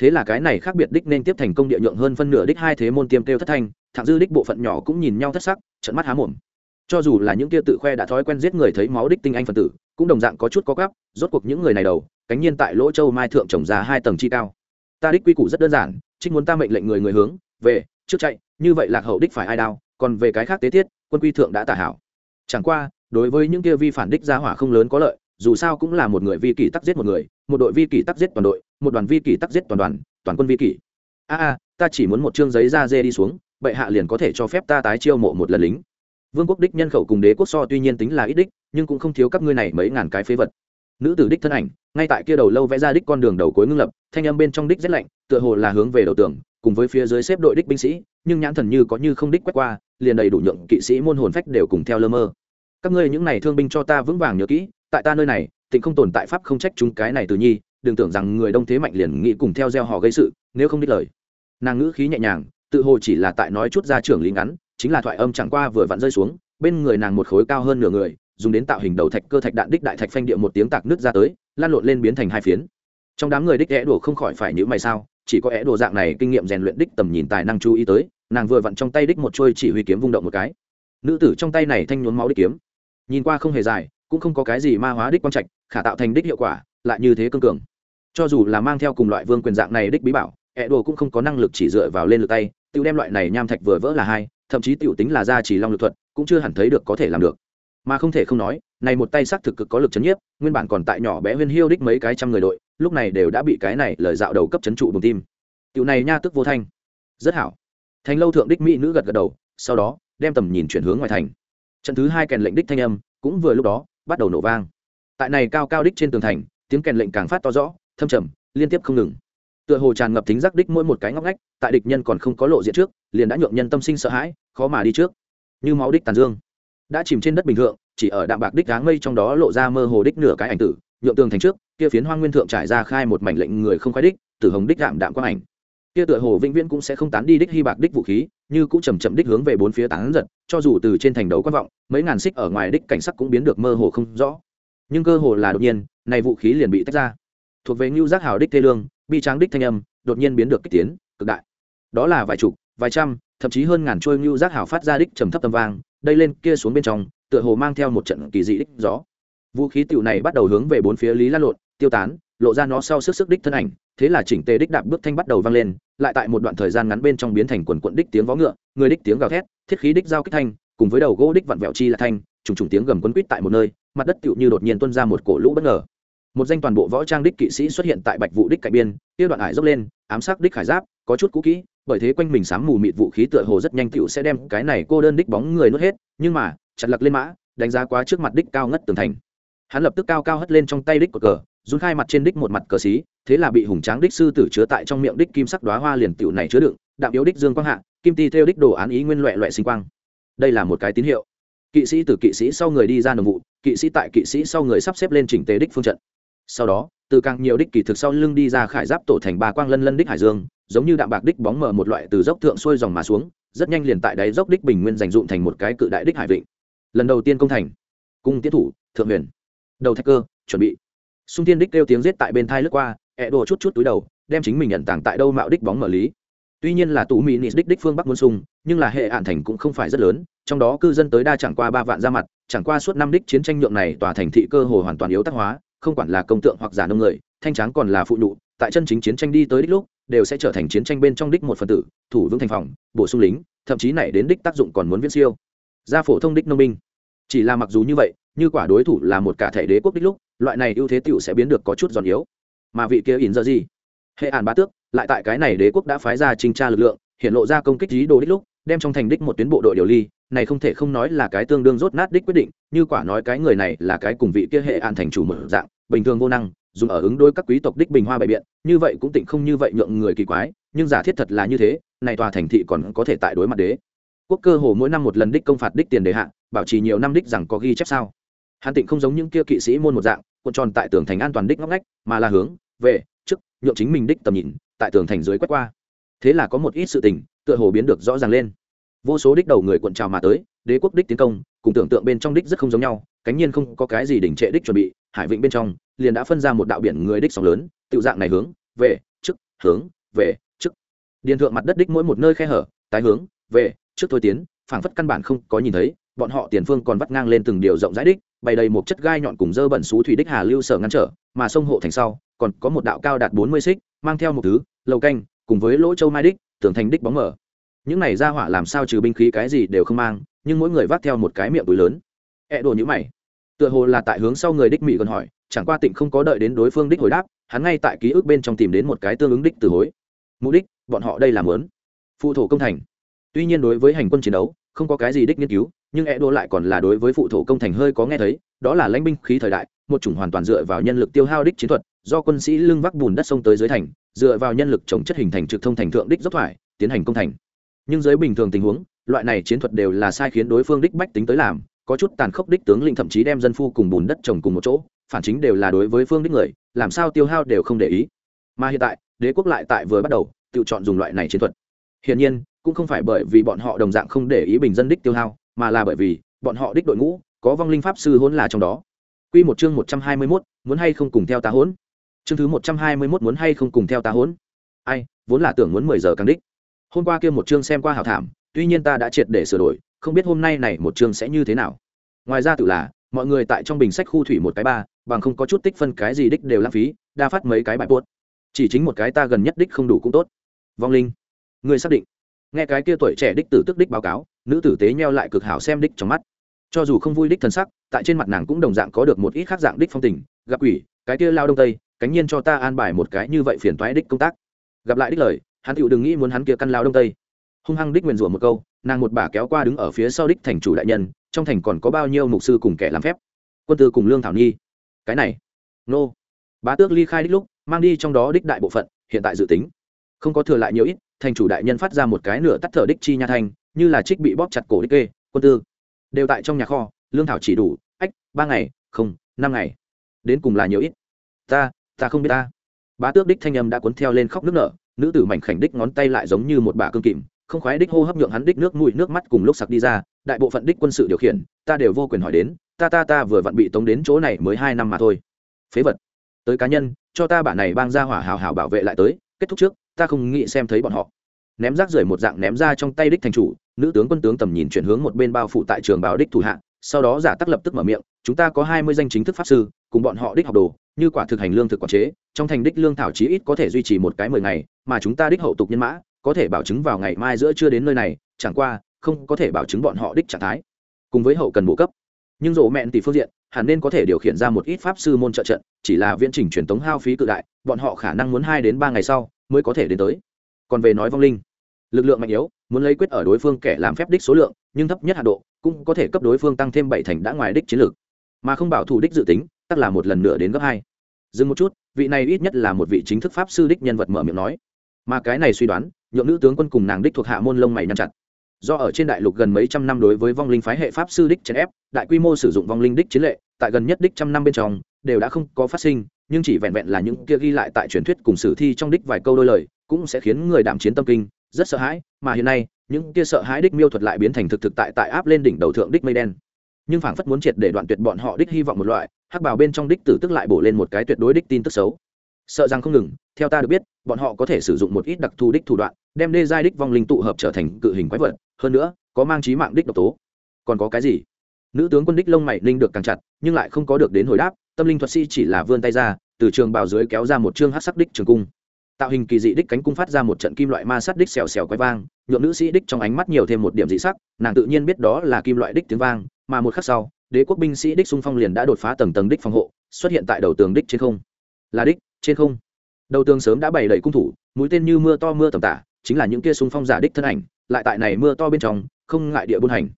thế là cái này khác biệt đích nên tiếp thành công địa nhượng hơn phân nửa đích hai thế môn tiêm kêu thất thanh, thẳng dư đích bộ phận nhỏ cũng nhìn nhau thất sắc trận mắt há mồm. Cho dù là những kia tự khoe đã thói quen giết người thấy máu đích tinh anh phân tử, cũng đồng dạng có chút có gắp rốt cuộc những người này đầu, cánh nhiên tại lỗ châu mai thượng trồng ra hai tầng chi cao. Ta đích quy củ rất đơn giản, trích muốn ta mệnh lệnh người người hướng, về, trước chạy, như vậy lạc hậu đích phải ai đao còn về cái khác tế tiết, quân quy thượng đã tả hảo. Chẳng qua, đối với những kia vi phản đích gia hỏa không lớn có lợi, dù sao cũng là một người vi kỷ tắc giết một người, một đội vi kỷ tắc giết toàn đội một đoàn vi kỷ tắc giết toàn đoàn, toàn quân vi kỷ. A a, ta chỉ muốn một chương giấy da dê đi xuống, bệ hạ liền có thể cho phép ta tái chiêu mộ một lần lính. Vương quốc đích nhân khẩu cùng đế quốc so tuy nhiên tính là ít đích, nhưng cũng không thiếu các ngươi này mấy ngàn cái phế vật. Nữ tử đích thân ảnh, ngay tại kia đầu lâu vẽ ra đích con đường đầu cuối ngưng lập, thanh âm bên trong đích rét lạnh, tựa hồ là hướng về đầu tường, cùng với phía dưới xếp đội đích binh sĩ, nhưng nhãn thần như có như không đích quét qua, liền đầy đủ nhượng kỵ sĩ môn hồn phách đều cùng theo lơ mơ. Các ngươi những này thương binh cho ta vững vàng nhớ kỹ, tại ta nơi này tịnh không tồn tại pháp không trách chúng cái này từ nhi đừng tưởng rằng người đông thế mạnh liền nghĩ cùng theo gieo họ gây sự, nếu không đích lời. Nàng ngữ khí nhẹ nhàng, tự hồ chỉ là tại nói chút ra trưởng lý ngắn, chính là thoại âm chẳng qua vừa vặn rơi xuống, bên người nàng một khối cao hơn nửa người, dùng đến tạo hình đầu thạch cơ thạch đạn đích đại thạch phanh địa một tiếng tạc nứt ra tới, lan lộn lên biến thành hai phiến. Trong đám người đích é đổ không khỏi phải nhữ mày sao, chỉ có é đồ dạng này kinh nghiệm rèn luyện đích tầm nhìn tài năng chú ý tới, nàng vừa vặn trong tay đích một trôi chỉ huy kiếm vung động một cái. Nữ tử trong tay này thanh nhốn máu đích kiếm. Nhìn qua không hề dài, cũng không có cái gì ma hóa đích quang trạch, khả tạo thành đích hiệu quả, lại như thế cương cường cho dù là mang theo cùng loại vương quyền dạng này đích bí bảo ẹ đồ cũng không có năng lực chỉ dựa vào lên lực tay tự đem loại này nham thạch vừa vỡ là hai, thậm chí tiểu tính là ra chỉ long lực thuật, cũng chưa hẳn thấy được có thể làm được. Mà không thể không nói, này một tay xác thực cực có lực chấn nhiếp, nguyên bản còn tại nhỏ bé huyên hiu đích mấy cái trăm người đội, lúc này đều đã bị cái này lời dạo đầu cấp chấn trụ bùng tim. Tiểu này nha tức vô thanh. Rất hảo. Thành lâu thượng đích mỹ nữ gật gật đầu, sau đó, đem tầm nhìn chuyển hướng ngoài thành. Trận thứ hai kèn lệnh đích thanh âm, cũng vừa lúc đó, bắt đầu nổ vang. Tại này cao cao đích trên tường thành, tiếng kèn lệnh càng phát to rõ thâm trầm, liên tiếp không ngừng. Tựa hồ tràn ngập tính giác đích mỗi một cái ngóc ngách, tại địch nhân còn không có lộ diện trước, liền đã nhượng nhân tâm sinh sợ hãi, khó mà đi trước. Như máu đích tàn dương. Đã chìm trên đất bình thường, chỉ ở đạm bạc đích dáng mây trong đó lộ ra mơ hồ đích nửa cái ảnh tử, nhượng tường thành trước, kia phiến hoang nguyên thượng trải ra khai một mảnh lệnh người không khoái đích, tử hồng đích đạm đạm quang ảnh. Kia tựa hồ vĩnh viễn cũng sẽ không tán đi đích hy bạc đích vũ khí, như cũng chầm chậm đích hướng về bốn phía tán giật, cho dù từ trên thành đấu quan vọng, mấy ngàn xích ở ngoài đích cảnh sắc cũng biến được mơ hồ không rõ. Nhưng cơ hồ là đột nhiên, này vũ khí liền bị tách ra thuộc về ngưu giác hào đích thê lương, bi tráng đích thanh âm, đột nhiên biến được kích tiến, cực đại. Đó là vài chục, vài trăm, thậm chí hơn ngàn trôi ngưu giác hào phát ra đích trầm thấp tầm vang, đây lên kia xuống bên trong, tựa hồ mang theo một trận kỳ dị đích gió. Vũ khí tiểu này bắt đầu hướng về bốn phía lý lan lộn, tiêu tán, lộ ra nó sau sức sức đích thân ảnh, thế là chỉnh tề đích đạp bước thanh bắt đầu vang lên, lại tại một đoạn thời gian ngắn bên trong biến thành quần quận đích tiếng vó ngựa, người đích tiếng gào thét, thiết khí đích giao kích thanh, cùng với đầu gỗ đích vặn vẹo chi là thanh, trùng trùng tiếng gầm quấn quýt tại một nơi, mặt đất tựu như đột nhiên tuôn ra một cổ lũ bất ngờ một danh toàn bộ võ trang đích kỵ sĩ xuất hiện tại bạch vụ đích cạnh biên, kia đoạn hải dốc lên, ám sát đích khải giáp, có chút cũ kỹ, bởi thế quanh mình sám mù mịt vũ khí tựa hồ rất nhanh tựu sẽ đem cái này cô đơn đích bóng người nuốt hết, nhưng mà, chặt lặc lên mã, đánh giá quá trước mặt đích cao ngất tường thành. Hắn lập tức cao cao hất lên trong tay đích của cờ, run khai mặt trên đích một mặt cờ xí, thế là bị hùng tráng đích sư tử chứa tại trong miệng đích kim sắc đoá hoa liền tựu này chứa đựng, đạm yếu đích dương quang hạ, kim ti theo đích đồ án ý nguyên loẹ loẹ sinh quang. Đây là một cái tín hiệu. Kỵ sĩ từ kỵ sĩ sau người đi ra nồng vụ, kỵ sĩ tại kỵ sĩ sau người sắp xếp lên chỉnh tế đích phương trận sau đó, từ càng nhiều đích kỳ thực sau lưng đi ra khải giáp tổ thành ba quang lân lân đích hải dương, giống như đạm bạc đích bóng mở một loại từ dốc thượng xuôi dòng mà xuống, rất nhanh liền tại đáy dốc đích bình nguyên dành dụng thành một cái cự đại đích hải vịnh. Lần đầu tiên công thành, cung tiến thủ, thượng huyền, đầu thạch cơ, chuẩn bị. Xung tiên đích kêu tiếng giết tại bên thai lướt qua, ẹ đồ chút chút túi đầu, đem chính mình nhận tảng tại đâu mạo đích bóng mở lý. Tuy nhiên là tù mỹ nị đích đích phương bắc muốn sung nhưng là hệ hạn thành cũng không phải rất lớn, trong đó cư dân tới đa chẳng qua ba vạn ra mặt, chẳng qua suốt năm đích chiến tranh nhượng này tòa thành thị cơ hồ hoàn toàn yếu tác hóa không quản là công tượng hoặc giả nông người, thanh tráng còn là phụ nhụ, tại chân chính chiến tranh đi tới đích lúc, đều sẽ trở thành chiến tranh bên trong đích một phần tử, thủ vững thành phòng, bổ sung lính, thậm chí này đến đích tác dụng còn muốn viễn siêu. Gia phổ thông đích nông binh. Chỉ là mặc dù như vậy, như quả đối thủ là một cả thể đế quốc đích lúc, loại này ưu thế tựu sẽ biến được có chút giòn yếu. Mà vị kia ỉn giờ gì? Hệ ản bá tước, lại tại cái này đế quốc đã phái ra trinh tra lực lượng, hiện lộ ra công kích lý đồ đích lúc, đem trong thành đích một tuyến bộ đội điều ly này không thể không nói là cái tương đương rốt nát đích quyết định, như quả nói cái người này là cái cùng vị kia hệ an thành chủ mở dạng, bình thường vô năng, dùng ở ứng đối các quý tộc đích bình hoa bại biện, như vậy cũng tịnh không như vậy nhượng người kỳ quái, nhưng giả thiết thật là như thế, này tòa thành thị còn có thể tại đối mặt đế. Quốc cơ hồ mỗi năm một lần đích công phạt đích tiền đề hạ, bảo trì nhiều năm đích rằng có ghi chép sao. Hàn tịnh không giống những kia kỵ sĩ môn một dạng, cuộn tròn tại tường thành an toàn đích ngóc ngách, mà là hướng về trước, nhượng chính mình đích tầm nhìn, tại tường thành dưới quét qua. Thế là có một ít sự tình, tựa hồ biến được rõ ràng lên vô số đích đầu người cuộn trào mà tới, đế quốc đích tiến công, cùng tưởng tượng bên trong đích rất không giống nhau, cánh nhiên không có cái gì đỉnh trệ đích chuẩn bị, hải vịnh bên trong, liền đã phân ra một đạo biển người đích sóng lớn tự dạng này hướng, về, trước, hướng, về, trước. Điền thượng mặt đất đích mỗi một nơi khe hở, tái hướng, về, trước thôi tiến, phảng phất căn bản không có nhìn thấy, bọn họ tiền phương còn vắt ngang lên từng điều rộng rãi đích, bày đầy một chất gai nhọn cùng dơ bẩn xú thủy đích hà lưu sở ngăn trở, mà sông hộ thành sau, còn có một đạo cao đạt bốn mươi xích, mang theo một thứ, lầu canh, cùng với lỗ châu mai đích tưởng thành đích bóng mở những này ra hỏa làm sao trừ binh khí cái gì đều không mang, nhưng mỗi người vác theo một cái miệng túi lớn. Ẹ、e、đồ nhữ mày. Tựa hồ là tại hướng sau người đích mỹ còn hỏi, chẳng qua tịnh không có đợi đến đối phương đích hồi đáp, hắn ngay tại ký ức bên trong tìm đến một cái tương ứng đích từ hối. Mục đích, bọn họ đây làm lớn. Phụ thổ công thành. Tuy nhiên đối với hành quân chiến đấu, không có cái gì đích nghiên cứu, nhưng e đô lại còn là đối với phụ thổ công thành hơi có nghe thấy, đó là lãnh binh khí thời đại, một chủng hoàn toàn dựa vào nhân lực tiêu hao đích chiến thuật, do quân sĩ lưng vác bùn đất sông tới dưới thành, dựa vào nhân lực chống chất hình thành trực thông thành thượng đích dốc thoải, tiến hành công thành nhưng dưới bình thường tình huống loại này chiến thuật đều là sai khiến đối phương đích bách tính tới làm có chút tàn khốc đích tướng lĩnh thậm chí đem dân phu cùng bùn đất trồng cùng một chỗ phản chính đều là đối với phương đích người làm sao tiêu hao đều không để ý mà hiện tại đế quốc lại tại vừa bắt đầu tự chọn dùng loại này chiến thuật hiển nhiên cũng không phải bởi vì bọn họ đồng dạng không để ý bình dân đích tiêu hao mà là bởi vì bọn họ đích đội ngũ có vong linh pháp sư hỗn là trong đó Quy một chương một trăm hai mươi 121, muốn hay không cùng theo ta hỗn. Chương thứ một trăm hai mươi 121 muốn hay không cùng theo ta hỗn. Ai, vốn là tưởng muốn mười giờ càng đích. Hôm qua kia một chương xem qua hảo thảm, tuy nhiên ta đã triệt để sửa đổi, không biết hôm nay này một chương sẽ như thế nào. Ngoài ra tự là, mọi người tại trong bình sách khu thủy một cái ba, bằng không có chút tích phân cái gì đích đều lãng phí, đa phát mấy cái bãi buốt. Chỉ chính một cái ta gần nhất đích không đủ cũng tốt. Vong linh, người xác định. Nghe cái kia tuổi trẻ đích tử tức đích báo cáo, nữ tử tế nheo lại cực hảo xem đích trong mắt cho dù không vui đích thân sắc tại trên mặt nàng cũng đồng dạng có được một ít khác dạng đích phong tình gặp quỷ cái kia lao đông tây cánh nhiên cho ta an bài một cái như vậy phiền toái đích công tác gặp lại đích lời hắn tựu đừng nghĩ muốn hắn kia căn lao đông tây. Hung hăng đích nguyền rủa một câu, nàng một bà kéo qua đứng ở phía sau đích thành chủ đại nhân, trong thành còn có bao nhiêu mục sư cùng kẻ làm phép? Quân tư cùng lương thảo nhi. Cái này, nô. Bá tước ly khai đích lúc, mang đi trong đó đích đại bộ phận, hiện tại dự tính. Không có thừa lại nhiều ít, thành chủ đại nhân phát ra một cái nửa tắt thở đích chi nha thành như là trích bị bóp chặt cổ đích kê, quân tư. Đều tại trong nhà kho, lương thảo chỉ đủ, ách, ba ngày, không, năm ngày. Đến cùng là nhiều ít. Ta ta không biết ta. Bá tước đích thanh âm đã cuốn theo lên khóc nước nở nữ tử mảnh khảnh đích ngón tay lại giống như một bà cương kìm, không khoái đích hô hấp nhượng hắn đích nước mũi, nước mắt cùng lúc sặc đi ra, đại bộ phận đích quân sự điều khiển, ta đều vô quyền hỏi đến, ta ta ta vừa vặn bị tống đến chỗ này mới hai năm mà thôi. Phế vật, tới cá nhân, cho ta bản này bang ra hỏa hào hào bảo vệ lại tới, kết thúc trước, ta không nghĩ xem thấy bọn họ. Ném rác rưởi một dạng ném ra trong tay đích thành chủ, nữ tướng quân tướng tầm nhìn chuyển hướng một bên bao phủ tại trường bảo đích thủ hạ, sau đó giả tắc lập tức mở miệng, chúng ta có hai mươi danh chính thức pháp sư, cùng bọn họ đích học đồ như quả thực hành lương thực quản chế, trong thành đích lương thảo chí ít có thể duy trì một cái mười ngày, mà chúng ta đích hậu tục nhân mã, có thể bảo chứng vào ngày mai giữa chưa đến nơi này, chẳng qua, không có thể bảo chứng bọn họ đích trạng thái. Cùng với hậu cần bổ cấp. Nhưng rộ mẹn tỷ phương diện, hẳn nên có thể điều khiển ra một ít pháp sư môn trợ trận, chỉ là viễn trình truyền tống hao phí cự đại, bọn họ khả năng muốn hai đến ba ngày sau mới có thể đến tới. Còn về nói vong linh, lực lượng mạnh yếu, muốn lấy quyết ở đối phương kẻ làm phép đích số lượng, nhưng thấp nhất hạ độ, cũng có thể cấp đối phương tăng thêm bảy thành đã ngoài đích chiến lược. Mà không bảo thủ đích dự tính tức là một lần nữa đến gấp hai dừng một chút, vị này ít nhất là một vị chính thức pháp sư đích nhân vật mở miệng nói. Mà cái này suy đoán, nhượng nữ tướng quân cùng nàng đích thuộc hạ môn lông mày nhăn chặt. Do ở trên đại lục gần mấy trăm năm đối với vong linh phái hệ pháp sư đích chèn ép, đại quy mô sử dụng vong linh đích chiến lệ, tại gần nhất đích trăm năm bên trong, đều đã không có phát sinh, nhưng chỉ vẹn vẹn là những kia ghi lại tại truyền thuyết cùng sử thi trong đích vài câu đôi lời, cũng sẽ khiến người đảm chiến tâm kinh, rất sợ hãi, mà hiện nay, những kia sợ hãi đích miêu thuật lại biến thành thực thực tại tại áp lên đỉnh đầu thượng đích mây đen. Nhưng phảng phất muốn triệt để đoạn tuyệt bọn họ đích hy vọng một loại hắc bào bên trong đích tử tức lại bổ lên một cái tuyệt đối đích tin tức xấu. Sợ rằng không ngừng, theo ta được biết, bọn họ có thể sử dụng một ít đặc thù đích thủ đoạn, đem đê giai đích vong linh tụ hợp trở thành cự hình quái vật, hơn nữa, có mang trí mạng đích độc tố. Còn có cái gì? Nữ tướng quân đích lông mày linh được càng chặt, nhưng lại không có được đến hồi đáp, tâm linh thuật sĩ chỉ là vươn tay ra, từ trường bào dưới kéo ra một chương hát sắc đích trường cung. Tạo hình kỳ dị đích cánh cung phát ra một trận kim loại ma sắt đích xèo xèo quay vang, nhuộm nữ sĩ đích trong ánh mắt nhiều thêm một điểm dị sắc, nàng tự nhiên biết đó là kim loại đích tiếng vang, mà một khắc sau đế quốc binh sĩ đích xung phong liền đã đột phá tầng tầng đích phòng hộ, xuất hiện tại đầu tường đích trên không. Là đích, trên không. Đầu tường sớm đã bày đầy cung thủ, mũi tên như mưa to mưa tầm tả, chính là những kia xung phong giả đích thân ảnh, lại tại này mưa to bên trong, không ngại địa buôn hành.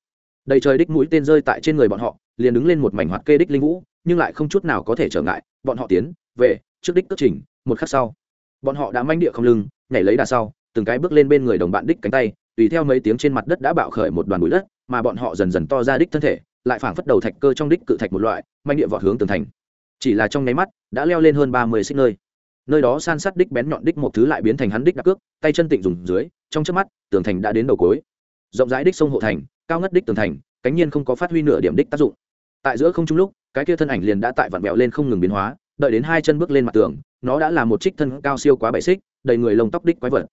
Đầy trời đích mũi tên rơi tại trên người bọn họ, liền đứng lên một mảnh hoạt kê đích linh vũ, nhưng lại không chút nào có thể trở ngại, bọn họ tiến, về, trước đích cất trình, một khắc sau. Bọn họ đã manh địa không lưng, nhảy lấy đà sau, từng cái bước lên bên người đồng bạn đích cánh tay, tùy theo mấy tiếng trên mặt đất đã bạo khởi một đoàn bụi đất, mà bọn họ dần dần to ra đích thân thể lại phảng phất đầu thạch cơ trong đích cự thạch một loại manh địa vọt hướng tường thành. Chỉ là trong nháy mắt, đã leo lên hơn ba mươi xích nơi. Nơi đó san sát đích bén nhọn đích một thứ lại biến thành hắn đích đặc cước, tay chân tịnh dùng dưới, trong trước mắt, tường thành đã đến đầu cối rộng rãi đích sông hộ thành, cao ngất đích tường thành, cánh nhiên không có phát huy nửa điểm đích tác dụng. Tại giữa không trung lúc, cái kia thân ảnh liền đã tại vặn vẹo lên không ngừng biến hóa, đợi đến hai chân bước lên mặt tường, nó đã là một trích thân cao siêu quá bảy xích, đầy người lông tóc đích quái vật.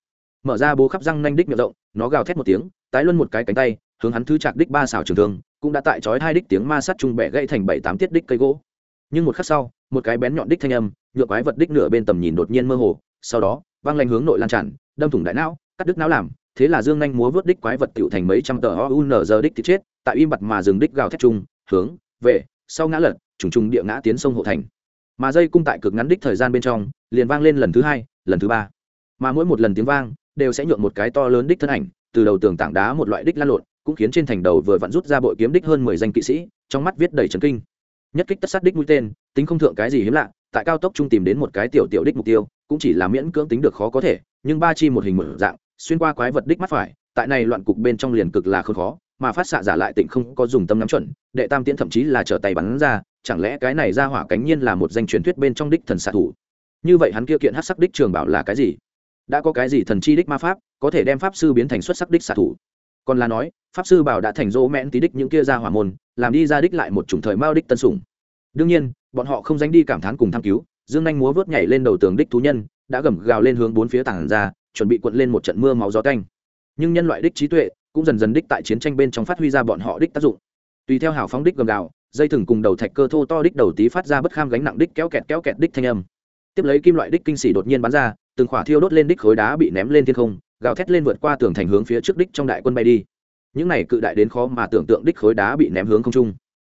Mở ra bố khắp răng nanh đích miệng rộng, nó gào thét một tiếng, tái luân một cái cánh tay, hướng hắn thứ chạc đích ba xào trường thương cũng đã tại chói hai đích tiếng ma sát chung bẻ gãy thành bảy tám tiết đích cây gỗ. Nhưng một khắc sau, một cái bén nhọn đích thanh âm, nhựa quái vật đích nửa bên tầm nhìn đột nhiên mơ hồ, sau đó văng lanh hướng nội lan tràn, đâm thủng đại não, cắt đứt não làm, thế là dương nhanh múa vớt đích quái vật tựu thành mấy trăm tờ ounz đích thì chết, tại im bặt mà dừng đích gào thét chung, hướng, về, sau ngã lật, trùng trùng địa ngã tiến sông hộ thành. Mà dây cung tại cực ngắn đích thời gian bên trong, liền vang lên lần thứ hai, lần thứ ba. Mà mỗi một lần tiếng vang, đều sẽ nhượng một cái to lớn đích thân ảnh, từ đầu tường tảng đá một loại đích lan lộn cũng khiến trên thành đầu vừa vặn rút ra bội kiếm đích hơn mười danh kỵ sĩ, trong mắt viết đầy trấn kinh. Nhất kích tất sát đích mũi tên, tính không thượng cái gì hiếm lạ, tại cao tốc trung tìm đến một cái tiểu tiểu đích mục tiêu, cũng chỉ là miễn cưỡng tính được khó có thể, nhưng ba chi một hình mở dạng, xuyên qua quái vật đích mắt phải, tại này loạn cục bên trong liền cực là không khó, mà phát xạ giả lại tỉnh không có dùng tâm nắm chuẩn, đệ tam tiễn thậm chí là trở tay bắn ra, chẳng lẽ cái này ra hỏa cánh nhiên là một danh truyền thuyết bên trong đích thần xạ thủ? Như vậy hắn kia kiện hát sắc đích trường bảo là cái gì? Đã có cái gì thần chi đích ma pháp, có thể đem pháp sư biến thành xuất sắc đích xạ thủ? Còn là nói, pháp sư bảo đã thành rỗ mẹn tí đích những kia ra hỏa môn, làm đi ra đích lại một chủng thời mao đích tân sủng. Đương nhiên, bọn họ không dánh đi cảm thán cùng tham cứu, dương anh múa vớt nhảy lên đầu tường đích thú nhân, đã gầm gào lên hướng bốn phía tảng ra, chuẩn bị quận lên một trận mưa máu gió canh nhưng nhân loại đích trí tuệ cũng dần dần đích tại chiến tranh bên trong phát huy ra bọn họ đích tác dụng. Tùy theo hào phóng đích gầm gào, dây thừng cùng đầu thạch cơ thô to đích đầu tí phát ra bất kham gánh nặng đích kéo kẹt kéo kẹt đích thanh âm. Tiếp lấy kim loại đích kinh sĩ đột nhiên bắn ra, từng khỏa thiêu đốt lên đích khối đá bị ném lên thiên không gào thét lên vượt qua tường thành hướng phía trước đích trong đại quân bay đi. Những này cự đại đến khó mà tưởng tượng đích khối đá bị ném hướng không trung.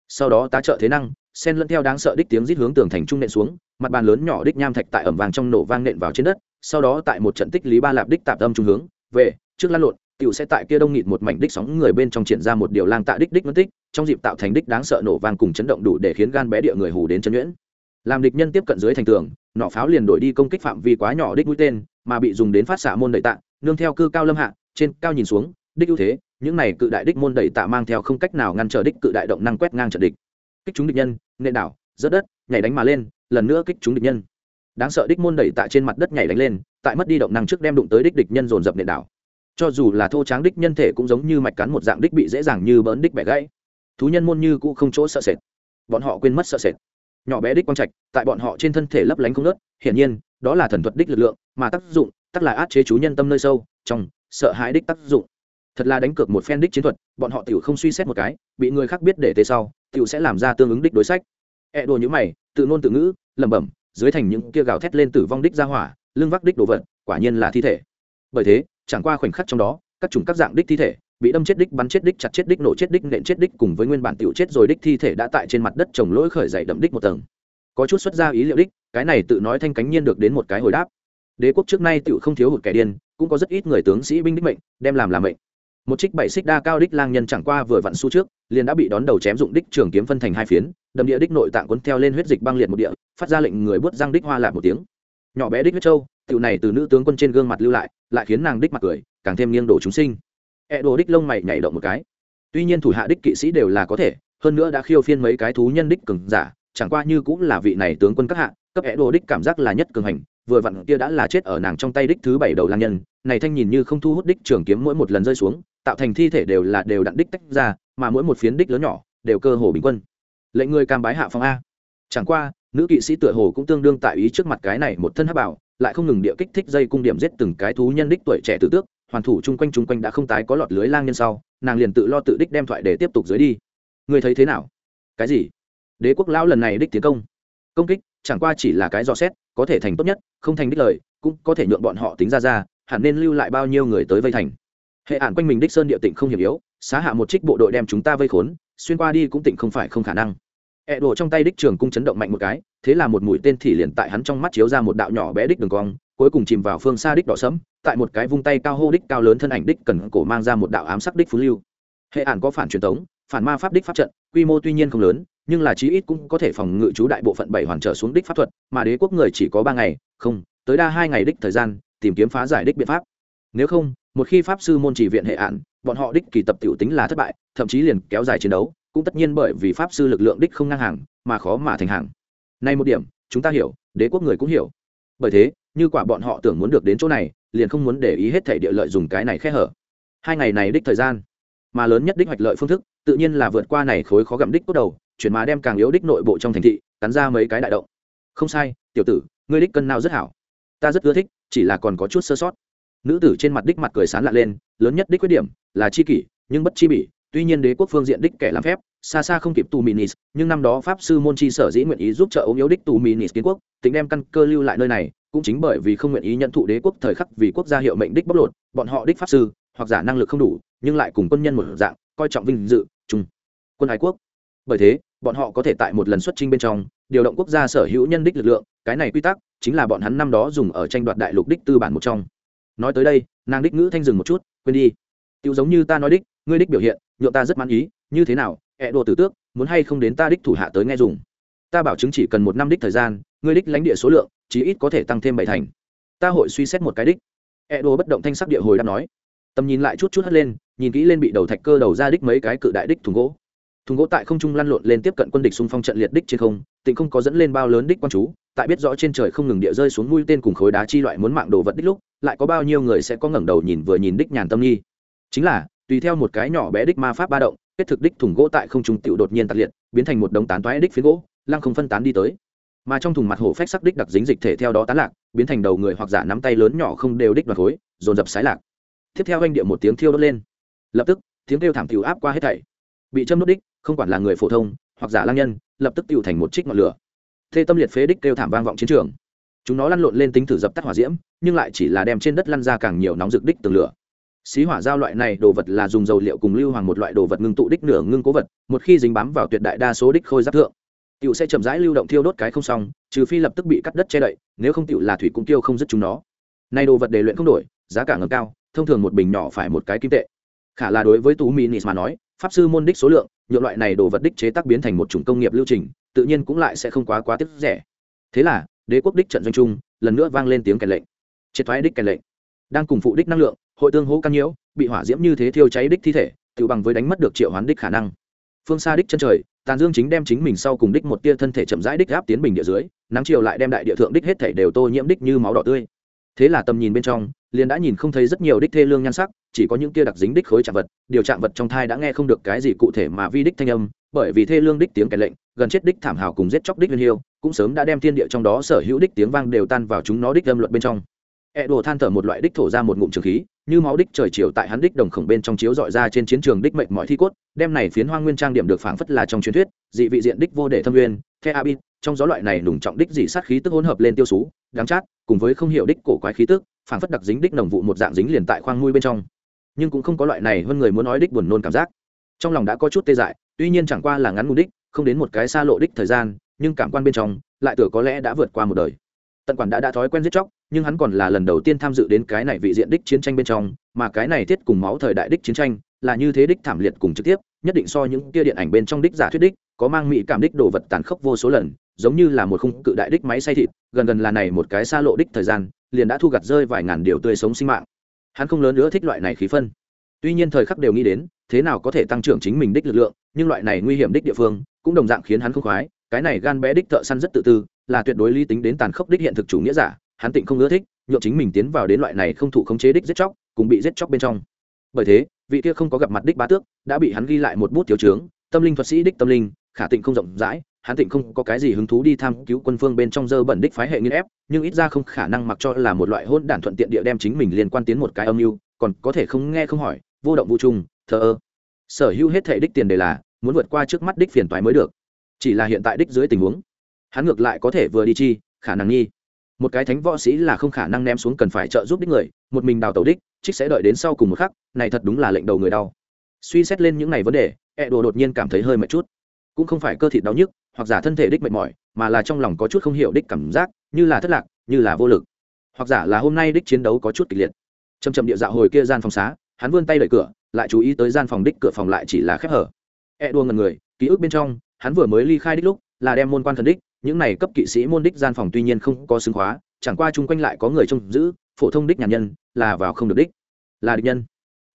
Sau đó tá trợ thế năng, sen lẫn theo đáng sợ đích tiếng rít hướng tường thành trung nện xuống, mặt bàn lớn nhỏ đích nham thạch tại ẩm vàng trong nổ vang nện vào trên đất, sau đó tại một trận tích lý ba lạp đích tạp âm trung hướng, về, trước lăn lộn, tiểu sẽ tại kia đông nghịt một mảnh đích sóng người bên trong triển ra một điều lang tạ đích đích mất tích, trong dịp tạo thành đích đáng sợ nổ vang cùng chấn động đủ để khiến gan bé địa người hù đến chân nhuyễn. Làm địch nhân tiếp cận dưới thành tường, nọ pháo liền đổi đi công kích phạm vi quá nhỏ đích mũi tên, mà bị dùng đến phát xạ môn đẩy tạ nương theo cư cao lâm hạ, trên cao nhìn xuống, đích ưu thế, những này cự đại đích môn đẩy tạ mang theo không cách nào ngăn trở đích cự đại động năng quét ngang trận địch. Kích chúng địch nhân nền đảo, rớt đất, nhảy đánh mà lên, lần nữa kích chúng địch nhân. Đáng sợ đích môn đẩy tạ trên mặt đất nhảy đánh lên, tại mất đi động năng trước đem đụng tới đích địch nhân dồn dập nền đảo. Cho dù là thô tráng đích nhân thể cũng giống như mạch cắn một dạng đích bị dễ dàng như bỡn đích bẻ gãy. Thú nhân môn như cũng không chỗ sợ sệt. Bọn họ quên mất sợ sệt. Nhỏ bé đích quang trạch, tại bọn họ trên thân thể lấp lánh không nớt hiển nhiên, đó là thần thuật đích lực lượng, mà tác dụng tắc là át chế chú nhân tâm nơi sâu, trong, sợ hãi đích tác dụng. Thật là đánh cược một phen đích chiến thuật, bọn họ tiểu không suy xét một cái, bị người khác biết để tế sau, tiểu sẽ làm ra tương ứng đích đối sách. E đồ như mày, tự ngôn tự ngữ, lẩm bẩm, dưới thành những kia gào thét lên tử vong đích ra hỏa, lưng vác đích đồ vật, quả nhiên là thi thể. Bởi thế, chẳng qua khoảnh khắc trong đó, các chủng các dạng đích thi thể, bị đâm chết đích, bắn chết đích, chặt chết đích, nổ chết đích, nện chết đích cùng với nguyên bản tiểu chết rồi đích thi thể đã tại trên mặt đất trồng lỗi khởi dậy đậm đích một tầng. Có chút xuất ra ý liệu đích, cái này tự nói thanh cánh nhiên được đến một cái hồi đáp đế quốc trước nay tựu không thiếu hụt kẻ điên, cũng có rất ít người tướng sĩ binh đích mệnh, đem làm làm mệnh. Một trích bảy xích đa cao đích lang nhân chẳng qua vừa vặn xu trước, liền đã bị đón đầu chém dụng đích trường kiếm phân thành hai phiến, đầm địa đích nội tạng cuốn theo lên huyết dịch băng liệt một địa, phát ra lệnh người bước răng đích hoa lại một tiếng. Nhỏ bé đích huyết châu tiểu này từ nữ tướng quân trên gương mặt lưu lại lại khiến nàng đích mặt cười, càng thêm nghiêng đổ chúng sinh. E đồ đích lông mày nhảy động một cái. Tuy nhiên thủ hạ đích kỵ sĩ đều là có thể, hơn nữa đã khiêu phiên mấy cái thú nhân đích cường giả, chẳng qua như cũng là vị này tướng quân các hạ, cấp e đồ đích cảm giác là nhất cường hành vừa vặn kia đã là chết ở nàng trong tay đích thứ bảy đầu lang nhân, này thanh nhìn như không thu hút đích trường kiếm mỗi một lần rơi xuống, tạo thành thi thể đều là đều đặn đích tách ra, mà mỗi một phiến đích lớn nhỏ đều cơ hồ bình quân. Lệnh người cam bái hạ phong a. Chẳng qua, nữ kỵ sĩ tựa hồ cũng tương đương tại ý trước mặt cái này một thân hắc bảo, lại không ngừng địa kích thích dây cung điểm giết từng cái thú nhân đích tuổi trẻ tự tước, hoàn thủ chung quanh chung quanh đã không tái có lọt lưới lang nhân sau, nàng liền tự lo tự đích đem thoại để tiếp tục dưới đi. Người thấy thế nào? Cái gì? Đế quốc lão lần này đích tiến công. Công kích chẳng qua chỉ là cái dò xét, có thể thành tốt nhất, không thành đích lời, cũng có thể nhượng bọn họ tính ra ra, hẳn nên lưu lại bao nhiêu người tới vây thành. Hệ ản quanh mình đích sơn địa tịnh không hiểm yếu, xá hạ một trích bộ đội đem chúng ta vây khốn, xuyên qua đi cũng tịnh không phải không khả năng. E Ẹ đổ trong tay đích trường cung chấn động mạnh một cái, thế là một mũi tên thì liền tại hắn trong mắt chiếu ra một đạo nhỏ bé đích đường cong, cuối cùng chìm vào phương xa đích đỏ sẫm, tại một cái vung tay cao hô đích cao lớn thân ảnh đích cần cổ mang ra một đạo ám sắc đích phú lưu. Hệ ản có phản truyền thống phản ma pháp đích pháp trận, quy mô tuy nhiên không lớn nhưng là chí ít cũng có thể phòng ngự chú đại bộ phận bảy hoàn trở xuống đích pháp thuật, mà đế quốc người chỉ có ba ngày, không, tới đa hai ngày đích thời gian, tìm kiếm phá giải đích biện pháp. Nếu không, một khi pháp sư môn chỉ viện hệ án, bọn họ đích kỳ tập tiểu tính là thất bại, thậm chí liền kéo dài chiến đấu, cũng tất nhiên bởi vì pháp sư lực lượng đích không ngang hàng, mà khó mà thành hàng. Nay một điểm, chúng ta hiểu, đế quốc người cũng hiểu. Bởi thế, như quả bọn họ tưởng muốn được đến chỗ này, liền không muốn để ý hết thể địa lợi dùng cái này khe hở. Hai ngày này đích thời gian, mà lớn nhất đích hoạch lợi phương thức, tự nhiên là vượt qua này khối khó gặm đích tốt đầu chuyển mà đem càng yếu đích nội bộ trong thành thị, cắn ra mấy cái đại động. Không sai, tiểu tử, ngươi đích cân nào rất hảo. Ta rất ưa thích, chỉ là còn có chút sơ sót. Nữ tử trên mặt đích mặt cười sán lạ lên, lớn nhất đích khuyết điểm là chi kỷ, nhưng bất chi bỉ. Tuy nhiên đế quốc phương diện đích kẻ làm phép, xa xa không kịp tù minis nhưng năm đó pháp sư môn chi sở dĩ nguyện ý giúp trợ ống yếu đích tù minis kiến quốc, tính đem căn cơ lưu lại nơi này, cũng chính bởi vì không nguyện ý nhận thụ đế quốc thời khắc vì quốc gia hiệu mệnh đích bóc lột, bọn họ đích pháp sư, hoặc giả năng lực không đủ, nhưng lại cùng quân nhân một dạng, coi trọng vinh dự, chung. Quân ái quốc. Bởi thế bọn họ có thể tại một lần xuất trình bên trong, điều động quốc gia sở hữu nhân đích lực lượng, cái này quy tắc chính là bọn hắn năm đó dùng ở tranh đoạt đại lục đích tư bản một trong. Nói tới đây, nàng đích ngữ thanh dừng một chút, quên đi. Tiêu giống như ta nói đích, ngươi đích biểu hiện, nhượng ta rất mãn ý, như thế nào, ẹ đồ tử tước, muốn hay không đến ta đích thủ hạ tới nghe dùng. Ta bảo chứng chỉ cần một năm đích thời gian, ngươi đích lãnh địa số lượng, chí ít có thể tăng thêm bảy thành. Ta hội suy xét một cái đích. Ẹ đồ bất động thanh sắc địa hồi đã nói. Tầm nhìn lại chút chút hất lên, nhìn kỹ lên bị đầu thạch cơ đầu ra đích mấy cái cự đại đích thùng gỗ thùng gỗ tại không trung lăn lộn lên tiếp cận quân địch xung phong trận liệt đích trên không, tịnh không có dẫn lên bao lớn đích quan chú, tại biết rõ trên trời không ngừng địa rơi xuống mũi tên cùng khối đá chi loại muốn mạng đồ vật đích lúc, lại có bao nhiêu người sẽ có ngẩng đầu nhìn vừa nhìn đích nhàn tâm nghi. Chính là, tùy theo một cái nhỏ bé đích ma pháp ba động, kết thực đích thùng gỗ tại không trung tiểu đột nhiên tạc liệt, biến thành một đống tán toái đích phiến gỗ, lăng không phân tán đi tới. Mà trong thùng mặt hổ phách sắc đích đặc dính dịch thể theo đó tán lạc, biến thành đầu người hoặc giả nắm tay lớn nhỏ không đều đích đoạt khối dồn dập sái lạc. Tiếp theo anh địa một tiếng thiêu đốt lên. Lập tức, tiếng kêu thảm tiểu áp qua hết thảy. Bị châm đốt đích không quản là người phổ thông hoặc giả lang nhân, lập tức tiêu thành một trích ngọn lửa. Thê tâm liệt phế đích kêu thảm vang vọng chiến trường. Chúng nó lăn lộn lên tính thử dập tắt hỏa diễm, nhưng lại chỉ là đem trên đất lăn ra càng nhiều nóng rực đích tường lửa. Xí hỏa giao loại này đồ vật là dùng dầu liệu cùng lưu hoàng một loại đồ vật ngưng tụ đích nửa ngưng cố vật, một khi dính bám vào tuyệt đại đa số đích khôi giáp thượng, tiểu sẽ chậm rãi lưu động thiêu đốt cái không xong, trừ phi lập tức bị cắt đất che đậy, nếu không tiểu là thủy cũng tiêu không dứt chúng nó. Nay đồ vật đề luyện không đổi, giá cả ngầm cao, thông thường một bình nhỏ phải một cái kim tệ. Khả là đối với tú minis mà nói, pháp sư môn đích số lượng nhựa loại này đồ vật đích chế tác biến thành một chủng công nghiệp lưu trình, tự nhiên cũng lại sẽ không quá quá tiết rẻ. Thế là, đế quốc đích trận doanh trung lần nữa vang lên tiếng kèn lệnh. Triệt thoái đích kèn lệnh. Đang cùng phụ đích năng lượng, hội tương hỗ căn nhiễu, bị hỏa diễm như thế thiêu cháy đích thi thể, tự bằng với đánh mất được triệu hoán đích khả năng. Phương xa đích chân trời, tàn dương chính đem chính mình sau cùng đích một tia thân thể chậm rãi đích áp tiến bình địa dưới, nắng chiều lại đem đại địa thượng đích hết thể đều tô nhiễm đích như máu đỏ tươi thế là tầm nhìn bên trong liền đã nhìn không thấy rất nhiều đích thê lương nhan sắc chỉ có những kia đặc dính đích khối trạng vật điều trạng vật trong thai đã nghe không được cái gì cụ thể mà vi đích thanh âm bởi vì thê lương đích tiếng kẻ lệnh gần chết đích thảm hào cùng giết chóc đích viên hiêu cũng sớm đã đem thiên địa trong đó sở hữu đích tiếng vang đều tan vào chúng nó đích âm luận bên trong. E đồ than thở một loại đích thổ ra một ngụm trường khí, như máu đích trời chiều tại hắn đích đồng khổng bên trong chiếu dọi ra trên chiến trường đích mệnh mọi thi cốt, đem này phiến hoang nguyên trang điểm được phảng phất là trong truyền thuyết, dị vị diện đích vô để thâm nguyên, the abin, trong gió loại này nùng trọng đích dị sát khí tức hỗn hợp lên tiêu sú, đáng chát, cùng với không hiểu đích cổ quái khí tức, phảng phất đặc dính đích nồng vụ một dạng dính liền tại khoang nuôi bên trong. Nhưng cũng không có loại này hơn người muốn nói đích buồn nôn cảm giác. Trong lòng đã có chút tê dại, tuy nhiên chẳng qua là ngắn ngủn đích, không đến một cái xa lộ đích thời gian, nhưng cảm quan bên trong lại tưởng có lẽ đã vượt qua một đời tận quản đã đã thói quen giết chóc nhưng hắn còn là lần đầu tiên tham dự đến cái này vị diện đích chiến tranh bên trong mà cái này thiết cùng máu thời đại đích chiến tranh là như thế đích thảm liệt cùng trực tiếp nhất định so những kia điện ảnh bên trong đích giả thuyết đích có mang mỹ cảm đích đồ vật tàn khốc vô số lần giống như là một khung cự đại đích máy xay thịt, gần gần là này một cái xa lộ đích thời gian, liền đã thu gặt rơi vài ngàn điều tươi sống sinh mạng. Hắn không lớn nữa thích loại này khí phân. Tuy nhiên thời khắc đều nghĩ đến, thế nào có thể tăng trưởng chính mình đích lực lượng, nhưng loại này nguy hiểm đích địa phương, cũng đồng dạng khiến hắn không khoái, cái này gan bé đích thợ săn rất tự tư, là tuyệt đối lý tính đến tàn khốc đích hiện thực chủ nghĩa giả, hắn tịnh không ưa thích nhộn chính mình tiến vào đến loại này không thụ khống chế đích giết chóc, cùng bị giết chóc bên trong. Bởi thế, vị kia không có gặp mặt đích bá tước, đã bị hắn ghi lại một bút thiếu trướng, tâm linh thuật sĩ đích tâm linh, khả tịnh không rộng rãi hắn tịnh không có cái gì hứng thú đi tham cứu quân phương bên trong dơ bẩn đích phái hệ nghiên ép, nhưng ít ra không khả năng mặc cho là một loại hôn đản thuận tiện địa đem chính mình liên quan tiến một cái âm mưu, còn có thể không nghe không hỏi, vô động vô trung thờ ơ. Sở hữu hết thể đích tiền đề là, muốn vượt qua trước mắt đích phiền toái mới được. Chỉ là hiện tại đích dưới tình huống, hắn ngược lại có thể vừa đi chi, khả năng nghi. Một cái thánh võ sĩ là không khả năng ném xuống cần phải trợ giúp đích người, một mình đào tẩu đích, trích sẽ đợi đến sau cùng một khắc, này thật đúng là lệnh đầu người đau. Suy xét lên những này vấn đề ẹ đồ đột nhiên cảm thấy hơi mệt chút cũng không phải cơ thịt đau nhức, hoặc giả thân thể đích mệt mỏi, mà là trong lòng có chút không hiểu đích cảm giác, như là thất lạc, như là vô lực. Hoặc giả là hôm nay đích chiến đấu có chút kịch liệt. Chầm chậm địa dạo hồi kia gian phòng xá, hắn vươn tay đẩy cửa, lại chú ý tới gian phòng đích cửa phòng lại chỉ là khép hở. E đua ngần người, ký ức bên trong, hắn vừa mới ly khai đích lúc, là đem môn quan thần đích, những này cấp kỵ sĩ môn đích gian phòng tuy nhiên không có xứng khóa, chẳng qua chung quanh lại có người trông giữ, phổ thông đích nhà nhân, là vào không được đích. Là địch nhân.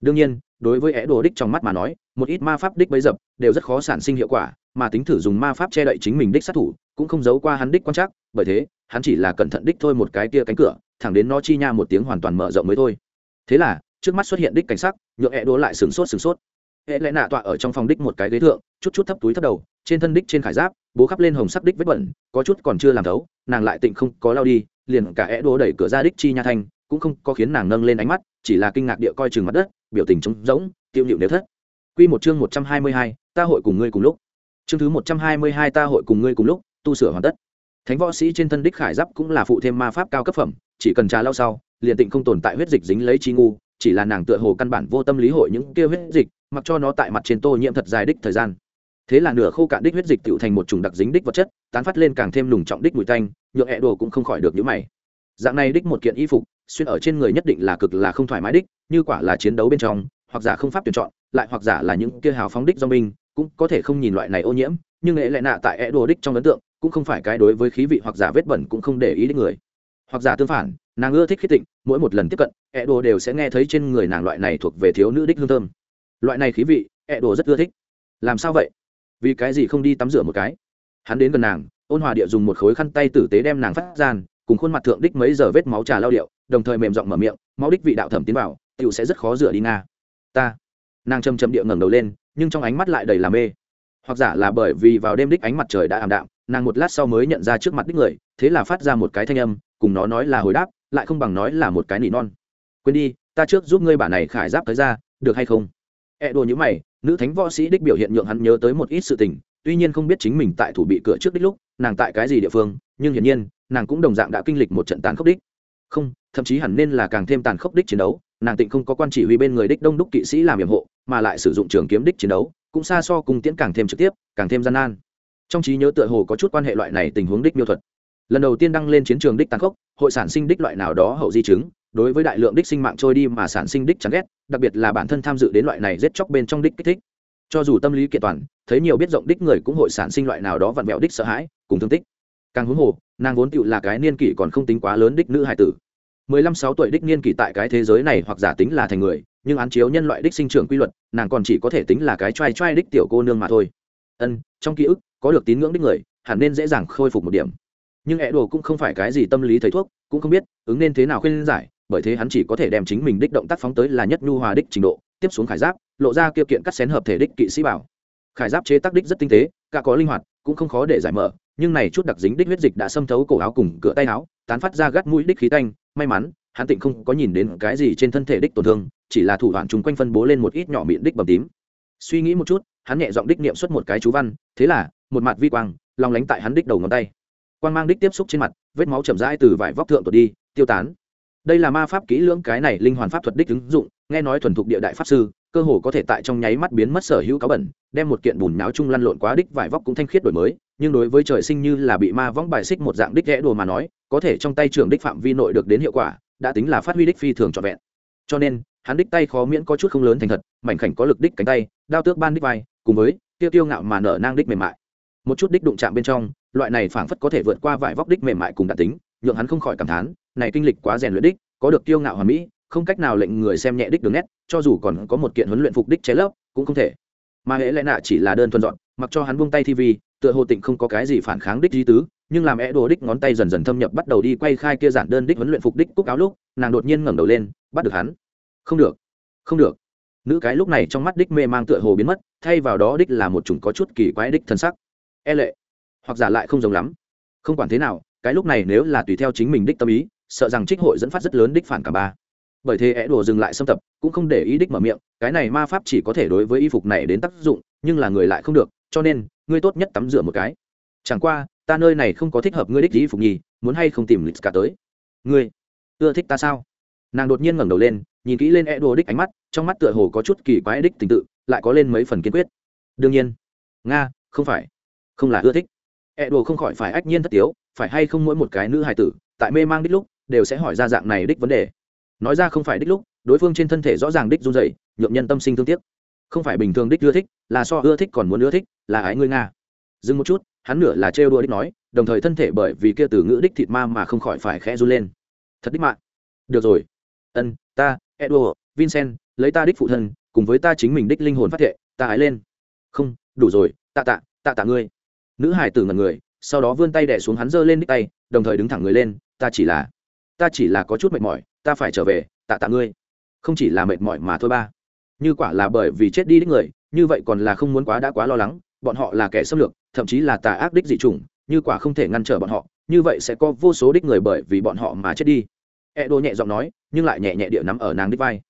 Đương nhiên đối với é đồ đích trong mắt mà nói, một ít ma pháp đích bấy dập đều rất khó sản sinh hiệu quả, mà tính thử dùng ma pháp che đậy chính mình đích sát thủ cũng không giấu qua hắn đích quan trắc, bởi thế, hắn chỉ là cẩn thận đích thôi một cái kia cánh cửa, thẳng đến nó chi nha một tiếng hoàn toàn mở rộng mới thôi. Thế là, trước mắt xuất hiện đích cảnh sắc, nhượng é đồ lại sửng sốt sửng sốt. Hệ lẽ nạ tọa ở trong phòng đích một cái ghế thượng, chút chút thấp túi thấp đầu, trên thân đích trên khải giáp, bố khắp lên hồng sắc đích vết bẩn, có chút còn chưa làm thấu, nàng lại tịnh không có lao đi, liền cả é đồ đẩy cửa ra đích chi nha thanh cũng không có khiến nàng nâng lên ánh mắt chỉ là kinh ngạc địa coi chừng mặt đất biểu tình trống rỗng tiêu nhịu nếu thất Quy một chương một trăm hai mươi hai, ta hội cùng ngươi cùng lúc. Chương thứ một trăm hai mươi hai ta hội cùng ngươi cùng lúc, tu sửa hoàn tất. Thánh võ sĩ trên thân đích khải giáp cũng là phụ thêm ma pháp cao cấp phẩm, chỉ cần trà lau sau, liền tịnh không tồn tại huyết dịch dính lấy chi ngu, chỉ là nàng tựa hồ căn bản vô tâm lý hội những kia huyết dịch, mặc cho nó tại mặt trên tô nhiễm thật dài đích thời gian thế là nửa khô cạn đích huyết dịch tựu thành một chủng đặc dính đích vật chất tán phát lên càng thêm nùng trọng đích mùi tanh nhượng hẹ đồ cũng không khỏi được những mày dạng này đích một kiện y phục xuyên ở trên người nhất định là cực là không thoải mái đích, như quả là chiến đấu bên trong, hoặc giả không pháp tuyển chọn, lại hoặc giả là những kia hào phóng đích do mình, cũng có thể không nhìn loại này ô nhiễm, nhưng lẽ lại nạ tại e đồ đích trong ấn tượng, cũng không phải cái đối với khí vị hoặc giả vết bẩn cũng không để ý đích người. Hoặc giả tương phản, nàng ưa thích khí tịnh, mỗi một lần tiếp cận e đồ đều sẽ nghe thấy trên người nàng loại này thuộc về thiếu nữ đích hương thơm. Loại này khí vị e đồ rất ưa thích. Làm sao vậy? Vì cái gì không đi tắm rửa một cái? Hắn đến gần nàng, ôn hòa địa dùng một khối khăn tay tử tế đem nàng phát gian cùng khuôn mặt thượng đích mấy giờ vết máu trà lao điệu, đồng thời mềm giọng mở miệng, máu đích vị đạo thẩm tiến vào tựu sẽ rất khó rửa đi nga. Ta. Nàng châm châm địa ngẩng đầu lên, nhưng trong ánh mắt lại đầy làm mê. Hoặc giả là bởi vì vào đêm đích ánh mặt trời đã ảm đạm, nàng một lát sau mới nhận ra trước mặt đích người, thế là phát ra một cái thanh âm, cùng nó nói là hồi đáp, lại không bằng nói là một cái nỉ non. Quên đi, ta trước giúp ngươi bản này khải giáp tới ra, được hay không? E đồ như mày, nữ thánh võ sĩ đích biểu hiện nhượng hắn nhớ tới một ít sự tình, tuy nhiên không biết chính mình tại thủ bị cửa trước đích lúc, nàng tại cái gì địa phương, nhưng hiển nhiên nàng cũng đồng dạng đã kinh lịch một trận tàn khốc đích. Không, thậm chí hẳn nên là càng thêm tàn khốc đích chiến đấu, nàng tịnh không có quan chỉ huy bên người đích đông đúc kỵ sĩ làm nhiệm hộ, mà lại sử dụng trường kiếm đích chiến đấu, cũng xa so cùng tiễn càng thêm trực tiếp, càng thêm gian nan. Trong trí nhớ tựa hồ có chút quan hệ loại này tình huống đích miêu thuật. Lần đầu tiên đăng lên chiến trường đích tàn khốc, hội sản sinh đích loại nào đó hậu di chứng, đối với đại lượng đích sinh mạng trôi đi mà sản sinh đích chán ghét, đặc biệt là bản thân tham dự đến loại này giết chóc bên trong đích kích thích. Cho dù tâm lý kiện toàn, thấy nhiều biết rộng đích người cũng hội sản sinh loại nào đó vặn vẹo đích sợ hãi, cùng thương tích càng huống hồ, nàng vốn tựu là cái niên kỷ còn không tính quá lớn đích nữ hải tử. Mười lăm sáu tuổi đích niên kỷ tại cái thế giới này hoặc giả tính là thành người, nhưng án chiếu nhân loại đích sinh trưởng quy luật, nàng còn chỉ có thể tính là cái t r a i t r a i đích tiểu cô nương mà thôi. Ân, trong ký ức, có được tín ngưỡng đích người, hẳn nên dễ dàng khôi phục một điểm. Nhưng ẹ đồ cũng không phải cái gì tâm lý thầy thuốc, cũng không biết ứng nên thế nào khuyên giải, bởi thế hắn chỉ có thể đem chính mình đích động tác phóng tới là nhất nhu hòa đích trình độ, tiếp xuống khải giáp, lộ ra kiệu kiện cắt xén hợp thể đích kỵ sĩ bảo khải giáp chế tác đích rất tinh tế, cả có linh hoạt, cũng không khó để giải mở, nhưng này chút đặc dính đích huyết dịch đã xâm thấu cổ áo cùng cửa tay áo, tán phát ra gắt mũi đích khí tanh, may mắn, hắn tịnh không có nhìn đến cái gì trên thân thể đích tổn thương, chỉ là thủ đoạn chúng quanh phân bố lên một ít nhỏ miệng đích bầm tím. Suy nghĩ một chút, hắn nhẹ giọng đích niệm xuất một cái chú văn, thế là, một mặt vi quang lòng lánh tại hắn đích đầu ngón tay. Quang mang đích tiếp xúc trên mặt, vết máu chậm rãi từ vải vóc thượng tuột đi, tiêu tán. Đây là ma pháp kỹ lưỡng cái này linh hoàn pháp thuật đích ứng dụng, nghe nói thuần thục địa đại pháp sư cơ hồ có thể tại trong nháy mắt biến mất sở hữu cáo bẩn, đem một kiện bùn náo chung lăn lộn quá đích vải vóc cũng thanh khiết đổi mới, nhưng đối với trời sinh như là bị ma võng bài xích một dạng đích ghẽ đồ mà nói, có thể trong tay trưởng đích phạm vi nội được đến hiệu quả, đã tính là phát huy đích phi thường trọn vẹn. Cho nên, hắn đích tay khó miễn có chút không lớn thành thật, mảnh khảnh có lực đích cánh tay, đao tước ban đích vai, cùng với tiêu tiêu ngạo mà nở nang đích mềm mại. Một chút đích đụng chạm bên trong, loại này phảng phất có thể vượt qua vải vóc đích mềm mại cùng đặc tính, nhượng hắn không khỏi cảm thán, này kinh lịch quá rèn luyện đích, có được tiêu ngạo hoàn mỹ không cách nào lệnh người xem nhẹ đích đường nét, cho dù còn có một kiện huấn luyện phục đích chế lấp, cũng không thể. Mà hễ lẽ nạ chỉ là đơn thuần dọn, mặc cho hắn buông tay tv tựa hồ tịnh không có cái gì phản kháng đích di tứ, nhưng làm é đồ đích ngón tay dần dần thâm nhập bắt đầu đi quay khai kia giản đơn đích huấn luyện phục đích cúc áo lúc, nàng đột nhiên ngẩng đầu lên, bắt được hắn. Không được không được. Nữ cái lúc này trong mắt đích mê mang tựa hồ biến mất, thay vào đó đích là một chủng có chút kỳ quái đích thân sắc. E lệ, hoặc giả lại không giống lắm. Không quản thế nào, cái lúc này nếu là tùy theo chính mình đích tâm ý, sợ rằng trích hội dẫn phát rất lớn đích phản cả ba bởi thế é đùa dừng lại xâm tập, cũng không để ý đích mở miệng, cái này ma pháp chỉ có thể đối với y phục này đến tác dụng, nhưng là người lại không được, cho nên, ngươi tốt nhất tắm rửa một cái. Chẳng qua, ta nơi này không có thích hợp ngươi đích y phục nhì muốn hay không tìm lịch cả tới? Ngươi, ưa thích ta sao? Nàng đột nhiên ngẩng đầu lên, nhìn kỹ lên é đùa đích ánh mắt, trong mắt tựa hồ có chút kỳ quái đích tình tự, lại có lên mấy phần kiên quyết. Đương nhiên. Nga, không phải. Không là ưa thích. E đồ không khỏi phải ách nhiên thất tiếu, phải hay không mỗi một cái nữ hài tử, tại mê mang đích lúc, đều sẽ hỏi ra dạng này đích vấn đề nói ra không phải đích lúc, đối phương trên thân thể rõ ràng đích run dậy nhuộm nhân tâm sinh thương tiếc. Không phải bình thường đích ưa thích, là so ưa thích còn muốn ưa thích, là ái ngươi nga. Dừng một chút, hắn nửa là trêu đua đích nói, đồng thời thân thể bởi vì kia từ ngữ đích thịt ma mà không khỏi phải khẽ run lên. Thật đích mạng. Được rồi. Ân, ta, edward, vincent, lấy ta đích phụ thân, cùng với ta chính mình đích linh hồn phát thệ, ta ái lên. Không, đủ rồi, tạ tạ tạ tạ ngươi. Nữ hải tử ngần người, sau đó vươn tay đẻ xuống hắn giơ lên đích tay, đồng thời đứng thẳng người lên, ta chỉ là ta chỉ là có chút mệt mỏi, ta phải trở về, tạ tạ ngươi. Không chỉ là mệt mỏi mà thôi ba. Như quả là bởi vì chết đi đích người, như vậy còn là không muốn quá đã quá lo lắng, bọn họ là kẻ xâm lược, thậm chí là tà ác đích dị chủng, như quả không thể ngăn trở bọn họ, như vậy sẽ có vô số đích người bởi vì bọn họ mà chết đi. E đô nhẹ giọng nói, nhưng lại nhẹ nhẹ địa nắm ở nàng đích vai.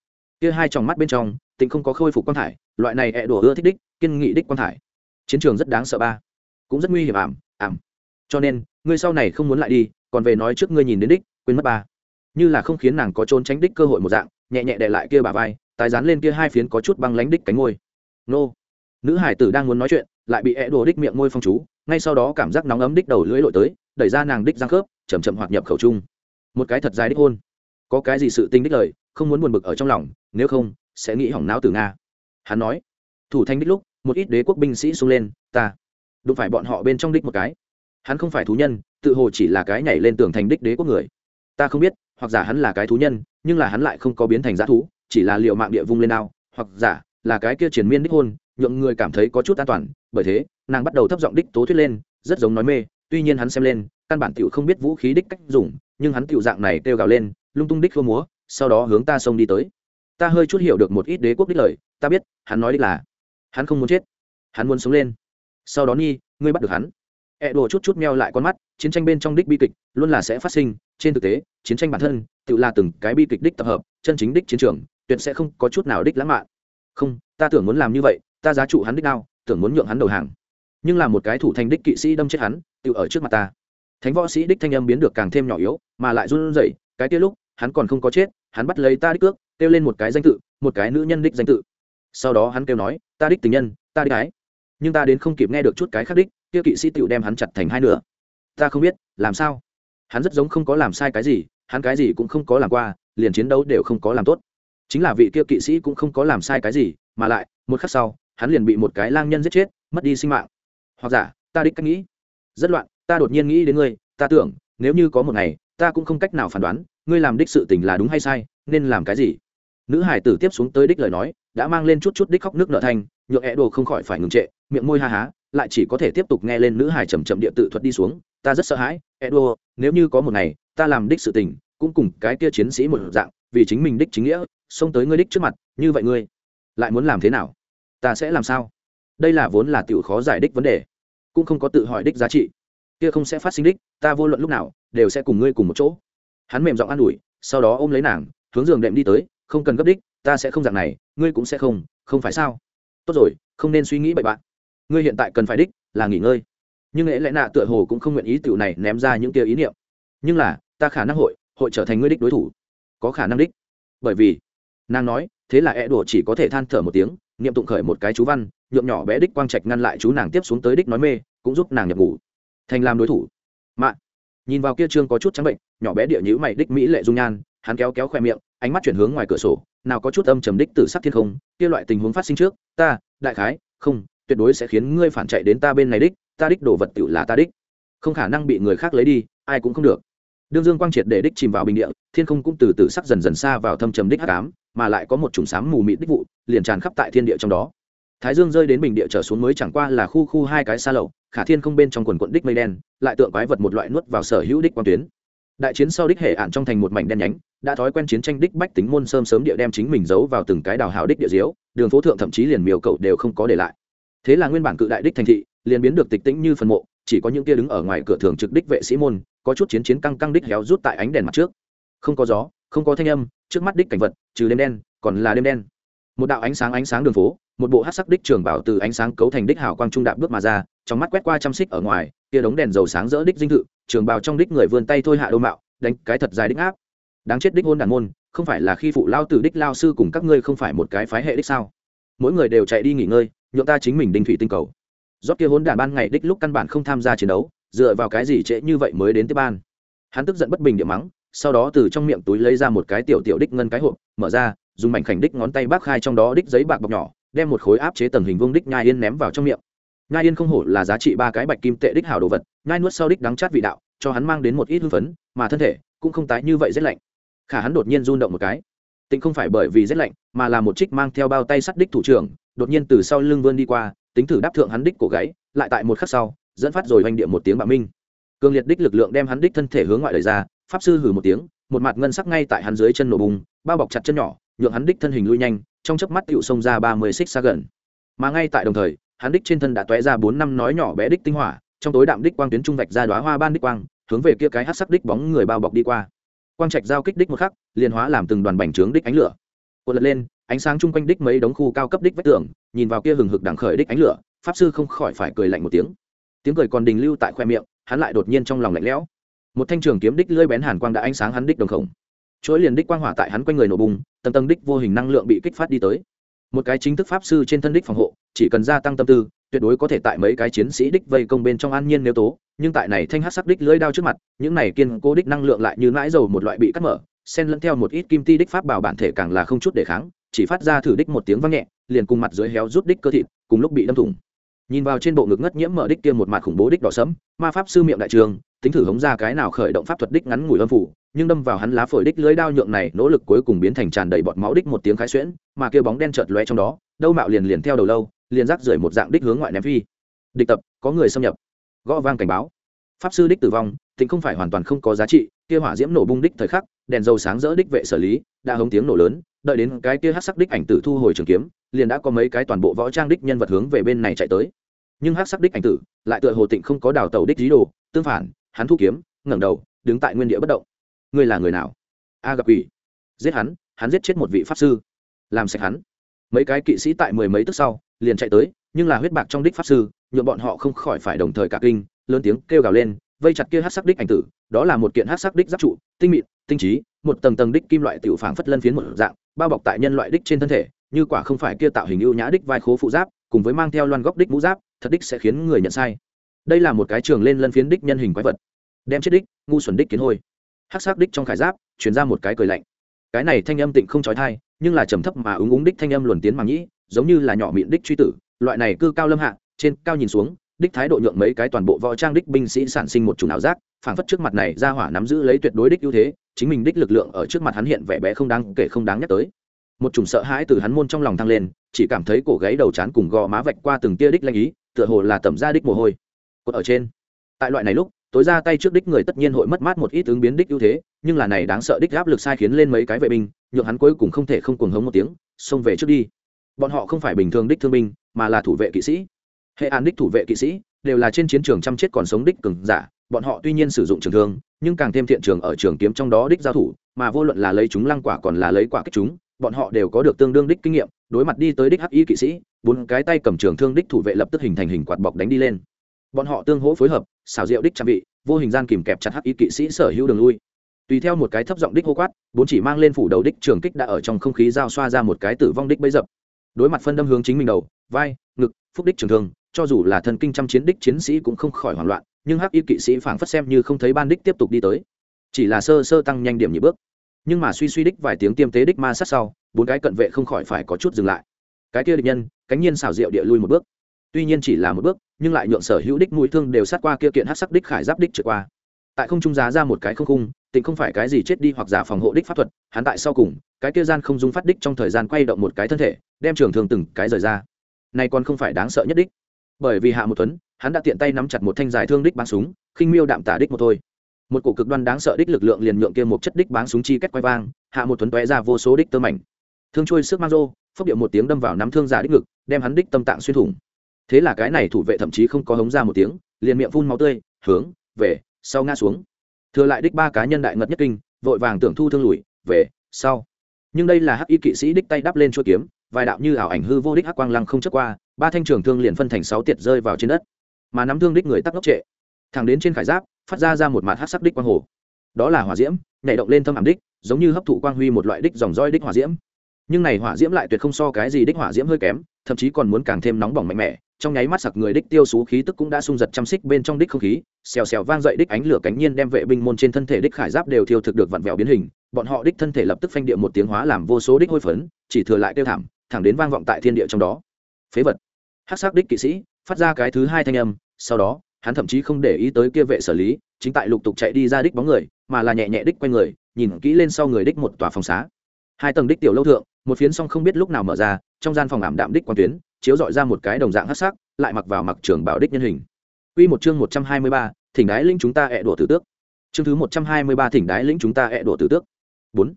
Kia hai tròng mắt bên trong tịnh không có khôi phục quan thải, loại này e đổ ưa thích đích, kiên nghị đích quan thải. Chiến trường rất đáng sợ ba. Cũng rất nguy hiểm ảm ảm. Cho nên, ngươi sau này không muốn lại đi, còn về nói trước ngươi nhìn đến đích quên mất ba. Như là không khiến nàng có trốn tránh đích cơ hội một dạng, nhẹ nhẹ đè lại kia bà vai, tái dán lên kia hai phiến có chút băng lánh đích cánh ngôi nô. Nữ hải tử đang muốn nói chuyện, lại bị é đồ đích miệng môi phong chú, ngay sau đó cảm giác nóng ấm đích đầu lưỡi lội tới, đẩy ra nàng đích răng khớp chầm chậm hoạt nhập khẩu chung một cái thật dài đích hôn. Có cái gì sự tinh đích lời, không muốn buồn bực ở trong lòng, nếu không, sẽ nghĩ hỏng não từ nga. Hắn nói. Thủ thanh đích lúc, một ít đế quốc binh sĩ xung lên, ta, đụng phải bọn họ bên trong đích một cái. Hắn không phải thú nhân, tự hồ chỉ là cái nhảy lên tường thành đích đế quốc người ta không biết, hoặc giả hắn là cái thú nhân, nhưng là hắn lại không có biến thành g thú, chỉ là liệu mạng địa vung lên nào hoặc giả là cái kia triển miên đích hôn, nhượng người cảm thấy có chút an toàn, bởi thế, nàng bắt đầu thấp giọng đích tố thuyết lên, rất giống nói mê, tuy nhiên hắn xem lên, căn bản tiểu không biết vũ khí đích cách dùng, nhưng hắn tiểu dạng này kêu gào lên, lung tung đích khua múa, sau đó hướng ta xông đi tới. Ta hơi chút hiểu được một ít đế quốc đích lời, ta biết, hắn nói đích là, hắn không muốn chết, hắn muốn sống lên. Sau đó nhi, ngươi bắt được hắn. Ẹ、e、đùa chút chút meo lại con mắt, chiến tranh bên trong đích bi kịch, luôn là sẽ phát sinh trên thực tế, chiến tranh bản thân, tự là từng cái bi kịch đích tập hợp, chân chính đích chiến trường, tuyệt sẽ không có chút nào đích lãng mạn. Không, ta tưởng muốn làm như vậy, ta giá trụ hắn đích đao, tưởng muốn nhượng hắn đầu hàng. Nhưng là một cái thủ thành đích kỵ sĩ đâm chết hắn, tự ở trước mặt ta. Thánh võ sĩ đích thanh âm biến được càng thêm nhỏ yếu, mà lại run rẩy, cái kia lúc, hắn còn không có chết, hắn bắt lấy ta đích cước, kêu lên một cái danh tự, một cái nữ nhân đích danh tự. Sau đó hắn kêu nói, ta đích tình nhân, ta đích ái. Nhưng ta đến không kịp nghe được chút cái khác đích, kia kỵ sĩ tựu đem hắn chặt thành hai nửa. Ta không biết, làm sao? Hắn rất giống không có làm sai cái gì, hắn cái gì cũng không có làm qua, liền chiến đấu đều không có làm tốt. Chính là vị kia kỵ sĩ cũng không có làm sai cái gì, mà lại, một khắc sau, hắn liền bị một cái lang nhân giết chết, mất đi sinh mạng. Hoặc giả, ta đích cách nghĩ. Rất loạn, ta đột nhiên nghĩ đến ngươi, ta tưởng, nếu như có một ngày, ta cũng không cách nào phán đoán, ngươi làm đích sự tình là đúng hay sai, nên làm cái gì? Nữ hải tử tiếp xuống tới đích lời nói, đã mang lên chút chút đích khóc nước nợ thanh, nhượng é đồ không khỏi phải ngừng trệ, miệng môi ha há, lại chỉ có thể tiếp tục nghe lên nữ hải chầm chậm địa tự thuật đi xuống, ta rất sợ hãi edo nếu như có một ngày, ta làm đích sự tình, cũng cùng cái kia chiến sĩ một dạng, vì chính mình đích chính nghĩa, xông tới ngươi đích trước mặt, như vậy ngươi lại muốn làm thế nào? Ta sẽ làm sao? Đây là vốn là tiểu khó giải đích vấn đề, cũng không có tự hỏi đích giá trị. Kia không sẽ phát sinh đích, ta vô luận lúc nào, đều sẽ cùng ngươi cùng một chỗ. Hắn mềm giọng an ủi, sau đó ôm lấy nàng, hướng giường đệm đi tới, không cần gấp đích, ta sẽ không dạng này, ngươi cũng sẽ không không phải sao? Tốt rồi, không nên suy nghĩ bậy bạn. Ngươi hiện tại cần phải đích là nghỉ ngơi nhưng lẽ lẽ nạ tựa hồ cũng không nguyện ý tựu này ném ra những kia ý niệm. Nhưng là, ta khả năng hội hội trở thành ngươi đích đối thủ. Có khả năng đích. Bởi vì, nàng nói, thế là e đùa chỉ có thể than thở một tiếng, niệm tụng khởi một cái chú văn nhuộm nhỏ bé đích quang trạch ngăn lại chú nàng tiếp xuống tới đích nói mê, cũng giúp nàng nhập ngủ. Thành làm đối thủ. Mạ. Nhìn vào kia trương có chút trắng bệnh, nhỏ bé địa nhữ mày đích mỹ lệ dung nhan, hắn kéo kéo khoe miệng, ánh mắt chuyển hướng ngoài cửa sổ, nào có chút âm trầm đích từ sắc thiên không, kia loại tình huống phát sinh trước, ta, đại khái, không, tuyệt đối sẽ khiến ngươi phản chạy đến ta bên này đích ta đích đồ vật tựu là ta đích. Không khả năng bị người khác lấy đi, ai cũng không được. Đương dương quang triệt để đích chìm vào bình địa, thiên không cũng từ từ sắc dần dần xa vào thâm trầm đích hắc ám, mà lại có một chủng sáng mù mịt đích vụ, liền tràn khắp tại thiên địa trong đó. Thái dương rơi đến bình địa trở xuống mới chẳng qua là khu khu hai cái xa lậu khả thiên không bên trong quần quận đích mây đen, lại tượng quái vật một loại nuốt vào sở hữu đích quang tuyến. Đại chiến sau đích hệ ạn trong thành một mảnh đen nhánh, đã thói quen chiến tranh đích bách tính môn sơm sớm địa đem chính mình giấu vào từng cái đào hào đích địa diếu, đường phố thượng thậm chí liền miều cậu đều không có để lại thế là nguyên bản cự đại đích thành thị liền biến được tịch tĩnh như phần mộ, chỉ có những kia đứng ở ngoài cửa thường trực đích vệ sĩ môn, có chút chiến chiến căng căng đích héo rút tại ánh đèn mặt trước. Không có gió, không có thanh âm, trước mắt đích cảnh vật, trừ đêm đen, còn là đêm đen. Một đạo ánh sáng ánh sáng đường phố, một bộ hát sắc đích trường bảo từ ánh sáng cấu thành đích hào quang trung đạp bước mà ra, trong mắt quét qua chăm xích ở ngoài, kia đống đèn dầu sáng rỡ đích dinh thự, trường bào trong đích người vươn tay thôi hạ đô mạo, đánh cái thật dài đích áp. Đáng chết đích hôn đàn môn, không phải là khi phụ lao từ đích lao sư cùng các ngươi không phải một cái phái hệ đích sao? Mỗi người đều chạy đi nghỉ ngơi, nhượng ta chính mình đinh thủy tinh cầu. Rót kia hôn đàn ban ngày đích lúc căn bản không tham gia chiến đấu, dựa vào cái gì trễ như vậy mới đến tiếp ban. Hắn tức giận bất bình địa mắng, sau đó từ trong miệng túi lấy ra một cái tiểu tiểu đích ngân cái hộp, mở ra, dùng mảnh khảnh đích ngón tay bác khai trong đó đích giấy bạc bọc nhỏ, đem một khối áp chế tầng hình vuông đích nhai yên ném vào trong miệng. Nhai yên không hổ là giá trị ba cái bạch kim tệ đích hảo đồ vật, nhai nuốt sau đích đắng chát vị đạo, cho hắn mang đến một ít hưng phấn, mà thân thể cũng không tái như vậy rất lạnh. Khả hắn đột nhiên run động một cái tịnh không phải bởi vì rét lạnh, mà là một trích mang theo bao tay sắt đích thủ trưởng, đột nhiên từ sau lưng vươn đi qua, tính thử đáp thượng hắn đích cổ gáy, lại tại một khắc sau, dẫn phát rồi oanh địa một tiếng bạo minh. Cường liệt đích lực lượng đem hắn đích thân thể hướng ngoại lời ra, pháp sư hử một tiếng, một mặt ngân sắc ngay tại hắn dưới chân nổ bùng, bao bọc chặt chân nhỏ, nhượng hắn đích thân hình lui nhanh, trong chớp mắt tựu xông ra ba mươi xích xa gần. Mà ngay tại đồng thời, hắn đích trên thân đã tóe ra bốn năm nói nhỏ bé đích tinh hỏa, trong tối đạm đích quang tuyến trung vạch ra đoá hoa ban đích quang, hướng về kia cái hát sắc đích bóng người bao bọc đi qua quang trạch giao kích đích một khắc, liền hóa làm từng đoàn bành trướng đích ánh lửa. Cuộn lật lên, ánh sáng chung quanh đích mấy đống khu cao cấp đích vách tường, nhìn vào kia hừng hực đằng khởi đích ánh lửa, pháp sư không khỏi phải cười lạnh một tiếng. Tiếng cười còn đình lưu tại khoe miệng, hắn lại đột nhiên trong lòng lạnh lẽo. Một thanh trường kiếm đích lưỡi bén hàn quang đã ánh sáng hắn đích đồng khổng. Chuỗi liền đích quang hỏa tại hắn quanh người nổ bùng, tầng tầng đích vô hình năng lượng bị kích phát đi tới. Một cái chính thức pháp sư trên thân đích phòng hộ, chỉ cần gia tăng tâm tư, tuyệt đối có thể tại mấy cái chiến sĩ đích vây công bên trong an nhiên nếu tố nhưng tại này thanh hát sắc đích lưỡi đao trước mặt, những này kiên cố đích năng lượng lại như mãi dầu một loại bị cắt mở, xen lẫn theo một ít kim ti đích pháp bảo bản thể càng là không chút để kháng, chỉ phát ra thử đích một tiếng vang nhẹ, liền cùng mặt dưới héo rút đích cơ thịt, cùng lúc bị đâm thủng. Nhìn vào trên bộ ngực ngất nhiễm mở đích kia một mặt khủng bố đích đỏ sẫm, ma pháp sư miệng đại trường, tính thử hống ra cái nào khởi động pháp thuật đích ngắn ngủi âm phủ, nhưng đâm vào hắn lá phổi đích lưới đao nhượng này nỗ lực cuối cùng biến thành tràn đầy bọt máu đích một tiếng khái xuyễn, mà kia bóng đen chợt lóe trong đó, đâu mạo liền liền theo đầu lâu, liền rác rưởi một dạng đích hướng ngoại ném phi. Địch tập, có người xâm nhập gõ vang cảnh báo. Pháp sư đích tử vong tính không phải hoàn toàn không có giá trị, kia hỏa diễm nổ bung đích thời khắc, đèn dầu sáng rỡ đích vệ xử lý, đã hống tiếng nổ lớn, đợi đến cái kia hát sắc đích ảnh tử thu hồi trường kiếm, liền đã có mấy cái toàn bộ võ trang đích nhân vật hướng về bên này chạy tới. Nhưng hát sắc đích ảnh tử, lại tựa hồ tịnh không có đào tàu đích dí đồ, tương phản, hắn thu kiếm, ngẩng đầu, đứng tại nguyên địa bất động. Ngươi là người nào? A gặp quỷ. Giết hắn hắn giết chết một vị pháp sư. Làm sạch hắn. Mấy cái kỵ sĩ tại mười mấy tức sau, liền chạy tới, nhưng là huyết bạc trong đích pháp sư nhuộm bọn họ không khỏi phải đồng thời cả kinh, lớn tiếng kêu gào lên, vây chặt kia hát sắc đích ảnh tử, đó là một kiện hát sắc đích giáp trụ, tinh mịn, tinh trí, một tầng tầng đích kim loại tiểu phảng phất lân phiến một dạng, bao bọc tại nhân loại đích trên thân thể, như quả không phải kia tạo hình ưu nhã đích vai khố phụ giáp, cùng với mang theo loan góc đích mũ giáp, thật đích sẽ khiến người nhận sai. Đây là một cái trường lên lân phiến đích nhân hình quái vật. Đem chết đích, ngu xuẩn đích kiến hôi. Hắc sắc đích trong khải giáp chuyển ra một cái cười lạnh. Cái này thanh âm tịnh không trói thai, nhưng là trầm thấp mà ứng ứng đích thanh âm luồn tiến màng nhĩ giống như là nhỏ miệng đích truy tử, loại này cư cao lâm hạ trên cao nhìn xuống, đích thái độ nhượng mấy cái toàn bộ võ trang đích binh sĩ sản sinh một chủng ảo giác, phảng phất trước mặt này ra hỏa nắm giữ lấy tuyệt đối đích ưu thế, chính mình đích lực lượng ở trước mặt hắn hiện vẻ bé không đáng kể không đáng nhắc tới. Một chủng sợ hãi từ hắn môn trong lòng thăng lên, chỉ cảm thấy cổ gáy đầu chán cùng gò má vạch qua từng tia đích lanh ý, tựa hồ là tẩm ra đích mồ hôi. Cột ở trên. Tại loại này lúc, tối ra tay trước đích người tất nhiên hội mất mát một ít ứng biến đích ưu thế, nhưng là này đáng sợ đích áp lực sai khiến lên mấy cái vệ binh, nhượng hắn cuối cùng không thể không cuồng hống một tiếng, xông về trước đi. Bọn họ không phải bình thường đích thương binh, mà là thủ vệ kỵ sĩ hệ an đích thủ vệ kỵ sĩ đều là trên chiến trường chăm chết còn sống đích cường giả, bọn họ tuy nhiên sử dụng trường thương, nhưng càng thêm thiện trường ở trường kiếm trong đó đích giao thủ, mà vô luận là lấy chúng lăng quả còn là lấy quả kích chúng, bọn họ đều có được tương đương đích kinh nghiệm, đối mặt đi tới đích hắc y kỵ sĩ, bốn cái tay cầm trường thương đích thủ vệ lập tức hình thành hình quạt bọc đánh đi lên. Bọn họ tương hỗ phối hợp, xảo diệu đích trang bị, vô hình gian kìm kẹp chặt hắc y kỵ sĩ sở hữu đường lui. Tùy theo một cái thấp giọng đích hô quát, bốn chỉ mang lên phủ đầu đích trường kích đã ở trong không khí giao xoa ra một cái tử vong đích bấy dập. Đối mặt phân đâm hướng chính mình đầu, vai, ngực, phúc đích trường thương cho dù là thần kinh trăm chiến đích chiến sĩ cũng không khỏi hoảng loạn, nhưng hắc y kỵ sĩ phảng phất xem như không thấy ban đích tiếp tục đi tới. Chỉ là sơ sơ tăng nhanh điểm nhị bước. Nhưng mà suy suy đích vài tiếng tiêm tế đích ma sát sau, bốn cái cận vệ không khỏi phải có chút dừng lại. Cái kia địch nhân, cánh nhiên xảo diệu địa lui một bước. Tuy nhiên chỉ là một bước, nhưng lại nhượng sở hữu đích mũi thương đều sát qua kia kiện hắc sắc đích khải giáp đích trượt qua. Tại không trung giá ra một cái không khung tình không phải cái gì chết đi hoặc giả phòng hộ đích pháp thuật, hắn tại sau cùng, cái kia gian không dung phát đích trong thời gian quay động một cái thân thể, đem trường thường từng cái rời ra. Này còn không phải đáng sợ nhất đích bởi vì hạ một tuấn, hắn đã tiện tay nắm chặt một thanh dài thương đích bắn súng, khinh miêu đạm tả đích một thôi. Một cổ cực đoan đáng sợ đích lực lượng liền nhượng kia một chất đích bắn súng chi cách quay vang, hạ một tuấn tóe ra vô số đích tơ mảnh. Thương trôi sức mang rô, phốc điệu một tiếng đâm vào nắm thương giả đích ngực, đem hắn đích tâm tạng xuyên thủng. Thế là cái này thủ vệ thậm chí không có hống ra một tiếng, liền miệng phun máu tươi, hướng, về, sau ngã xuống. Thừa lại đích ba cá nhân đại ngật nhất kinh, vội vàng tưởng thu thương lùi, về, sau. Nhưng đây là hắc y kỵ sĩ đích tay đắp lên chuôi kiếm, vài đạo như ảo ảnh hư vô đích hắc quang lăng không chất qua ba thanh trường thương liền phân thành sáu tiệt rơi vào trên đất. Mà nắm thương đích người tắc ngốc trệ. Thẳng đến trên khải giáp, phát ra ra một mặt hát sắc đích quang hồ. Đó là hỏa diễm, nhảy động lên thâm ảm đích, giống như hấp thụ quang huy một loại đích dòng roi đích hỏa diễm. Nhưng này hỏa diễm lại tuyệt không so cái gì đích hỏa diễm hơi kém, thậm chí còn muốn càng thêm nóng bỏng mạnh mẽ, trong nháy mắt sặc người đích tiêu xú khí tức cũng đã sung giật chăm xích bên trong đích không khí, xèo xèo vang dậy đích ánh lửa cánh nhiên đem vệ binh môn trên thân thể đích khải giáp đều thiêu thực được vặn vẹo biến hình, bọn họ đích thân thể lập tức phanh địa một tiếng hóa làm vô số đích hôi phấn, chỉ thừa lại tiêu thảm, thẳng đến vang vọng tại thiên địa trong đó. Phế vật hát sắc đích kỵ sĩ phát ra cái thứ hai thanh âm sau đó hắn thậm chí không để ý tới kia vệ xử lý chính tại lục tục chạy đi ra đích bóng người mà là nhẹ nhẹ đích quanh người nhìn kỹ lên sau người đích một tòa phòng xá hai tầng đích tiểu lâu thượng một phiến song không biết lúc nào mở ra trong gian phòng ảm đạm đích quan tuyến chiếu dọi ra một cái đồng dạng hát sắc lại mặc vào mặc trường bảo đích nhân hình Quy một chương 123, thỉnh đái lĩnh chúng ta ẹ đổ tử tước. Chương thứ 123 thỉnh đái lĩnh chúng ta ẹ đổ tử tước. 4.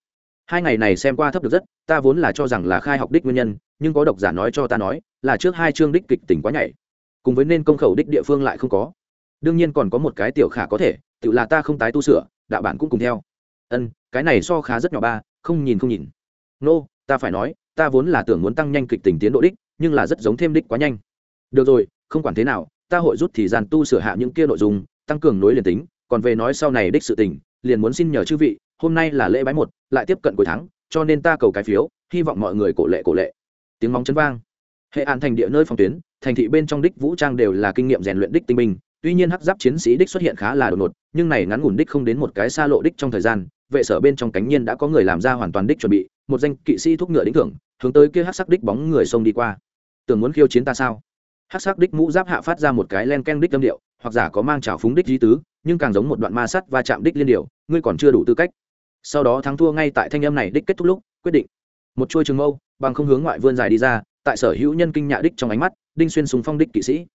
Hai ngày này xem qua thấp được rất, ta vốn là cho rằng là khai học đích nguyên nhân, nhưng có độc giả nói cho ta nói, là trước hai chương đích kịch tỉnh quá nhảy. Cùng với nên công khẩu đích địa phương lại không có. Đương nhiên còn có một cái tiểu khả có thể, tự là ta không tái tu sửa, đạo bản cũng cùng theo. Ân, cái này so khá rất nhỏ ba, không nhìn không nhìn. nô、no, ta phải nói, ta vốn là tưởng muốn tăng nhanh kịch tỉnh tiến độ đích, nhưng là rất giống thêm đích quá nhanh được rồi không quản thế nào ta hội rút thì gian tu sửa hạ những kia nội dung tăng cường nối liền tính còn về nói sau này đích sự tình liền muốn xin nhờ chư vị hôm nay là lễ bái một lại tiếp cận cuối tháng cho nên ta cầu cái phiếu hy vọng mọi người cổ lệ cổ lệ. Tiếng móng chấn vang. Hệ an thành địa nơi phòng tuyến thành thị bên trong đích vũ trang đều là kinh nghiệm rèn luyện đích tinh minh tuy nhiên hắc giáp chiến sĩ đích xuất hiện khá là đột ngột nhưng này ngắn ngủn đích không đến một cái xa lộ đích trong thời gian vệ sở bên trong cánh nhiên đã có người làm ra hoàn toàn đích chuẩn bị một danh kỵ sĩ thúc ngựa đích thưởng hướng tới kia hắc sắc đích bóng người xông đi qua. Tưởng muốn khiêu chiến ta sao? Hắc sắc đích mũ giáp hạ phát ra một cái len ken đích âm điệu hoặc giả có mang trào phúng đích di tứ nhưng càng giống một đoạn ma sắt và chạm đích liên điệu, ngươi còn chưa đủ tư cách sau đó thắng thua ngay tại thanh âm này đích kết thúc lúc, quyết định. Một chuôi trường mâu, bằng không hướng ngoại vươn dài đi ra, tại sở hữu nhân kinh nhạ đích trong ánh mắt, đinh xuyên súng phong đích kỵ sĩ.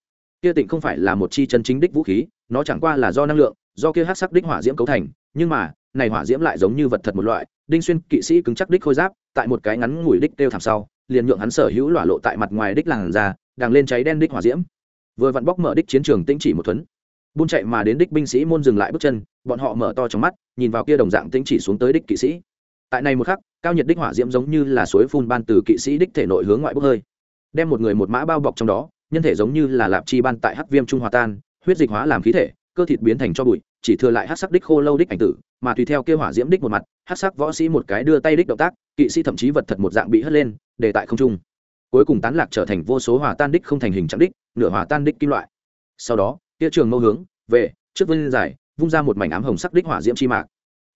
Kia tịnh không phải là một chi chân chính đích vũ khí, nó chẳng qua là do năng lượng, do kia hát sắc đích hỏa diễm cấu thành, nhưng mà, này hỏa diễm lại giống như vật thật một loại, đinh xuyên kỵ sĩ cứng chắc đích khôi giáp, tại một cái ngắn ngủi đích đeo thảm sau, liền nhượng hắn sở hữu lỏa lộ tại mặt ngoài đích làn ra đang lên cháy đen đích hỏa diễm. Vừa vặn bóc mở đích chiến trường tĩnh chỉ một thuấn. Buôn chạy mà đến đích binh sĩ môn dừng lại bước chân bọn họ mở to trong mắt, nhìn vào kia đồng dạng tĩnh chỉ xuống tới đích kỵ sĩ. Tại này một khắc, cao nhiệt đích hỏa diễm giống như là suối phun ban từ kỵ sĩ đích thể nội hướng ngoại bốc hơi. Đem một người một mã bao bọc trong đó, nhân thể giống như là lạp chi ban tại hắc viêm trung hòa tan, huyết dịch hóa làm khí thể, cơ thịt biến thành cho bụi, chỉ thừa lại hắc sắc đích khô lâu đích ảnh tử, mà tùy theo kia hỏa diễm đích một mặt, hắc sắc võ sĩ một cái đưa tay đích động tác, kỵ sĩ thậm chí vật thật một dạng bị hất lên, để tại không trung. Cuối cùng tán lạc trở thành vô số hòa tan đích không thành hình trạng đích, nửa hòa tan đích kim loại. Sau đó, kia trường mâu hướng, về, trước vân dài vung ra một mảnh ám hồng sắc đích hỏa diễm chi mạc.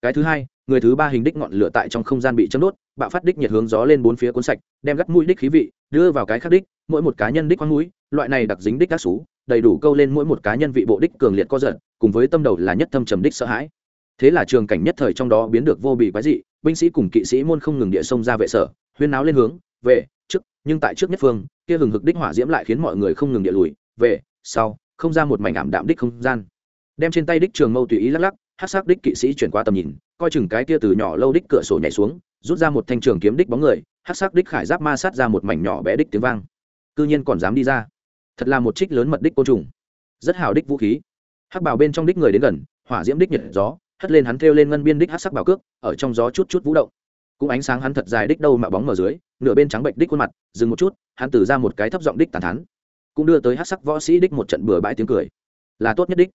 Cái thứ hai, người thứ ba hình đích ngọn lửa tại trong không gian bị châm đốt, bạo phát đích nhiệt hướng gió lên bốn phía cuốn sạch, đem gắt mũi đích khí vị, đưa vào cái khác đích, mỗi một cá nhân đích khoang mũi, loại này đặc dính đích các xú, đầy đủ câu lên mỗi một cá nhân vị bộ đích cường liệt co giật, cùng với tâm đầu là nhất thâm trầm đích sợ hãi. Thế là trường cảnh nhất thời trong đó biến được vô bị quái dị, binh sĩ cùng kỵ sĩ môn không ngừng địa sông ra vệ sở, huyên náo lên hướng, về, trước, nhưng tại trước nhất phương, kia hừng hực đích hỏa diễm lại khiến mọi người không ngừng địa lùi, về, sau, không ra một mảnh ảm đạm đích không gian đem trên tay đích trường mâu tùy ý lắc lắc hát sắc đích kỵ sĩ chuyển qua tầm nhìn, coi chừng cái kia từ nhỏ lâu đích cửa sổ nhảy xuống, rút ra một thanh trường kiếm đích bóng người hát sắc đích khải giáp ma sát ra một mảnh nhỏ bé đích tiếng vang. Cư nhiên còn dám đi ra. Thật là một trích lớn mật đích côn trùng. Rất hào đích vũ khí. Hắc bảo bên trong đích người đến gần, hỏa diễm đích nhiệt gió, hất lên hắn thêu lên ngân biên đích hát sắc bảo cước, ở trong gió chút chút vũ động. Cũng ánh sáng hắn thật dài đích đâu mà bóng mở dưới, nửa bên trắng bệnh đích khuôn mặt, dừng một chút, hắn từ ra một cái thấp giọng đích tàn thắn cũng đưa tới hát sắc võ sĩ đích một trận bừa bãi tiếng cười. Là tốt nhất đích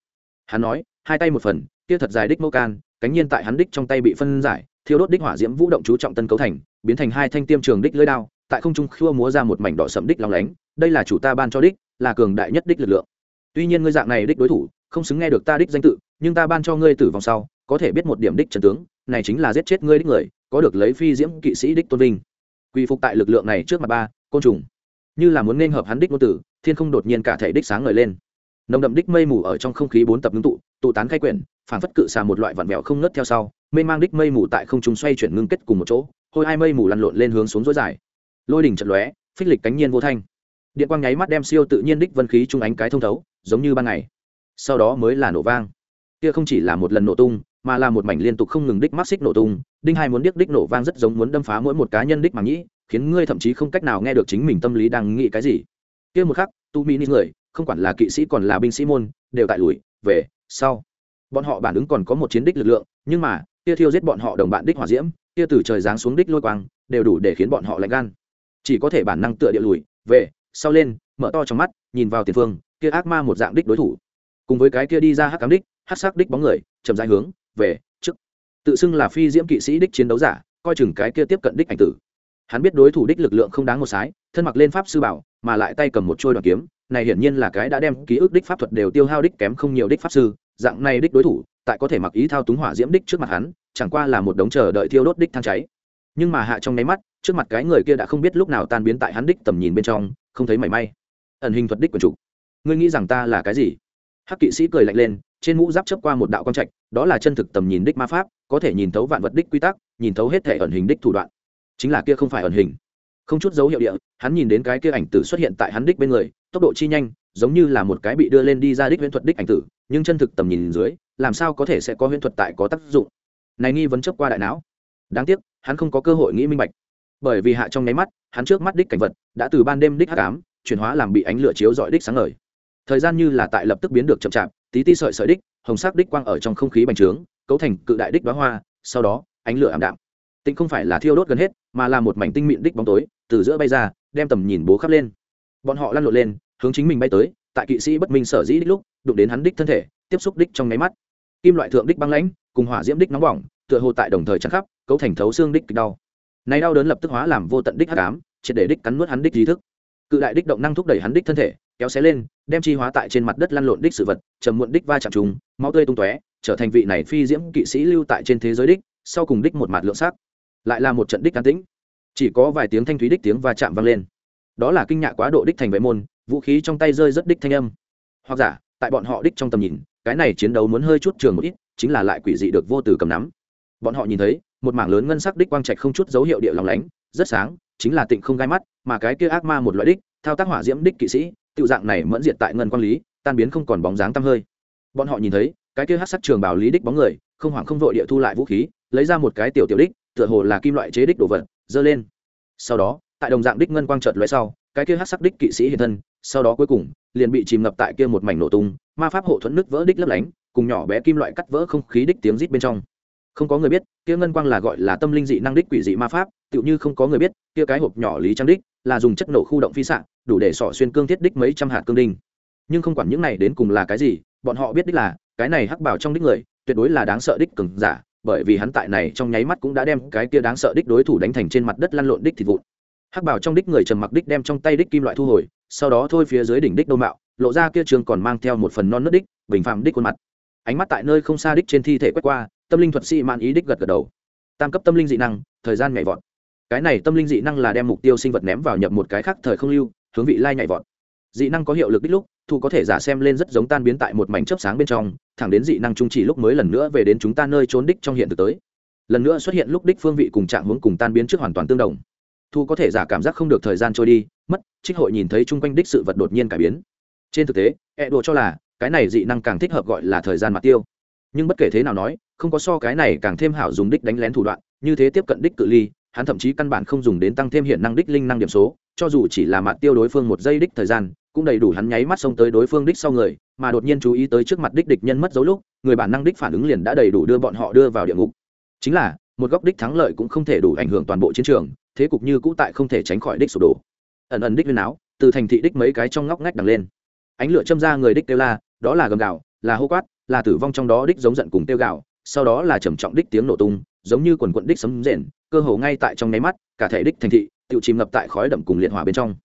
hắn nói, hai tay một phần, kia thật dài đích mâu can, cánh nhiên tại hắn đích trong tay bị phân giải, thiêu đốt đích hỏa diễm vũ động chú trọng tân cấu thành, biến thành hai thanh tiêm trường đích lưỡi đao, tại không trung khua múa ra một mảnh đỏ sậm đích long lánh, đây là chủ ta ban cho đích, là cường đại nhất đích lực lượng. Tuy nhiên ngươi dạng này đích đối thủ, không xứng nghe được ta đích danh tự, nhưng ta ban cho ngươi tử vong sau, có thể biết một điểm đích trần tướng, này chính là giết chết ngươi đích người, có được lấy phi diễm kỵ sĩ đích tôn vinh. Quy phục tại lực lượng này trước mặt ba, côn trùng. Như là muốn nên hợp hắn đích ngôn tử, thiên không đột nhiên cả thể đích sáng ngời lên nồng đậm đích mây mù ở trong không khí bốn tập ngưng tụ tụ tán khai quyển phản phất cự xà một loại vặn vẹo không ngớt theo sau mê mang đích mây mù tại không trung xoay chuyển ngưng kết cùng một chỗ, hôi hai mây mù lăn lộn lên hướng xuống dối dài. Lôi đỉnh trận lóe, phích lịch cánh nhiên vô thanh. Điện quang nháy mắt đem siêu tự nhiên đích vân khí trung ánh cái thông thấu, giống như ban ngày. Sau đó mới là nổ vang. Kia không chỉ là một lần nổ tung, mà là một mảnh liên tục không ngừng đích mắc xích nổ tung, đinh hai muốn điếc đích nổ vang rất giống muốn đâm phá mỗi một cá nhân đích mà nghĩ, khiến ngươi thậm chí không cách nào nghe được chính mình tâm lý đang nghĩ cái gì. Kia một khắc, tu mỹ ni người không quản là kỵ sĩ còn là binh sĩ môn, đều tại lùi, về, sau. Bọn họ bản ứng còn có một chiến đích lực lượng, nhưng mà, kia thiêu giết bọn họ đồng bạn đích hỏa diễm, kia từ trời giáng xuống đích lôi quang, đều đủ để khiến bọn họ lạnh gan. Chỉ có thể bản năng tựa địa lùi, về, sau lên, mở to trong mắt, nhìn vào tiền phương, kia ác ma một dạng đích đối thủ. Cùng với cái kia đi ra hắc cám đích, hắc sắc đích bóng người, chậm rãi hướng, về, trước. Tự xưng là phi diễm kỵ sĩ đích chiến đấu giả, coi chừng cái kia tiếp cận đích ảnh tử. Hắn biết đối thủ đích lực lượng không đáng một sái, thân mặc lên pháp sư bảo, mà lại tay cầm một trôi đoàn kiếm này hiển nhiên là cái đã đem ký ức đích pháp thuật đều tiêu hao đích kém không nhiều đích pháp sư, dạng này đích đối thủ, tại có thể mặc ý thao túng hỏa diễm đích trước mặt hắn, chẳng qua là một đống chờ đợi thiêu đốt đích thang cháy. Nhưng mà hạ trong nháy mắt, trước mặt cái người kia đã không biết lúc nào tan biến tại hắn đích tầm nhìn bên trong, không thấy mảy may. Ẩn hình thuật đích quần chủ. Ngươi nghĩ rằng ta là cái gì? Hắc kỵ sĩ cười lạnh lên, trên mũ giáp chấp qua một đạo quang trạch, đó là chân thực tầm nhìn đích ma pháp, có thể nhìn thấu vạn vật đích quy tắc, nhìn thấu hết thể ẩn hình đích thủ đoạn. Chính là kia không phải ẩn hình. Không chút dấu hiệu địa, hắn nhìn đến cái kia ảnh tử xuất hiện tại hắn đích bên người tốc độ chi nhanh, giống như là một cái bị đưa lên đi ra đích huyễn thuật đích ảnh tử, nhưng chân thực tầm nhìn dưới, làm sao có thể sẽ có huyễn thuật tại có tác dụng? Này nghi vấn chấp qua đại não. Đáng tiếc, hắn không có cơ hội nghĩ minh bạch. Bởi vì hạ trong nháy mắt, hắn trước mắt đích cảnh vật, đã từ ban đêm đích hắc ám, chuyển hóa làm bị ánh lửa chiếu dọi đích sáng ngời. Thời gian như là tại lập tức biến được chậm chạp, tí ti sợi sợi đích, hồng sắc đích quang ở trong không khí bành trướng, cấu thành cự đại đích đoá hoa, sau đó, ánh lửa ảm đạm. Tĩnh không phải là thiêu đốt gần hết, mà là một mảnh tinh mịn đích bóng tối, từ giữa bay ra, đem tầm nhìn bố khắp lên. Bọn họ lăn lộn lên hướng chính mình bay tới, tại kỵ sĩ bất minh sở dĩ đích lúc, đụng đến hắn đích thân thể, tiếp xúc đích trong nháy mắt. Kim loại thượng đích băng lãnh, cùng hỏa diễm đích nóng bỏng, tựa hồ tại đồng thời chắn khắp, cấu thành thấu xương đích kịch đau. Này đau đớn lập tức hóa làm vô tận đích hắc ám, triệt để đích cắn nuốt hắn đích trí thức. Cự đại đích động năng thúc đẩy hắn đích thân thể, kéo xé lên, đem chi hóa tại trên mặt đất lăn lộn đích sự vật, trầm muộn đích va chạm trùng, máu tươi tung tóe, trở thành vị này phi diễm kỵ sĩ lưu tại trên thế giới đích, sau cùng đích một mặt lượng sắc. Lại là một trận đích an tĩnh. Chỉ có vài tiếng thanh thúy đích tiếng va chạm vang lên. Đó là kinh nhạ quá độ đích thành vệ môn vũ khí trong tay rơi rất đích thanh âm. Hoặc giả, tại bọn họ đích trong tầm nhìn, cái này chiến đấu muốn hơi chút trường một ít, chính là lại quỷ dị được vô từ cầm nắm. Bọn họ nhìn thấy, một mảng lớn ngân sắc đích quang trạch không chút dấu hiệu địa lòng lánh, rất sáng, chính là tịnh không gai mắt, mà cái kia ác ma một loại đích, thao tác hỏa diễm đích kỵ sĩ tự dạng này mẫn diệt tại ngân quang lý, tan biến không còn bóng dáng tăm hơi. Bọn họ nhìn thấy, cái kia hát sắc trường bảo lý đích bóng người, không hoảng không vội địa thu lại vũ khí, lấy ra một cái tiểu tiểu đích, tựa hồ là kim loại chế đích đồ vật dơ lên. Sau đó, tại đồng dạng đích ngân quang trợt lóe sau cái kia hát sắc đích kỵ sĩ hiện thân, sau đó cuối cùng, liền bị chìm ngập tại kia một mảnh nổ tung, ma pháp hộ thuẫn nước vỡ đích lấp lánh, cùng nhỏ bé kim loại cắt vỡ không khí đích tiếng rít bên trong. Không có người biết, kia ngân quang là gọi là tâm linh dị năng đích quỷ dị ma pháp, tựu như không có người biết, kia cái hộp nhỏ lý trang đích, là dùng chất nổ khu động phi xạ, đủ để sỏ xuyên cương thiết đích mấy trăm hạt cương đinh. Nhưng không quản những này đến cùng là cái gì, bọn họ biết đích là, cái này hắc bảo trong đích người, tuyệt đối là đáng sợ đích cường giả, bởi vì hắn tại này trong nháy mắt cũng đã đem cái kia đáng sợ đích đối thủ đánh thành trên mặt đất lăn lộn đích thịt vụn hắc bảo trong đích người trầm mặc đích đem trong tay đích kim loại thu hồi, sau đó thôi phía dưới đỉnh đích đâu mạo, lộ ra kia trường còn mang theo một phần non nớt đích, bình phạm đích khuôn mặt. Ánh mắt tại nơi không xa đích trên thi thể quét qua, tâm linh thuật sĩ mạn ý đích gật gật đầu. Tam cấp tâm linh dị năng, thời gian nhảy vọt. Cái này tâm linh dị năng là đem mục tiêu sinh vật ném vào nhập một cái khác thời không lưu, hướng vị lai nhảy vọt. Dị năng có hiệu lực đích lúc thu có thể giả xem lên rất giống tan biến tại một mảnh chớp sáng bên trong, thẳng đến dị năng trung chỉ lúc mới lần nữa về đến chúng ta nơi trốn đích trong hiện thực tới. Lần nữa xuất hiện lúc đích phương vị cùng trạng hướng cùng tan biến trước hoàn toàn tương đồng thu có thể giả cảm giác không được thời gian trôi đi, mất, trích hội nhìn thấy chung quanh đích sự vật đột nhiên cải biến. Trên thực tế e đùa cho là cái này dị năng càng thích hợp gọi là thời gian mặt tiêu. Nhưng bất kể thế nào nói, không có so cái này càng thêm hảo dùng đích đánh lén thủ đoạn, như thế tiếp cận đích cự ly, hắn thậm chí căn bản không dùng đến tăng thêm hiện năng đích linh năng điểm số, cho dù chỉ là mặt tiêu đối phương một giây đích thời gian, cũng đầy đủ hắn nháy mắt xông tới đối phương đích sau người, mà đột nhiên chú ý tới trước mặt đích địch nhân mất dấu lúc, người bản năng đích phản ứng liền đã đầy đủ đưa bọn họ đưa vào địa ngục. Chính là, một góc đích thắng lợi cũng không thể đủ ảnh hưởng toàn bộ chiến trường thế cục như cũ tại không thể tránh khỏi đích sụp đổ. Ẩn ẩn đích viên áo, từ thành thị đích mấy cái trong ngóc ngách đằng lên. Ánh lửa châm ra người đích kêu la, đó là gầm gạo là hô quát, là tử vong trong đó đích giống giận cùng tiêu gạo sau đó là trầm trọng đích tiếng nổ tung, giống như quần quận đích sấm rền, cơ hồ ngay tại trong nháy mắt, cả thể đích thành thị, tự chìm ngập tại khói đậm cùng liệt hỏa bên trong.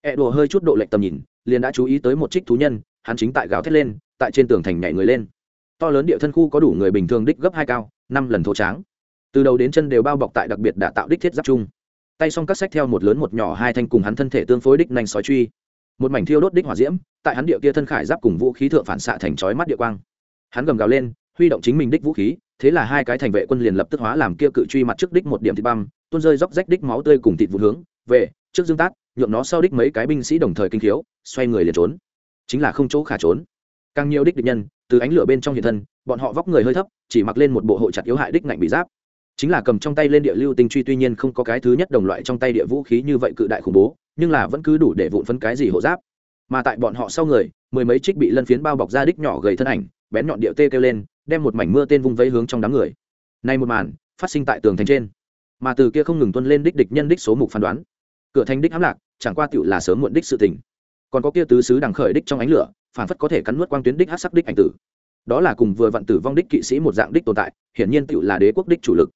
E đùa hơi chút độ lệnh tầm nhìn, liền đã chú ý tới một trích thú nhân, hắn chính tại gào thét lên, tại trên tường thành nhảy người lên. To lớn địa thân khu có đủ người bình thường đích gấp hai cao, năm lần thô tráng. Từ đầu đến chân đều bao bọc tại đặc biệt đã tạo đích thiết giáp chung tay xong các sách theo một lớn một nhỏ hai thanh cùng hắn thân thể tương phối đích nhanh sói truy. Một mảnh thiêu đốt đích hỏa diễm, tại hắn địa kia thân khải giáp cùng vũ khí thượng phản xạ thành chói mắt địa quang. Hắn gầm gào lên, huy động chính mình đích vũ khí, thế là hai cái thành vệ quân liền lập tức hóa làm kia cự truy mặt trước đích một điểm thịt băm, tuôn rơi róc rách đích máu tươi cùng thịt vụ hướng, về, trước dương tát nhuộm nó sau đích mấy cái binh sĩ đồng thời kinh khiếu, xoay người liền trốn. Chính là không chỗ khả trốn. Càng nhiều đích địch nhân, từ ánh lửa bên trong hiện thân, bọn họ vóc người hơi thấp, chỉ mặc lên một bộ hộ chặt yếu hại đích ngạnh bị giáp chính là cầm trong tay lên địa lưu tinh truy tuy nhiên không có cái thứ nhất đồng loại trong tay địa vũ khí như vậy cự đại khủng bố, nhưng là vẫn cứ đủ để vụn phân cái gì hộ giáp. Mà tại bọn họ sau người, mười mấy trích bị lân phiến bao bọc ra đích nhỏ gầy thân ảnh, bén nhọn địa tê kêu lên, đem một mảnh mưa tên vung vấy hướng trong đám người. Nay một màn, phát sinh tại tường thành trên. Mà từ kia không ngừng tuân lên đích địch nhân đích số mục phán đoán. Cửa thành đích hãm lạc, chẳng qua tựu là sớm muộn đích sự tình. Còn có kia tứ sứ đằng khởi đích trong ánh lửa, phản phất có thể cắn nuốt quang tuyến đích hát sắc đích ảnh tử. Đó là cùng vừa vặn tử vong đích kỵ sĩ một dạng đích tồn tại, hiển nhiên tựu là đế quốc đích chủ lực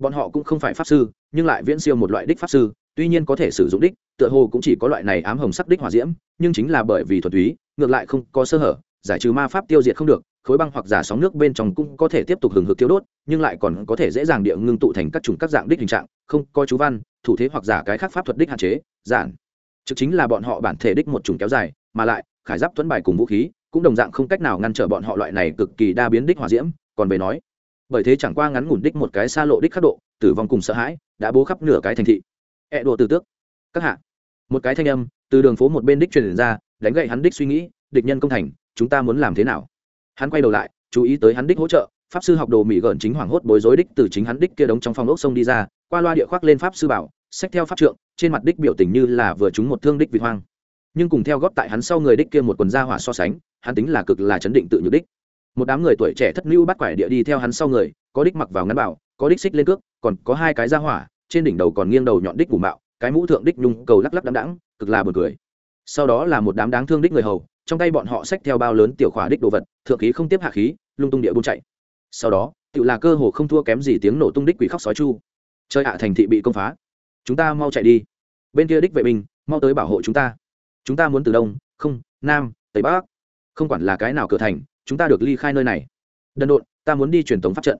bọn họ cũng không phải pháp sư, nhưng lại viễn siêu một loại đích pháp sư, tuy nhiên có thể sử dụng đích, tựa hồ cũng chỉ có loại này ám hồng sắc đích hỏa diễm, nhưng chính là bởi vì thuật túy, ngược lại không có sơ hở, giải trừ ma pháp tiêu diệt không được, khối băng hoặc giả sóng nước bên trong cũng có thể tiếp tục hừng hực tiêu đốt, nhưng lại còn có thể dễ dàng địa ngưng tụ thành các chủng các dạng đích hình trạng, không có chú văn, thủ thế hoặc giả cái khác pháp thuật đích hạn chế, giản. Trực chính là bọn họ bản thể đích một chủng kéo dài, mà lại, khải giáp tuấn bài cùng vũ khí, cũng đồng dạng không cách nào ngăn trở bọn họ loại này cực kỳ đa biến đích hỏa diễm, còn về nói bởi thế chẳng qua ngắn ngủn đích một cái xa lộ đích khắc độ, tử vong cùng sợ hãi đã bố khắp nửa cái thành thị. Ẹ đồ từ tước. Các hạ. Một cái thanh âm từ đường phố một bên đích truyền ra, đánh gậy hắn đích suy nghĩ, địch nhân công thành, chúng ta muốn làm thế nào? Hắn quay đầu lại, chú ý tới hắn đích hỗ trợ, pháp sư học đồ mỹ gợn chính hoảng hốt bối rối đích từ chính hắn đích kia đống trong phòng ốc sông đi ra, qua loa địa khoác lên pháp sư bảo, xách theo pháp trượng, trên mặt đích biểu tình như là vừa trúng một thương đích vị hoang. Nhưng cùng theo góp tại hắn sau người đích kia một quần gia hỏa so sánh, hắn tính là cực là chấn định tự nhược đích một đám người tuổi trẻ thất lưu bắt quải địa đi theo hắn sau người, có đích mặc vào ngắn bảo, có đích xích lên cước, còn có hai cái ra hỏa, trên đỉnh đầu còn nghiêng đầu nhọn đích bù mạo, cái mũ thượng đích nhung cầu lắc lắc đắng đắng cực là buồn cười. Sau đó là một đám đáng thương đích người hầu, trong tay bọn họ xách theo bao lớn tiểu khỏa đích đồ vật, thượng khí không tiếp hạ khí, lung tung địa buôn chạy. Sau đó tự là cơ hồ không thua kém gì tiếng nổ tung đích quỷ khóc sói chu. Chơi hạ thành thị bị công phá. Chúng ta mau chạy đi. Bên kia đích vệ binh, mau tới bảo hộ chúng ta. Chúng ta muốn từ đông, không, nam, tây bắc. Không quản là cái nào cửa thành chúng ta được ly khai nơi này. Đần độn, ta muốn đi truyền thống pháp trận.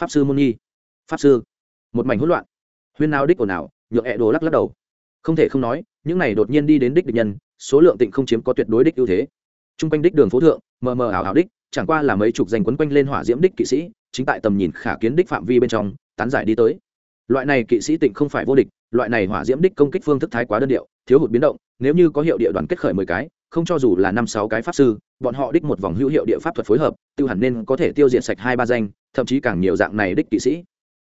Pháp sư môn nhi. Pháp sư. Một mảnh hỗn loạn. Huyên nào đích ồn ào, nhượng hẹ đồ lắc lắc đầu. Không thể không nói, những này đột nhiên đi đến đích địch nhân, số lượng tịnh không chiếm có tuyệt đối đích ưu thế. T r u n g quanh đích đường phố thượng, mờ mờ ảo ảo đích, chẳng qua là mấy chục danh quấn quanh lên hỏa diễm đích kỵ sĩ, chính tại tầm nhìn khả kiến đích phạm vi bên trong, tán giải đi tới. Loại này kỵ sĩ tịnh không phải vô địch, loại này hỏa diễm đích công kích phương thức thái quá đơn điệu, thiếu hụt biến động, nếu như có hiệu địa đoàn kết khởi mười cái không cho dù là năm sáu cái pháp sư, bọn họ đích một vòng hữu hiệu địa pháp thuật phối hợp, tiêu hẳn nên có thể tiêu diệt sạch hai ba danh, thậm chí càng nhiều dạng này đích kỵ sĩ.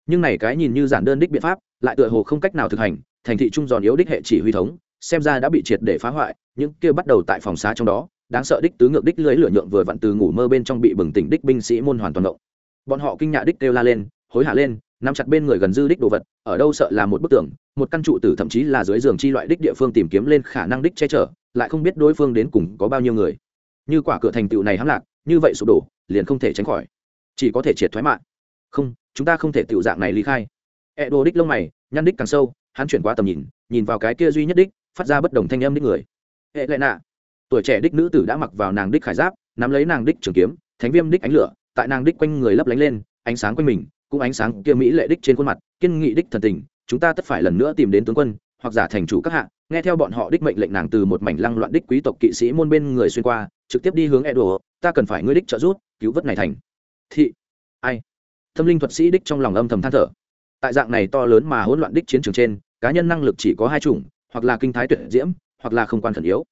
Nhưng này cái nhìn như giản đơn đích biện pháp, lại tựa hồ không cách nào thực hành, thành thị trung giòn yếu đích hệ chỉ huy thống, xem ra đã bị triệt để phá hoại, những kia bắt đầu tại phòng xá trong đó, đáng sợ đích tứ ngược đích lưới lửa nhượng vừa vặn từ ngủ mơ bên trong bị bừng tỉnh đích binh sĩ môn hoàn toàn động. Bọn họ kinh nhạ đích kêu la lên, hối hả lên nắm chặt bên người gần dư đích đồ vật, ở đâu sợ là một bức tường, một căn trụ tử thậm chí là dưới giường chi loại đích địa phương tìm kiếm lên khả năng đích che chở, lại không biết đối phương đến cùng có bao nhiêu người. Như quả cửa thành tựu này hãm lạc, như vậy sụp đổ, liền không thể tránh khỏi. Chỉ có thể triệt thoái mạng. Không, chúng ta không thể tựu dạng này ly khai. E đồ đích lông mày, nhăn đích càng sâu, hắn chuyển qua tầm nhìn nhìn vào cái kia duy nhất đích, phát ra bất đồng thanh âm đích người. Hệ lệ nạ. Tuổi trẻ đích nữ tử đã mặc vào nàng đích khải giáp, nắm lấy nàng đích trường kiếm, thánh viêm đích ánh lửa, tại nàng đích quanh người lấp lánh lên, ánh sáng quanh mình cũng ánh sáng kia mỹ lệ đích trên khuôn mặt, kiên nghị đích thần tình, chúng ta tất phải lần nữa tìm đến tướng quân, hoặc giả thành chủ các hạ, nghe theo bọn họ đích mệnh lệnh nàng từ một mảnh lăng loạn đích quý tộc kỵ sĩ môn bên người xuyên qua, trực tiếp đi hướng e đồ ta cần phải ngươi đích trợ giúp, cứu vớt này thành. Thị, ai? Tâm linh thuật sĩ đích trong lòng âm thầm than thở. Tại dạng này to lớn mà hỗn loạn đích chiến trường trên, cá nhân năng lực chỉ có hai chủng, hoặc là kinh thái tuyệt diễm, hoặc là không quan khẩn yếu.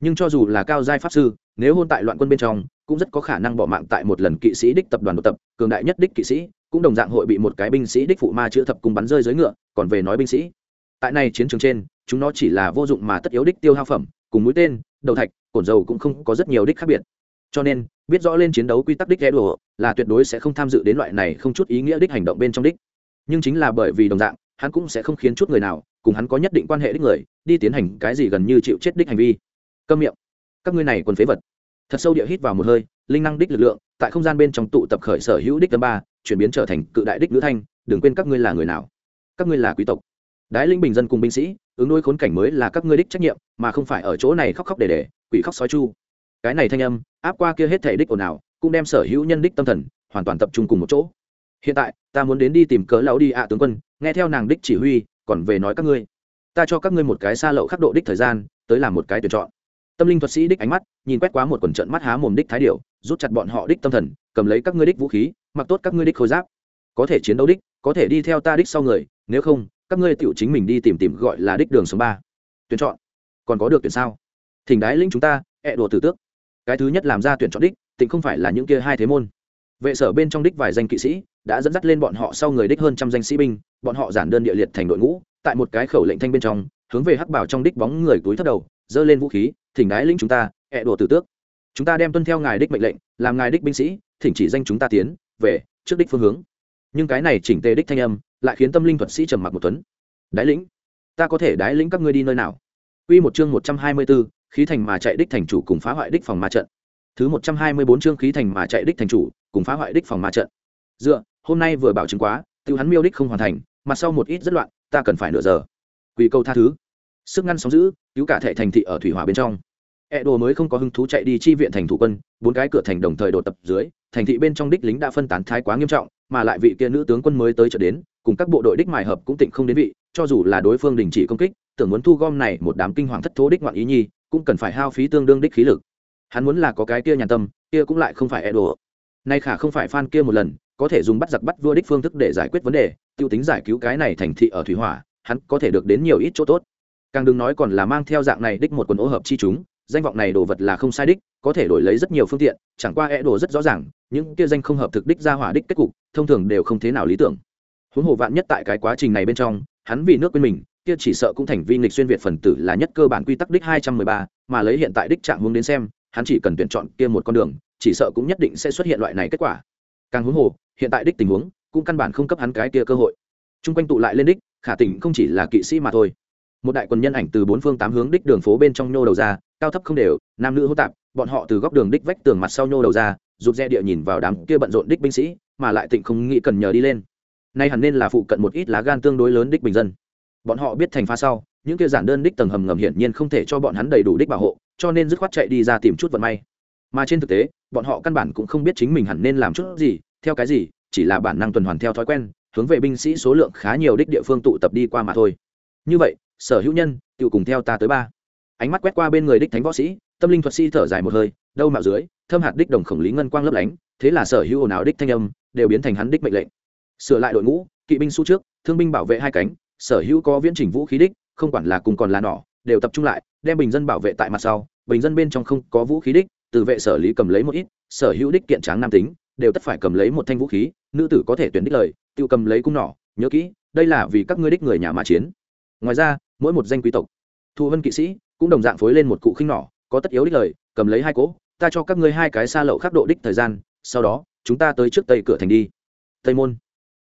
Nhưng cho dù là cao giai pháp sư, nếu hôn tại loạn quân bên trong, cũng rất có khả năng bỏ mạng tại một lần kỵ sĩ đích tập đoàn độc tập, cường đại nhất đích kỵ sĩ cũng đồng dạng hội bị một cái binh sĩ đích phụ ma chữa thập cung bắn rơi dưới ngựa, còn về nói binh sĩ. Tại này chiến trường trên, chúng nó chỉ là vô dụng mà tất yếu đích tiêu hao phẩm, cùng mũi tên, đầu thạch cổn dầu cũng không có rất nhiều đích khác biệt. Cho nên, biết rõ lên chiến đấu quy tắc đích ghé đồ là tuyệt đối sẽ không tham dự đến loại này không chút ý nghĩa đích hành động bên trong đích. Nhưng chính là bởi vì đồng dạng, hắn cũng sẽ không khiến chút người nào, cùng hắn có nhất định quan hệ đích người, đi tiến hành cái gì gần như chịu chết đích hành vi. Câm miệng. Các ngươi này còn phế vật. Thật sâu địa hít vào một hơi, linh năng đích lực lượng, tại không gian bên trong tụ tập khởi sở hữu đích tâm ba chuyển biến trở thành cự đại đích nữ thanh, đừng quên các ngươi là người nào. Các ngươi là quý tộc. Đái linh bình dân cùng binh sĩ, ứng đối khốn cảnh mới là các ngươi đích trách nhiệm, mà không phải ở chỗ này khóc khóc để để, quỷ khóc sói chu. Cái này thanh âm, áp qua kia hết thể đích ồn ào, cũng đem sở hữu nhân đích tâm thần, hoàn toàn tập trung cùng một chỗ. Hiện tại, ta muốn đến đi tìm cớ lão đi ạ tướng quân, nghe theo nàng đích chỉ huy, còn về nói các ngươi. Ta cho các ngươi một cái xa lậu khắc độ đích thời gian, tới làm một cái tuyển chọn. Tâm linh thuật sĩ đích ánh mắt, nhìn quét quá một quần trận mắt há mồm đích thái điệu rút chặt bọn họ đích tâm thần, cầm lấy các ngươi đích vũ khí mặc tốt các ngươi đích khôi giáp. Có thể chiến đấu đích, có thể đi theo ta đích sau người, nếu không, các ngươi tựu chính mình đi tìm tìm gọi là đích đường số ba. Tuyển chọn. Còn có được tuyển sao? Thỉnh đái lĩnh chúng ta, ẹ đùa tử tước. Cái thứ nhất làm ra tuyển chọn đích tỉnh không phải là những kia hai thế môn. Vệ sở bên trong đích vài danh kỵ sĩ đã dẫn dắt lên bọn họ sau người đích hơn trăm danh sĩ binh, bọn họ giản đơn địa liệt thành đội ngũ, tại một cái khẩu lệnh thanh bên trong, hướng về hắc bảo trong đích bóng người túi thấp đầu, giơ lên vũ khí, thỉnh đái lĩnh chúng ta, ẹ đùa tử tước. Chúng ta đem tuân theo ngài đích mệnh lệnh, làm ngài đích binh sĩ, thỉnh chỉ danh chúng ta tiến về trước đích phương hướng nhưng cái này chỉnh tề đích thanh âm lại khiến tâm linh thuật sĩ trầm mặc một tuấn đái lĩnh ta có thể đái lĩnh các ngươi đi nơi nào Quy một chương 124, khí thành mà chạy đích thành chủ cùng phá hoại đích phòng ma trận. Thứ 124 chương khí thành mà chạy đích thành chủ, cùng phá hoại đích phòng ma trận. Dựa, hôm nay vừa bảo chứng quá, tiêu hắn miêu đích không hoàn thành, mà sau một ít rất loạn, ta cần phải nửa giờ. Quỷ câu tha thứ. Sức ngăn sóng giữ, cứu cả thể thành thị ở thủy hỏa bên trong. E đồ mới không có hứng thú chạy đi chi viện thành thủ quân, bốn cái cửa thành đồng thời đột tập dưới, thành thị bên trong đích lính đã phân tán thái quá nghiêm trọng, mà lại vị kia nữ tướng quân mới tới chợ đến, cùng các bộ đội đích mài hợp cũng tịnh không đến vị, cho dù là đối phương đình chỉ công kích, tưởng muốn thu gom này một đám kinh hoàng thất thố đích ngoạn ý nhi, cũng cần phải hao phí tương đương đích khí lực. Hắn muốn là có cái kia nhàn tâm, kia cũng lại không phải e đồ. Nay khả không phải phan kia một lần, có thể dùng bắt giặc bắt vua đích phương thức để giải quyết vấn đề, tiêu tính giải cứu cái này thành thị ở thủy hỏa, hắn có thể được đến nhiều ít chỗ tốt. Càng đừng nói còn là mang theo dạng này đích một quần ô hợp chi chúng, danh vọng này đồ vật là không sai đích, có thể đổi lấy rất nhiều phương tiện, chẳng qua e đồ rất rõ ràng, những kia danh không hợp thực đích ra hỏa đích kết cục, thông thường đều không thế nào lý tưởng. Huống hồ vạn nhất tại cái quá trình này bên trong, hắn vì nước quên mình, kia chỉ sợ cũng thành vi nghịch xuyên việt phần tử là nhất cơ bản quy tắc đích hai trăm mười ba, mà lấy hiện tại đích trạng hướng đến xem, hắn chỉ cần tuyển chọn kia một con đường, chỉ sợ cũng nhất định sẽ xuất hiện loại này kết quả. Càng huống hồ, hiện tại đích tình huống, cũng căn bản không cấp hắn cái kia cơ hội. Chung quanh tụ lại lên đích, khả tình không chỉ là kỵ sĩ mà thôi. Một đại quân nhân ảnh từ bốn phương tám hướng đích đường phố bên trong nhô đầu ra, cao thấp không đều, nam nữ hỗn tạp, bọn họ từ góc đường đích vách tường mặt sau nhô đầu ra, rụt rè địa nhìn vào đám kia bận rộn đích binh sĩ, mà lại tịnh không nghĩ cần nhờ đi lên. Nay hẳn nên là phụ cận một ít lá gan tương đối lớn đích bình dân. Bọn họ biết thành pha sau những kia giản đơn đích tầng hầm ngầm hiển nhiên không thể cho bọn hắn đầy đủ đích bảo hộ cho nên dứt khoát chạy đi ra tìm chút vận may. Mà trên thực tế bọn họ căn bản cũng không biết chính mình hẳn nên làm chút gì theo cái gì chỉ là bản năng tuần hoàn theo thói quen hướng về binh sĩ số lượng khá nhiều đích địa phương tụ tập đi qua mà thôi. Như vậy sở hữu nhân tự cùng theo ta tới ba. Ánh mắt quét qua bên người đích thánh võ sĩ, tâm linh thuật sĩ thở dài một hơi, đâu mạo dưới, thâm hạt đích đồng khổng lý ngân quang lấp lánh, thế là sở hữu ồn ào đích thanh âm đều biến thành hắn đích mệnh lệnh. Sửa lại đội ngũ, kỵ binh su trước, thương binh bảo vệ hai cánh, sở hữu có viễn trình vũ khí đích, không quản là cùng còn là nỏ, đều tập trung lại, đem bình dân bảo vệ tại mặt sau, bình dân bên trong không có vũ khí đích, từ vệ sở lý cầm lấy một ít, sở hữu đích kiện tráng nam tính, đều tất phải cầm lấy một thanh vũ khí, nữ tử có thể tuyển đích lời tự cầm lấy cung nỏ, nhớ kỹ, đây là vì các ngươi đích người nhà mà chiến. Ngoài ra mỗi một danh quý tộc. Thu vân kỵ sĩ cũng đồng dạng phối lên một cụ khinh nỏ, có tất yếu đích lời, cầm lấy hai cỗ, ta cho các ngươi hai cái xa lậu khắc độ đích thời gian, sau đó, chúng ta tới trước tây cửa thành đi. Tây môn.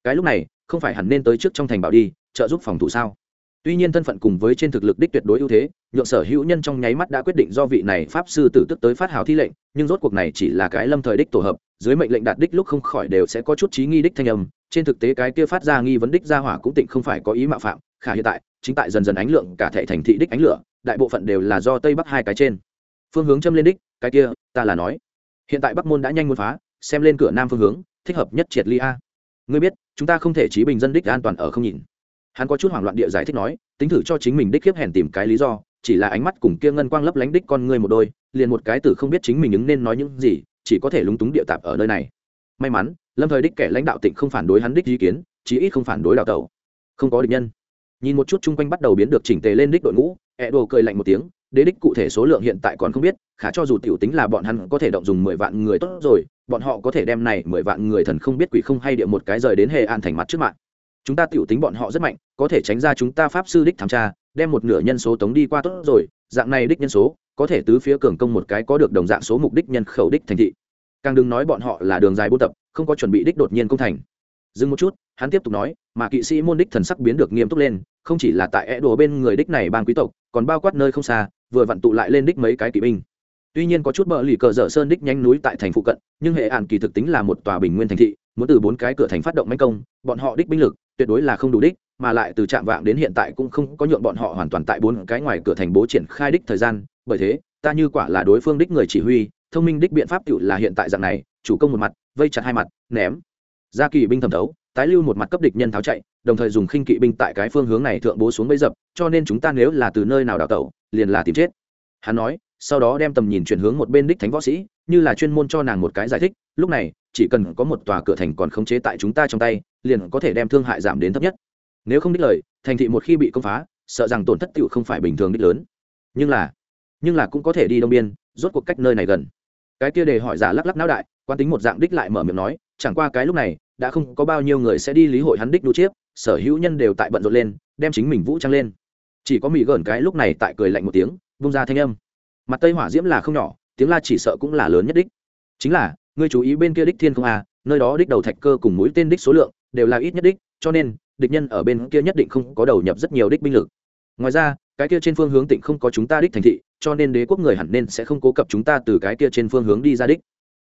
Cái lúc này, không phải hẳn nên tới trước trong thành bảo đi, trợ giúp phòng thủ sao? Tuy nhiên thân phận cùng với trên thực lực đích tuyệt đối ưu thế, nhượng sở hữu nhân trong nháy mắt đã quyết định do vị này pháp sư tử tức tới phát hào thi lệnh, nhưng rốt cuộc này chỉ là cái lâm thời đích tổ hợp, dưới mệnh lệnh đạt đích lúc không khỏi đều sẽ có chút trí nghi đích thanh âm. Trên thực tế cái kia phát ra nghi vấn đích ra hỏa cũng tịnh không phải có ý mạo phạm khả hiện tại, chính tại dần dần ánh lượng cả thể thành thị đích ánh lửa, đại bộ phận đều là do tây bắc hai cái trên. Phương hướng châm lên đích, cái kia, ta là nói. Hiện tại bắc môn đã nhanh muốn phá, xem lên cửa nam phương hướng, thích hợp nhất triệt ly a. Ngươi biết, chúng ta không thể trí bình dân đích an toàn ở không nhìn. Hắn có chút hoảng loạn địa giải thích nói, tính thử cho chính mình đích khiếp hèn tìm cái lý do, chỉ là ánh mắt cùng kia ngân quang lấp lánh đích con ngươi một đôi, liền một cái tử không biết chính mình ứng nên nói những gì, chỉ có thể lúng túng địa tạp ở nơi này. May mắn, lâm thời đích kẻ lãnh đạo tỉnh không phản đối hắn đích ý kiến, chí ít không phản đối đào tẩu. Không có địch nhân nhìn một chút chung quanh bắt đầu biến được chỉnh tề lên đích đội ngũ ẹ đồ cười lạnh một tiếng, đế đích cụ thể số lượng hiện tại còn không biết, khả cho dù tiểu tính là bọn hắn có thể động dùng mười vạn người tốt rồi, bọn họ có thể đem này mười vạn người thần không biết quỷ không hay địa một cái rời đến hề an thành mặt trước mạng. Chúng ta tiểu tính bọn họ rất mạnh, có thể tránh ra chúng ta pháp sư đích thám tra, đem một nửa nhân số tống đi qua tốt rồi, dạng này đích nhân số, có thể tứ phía cường công một cái có được đồng dạng số mục đích nhân khẩu đích thành thị. Càng đừng nói bọn họ là đường dài buôn tập, không có chuẩn bị đích đột nhiên công thành dừng một chút, hắn tiếp tục nói, mà kỵ sĩ môn đích thần sắc biến được nghiêm túc lên, không chỉ là tại é đồ bên người đích này ban quý tộc, còn bao quát nơi không xa, vừa vặn tụ lại lên đích mấy cái kỵ binh. Tuy nhiên có chút bờ lì cờ dở sơn đích nhanh núi tại thành phụ cận, nhưng hệ ạn kỳ thực tính là một tòa bình nguyên thành thị, muốn từ bốn cái cửa thành phát động manh công, bọn họ đích binh lực tuyệt đối là không đủ đích, mà lại từ trạm vạng đến hiện tại cũng không có nhượng bọn họ hoàn toàn tại bốn cái ngoài cửa thành bố triển khai đích thời gian, bởi thế, ta như quả là đối phương đích người chỉ huy, thông minh đích biện pháp cựu là hiện tại dạng này, chủ công một mặt, vây chặt hai mặt, ném ra kỳ binh thẩm thấu, tái lưu một mặt cấp địch nhân tháo chạy, đồng thời dùng khinh kỵ binh tại cái phương hướng này thượng bố xuống bấy dập, cho nên chúng ta nếu là từ nơi nào đào tẩu, liền là tìm chết. Hắn nói, sau đó đem tầm nhìn chuyển hướng một bên đích thánh võ sĩ, như là chuyên môn cho nàng một cái giải thích, lúc này, chỉ cần có một tòa cửa thành còn khống chế tại chúng ta trong tay, liền có thể đem thương hại giảm đến thấp nhất. Nếu không đích lời, thành thị một khi bị công phá, sợ rằng tổn thất tựu không phải bình thường đích lớn. Nhưng là nhưng là cũng có thể đi đông biên, rốt cuộc cách nơi này gần. Cái kia để hỏi giả lắc lắc não đại quan tính một dạng đích lại mở miệng nói, chẳng qua cái lúc này đã không có bao nhiêu người sẽ đi lý hội hắn đích đu chiếc sở hữu nhân đều tại bận rộn lên, đem chính mình vũ trang lên. Chỉ có mỹ gởn cái lúc này tại cười lạnh một tiếng, vung ra thanh âm. Mặt tây hỏa diễm là không nhỏ, tiếng la chỉ sợ cũng là lớn nhất đích. Chính là, ngươi chú ý bên kia đích thiên không à nơi đó đích đầu thạch cơ cùng mũi tên đích số lượng đều là ít nhất đích, cho nên, địch nhân ở bên kia nhất định không có đầu nhập rất nhiều đích binh lực. Ngoài ra, cái kia trên phương hướng tỉnh không có chúng ta đích thành thị, cho nên đế quốc người hẳn nên sẽ không cố cập chúng ta từ cái kia trên phương hướng đi ra đích.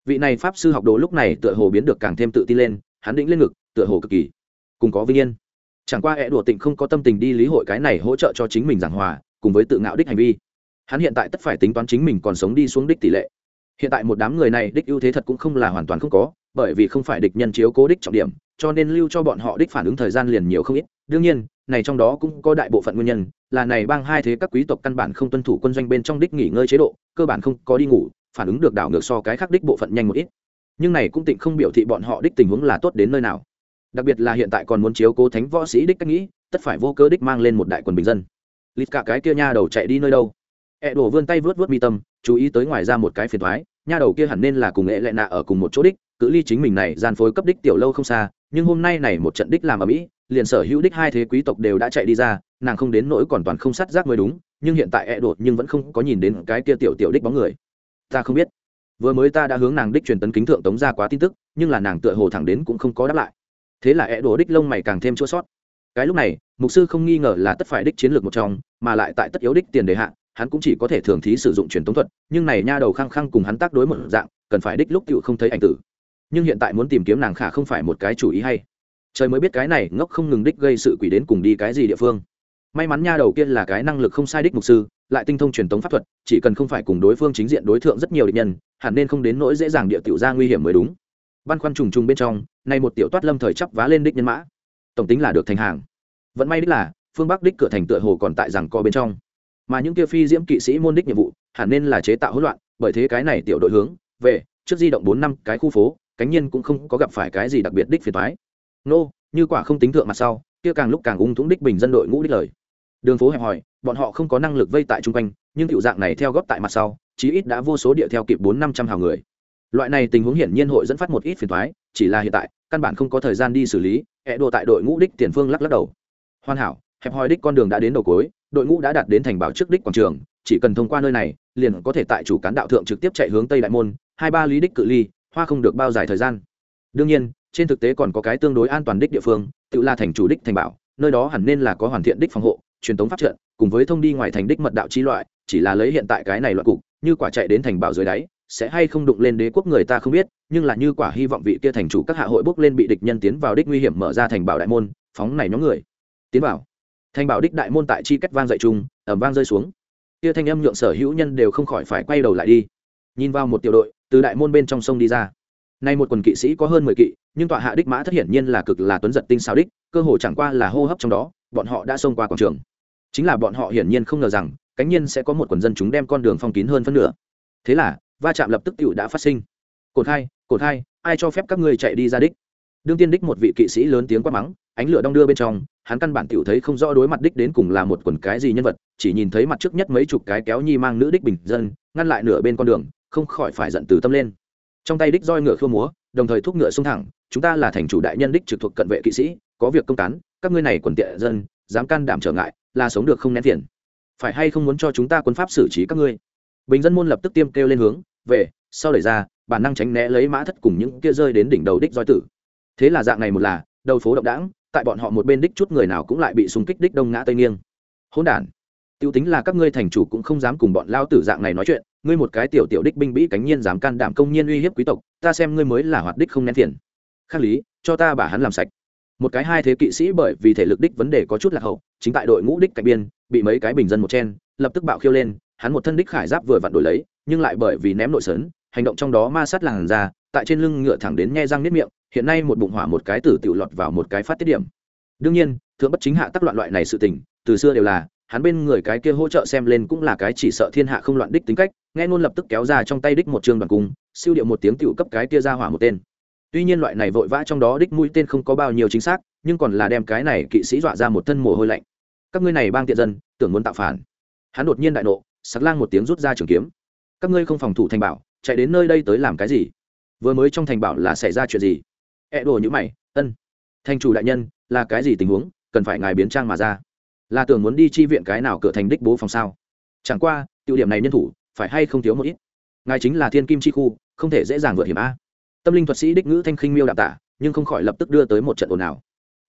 Vị này pháp sư học đồ lúc này tựa hồ biến được càng thêm tự tin lên hắn định lên ngực, tựa hồ cực kỳ cùng có vinh yên. Chẳng qua hẹ đùa tịnh không có tâm tình đi lý hội cái này hỗ trợ cho chính mình giảng hòa, cùng với tự ngạo đích hành vi. Hắn hiện tại tất phải tính toán chính mình còn sống đi xuống đích tỷ lệ. Hiện tại một đám người này đích ưu thế thật cũng không là hoàn toàn không có, bởi vì không phải địch nhân chiếu cố đích trọng điểm, cho nên lưu cho bọn họ đích phản ứng thời gian liền nhiều không ít. Đương nhiên, này trong đó cũng có đại bộ phận nguyên nhân, là này bang hai thế các quý tộc căn bản không tuân thủ quân doanh bên trong đích nghỉ ngơi chế độ, cơ bản không có đi ngủ, phản ứng được đảo ngược so cái khác đích bộ phận nhanh một ít nhưng này cũng tịnh không biểu thị bọn họ đích tình huống là tốt đến nơi nào. Đặc biệt là hiện tại còn muốn chiếu cố thánh võ sĩ đích cách nghĩ, tất phải vô cớ đích mang lên một đại quần bình dân. Lít cả cái kia nha đầu chạy đi nơi đâu? Ẹ đổ vươn tay vớt vớt mi tâm, chú ý tới ngoài ra một cái phiền thoái, nha đầu kia hẳn nên là cùng ệ lệ nạ ở cùng một chỗ đích, cự ly chính mình này gian phối cấp đích tiểu lâu không xa, nhưng hôm nay này một trận đích làm ở mỹ, liền sở hữu đích hai thế quý tộc đều đã chạy đi ra, nàng không đến nỗi còn toàn không sát giác mới đúng, nhưng hiện tại ẹ đổ nhưng vẫn không có nhìn đến cái kia tiểu tiểu đích bóng người. Ta không biết vừa mới ta đã hướng nàng đích truyền tấn kính thượng tống ra quá tin tức, nhưng là nàng tựa hồ thẳng đến cũng không có đáp lại. Thế là é đổ đích lông mày càng thêm chua sót cái lúc này, mục sư không nghi ngờ là tất phải đích chiến lược một trong, mà lại tại tất yếu đích tiền đề hạn hắn cũng chỉ có thể thường thí sử dụng truyền tống thuật, nhưng này nha đầu khăng khăng cùng hắn tác đối một dạng, cần phải đích lúc cựu không thấy ảnh tử. Nhưng hiện tại muốn tìm kiếm nàng khả không phải một cái chủ ý hay. Trời mới biết cái này ngốc không ngừng đích gây sự quỷ đến cùng đi cái gì địa phương. May mắn nha đầu kia là cái năng lực không sai đích mục sư lại tinh thông truyền tống pháp thuật, chỉ cần không phải cùng đối phương chính diện đối tượng rất nhiều địch nhân, hẳn nên không đến nỗi dễ dàng địa tiểu ra nguy hiểm mới đúng. Băn khoăn trùng trùng bên trong, nay một tiểu toát lâm thời chắp vá lên đích nhân mã. Tổng tính là được thành hàng. Vẫn may đích là, phương bắc đích cửa thành tựa hồ còn tại rằng co bên trong. Mà những kia phi diễm kỵ sĩ môn đích nhiệm vụ, hẳn nên là chế tạo hỗn loạn, bởi thế cái này tiểu đội hướng, về, trước di động bốn năm cái khu phố, cánh nhiên cũng không có gặp phải cái gì đặc biệt đích phiền thoái nô, như quả không tính thượng mặt sau, kia càng lúc càng ung thúng đích bình dân đội ngũ đích lời. Đường phố hẹp hòi bọn họ không có năng lực vây tại chung quanh, nhưng tiểu dạng này theo góp tại mặt sau, chí ít đã vô số địa theo kịp bốn năm trăm hào người. Loại này tình huống hiển nhiên hội dẫn phát một ít phiền thoái chỉ là hiện tại, căn bản không có thời gian đi xử lý hẹ đồ tại đội ngũ đích tiền phương lắc lắc đầu. Hoàn hảo, hẹp hòi đích con đường đã đến đầu cuối, đội ngũ đã đạt đến thành bảo trước đích quảng trường, chỉ cần thông qua nơi này, liền có thể tại chủ cán đạo thượng trực tiếp chạy hướng tây đại môn, hai ba lý đích cự ly, hoa không được bao dài thời gian. Đương nhiên, trên thực tế còn có cái tương đối an toàn đích địa phương, tự là thành chủ đích thành bảo, nơi đó hẳn nên là có hoàn thiện đích phòng hộ, truyền thống pháp trận cùng với thông đi ngoài thành đích mật đạo chi loại, chỉ là lấy hiện tại cái này loại cục, như quả chạy đến thành bảo dưới đáy, sẽ hay không đụng lên đế quốc người ta không biết, nhưng là như quả hy vọng vị kia thành chủ các hạ hội bốc lên bị địch nhân tiến vào đích nguy hiểm mở ra thành bảo đại môn, phóng này nhóm người. Tiến vào. Thành bảo đích đại môn tại chi cách vang dậy chung ẩm vang rơi xuống. Kia thanh âm nhượng sở hữu nhân đều không khỏi phải quay đầu lại đi. Nhìn vào một tiểu đội, từ đại môn bên trong sông đi ra. Nay một quần kỵ sĩ có hơn mười kỵ, nhưng tọa hạ đích mã thất hiển nhiên là cực là tuấn giật tinh sao đích, cơ hồ chẳng qua là hô hấp trong đó, bọn họ đã xông qua quảng trường chính là bọn họ hiển nhiên không ngờ rằng, cánh nhiên sẽ có một quần dân chúng đem con đường phong kín hơn phân nửa. Thế là, va chạm lập tức tựu đã phát sinh. Cột hai cột hai, ai cho phép các ngươi chạy đi ra đích? Đương tiên đích một vị kỵ sĩ lớn tiếng quát mắng, ánh lửa đong đưa bên trong, hắn căn bản tiểu thấy không rõ đối mặt đích đến cùng là một quần cái gì nhân vật, chỉ nhìn thấy mặt trước nhất mấy chục cái kéo nhi mang nữ đích bình dân, ngăn lại nửa bên con đường, không khỏi phải giận từ tâm lên. Trong tay đích roi ngựa khua múa, đồng thời thúc ngựa xông thẳng, chúng ta là thành chủ đại nhân đích trực thuộc cận vệ kỵ sĩ, có việc công tán, các ngươi này quần tiện dân, dám can đảm trở ngại là sống được không nén tiền phải hay không muốn cho chúng ta quân pháp xử trí các ngươi? Bình dân môn lập tức tiêm kêu lên hướng, về, sau đẩy ra, bản năng tránh né lấy mã thất cùng những kia rơi đến đỉnh đầu đích roi tử. Thế là dạng này một là, đầu phố động đãng, tại bọn họ một bên đích chút người nào cũng lại bị súng kích đích đông ngã tây nghiêng. Hỗn đản, tiêu tính là các ngươi thành chủ cũng không dám cùng bọn lao tử dạng này nói chuyện, ngươi một cái tiểu tiểu đích binh bĩ cánh nhiên dám can đảm công nhiên uy hiếp quý tộc, ta xem ngươi mới là hoạt đích không nén tiền khắc lý, cho ta bả hắn làm sạch một cái hai thế kỵ sĩ bởi vì thể lực đích vấn đề có chút lạc hậu, chính tại đội ngũ đích cạnh biên, bị mấy cái bình dân một chen, lập tức bạo khiêu lên, hắn một thân đích khải giáp vừa vặn đổi lấy, nhưng lại bởi vì ném nội sớn hành động trong đó ma sát làn ra tại trên lưng ngựa thẳng đến nhe răng nếp miệng, hiện nay một bụng hỏa một cái tử tự lọt vào một cái phát tiết điểm. Đương nhiên, thượng bất chính hạ tắc loạn loại này sự tình, từ xưa đều là, hắn bên người cái kia hỗ trợ xem lên cũng là cái chỉ sợ thiên hạ không loạn đích tính cách, nghe ngôn lập tức kéo ra trong tay đích một trường đoàn cung, siêu điệu một tiếng tiểu cấp cái kia ra hỏa một tên tuy nhiên loại này vội vã trong đó đích mũi tên không có bao nhiêu chính xác, nhưng còn là đem cái này kỵ sĩ dọa ra một thân mồ hôi lạnh. Các ngươi này bang tiện dân, tưởng muốn tạo phản. Hắn đột nhiên đại nộ sắc lang một tiếng rút ra trường kiếm. Các ngươi không phòng thủ thành bảo, chạy đến nơi đây tới làm cái gì? Vừa mới trong thành bảo là xảy ra chuyện gì? Ẹ đồ như mày, ân, thành chủ đại nhân, là cái gì tình huống? Cần phải ngài biến trang mà ra. Là tưởng muốn đi chi viện cái nào cửa thành đích bố phòng sao? Chẳng qua tiểu điểm này nhân thủ, phải hay không thiếu một ít? Ngài chính là thiên kim chi khu, không thể dễ dàng vượt hiểm a tâm linh thuật sĩ đích ngữ thanh khinh miêu đạm tả, nhưng không khỏi lập tức đưa tới một trận ồn ào.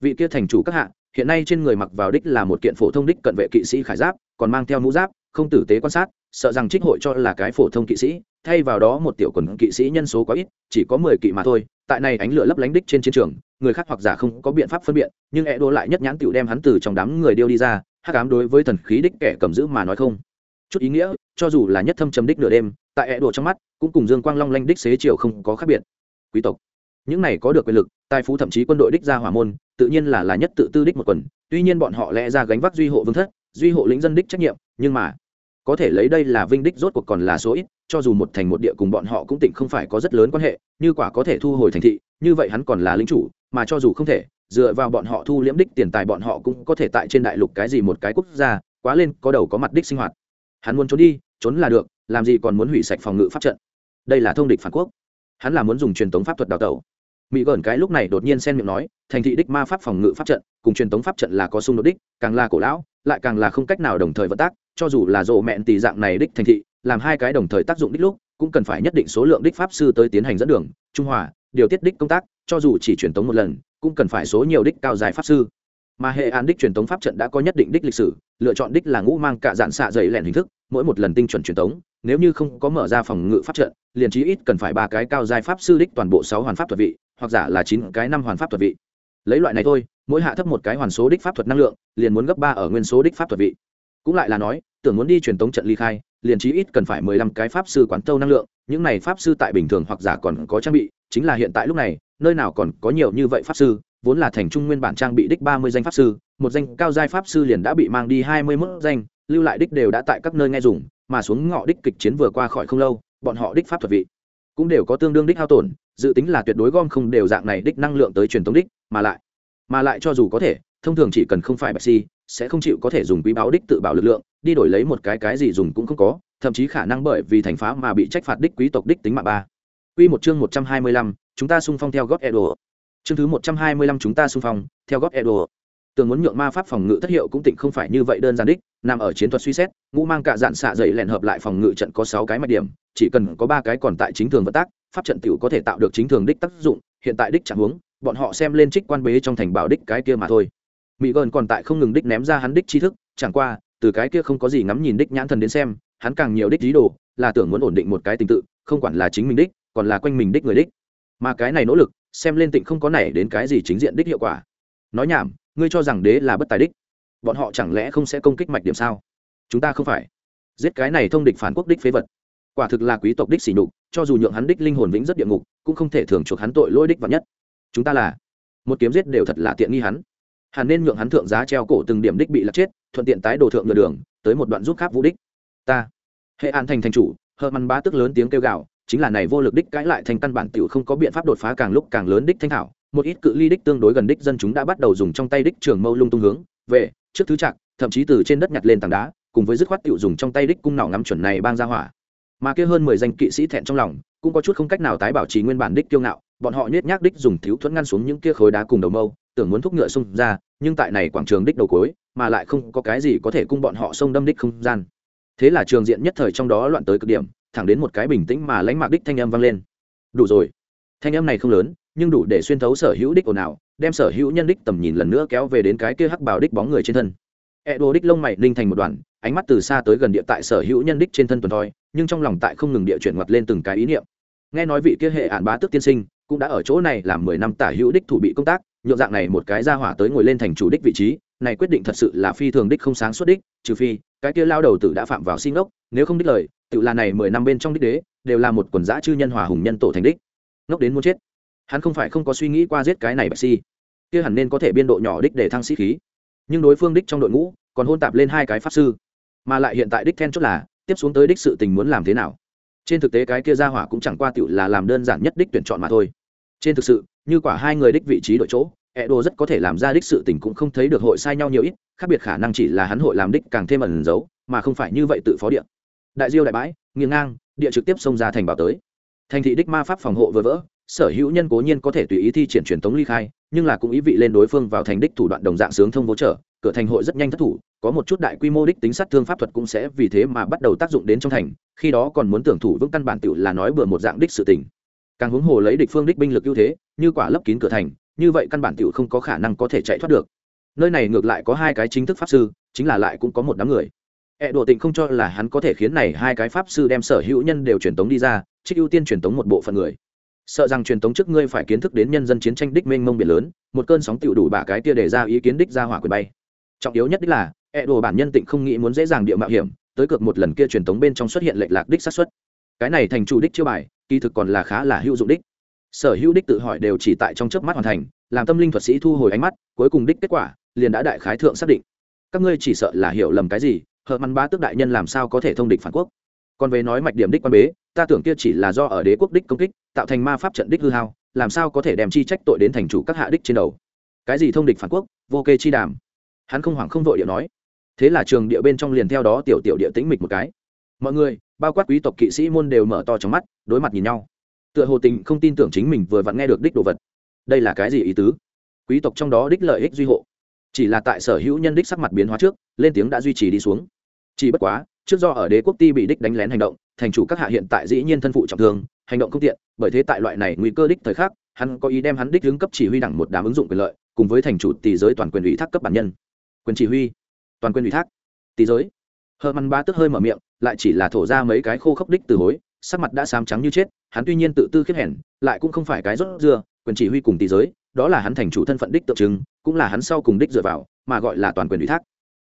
Vị kia thành chủ các hạ, hiện nay trên người mặc vào đích là một kiện phổ thông đích cận vệ kỵ sĩ khải giáp, còn mang theo mũ giáp, không tử tế quan sát, sợ rằng trích hội cho là cái phổ thông kỵ sĩ, thay vào đó một tiểu quần kỵ sĩ nhân số quá ít, chỉ có mười kỵ mà thôi, tại này ánh lửa lấp lánh đích trên chiến trường, người khác hoặc giả không có biện pháp phân biệt, nhưng e đô lại nhất nhãn tiểu đem hắn từ trong đám người điêu đi ra, hắc ám đối với thần khí đích kẻ cầm giữ mà nói không. Chút ý nghĩa, cho dù là nhất thâm trầm đích nửa đêm, tại e đô trong mắt, cũng cùng dương quang long lanh đích xế chiều không có khác biệt quý tộc. Những này có được quyền lực, tài phú thậm chí quân đội đích ra hỏa môn, tự nhiên là là nhất tự tư đích một quần. Tuy nhiên bọn họ lẽ ra gánh vác duy hộ vương thất, duy hộ lĩnh dân đích trách nhiệm, nhưng mà, có thể lấy đây là vinh đích rốt cuộc còn là số ít, cho dù một thành một địa cùng bọn họ cũng tỉnh không phải có rất lớn quan hệ, như quả có thể thu hồi thành thị, như vậy hắn còn là lính chủ, mà cho dù không thể, dựa vào bọn họ thu liễm đích tiền tài bọn họ cũng có thể tại trên đại lục cái gì một cái quốc gia, quá lên, có đầu có mặt đích sinh hoạt. Hắn muốn trốn đi, trốn là được, làm gì còn muốn hủy sạch phòng ngự pháp trận. Đây là thông địch phản quốc hắn là muốn dùng truyền thống pháp thuật đào tẩu. Mỹ gần cái lúc này đột nhiên xen miệng nói, thành thị đích ma pháp phòng ngự pháp trận, cùng truyền thống pháp trận là có xung đột đích, càng là cổ lão, lại càng là không cách nào đồng thời vận tác, cho dù là rộ mẹn tỷ dạng này đích thành thị, làm hai cái đồng thời tác dụng đích lúc, cũng cần phải nhất định số lượng đích pháp sư tới tiến hành dẫn đường, trung hòa, điều tiết đích công tác, cho dù chỉ truyền tống một lần, cũng cần phải số nhiều đích cao dài pháp sư mà hệ án đích truyền tống pháp trận đã có nhất định đích lịch sử, lựa chọn đích là ngũ mang cả dạn xạ dày lẹn hình thức, mỗi một lần tinh chuẩn truyền tống, nếu như không có mở ra phòng ngự pháp trận, liền chí ít cần phải ba cái cao giai pháp sư đích toàn bộ sáu hoàn pháp thuật vị, hoặc giả là chín cái năm hoàn pháp thuật vị. Lấy loại này thôi, mỗi hạ thấp một cái hoàn số đích pháp thuật năng lượng, liền muốn gấp ba ở nguyên số đích pháp thuật vị. Cũng lại là nói, tưởng muốn đi truyền tống trận ly khai, liền chí ít cần phải mười lăm cái pháp sư quán tâu năng lượng, những này pháp sư tại bình thường hoặc giả còn có trang bị, chính là hiện tại lúc này, nơi nào còn có nhiều như vậy pháp sư vốn là thành trung nguyên bản trang bị đích ba mươi danh pháp sư một danh cao giai pháp sư liền đã bị mang đi hai mươi mốt danh lưu lại đích đều đã tại các nơi nghe dùng mà xuống ngọ đích kịch chiến vừa qua khỏi không lâu bọn họ đích pháp thuật vị cũng đều có tương đương đích hao tổn dự tính là tuyệt đối gom không đều dạng này đích năng lượng tới truyền tống đích mà lại mà lại cho dù có thể thông thường chỉ cần không phải bạch si sẽ không chịu có thể dùng quý báo đích tự bảo lực lượng đi đổi lấy một cái cái gì dùng cũng không có thậm chí khả năng bởi vì thành phá mà bị trách phạt đích quý tộc đích tính mạng ba Quy một chương một trăm hai mươi lăm, chúng ta xung phong theo gót Edo. Chương thứ một trăm hai mươi lăm chúng ta xung phong theo góp Edo. Tưởng muốn nhượng ma pháp phòng ngự thất hiệu cũng tịnh không phải như vậy đơn giản đích, nằm ở chiến thuật suy xét, ngũ mang cả dạn xạ dậy lẹn hợp lại phòng ngự trận có sáu cái mạch điểm, chỉ cần có ba cái còn tại chính thường vận tác, pháp trận tiểu có thể tạo được chính thường đích tác dụng, hiện tại đích chẳng huống, bọn họ xem lên trích quan bế trong thành bảo đích cái kia mà thôi mỹ gần còn tại không ngừng đích ném ra hắn đích tri thức chẳng qua từ cái kia không có gì ngắm nhìn đích nhãn thần đến xem hắn càng nhiều đích dí đồ là tưởng muốn ổn định một cái tình tự không quản là chính mình đích còn là quanh mình đích người đích mà cái này nỗ lực xem lên tịnh không có nảy đến cái gì chính diện đích hiệu quả. Nói nhảm, ngươi cho rằng đế là bất tài đích. Bọn họ chẳng lẽ không sẽ công kích mạch điểm sao? Chúng ta không phải. Giết cái này thông địch phản quốc đích phế vật. Quả thực là quý tộc đích xỉ nhục, cho dù nhượng hắn đích linh hồn vĩnh rất địa ngục, cũng không thể thường chuộc hắn tội lỗi đích vật nhất. Chúng ta là, một kiếm giết đều thật là tiện nghi hắn. Hẳn nên nhượng hắn thượng giá treo cổ từng điểm đích bị lật chết, thuận tiện tái đồ thượng nửa đường, tới một đoạn rút kháp vũ đích. Ta, hệ an thành thành chủ hờ măn bá tức lớn tiếng kêu gào chính là này vô lực đích cãi lại thành căn bản tiểu không có biện pháp đột phá càng lúc càng lớn đích thanh thảo, một ít cự ly đích tương đối gần đích dân chúng đã bắt đầu dùng trong tay đích trường mâu lung tung hướng về trước thứ trạng, thậm chí từ trên đất nhặt lên tảng đá, cùng với dứt khoát tiểu dùng trong tay đích cung nỏ ngắm chuẩn này bang ra hỏa. Mà kia hơn mười danh kỵ sĩ thẹn trong lòng, cũng có chút không cách nào tái bảo trì nguyên bản đích kiêu ngạo, bọn họ nhét nhác đích dùng thiếu thuẫn ngăn xuống những kia khối đá cùng đầu mâu, tưởng muốn thúc ngựa xung ra, nhưng tại này quảng trường đích đầu cối mà lại không có cái gì có thể cung bọn họ xông đâm đích không gian. Thế là trường diện nhất thời trong đó loạn tới cực điểm thẳng đến một cái bình tĩnh mà lãnh mạc đích thanh âm vang lên. Đủ rồi. Thanh âm này không lớn, nhưng đủ để xuyên thấu sở hữu đích ồn ào, đem sở hữu nhân đích tầm nhìn lần nữa kéo về đến cái kia hắc bào đích bóng người trên thân. E đồ đích lông mày linh thành một đoàn ánh mắt từ xa tới gần địa tại sở hữu nhân đích trên thân tuần thoi, nhưng trong lòng tại không ngừng địa chuyển ngoặt lên từng cái ý niệm. Nghe nói vị kia hệ ản bá tước tiên sinh, cũng đã ở chỗ này làm mười năm tả hữu đích thủ bị công tác, nhượng dạng này một cái ra hỏa tới ngồi lên thành chủ đích vị trí, này quyết định thật sự là phi thường đích không sáng suốt đích, trừ phi, cái kia lao đầu tử đã phạm vào xin ốc nếu không đích lời tự là này mười năm bên trong đích đế, đều là một quần giã chư nhân hòa hùng nhân tổ thành đích. Ngốc đến muốn chết. Hắn không phải không có suy nghĩ qua giết cái này bạch si. Kia hẳn nên có thể biên độ nhỏ đích để thăng sĩ khí. Nhưng đối phương đích trong đội ngũ, còn hôn tạp lên hai cái pháp sư. Mà lại hiện tại đích then chốt là, tiếp xuống tới đích sự tình muốn làm thế nào? Trên thực tế cái kia ra hỏa cũng chẳng qua tựu là làm đơn giản nhất đích tuyển chọn mà thôi. Trên thực sự, như quả hai người đích vị trí đội chỗ ẹ đồ rất có thể làm ra đích sự tình cũng không thấy được hội sai nhau nhiều ít, khác biệt khả năng chỉ là hắn hội làm đích càng thêm ẩn giấu, mà không phải như vậy tự phó điện đại diêu đại bãi nghiêng ngang địa trực tiếp xông ra thành bảo tới. Thành thị đích ma pháp phòng hộ vừa vỡ sở hữu nhân cố nhiên có thể tùy ý thi triển truyền thống ly khai nhưng là cũng ý vị lên đối phương vào thành đích thủ đoạn đồng dạng sướng thông vô trở, cửa thành hội rất nhanh thất thủ có một chút đại quy mô đích tính sát thương pháp thuật cũng sẽ vì thế mà bắt đầu tác dụng đến trong thành khi đó còn muốn tưởng thủ vững căn bản tựu là nói bừa một dạng đích sự tình. Càng huống hồ lấy địch phương đích binh lực ưu thế như quả lấp kín cửa thành như vậy căn bản tựu không có khả năng có thể chạy thoát được. Nơi này ngược lại có hai cái chính thức pháp sư chính là lại cũng có một đám người. E đồ tịnh không cho là hắn có thể khiến này hai cái pháp sư đem sở hữu nhân đều truyền tống đi ra, trích ưu tiên truyền tống một bộ phận người. Sợ rằng truyền tống trước ngươi phải kiến thức đến nhân dân chiến tranh đích mênh mông biển lớn, một cơn sóng tiểu đủ bả cái tia để ra ý kiến đích ra hỏa quyền bay. Trọng yếu nhất đích là E đồ bản nhân tịnh không nghĩ muốn dễ dàng địa mạo hiểm, tới cược một lần kia truyền tống bên trong xuất hiện lệch lạc đích sát xuất cái này thành chủ đích chưa bài, kỳ thực còn là khá là hữu dụng đích. Sở hữu đích tự hỏi đều chỉ tại trong chớp mắt hoàn thành, làm tâm linh thuật sĩ thu hồi ánh mắt, cuối cùng đích kết quả, liền đã đại khái thượng xác định. Các ngươi chỉ sợ là hiểu lầm cái gì hờ măn ba tước đại nhân làm sao có thể thông địch phản quốc? Còn về nói mạch điểm đích quan bế, ta tưởng kia chỉ là do ở đế quốc đích công kích, tạo thành ma pháp trận đích hư hao, làm sao có thể đem chi trách tội đến thành chủ các hạ đích trên đầu? Cái gì thông địch phản quốc? Vô kê chi đàm. Hắn không hoảng không vội điệu nói. Thế là trường địa bên trong liền theo đó tiểu tiểu địa tĩnh mịch một cái. Mọi người, bao quát quý tộc kỵ sĩ môn đều mở to trong mắt, đối mặt nhìn nhau. Tựa hồ tình không tin tưởng chính mình vừa vặn nghe được đích đồ vật. Đây là cái gì ý tứ? Quý tộc trong đó đích lợi ích duy hộ. Chỉ là tại sở hữu nhân đích sắc mặt biến hóa trước, lên tiếng đã duy trì đi xuống chỉ bất quá, trước do ở đế quốc ti bị đích đánh lén hành động, thành chủ các hạ hiện tại dĩ nhiên thân phụ trọng thương, hành động không tiện, bởi thế tại loại này nguy cơ đích thời khắc, hắn có ý đem hắn đích hướng cấp chỉ huy đẳng một đám ứng dụng quyền lợi, cùng với thành chủ tỷ giới toàn quyền ủy thác cấp bản nhân. Quyền chỉ huy, toàn quyền ủy thác, tỷ giới. Hờ măn ba tức hơi mở miệng, lại chỉ là thổ ra mấy cái khô khốc đích từ hối, sắc mặt đã xám trắng như chết, hắn tuy nhiên tự tư khiết hẻn lại cũng không phải cái rốt dưa quyền chỉ huy cùng tỷ giới, đó là hắn thành chủ thân phận đích tượng trưng, cũng là hắn sau cùng đích dựa vào, mà gọi là toàn quyền ủy thác.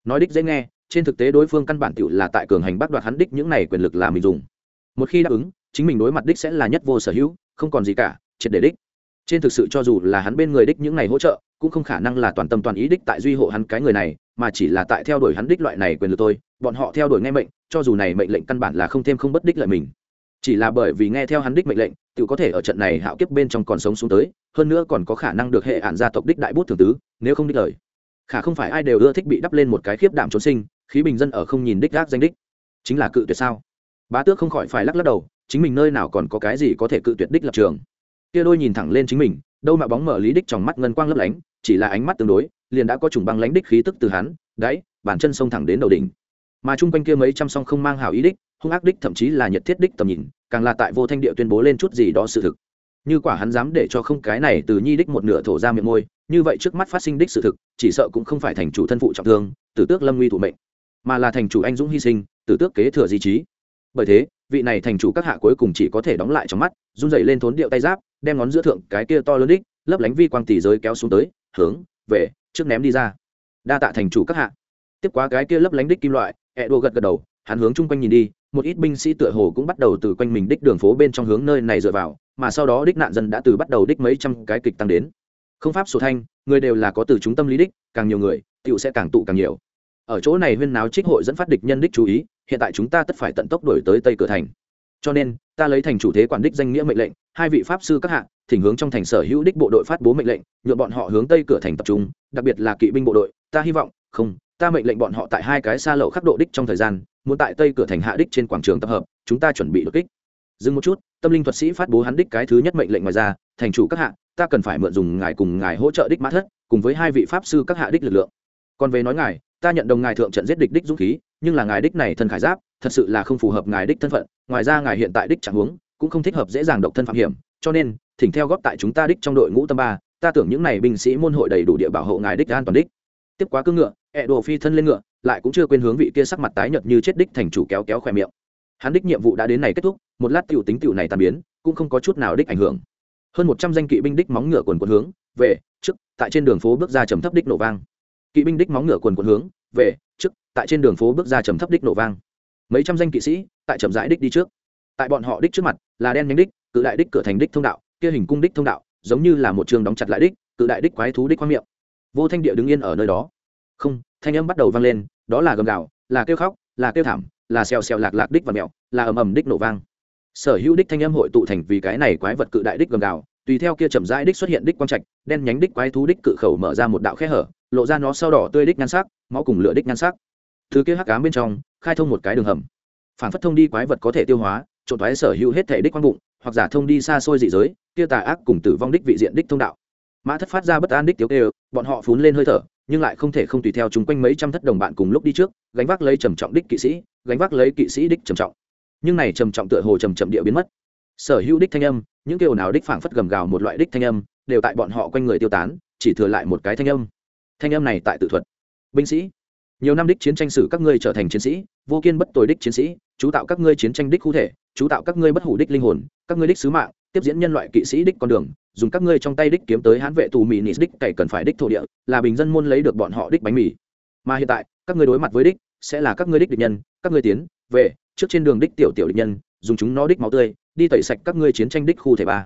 Nói đích dễ nghe trên thực tế đối phương căn bản tiểu là tại cường hành bắt đoạt hắn đích những này quyền lực là mình dùng. Một khi đáp ứng, chính mình đối mặt đích sẽ là nhất vô sở hữu, không còn gì cả, triệt để đích. Trên thực sự cho dù là hắn bên người đích những này hỗ trợ, cũng không khả năng là toàn tâm toàn ý đích tại duy hộ hắn cái người này, mà chỉ là tại theo đuổi hắn đích loại này quyền lực tôi bọn họ theo đuổi nghe mệnh, cho dù này mệnh lệnh căn bản là không thêm không bất đích lợi mình. Chỉ là bởi vì nghe theo hắn đích mệnh lệnh tự có thể ở trận này hạo kiếp bên trong còn sống xuống tới, hơn nữa còn có khả năng được hệ ản gia tộc đích đại bút thường tứ, nếu không đích lời. Khả không phải ai đều ưa thích bị đắp lên một cái khiếp đảm trốn sinh khí bình dân ở không nhìn đích gác danh đích. Chính là cự tuyệt sao? Bá tước không khỏi phải lắc lắc đầu, chính mình nơi nào còn có cái gì có thể cự tuyệt đích lập trường. Kia đôi nhìn thẳng lên chính mình, đâu mà bóng mở lý đích trong mắt ngân quang lấp lánh, chỉ là ánh mắt tương đối, liền đã có trùng băng lánh đích khí tức từ hắn đáy bàn chân sông thẳng đến đầu đỉnh. Mà chung quanh kia mấy trăm song không mang hảo ý đích, hung ác đích thậm chí là nhiệt thiết đích tầm nhìn, càng là tại vô thanh địa tuyên bố lên chút gì đó sự thực. Như quả hắn dám để cho không cái này từ nhi đích một nửa thổ ra miệng môi, như vậy trước mắt phát sinh đích sự thực, chỉ sợ cũng không phải thành chủ thân phụ trọng thương, tử tước lâm nguy thủ mệnh mà là thành chủ anh dũng hy sinh, tử tước kế thừa di trí. Bởi thế, vị này thành chủ các hạ cuối cùng chỉ có thể đóng lại trong mắt, run dậy lên thốn điệu tay giáp, đem ngón giữa thượng cái kia to lớn đích, lấp lánh vi quang tỷ giới kéo xuống tới, hướng, về, trước ném đi ra. Đa tạ thành chủ các hạ. Tiếp quá cái kia lấp lánh đích kim loại ẹ đua gật gật đầu, hắn hướng chung quanh nhìn đi, một ít binh sĩ tựa hồ cũng bắt đầu từ quanh mình đích đường phố bên trong hướng nơi này dựa vào, mà sau đó đích nạn dân đã từ bắt đầu đích mấy trăm cái kịch tăng đến. Không pháp sổ thanh, người đều là có từ chúng tâm lý đích, càng nhiều người tựu sẽ càng tụ càng nhiều ở chỗ này huyên náo trích hội dẫn phát địch nhân đích chú ý, hiện tại chúng ta tất phải tận tốc đổi tới tây cửa thành. Cho nên, ta lấy thành chủ thế quản đích danh nghĩa mệnh lệnh, hai vị pháp sư các hạ, thỉnh hướng trong thành sở hữu đích bộ đội phát bố mệnh lệnh nhuộm bọn họ hướng tây cửa thành tập trung, đặc biệt là kỵ binh bộ đội, ta hy vọng, không, ta mệnh lệnh bọn họ tại hai cái xa lậu khắc độ đích trong thời gian, muốn tại tây cửa thành hạ đích trên quảng trường tập hợp, chúng ta chuẩn bị đột kích. Dừng một chút, tâm linh thuật sĩ phát bố hắn đích cái thứ nhất mệnh lệnh ngoài ra, thành chủ các hạ, ta cần phải mượn dùng ngài cùng ngài hỗ trợ đích mã thất, cùng với hai vị pháp sư các hạ đích lực lượng. Còn về nói ngài ta nhận đồng ngài thượng trận giết địch đích dũng khí, nhưng là ngài đích này thân khải giáp, thật sự là không phù hợp ngài đích thân phận, ngoài ra ngài hiện tại đích trạng huống, cũng không thích hợp dễ dàng độc thân phạm hiểm, cho nên, thỉnh theo góp tại chúng ta đích trong đội ngũ tâm ba, ta tưởng những này binh sĩ môn hội đầy đủ địa bảo hộ ngài đích an toàn đích. Tiếp quá cương ngựa, ẹ đồ phi thân lên ngựa, lại cũng chưa quên hướng vị kia sắc mặt tái nhợt như chết đích thành chủ kéo kéo khỏe miệng. Hắn đích nhiệm vụ đã đến này kết thúc, một lát tiểu tính tiểu này tan biến, cũng không có chút nào đích ảnh hưởng. Hơn một trăm danh kỵ binh đích móng ngựa quần quần hướng, về, trước, tại trên đường phố bước ra trầm thấp đích nổ vang kỵ binh đích móng ngựa quần quần hướng, về, trước, tại trên đường phố bước ra trầm thấp đích nổ vang. Mấy trăm danh kỵ sĩ, tại trầm rãi đích đi trước. Tại bọn họ đích trước mặt, là đen nhánh đích, cự đại đích cửa thành đích thông đạo, kia hình cung đích thông đạo, giống như là một trường đóng chặt lại đích, cự đại đích quái thú đích khoang miệng. Vô thanh địa đứng yên ở nơi đó. Không, thanh âm bắt đầu vang lên, đó là gầm gào, là kêu khóc, là kêu thảm, là xèo xèo lạc lạc đích và mẹo là ầm ầm đích nổ vang. Sở hữu đích thanh âm hội tụ thành vì cái này quái vật cự đại đích gầm gào, tùy theo kia chậm rãi đích xuất hiện đích quang trạch, đen nhánh đích quái thú đích cự khẩu mở ra một đạo khe hở lộ ra nó sau đỏ tươi đích nhan sắc, máu cùng lửa đích nhan sắc. Thứ kia hắc cám bên trong, khai thông một cái đường hầm. Phản phất thông đi quái vật có thể tiêu hóa, trộn thoái sở hữu hết thể đích quang bụng hoặc giả thông đi xa xôi dị giới, kia tà ác cùng tử vong đích vị diện đích thông đạo. Mã thất phát ra bất an đích tiếu kêu, bọn họ phún lên hơi thở, nhưng lại không thể không tùy theo chúng quanh mấy trăm thất đồng bạn cùng lúc đi trước, gánh vác lấy trầm trọng đích kỵ sĩ, gánh vác lấy kỵ sĩ đích trầm trọng. Nhưng này trầm trọng tựa hồ trầm trầm địa biến mất. Sở hữu đích thanh âm, những kêu nào đích phảng phất gầm gào một loại đích thanh âm, đều tại bọn họ quanh người tiêu tán, chỉ thừa lại một cái thanh âm thanh âm này tại tự thuật. Binh sĩ, nhiều năm đích chiến tranh sử các ngươi trở thành chiến sĩ, vô kiên bất tồi đích chiến sĩ, chú tạo các ngươi chiến tranh đích cụ thể, chú tạo các ngươi bất hủ đích linh hồn, các ngươi đích sứ mạng, tiếp diễn nhân loại kỵ sĩ đích con đường, dùng các ngươi trong tay đích kiếm tới hãn vệ tù mì nị đích cày cần phải đích thổ địa, là bình dân môn lấy được bọn họ đích bánh mì. Mà hiện tại, các ngươi đối mặt với đích sẽ là các ngươi đích địch nhân, các ngươi tiến, về, trước trên đường đích tiểu tiểu địch nhân, dùng chúng nó đích máu tươi, đi tẩy sạch các ngươi chiến tranh đích khu thể ba.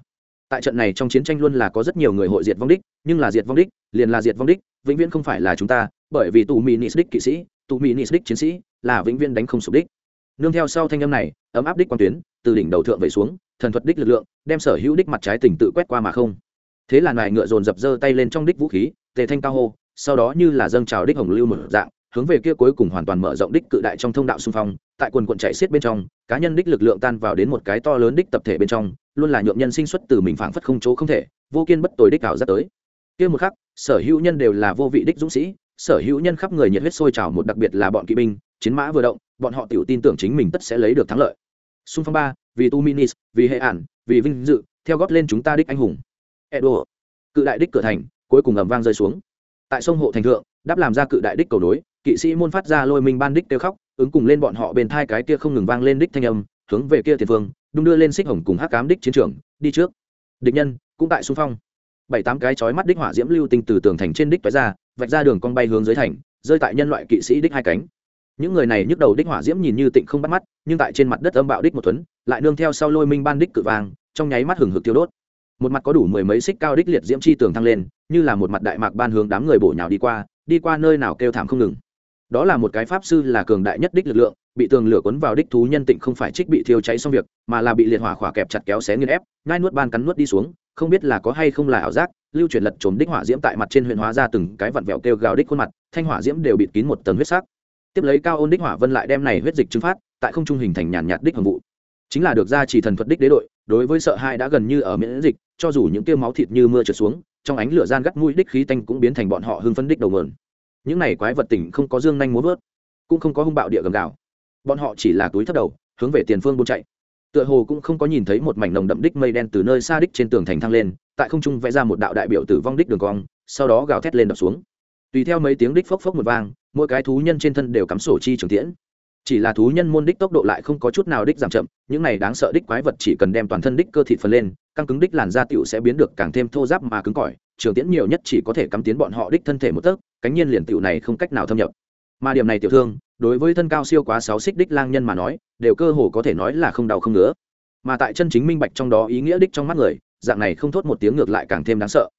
Tại trận này trong chiến tranh luôn là có rất nhiều người hội diệt vong đích, nhưng là diệt vong đích, liền là diệt vong đích vĩnh viễn không phải là chúng ta, bởi vì tù mỹ nị đích kỵ sĩ, tù mỹ nị đích chiến sĩ là vĩnh viễn đánh không sụp đích. Nương theo sau thanh âm này, ấm áp đích quan tuyến, từ đỉnh đầu thượng về xuống, thần thuật đích lực lượng, đem sở hữu đích mặt trái tỉnh tự quét qua mà không. Thế là nài ngựa dồn dập dơ tay lên trong đích vũ khí, tề thanh cao hô, sau đó như là dâng trào đích hồng lưu một dạng, hướng về kia cuối cùng hoàn toàn mở rộng đích cự đại trong thông đạo xung phong, tại quần quận chạy xiết bên trong, cá nhân đích lực lượng tan vào đến một cái to lớn đích tập thể bên trong, luôn là nhượng nhân sinh xuất từ mình phảng phất không chỗ không thể, vô kiên bất tồi đích ảo dắt tới kia một khắc, sở hữu nhân đều là vô vị đích dũng sĩ, sở hữu nhân khắp người nhiệt huyết sôi trào một đặc biệt là bọn kỵ binh, chiến mã vừa động, bọn họ tự tin tưởng chính mình tất sẽ lấy được thắng lợi. Xung phong ba, vì tu minis vì hệ ản, vì vinh dự, theo góp lên chúng ta đích anh hùng. Edo. Cự đại đích cửa thành, cuối cùng ầm vang rơi xuống. Tại sông hộ thành thượng, đáp làm ra cự đại đích cầu đối kỵ sĩ môn phát ra lôi minh ban đích kêu khóc, ứng cùng lên bọn họ bên thai cái kia không ngừng vang lên đích thanh âm, hướng về kia tiền phương đung đưa lên xích hồng cùng hắc cám đích chiến trường, đi trước. Địch nhân, cũng tại xung phong bảy tám cái chói mắt đích hỏa diễm lưu tinh từ tường thành trên đích toái ra, vạch ra đường con bay hướng dưới thành, rơi tại nhân loại kỵ sĩ đích hai cánh. Những người này nhức đầu đích hỏa diễm nhìn như tịnh không bắt mắt, nhưng tại trên mặt đất âm bạo đích một tuấn lại nương theo sau lôi minh ban đích cự vàng trong nháy mắt hừng hực tiêu đốt. Một mặt có đủ mười mấy xích cao đích liệt diễm chi tường thăng lên, như là một mặt đại mạc ban hướng đám người bổ nhào đi qua đi qua nơi nào kêu thảm không ngừng. Đó là một cái pháp sư là cường đại nhất đích lực lượng, bị tường lửa cuốn vào đích thú nhân tịnh không phải trích bị thiêu cháy xong việc, mà là bị liệt hỏa khỏa kẹp chặt kéo xé nghiên ép ngai nuốt ban cắn nuốt đi xuống không biết là có hay không là ảo giác, lưu chuyển lật trốn đích hỏa diễm tại mặt trên huyện hóa ra từng cái vặn vẹo kêu gào đích khuôn mặt, thanh hỏa diễm đều bị kín một tầng huyết sắc. Tiếp lấy cao ôn đích hỏa vân lại đem này huyết dịch chứng phát, tại không trung hình thành nhàn nhạt đích hồng vụ. Chính là được ra chỉ thần thuật đích đế đội, đối với sợ hai đã gần như ở miễn dịch, cho dù những tiêu máu thịt như mưa trượt xuống, trong ánh lửa gian gắt mũi đích khí tanh cũng biến thành bọn họ hưng phân đích đầu mượn những này quái vật tỉnh không có dương nhanh muốn vớt, cũng không có hung bạo địa gầm gào. Bọn họ chỉ là túi thấp đầu, hướng về tiền phương buôn chạy tựa hồ cũng không có nhìn thấy một mảnh nồng đậm đích mây đen từ nơi xa đích trên tường thành thăng lên, tại không trung vẽ ra một đạo đại biểu tử vong đích đường cong, sau đó gào thét lên đập xuống. Tùy theo mấy tiếng đích phốc phốc một vang, mỗi cái thú nhân trên thân đều cắm sổ chi trường tiễn. Chỉ là thú nhân môn đích tốc độ lại không có chút nào đích giảm chậm, những này đáng sợ đích quái vật chỉ cần đem toàn thân đích cơ thịt phần lên, căng cứng đích làn da tựu sẽ biến được càng thêm thô giáp mà cứng cỏi, trường tiễn nhiều nhất chỉ có thể cắm tiến bọn họ đích thân thể một tấc, cánh nhiên liền tựu này không cách nào thâm nhập mà điểm này tiểu thương, đối với thân cao siêu quá sáu xích đích lang nhân mà nói, đều cơ hồ có thể nói là không đau không ngứa. Mà tại chân chính minh bạch trong đó ý nghĩa đích trong mắt người, dạng này không thốt một tiếng ngược lại càng thêm đáng sợ.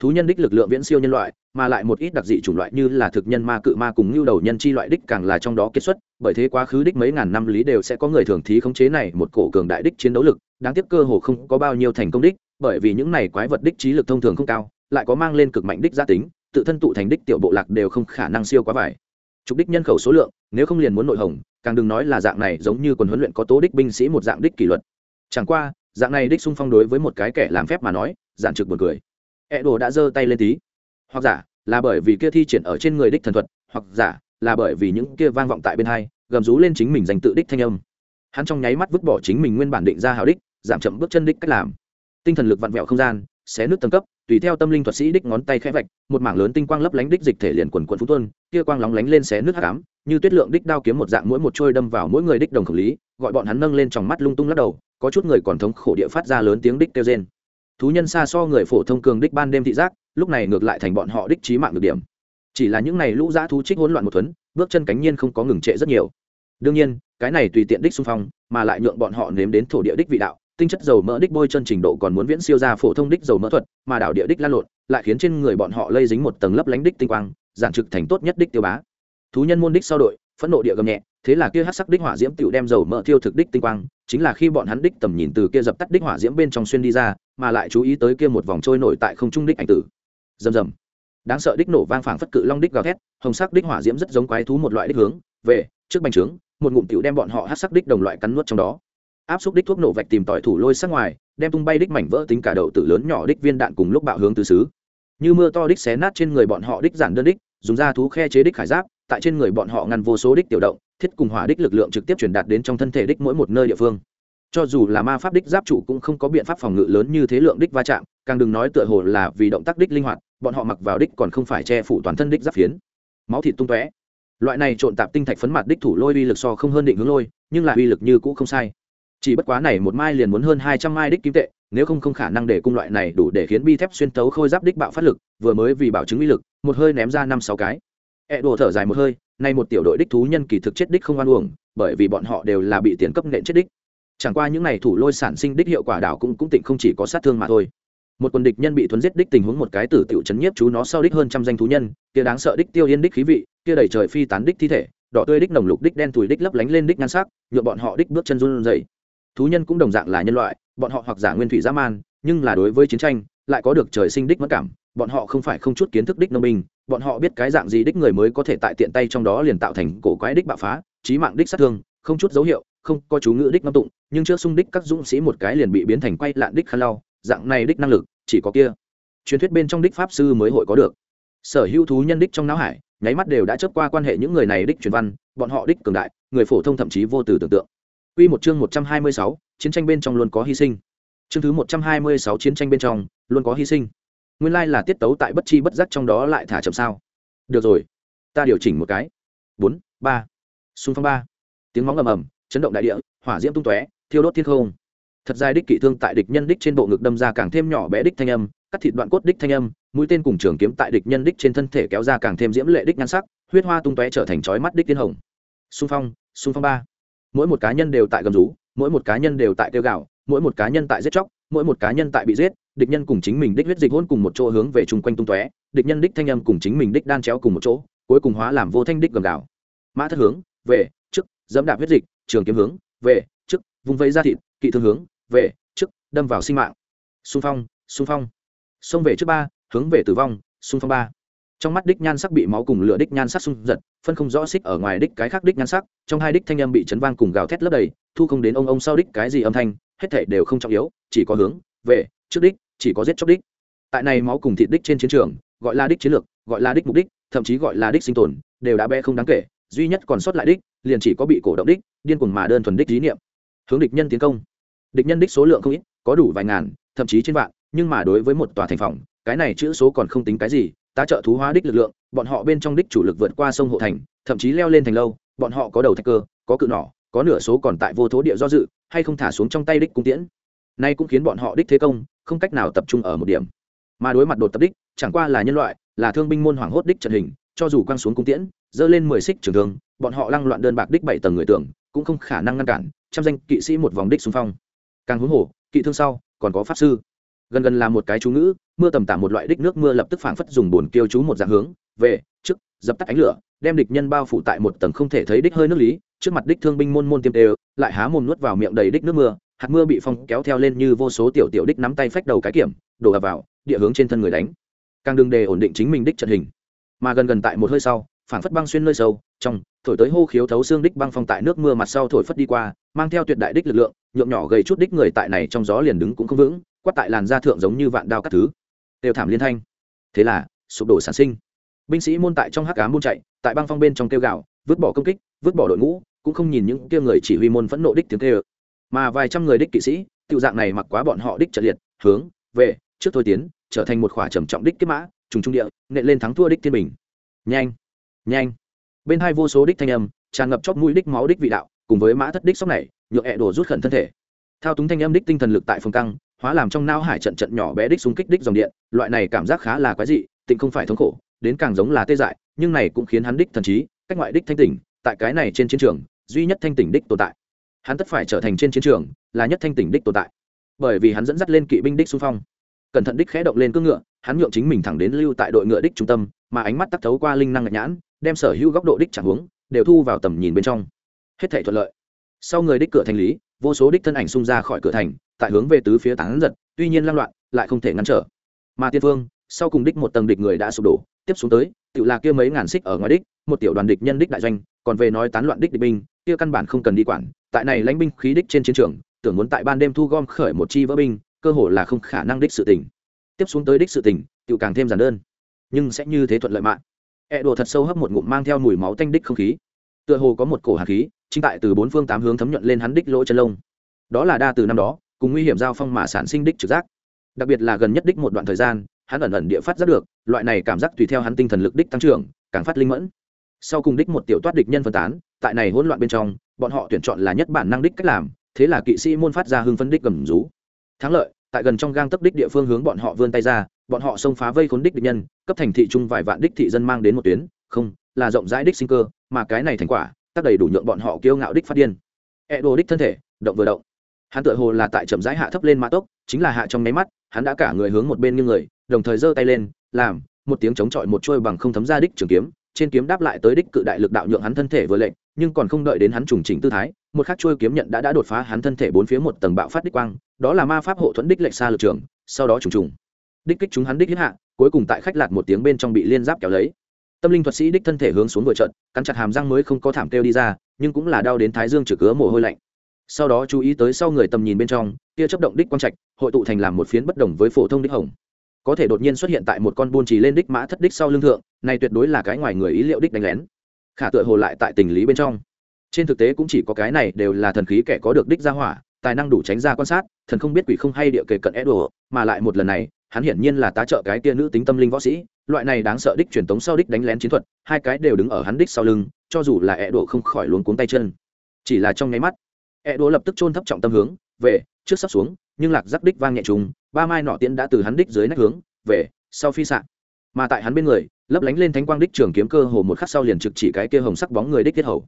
Thú nhân đích lực lượng viễn siêu nhân loại, mà lại một ít đặc dị chủng loại như là thực nhân ma cự ma cùng lưu đầu nhân chi loại đích càng là trong đó kết xuất, bởi thế quá khứ đích mấy ngàn năm lý đều sẽ có người thường thí khống chế này một cổ cường đại đích chiến đấu lực, đáng tiếc cơ hồ không có bao nhiêu thành công đích, bởi vì những này quái vật đích trí lực thông thường không cao, lại có mang lên cực mạnh đích gia tính, tự thân tụ thành đích tiểu bộ lạc đều không khả năng siêu quá vải trục đích nhân khẩu số lượng, nếu không liền muốn nội hồng, càng đừng nói là dạng này giống như quần huấn luyện có tố đích binh sĩ một dạng đích kỷ luật. Chẳng qua, dạng này đích xung phong đối với một cái kẻ làm phép mà nói, giản trực buồn cười. E đồ đã giơ tay lên tí. Hoặc giả, là bởi vì kia thi triển ở trên người đích thần thuật, hoặc giả, là bởi vì những kia vang vọng tại bên hai, gầm rú lên chính mình dành tự đích thanh âm. Hắn trong nháy mắt vứt bỏ chính mình nguyên bản định ra hào đích, giảm chậm bước chân đích cách làm. Tinh thần lực vặn vẹo không gian, xé nước tầng cấp tùy theo tâm linh thuật sĩ đích ngón tay khẽ vạch, một mảng lớn tinh quang lấp lánh đích dịch thể liền quần quần phú tuân kia quang lóng lánh lên xé nước hắc ám, như tuyết lượng đích đao kiếm một dạng mỗi một trôi đâm vào mỗi người đích đồng khẩu lý, gọi bọn hắn nâng lên trong mắt lung tung lắc đầu, có chút người còn thống khổ địa phát ra lớn tiếng đích kêu rên. Thú nhân xa so người phổ thông cường đích ban đêm thị giác, lúc này ngược lại thành bọn họ đích trí mạng được điểm. Chỉ là những này lũ dã thú trích hỗn loạn một thuấn, bước chân cánh nhiên không có ngừng trệ rất nhiều. Đương nhiên, cái này tùy tiện đích xung phong, mà lại nhượng bọn họ nếm đến thổ địa đích vị đạo tinh chất dầu mỡ đích bôi chân trình độ còn muốn viễn siêu ra phổ thông đích dầu mỡ thuật, mà đảo địa đích lan lộn, lại khiến trên người bọn họ lây dính một tầng lấp lánh đích tinh quang, giản trực thành tốt nhất đích tiêu bá. Thú nhân môn đích sau đội, phẫn nộ địa gầm nhẹ, thế là kia hát sắc đích hỏa diễm tựu đem dầu mỡ thiêu thực đích tinh quang, chính là khi bọn hắn đích tầm nhìn từ kia dập tắt đích hỏa diễm bên trong xuyên đi ra, mà lại chú ý tới kia một vòng trôi nổi tại không trung đích ảnh tử. Rầm rầm. Đáng sợ đích nổ vang phảng phất cự long đích gào thét, hồng sắc đích hỏa diễm rất giống quái thú một loại đích hướng, về, trước bành trướng, một ngụm tiểu đem bọn họ hát sắc đích đồng loại cắn nuốt trong đó áp xúc đích thuốc nổ vạch tìm tỏi thủ lôi sắc ngoài, đem tung bay đích mảnh vỡ tính cả đậu tử lớn nhỏ đích viên đạn cùng lúc bạo hướng tứ xứ. Như mưa to đích xé nát trên người bọn họ đích giản đơn đích, dùng ra thú khe chế đích khải giáp, tại trên người bọn họ ngăn vô số đích tiểu động, thiết cùng hỏa đích lực lượng trực tiếp truyền đạt đến trong thân thể đích mỗi một nơi địa phương. Cho dù là ma pháp đích giáp trụ cũng không có biện pháp phòng ngự lớn như thế lượng đích va chạm, càng đừng nói tựa hồ là vì động tác đích linh hoạt, bọn họ mặc vào đích còn không phải che phủ toàn thân đích giáp phiến. Máu thịt tung tóe. Loại này trộn tạp tinh thạch phấn mặt đích thủ lôi uy lực so không hơn định hướng lôi, nhưng là uy lực như cũ không sai chỉ bất quá này một mai liền muốn hơn hai trăm mai đích kim tệ, nếu không không khả năng để cung loại này đủ để khiến bi thép xuyên tấu khôi giáp đích bạo phát lực, vừa mới vì bảo chứng uy lực, một hơi ném ra năm sáu cái. E đồ thở dài một hơi, nay một tiểu đội đích thú nhân kỳ thực chết đích không oan uổng, bởi vì bọn họ đều là bị tiền cấp nện chết đích. Chẳng qua những này thủ lôi sản sinh đích hiệu quả đảo cũng cũng tịnh không chỉ có sát thương mà thôi. Một quân địch nhân bị thuấn giết đích tình huống một cái tử tiểu chấn nhiếp chú nó sau đích hơn trăm danh thú nhân, kia đáng sợ đích tiêu yên đích khí vị, kia đầy trời phi tán đích thi thể, đỏ tươi đích nồng lục đích đen tùi đích lấp lánh lên đích nhan sắc nhựa bọn họ đích bước chân run rẩy thú nhân cũng đồng dạng là nhân loại, bọn họ hoặc giả nguyên thủy dã man, nhưng là đối với chiến tranh, lại có được trời sinh đích mất cảm, bọn họ không phải không chút kiến thức đích nông minh bọn họ biết cái dạng gì đích người mới có thể tại tiện tay trong đó liền tạo thành cổ quái đích bạo phá trí mạng đích sát thương, không chút dấu hiệu, không có chú ngữ đích ngâm tụng, nhưng chưa sung đích các dũng sĩ một cái liền bị biến thành quay lạn đích khăn lau, dạng này đích năng lực, chỉ có kia. Truyền thuyết bên trong đích pháp sư mới hội có được. Sở hữu thú nhân đích trong não hải, nháy mắt đều đã chớp qua quan hệ những người này đích truyền văn, bọn họ đích cường đại, người phổ thông thậm chí vô từ tưởng tượng. Quy một chương 126, chiến tranh bên trong luôn có hy sinh. Chương thứ 126 chiến tranh bên trong luôn có hy sinh. Nguyên lai là tiết tấu tại bất chi bất giác trong đó lại thả chậm sao? Được rồi, ta điều chỉnh một cái. 4, 3. Xung phong 3. Tiếng móng ầm ầm, chấn động đại địa, hỏa diễm tung tóe, thiêu đốt thiên không. Thật dài đích kỵ thương tại địch nhân đích trên bộ ngực đâm ra càng thêm nhỏ bé đích thanh âm, cắt thịt đoạn cốt đích thanh âm, mũi tên cùng trường kiếm tại địch nhân đích trên thân thể kéo ra càng thêm diễm lệ đích nhan sắc, huyết hoa tung tóe trở thành chói mắt đích tiên hồng. Xung phong, xung phong 3 mỗi một cá nhân đều tại gầm rú, mỗi một cá nhân đều tại kêu gạo mỗi một cá nhân tại giết chóc, mỗi một cá nhân tại bị giết, địch nhân cùng chính mình đích huyết dịch hôn cùng một chỗ hướng về chung quanh tung tóe, địch nhân đích thanh âm cùng chính mình đích đan chéo cùng một chỗ, cuối cùng hóa làm vô thanh đích gầm gạo mã thất hướng, về, trước, dẫm đạp huyết dịch, trường kiếm hướng, về, trước vùng vây ra thịt, kỵ thương hướng, về, trước, đâm vào sinh mạng. Xung phong xung phong. Xông về trước ba, hướng về tử vong, xung phong ba trong mắt đích nhan sắc bị máu cùng lửa đích nhan sắc sung giật, phân không rõ xích ở ngoài đích cái khác đích nhan sắc, trong hai đích thanh âm bị chấn vang cùng gào thét lấp đầy, thu không đến ông ông sau đích cái gì âm thanh, hết thể đều không trọng yếu, chỉ có hướng, về, trước đích, chỉ có giết chóc đích. Tại này máu cùng thịt đích trên chiến trường, gọi là đích chiến lược, gọi là đích mục đích, thậm chí gọi là đích sinh tồn, đều đã bé không đáng kể, duy nhất còn sót lại đích, liền chỉ có bị cổ động đích, điên cuồng mà đơn thuần đích lý niệm. Hướng địch nhân tiến công. Địch nhân đích số lượng không ít, có đủ vài ngàn, thậm chí trên vạn, nhưng mà đối với một tòa thành phòng, cái này chữ số còn không tính cái gì tá trợ thú hóa đích lực lượng, bọn họ bên trong đích chủ lực vượt qua sông hộ thành, thậm chí leo lên thành lâu, bọn họ có đầu thạch cơ, có cự nỏ, có nửa số còn tại vô thố địa do dự, hay không thả xuống trong tay đích cung tiễn. Nay cũng khiến bọn họ đích thế công, không cách nào tập trung ở một điểm. Mà đối mặt đột tập đích, chẳng qua là nhân loại, là thương binh môn hoảng hốt đích trận hình, cho dù quăng xuống cung tiễn, dơ lên mười xích trường thương, bọn họ lăng loạn đơn bạc đích bảy tầng người tưởng, cũng không khả năng ngăn cản, trăm danh kỵ sĩ một vòng đích xung phong. Càng huống hồ, kỵ thương sau, còn có pháp sư gần gần là một cái chú ngữ, mưa tầm tả một loại đích nước mưa lập tức phảng phất dùng bồn kêu chú một dạng hướng, về, trước, dập tắt ánh lửa, đem địch nhân bao phủ tại một tầng không thể thấy đích hơi nước lý, trước mặt đích thương binh môn môn tiêm đều, lại há mồm nuốt vào miệng đầy đích nước mưa, hạt mưa bị phong kéo theo lên như vô số tiểu tiểu đích nắm tay phách đầu cái kiểm, đổ ập vào, địa hướng trên thân người đánh. Càng đường đề ổn định chính mình đích trận hình. Mà gần gần tại một hơi sau, phảng phất băng xuyên nơi sâu, trong, thổi tới hô khiếu thấu xương đích băng phong tại nước mưa mặt sau thổi phất đi qua mang theo tuyệt đại đích lực lượng nhuộm nhỏ gầy chút đích người tại này trong gió liền đứng cũng không vững, quát tại làn da thượng giống như vạn đao các thứ. Đều thảm liên thanh. Thế là, sụp đổ sản sinh. Binh sĩ môn tại trong hắc ám buôn chạy, tại băng phong bên trong kêu gạo vứt bỏ công kích, vứt bỏ đội ngũ, cũng không nhìn những kia người chỉ huy môn phẫn nộ đích tiếng kêu. Mà vài trăm người đích kỵ sĩ tự dạng này mặc quá bọn họ đích trợ liệt, hướng, về, trước thôi tiến, trở thành một khỏa trầm trọng đích kết mã, trùng trung địa, nện lên thắng thua đích thiên bình. Nhanh nhanh. Bên hai vô số đích thanh âm, tràn ngập chóp mũi đích máu đích vị đạo cùng với mã thất đích sóc này, nhựa hẹ đổ rút khẩn thân thể. Thao túng thanh âm đích tinh thần lực tại phương căng, hóa làm trong não hải trận trận nhỏ bé đích xung kích đích dòng điện, loại này cảm giác khá là quái dị, tịnh không phải thống khổ, đến càng giống là tê dại, nhưng này cũng khiến hắn đích thần trí, cách ngoại đích thanh tỉnh, tại cái này trên chiến trường, duy nhất thanh tỉnh đích tồn tại. Hắn tất phải trở thành trên chiến trường, là nhất thanh tỉnh đích tồn tại. Bởi vì hắn dẫn dắt lên kỵ binh đích xung phong. Cẩn thận đích khẽ động lên cưỡng ngựa, hắn nhượng chính mình thẳng đến lưu tại đội ngựa đích trung tâm, mà ánh mắt tắt thấu qua linh năng ngạch nhãn, đem sở hữu góc độ đích chẳng hướng, đều thu vào tầm nhìn bên trong hết thể thuận lợi. Sau người đích cửa thành lý, vô số đích thân ảnh xung ra khỏi cửa thành, tại hướng về tứ phía tán giật, tuy nhiên lăng loạn, lại không thể ngăn trở. Mà tiên phương sau cùng đích một tầng địch người đã sụp đổ, tiếp xuống tới tự là kia mấy ngàn xích ở ngoài đích, một tiểu đoàn địch nhân đích đại doanh, còn về nói tán loạn đích địch binh, kia căn bản không cần đi quản, tại này lãnh binh khí đích trên chiến trường, tưởng muốn tại ban đêm thu gom khởi một chi vỡ binh, cơ hồ là không khả năng đích sự tình. Tiếp xuống tới đích sự tình tự càng thêm giản đơn. Nhưng sẽ như thế thuận lợi mạng e đồ thật sâu hấp một ngụm mang theo mùi máu tanh đích không khí. Tựa hồ có một cổ hạt khí chính tại từ bốn phương tám hướng thấm nhuận lên hắn đích lỗ chân lông. Đó là đa từ năm đó, cùng nguy hiểm giao phong mà sản sinh đích trực giác. Đặc biệt là gần nhất đích một đoạn thời gian, hắn ẩn ẩn địa phát giác được, loại này cảm giác tùy theo hắn tinh thần lực đích tăng trưởng, càng phát linh mẫn. Sau cùng đích một tiểu toát địch nhân phân tán, tại này hỗn loạn bên trong, bọn họ tuyển chọn là nhất bản năng đích cách làm, thế là kỵ sĩ môn phát ra hưng phân đích gầm rú. Thắng lợi, tại gần trong gang tấp đích địa phương hướng bọn họ vươn tay ra, bọn họ xông phá vây khốn đích địch nhân, cấp thành thị trung vài vạn đích thị dân mang đến một tuyến, không, là rộng rãi đích sinh cơ, mà cái này thành quả tác đầy đủ nhượng bọn họ kiêu ngạo đích phát điên. E đồ đích thân thể, động vừa động. Hắn tựa hồ là tại chậm rãi hạ thấp lên mã tốc, chính là hạ trong máy mắt, hắn đã cả người hướng một bên như người, đồng thời giơ tay lên, làm một tiếng chống chọi một chuôi bằng không thấm ra đích trường kiếm, trên kiếm đáp lại tới đích cự đại lực đạo nhượng hắn thân thể vừa lệnh nhưng còn không đợi đến hắn trùng chỉnh tư thái, một khắc chuôi kiếm nhận đã đã đột phá hắn thân thể bốn phía một tầng bạo phát đích quang, đó là ma pháp hộ thuẫn đích lệch xa lực trường, sau đó trùng trùng. Đích kích chúng hắn đích hiếp hạ, cuối cùng tại khách lạt một tiếng bên trong bị liên giáp kéo lấy tâm linh thuật sĩ đích thân thể hướng xuống vừa trận cắn chặt hàm răng mới không có thảm kêu đi ra, nhưng cũng là đau đến thái dương trực cứa mồ hôi lạnh. Sau đó chú ý tới sau người tầm nhìn bên trong kia chấp động đích quang trạch, hội tụ thành làm một phiến bất đồng với phổ thông đích hồng. Có thể đột nhiên xuất hiện tại một con buôn trì lên đích mã thất đích sau lưng thượng, này tuyệt đối là cái ngoài người ý liệu đích đánh lén. Khả tựa hồ lại tại tình lý bên trong. Trên thực tế cũng chỉ có cái này đều là thần khí kẻ có được đích ra hỏa, tài năng đủ tránh ra quan sát, thần không biết quỷ không hay địa kề cận é đùa mà lại một lần này hắn hiển nhiên là tá trợ cái tia nữ tính tâm linh võ sĩ, loại này đáng sợ đích truyền tống sau đích đánh lén chiến thuật, hai cái đều đứng ở hắn đích sau lưng, cho dù là e ẹ đổ không khỏi luống cuống tay chân. Chỉ là trong nháy mắt e ẹ đổ lập tức chôn thấp trọng tâm hướng, về, trước sắp xuống, nhưng lạc giáp đích vang nhẹ trùng, ba mai nọ tiễn đã từ hắn đích dưới nách hướng, về, sau phi sạn mà tại hắn bên người, lấp lánh lên thánh quang đích trường kiếm cơ hồ một khắc sau liền trực chỉ cái kia hồng sắc bóng người đích tiết hầu.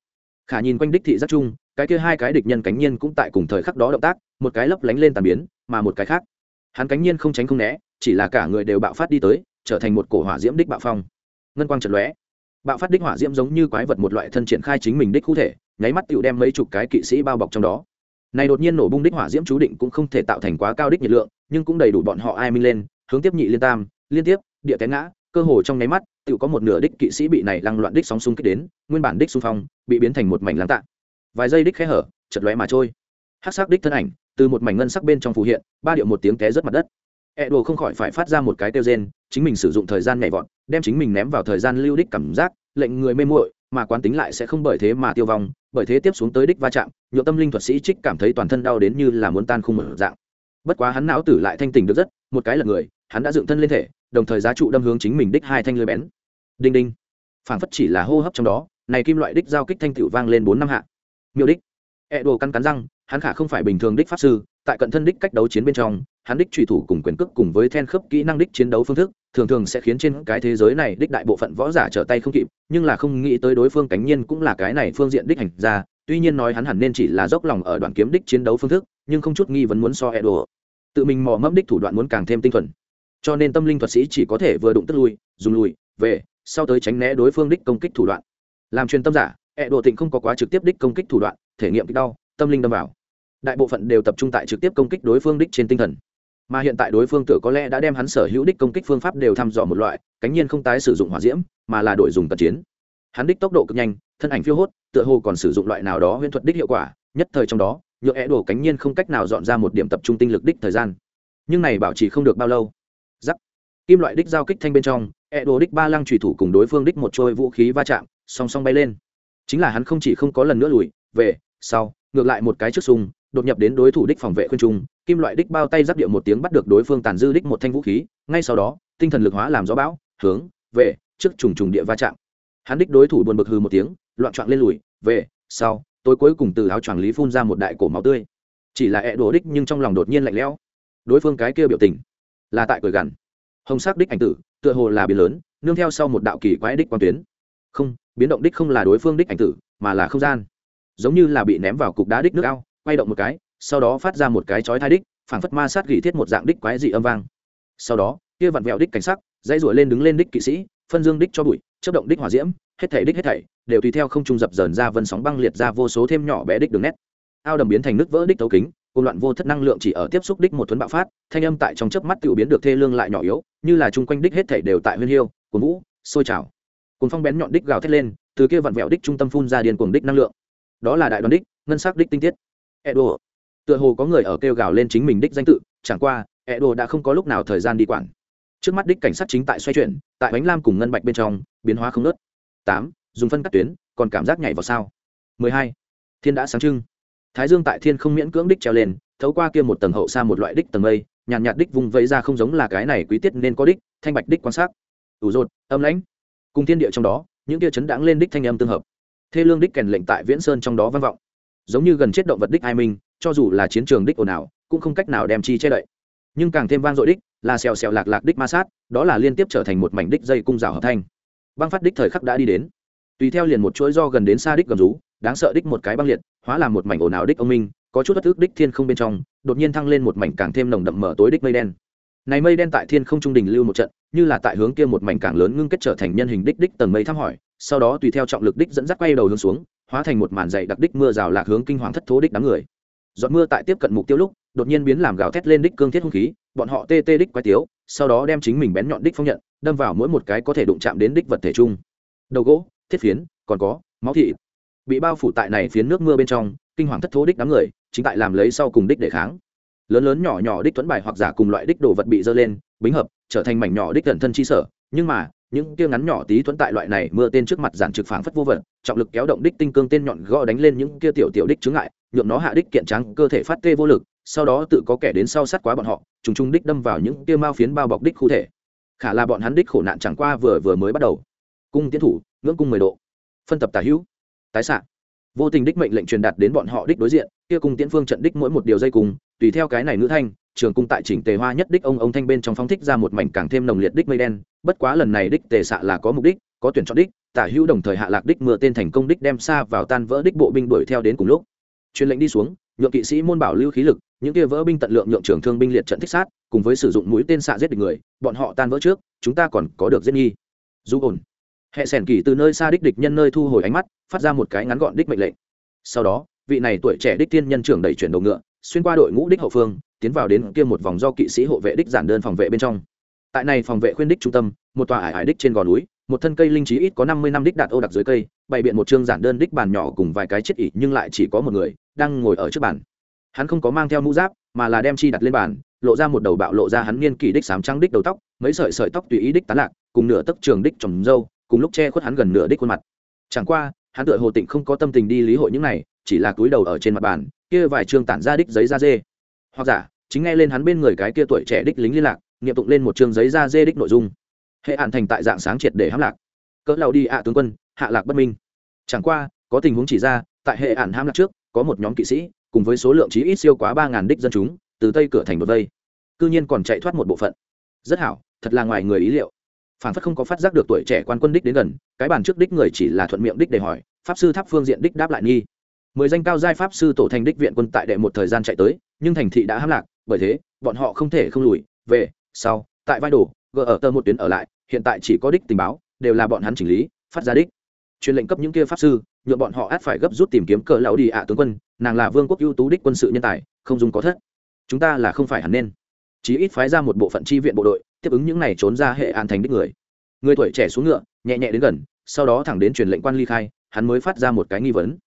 Khả nhìn quanh đích thị giác chung, cái kia hai cái địch nhân cánh nhiên cũng tại cùng thời khắc đó động tác, một cái lấp lánh lên tàn biến, mà một cái khác. Hắn cánh nhiên không tránh không né chỉ là cả người đều bạo phát đi tới, trở thành một cổ hỏa diễm đích bạo phong. Ngân quang trật lóe. Bạo phát đích hỏa diễm giống như quái vật một loại thân triển khai chính mình đích cụ thể, nháy mắt tựu đem mấy chục cái kỵ sĩ bao bọc trong đó. Này đột nhiên nổ bung đích hỏa diễm chú định cũng không thể tạo thành quá cao đích nhiệt lượng, nhưng cũng đầy đủ bọn họ ai minh lên, hướng tiếp nhị liên tam, liên tiếp, địa té ngã, cơ hồ trong nháy mắt, tựu có một nửa đích kỵ sĩ bị này lăng loạn đích sóng xung kích đến, nguyên bản đích xung phong, bị biến thành một mảnh lăng tạ vài giây đích khẽ hở chật lóe mà trôi. Hắc sắc đích thân ảnh, từ một mảnh ngân sắc bên trong phù hiện, ba điệu một tiếng té rất mặt đất e đồ không khỏi phải phát ra một cái tiêu gen chính mình sử dụng thời gian nhảy vọt, đem chính mình ném vào thời gian lưu đích cảm giác, lệnh người mê muội, mà quán tính lại sẽ không bởi thế mà tiêu vong, bởi thế tiếp xuống tới đích va chạm nhựa tâm linh thuật sĩ trích cảm thấy toàn thân đau đến như là muốn tan khung mở dạng. Bất quá hắn não tử lại thanh tỉnh được rất, một cái là người, hắn đã dựng thân lên thể, đồng thời giá trụ đâm hướng chính mình đích hai thanh lưới bén. Đinh đinh. Phảng phất chỉ là hô hấp trong đó, này kim loại đích giao kích thanh tiểu vang lên bốn năm hạ. Miêu đích. E đồ căn cắn răng, hắn khả không phải bình thường đích pháp sư, tại cận thân đích cách đấu chiến bên trong hắn đích truy thủ cùng quyền cước cùng với then khớp kỹ năng đích chiến đấu phương thức, thường thường sẽ khiến trên cái thế giới này đích đại bộ phận võ giả trở tay không kịp, nhưng là không nghĩ tới đối phương cánh nhiên cũng là cái này phương diện đích hành ra tuy nhiên nói hắn hẳn nên chỉ là dốc lòng ở đoạn kiếm đích chiến đấu phương thức, nhưng không chút nghi vấn muốn so e đồ tự mình mò mẫm đích thủ đoạn muốn càng thêm tinh thuần. Cho nên tâm linh thuật sĩ chỉ có thể vừa đụng tức lui, dùng lùi, về, sau tới tránh né đối phương đích công kích thủ đoạn. Làm truyền tâm giả e đồ tịnh không có quá trực tiếp đích công kích thủ đoạn, thể nghiệm kích đau, tâm linh đâm vào. Đại bộ phận đều tập trung tại trực tiếp công kích đối phương đích trên tinh thần mà hiện tại đối phương tựa có lẽ đã đem hắn sở hữu đích công kích phương pháp đều thăm dò một loại, cánh nhiên không tái sử dụng hỏa diễm, mà là đổi dùng tật chiến. Hắn đích tốc độ cực nhanh, thân ảnh phiêu hốt, tựa hồ còn sử dụng loại nào đó huyễn thuật đích hiệu quả, nhất thời trong đó, nhựa é đổ cánh nhiên không cách nào dọn ra một điểm tập trung tinh lực đích thời gian. Nhưng này bảo trì không được bao lâu. Giắc. Kim loại đích giao kích thanh bên trong é đổ đích ba lăng trùy thủ cùng đối phương đích một trôi vũ khí va chạm, song song bay lên. Chính là hắn không chỉ không có lần nữa lùi, về, sau, ngược lại một cái trước sung đột nhập đến đối thủ đích phòng vệ khuyên trung, kim loại đích bao tay giáp điệu một tiếng bắt được đối phương tàn dư đích một thanh vũ khí, ngay sau đó, tinh thần lực hóa làm gió bão, hướng, về, trước trùng trùng địa va chạm. Hắn đích đối thủ buồn bực hư một tiếng, loạn trọn lên lùi, về, sau tôi cuối cùng từ áo choàng lý phun ra một đại cổ máu tươi. Chỉ là ẹ đổ đích nhưng trong lòng đột nhiên lạnh lẽo. Đối phương cái kia biểu tình, là tại cười gằn. Hồng sắc đích ảnh tử, tựa hồ là biến lớn, nương theo sau một đạo kỳ quái đích quan tuyến. Không, biến động đích không là đối phương đích ảnh tử, mà là không gian. Giống như là bị ném vào cục đá đích nước ao quay động một cái, sau đó phát ra một cái chói thai đích, phảng phất ma sát gỉ thiết một dạng đích quái dị âm vang. Sau đó, kia vặn vẹo đích cảnh sắc, dãy ruổi lên đứng lên đích kỵ sĩ, phân dương đích cho bụi chất động đích hỏa diễm, hết thảy đích hết thảy, đều tùy theo không trung dập dờn ra vân sóng băng liệt ra vô số thêm nhỏ bé đích đường nét. Ao đầm biến thành nước vỡ đích thấu kính cùng loạn vô thất năng lượng chỉ ở tiếp xúc đích một thuấn bạo phát, thanh âm tại trong chớp mắt tiểu biến được thê lương lại nhỏ yếu, như là chung quanh đích hết thảy đều tại huyên hiêu, cuồng vũ, sôi trào. Cùng phong bén nhọn đích gào thét lên, từ kia vặn vẹo đích trung tâm phun ra điền cuồng đích năng lượng. Đó là đại đoàn đích, ngân sắc đích tinh tiết edo. Tựa hồ có người ở kêu gào lên chính mình đích danh tự chẳng qua edo đã không có lúc nào thời gian đi quản. Trước mắt đích cảnh sát chính tại xoay chuyển tại bánh lam cùng ngân bạch bên trong biến hóa không nớt tám dùng phân cắt tuyến còn cảm giác nhảy vào sao? Mười hai thiên đã sáng trưng. Thái dương tại thiên không miễn cưỡng đích treo lên thấu qua kia một tầng hậu xa một loại đích tầng mây nhàn nhạt, đích vùng vẫy ra không giống là cái này quý tiết nên có đích thanh bạch đích quan sát. Ủ rột âm lãnh. Cùng thiên địa trong đó những kia chấn đãng lên đích thanh âm tương hợp. Thê lương đích kèn lệnh tại viễn sơn trong đó vang vọng giống như gần chết động vật đích ai minh, cho dù là chiến trường đích ồn ào, cũng không cách nào đem chi che đậy. Nhưng càng thêm vang dội đích là xèo xèo lạc lạc đích ma sát, đó là liên tiếp trở thành một mảnh đích dây cung rào hợp thanh băng phát đích thời khắc đã đi đến. Tùy theo liền một chuỗi do gần đến xa đích gầm rú, đáng sợ đích một cái băng liệt, hóa làm một mảnh ồn ào đích ông minh, có chút bất ước đích thiên không bên trong, đột nhiên thăng lên một mảnh càng thêm nồng đậm mở tối đích mây đen. Này mây đen tại thiên không trung đình lưu một trận, như là tại hướng kia một mảnh càng lớn ngưng kết trở thành nhân hình đích đích tầng mây thăm hỏi, sau đó tùy theo trọng lực đích dẫn dắt quay đầu hướng xuống hóa thành một màn dày đặc đích mưa rào lạc hướng kinh hoàng thất thố đích đám người. Giọt mưa tại tiếp cận mục tiêu lúc, đột nhiên biến làm gào thét lên đích cương thiết hung khí, bọn họ tê tê đích quái tiếu, sau đó đem chính mình bén nhọn đích phong nhận, đâm vào mỗi một cái có thể đụng chạm đến đích vật thể chung. Đầu gỗ, thiết phiến, còn có, máu thị bị bao phủ tại này phiến nước mưa bên trong, kinh hoàng thất thố đích đám người, chính tại làm lấy sau cùng đích để kháng. Lớn lớn nhỏ nhỏ đích tuấn bài hoặc giả cùng loại đích đồ vật bị dơ lên, bính hợp, trở thành mảnh nhỏ đích gần thân chi sở, nhưng mà những kia ngắn nhỏ tí thuẫn tại loại này mưa tên trước mặt giản trực phảng phất vô vật, trọng lực kéo động đích tinh cương tên nhọn gõ đánh lên những kia tiểu tiểu đích chướng ngại nhuộm nó hạ đích kiện trắng, cơ thể phát tê vô lực, sau đó tự có kẻ đến sau sát quá bọn họ, trùng trùng đích đâm vào những kia mao phiến bao bọc đích khu thể. Khả là bọn hắn đích khổ nạn chẳng qua vừa vừa mới bắt đầu. Cung tiến thủ, ngưỡng cung mười độ. Phân tập tả hữu. Tái xạ. Vô tình đích mệnh lệnh truyền đạt đến bọn họ đích đối diện, kia cung tiễn phương trận đích mỗi một điều dây cùng, tùy theo cái này nữ thanh trường cung tại chỉnh tề hoa nhất đích ông ông thanh bên trong phóng thích ra một mảnh càng thêm nồng liệt đích mây đen, bất quá lần này đích tề xạ là có mục đích, có tuyển chọn đích, tả hữu đồng thời hạ lạc đích mưa tên thành công đích đem xa vào tan vỡ đích bộ binh đuổi theo đến cùng lúc. Truyền lệnh đi xuống, nhượng kỵ sĩ môn bảo lưu khí lực, những kia vỡ binh tận lượng nhượng trưởng thương binh liệt trận thích sát, cùng với sử dụng mũi tên xạ giết địch người, bọn họ tan vỡ trước, chúng ta còn có được giết nghi. Dù ổn. Hệ sẻn kỳ từ nơi xa đích địch nhân nơi thu hồi ánh mắt, phát ra một cái ngắn gọn đích mệnh lệnh. Sau đó vị này tuổi trẻ đích tiên nhân trưởng đẩy chuyển đầu ngựa, xuyên qua đội ngũ đích hậu phương, tiến vào đến kia một vòng do kỵ sĩ hộ vệ đích giản đơn phòng vệ bên trong. Tại này phòng vệ khuyên đích trung tâm, một tòa ải ải đích trên gò núi, một thân cây linh trí ít có năm mươi năm đích đạt ô đặc dưới cây, bày biện một chương giản đơn đích bàn nhỏ cùng vài cái chết ỉ nhưng lại chỉ có một người, đang ngồi ở trước bàn. Hắn không có mang theo mũ giáp, mà là đem chi đặt lên bàn, lộ ra một đầu bạo lộ ra hắn niên kỷ đích sám trắng đích đầu tóc, mấy sợi sợi tóc tùy ý đích tán lạc, cùng nửa tấc trường đích trồng dâu, cùng lúc che khuất hắn gần nửa đích khuôn mặt. Chẳng qua, hắn tựa hồ tịnh không có tâm tình đi lý hội những này chỉ là túi đầu ở trên mặt bàn, kia vài chương tản ra đích giấy da dê. Hoặc giả, chính nghe lên hắn bên người cái kia tuổi trẻ đích lính liên lạc, nghiệm tụng lên một chương giấy da dê đích nội dung. Hệ hạn thành tại dạng sáng triệt để hãm lạc. Cỡ lao đi ạ, tướng quân, hạ lạc bất minh. Chẳng qua, có tình huống chỉ ra, tại hệ hạn hãm lạc trước, có một nhóm kỵ sĩ, cùng với số lượng chí ít siêu quá ba ngàn đích dân chúng, từ tây cửa thành một vây. Cư nhiên còn chạy thoát một bộ phận. Rất hảo, thật là ngoài người ý liệu. Phản phất không có phát giác được tuổi trẻ quan quân đích đến gần, cái bàn trước đích người chỉ là thuận miệng đích để hỏi, pháp sư tháp phương diện đích đáp lại nghi mười danh cao giai pháp sư tổ thành đích viện quân tại đệ một thời gian chạy tới, nhưng thành thị đã hãm lạc, bởi thế, bọn họ không thể không lùi, về, sau, tại vai đồ gỡ ở tơ một tuyến ở lại, hiện tại chỉ có đích tình báo, đều là bọn hắn chỉnh lý, phát ra đích. Truyền lệnh cấp những kia pháp sư nhuộm bọn họ át phải gấp rút tìm kiếm cờ lão đi ạ tướng quân, nàng là vương quốc ưu tú đích quân sự nhân tài, không dùng có thất. Chúng ta là không phải hẳn nên. Chí ít phái ra một bộ phận chi viện bộ đội, tiếp ứng những này trốn ra hệ an thành đích người. Người tuổi trẻ xuống ngựa, nhẹ nhẹ đến gần, sau đó thẳng đến truyền lệnh quan ly khai, hắn mới phát ra một cái nghi vấn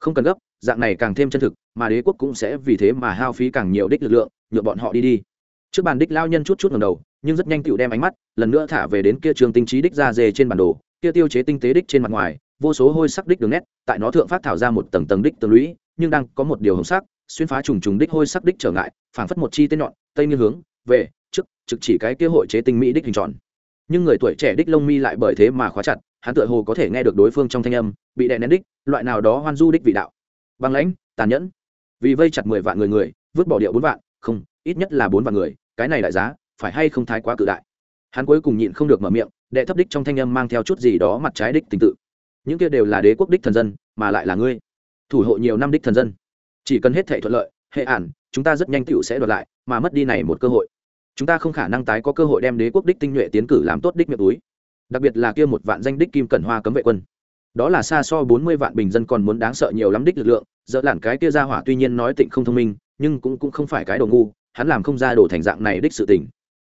không cần gấp, dạng này càng thêm chân thực, mà đế quốc cũng sẽ vì thế mà hao phí càng nhiều đích lực lượng nhựa bọn họ đi đi. Trước bàn đích lao nhân chút chút ngầm đầu, nhưng rất nhanh tựu đem ánh mắt lần nữa thả về đến kia trường tinh trí đích ra dề trên bản đồ, kia tiêu chế tinh tế đích trên mặt ngoài, vô số hôi sắc đích đường nét, tại nó thượng phát thảo ra một tầng tầng đích tầng lũy, nhưng đang có một điều hồng sắc, xuyên phá trùng trùng đích hôi sắc đích trở ngại, phảng phất một chi tên nhọn, tây như hướng, về, trước, trực chỉ cái kia hội chế tinh mỹ đích hình tròn. Nhưng người tuổi trẻ đích lông mi lại bởi thế mà khóa chặt hắn tựa hồ có thể nghe được đối phương trong thanh âm, bị đè nén đích, loại nào đó hoan du đích vị đạo. Băng lãnh, tàn nhẫn. Vì vây chặt mười vạn người người, vứt bỏ điệu bốn vạn, không, ít nhất là bốn vạn người, cái này đại giá, phải hay không thái quá cự đại. Hắn cuối cùng nhịn không được mở miệng, đệ thấp đích trong thanh âm mang theo chút gì đó mặt trái đích tình tự. Những kia đều là đế quốc đích thần dân, mà lại là ngươi. Thủ hộ nhiều năm đích thần dân. Chỉ cần hết thể thuận lợi, hệ ản, chúng ta rất nhanh tựu sẽ đoạt lại, mà mất đi này một cơ hội. Chúng ta không khả năng tái có cơ hội đem đế quốc đích tinh nhuệ tiến cử làm tốt đích miệng túi đặc biệt là kia một vạn danh đích kim cẩn hoa cấm vệ quân. Đó là xa so bốn mươi vạn bình dân còn muốn đáng sợ nhiều lắm đích lực lượng dỡ lản cái kia ra hỏa tuy nhiên nói tịnh không thông minh, nhưng cũng cũng không phải cái đồ ngu, hắn làm không ra đồ thành dạng này đích sự tình.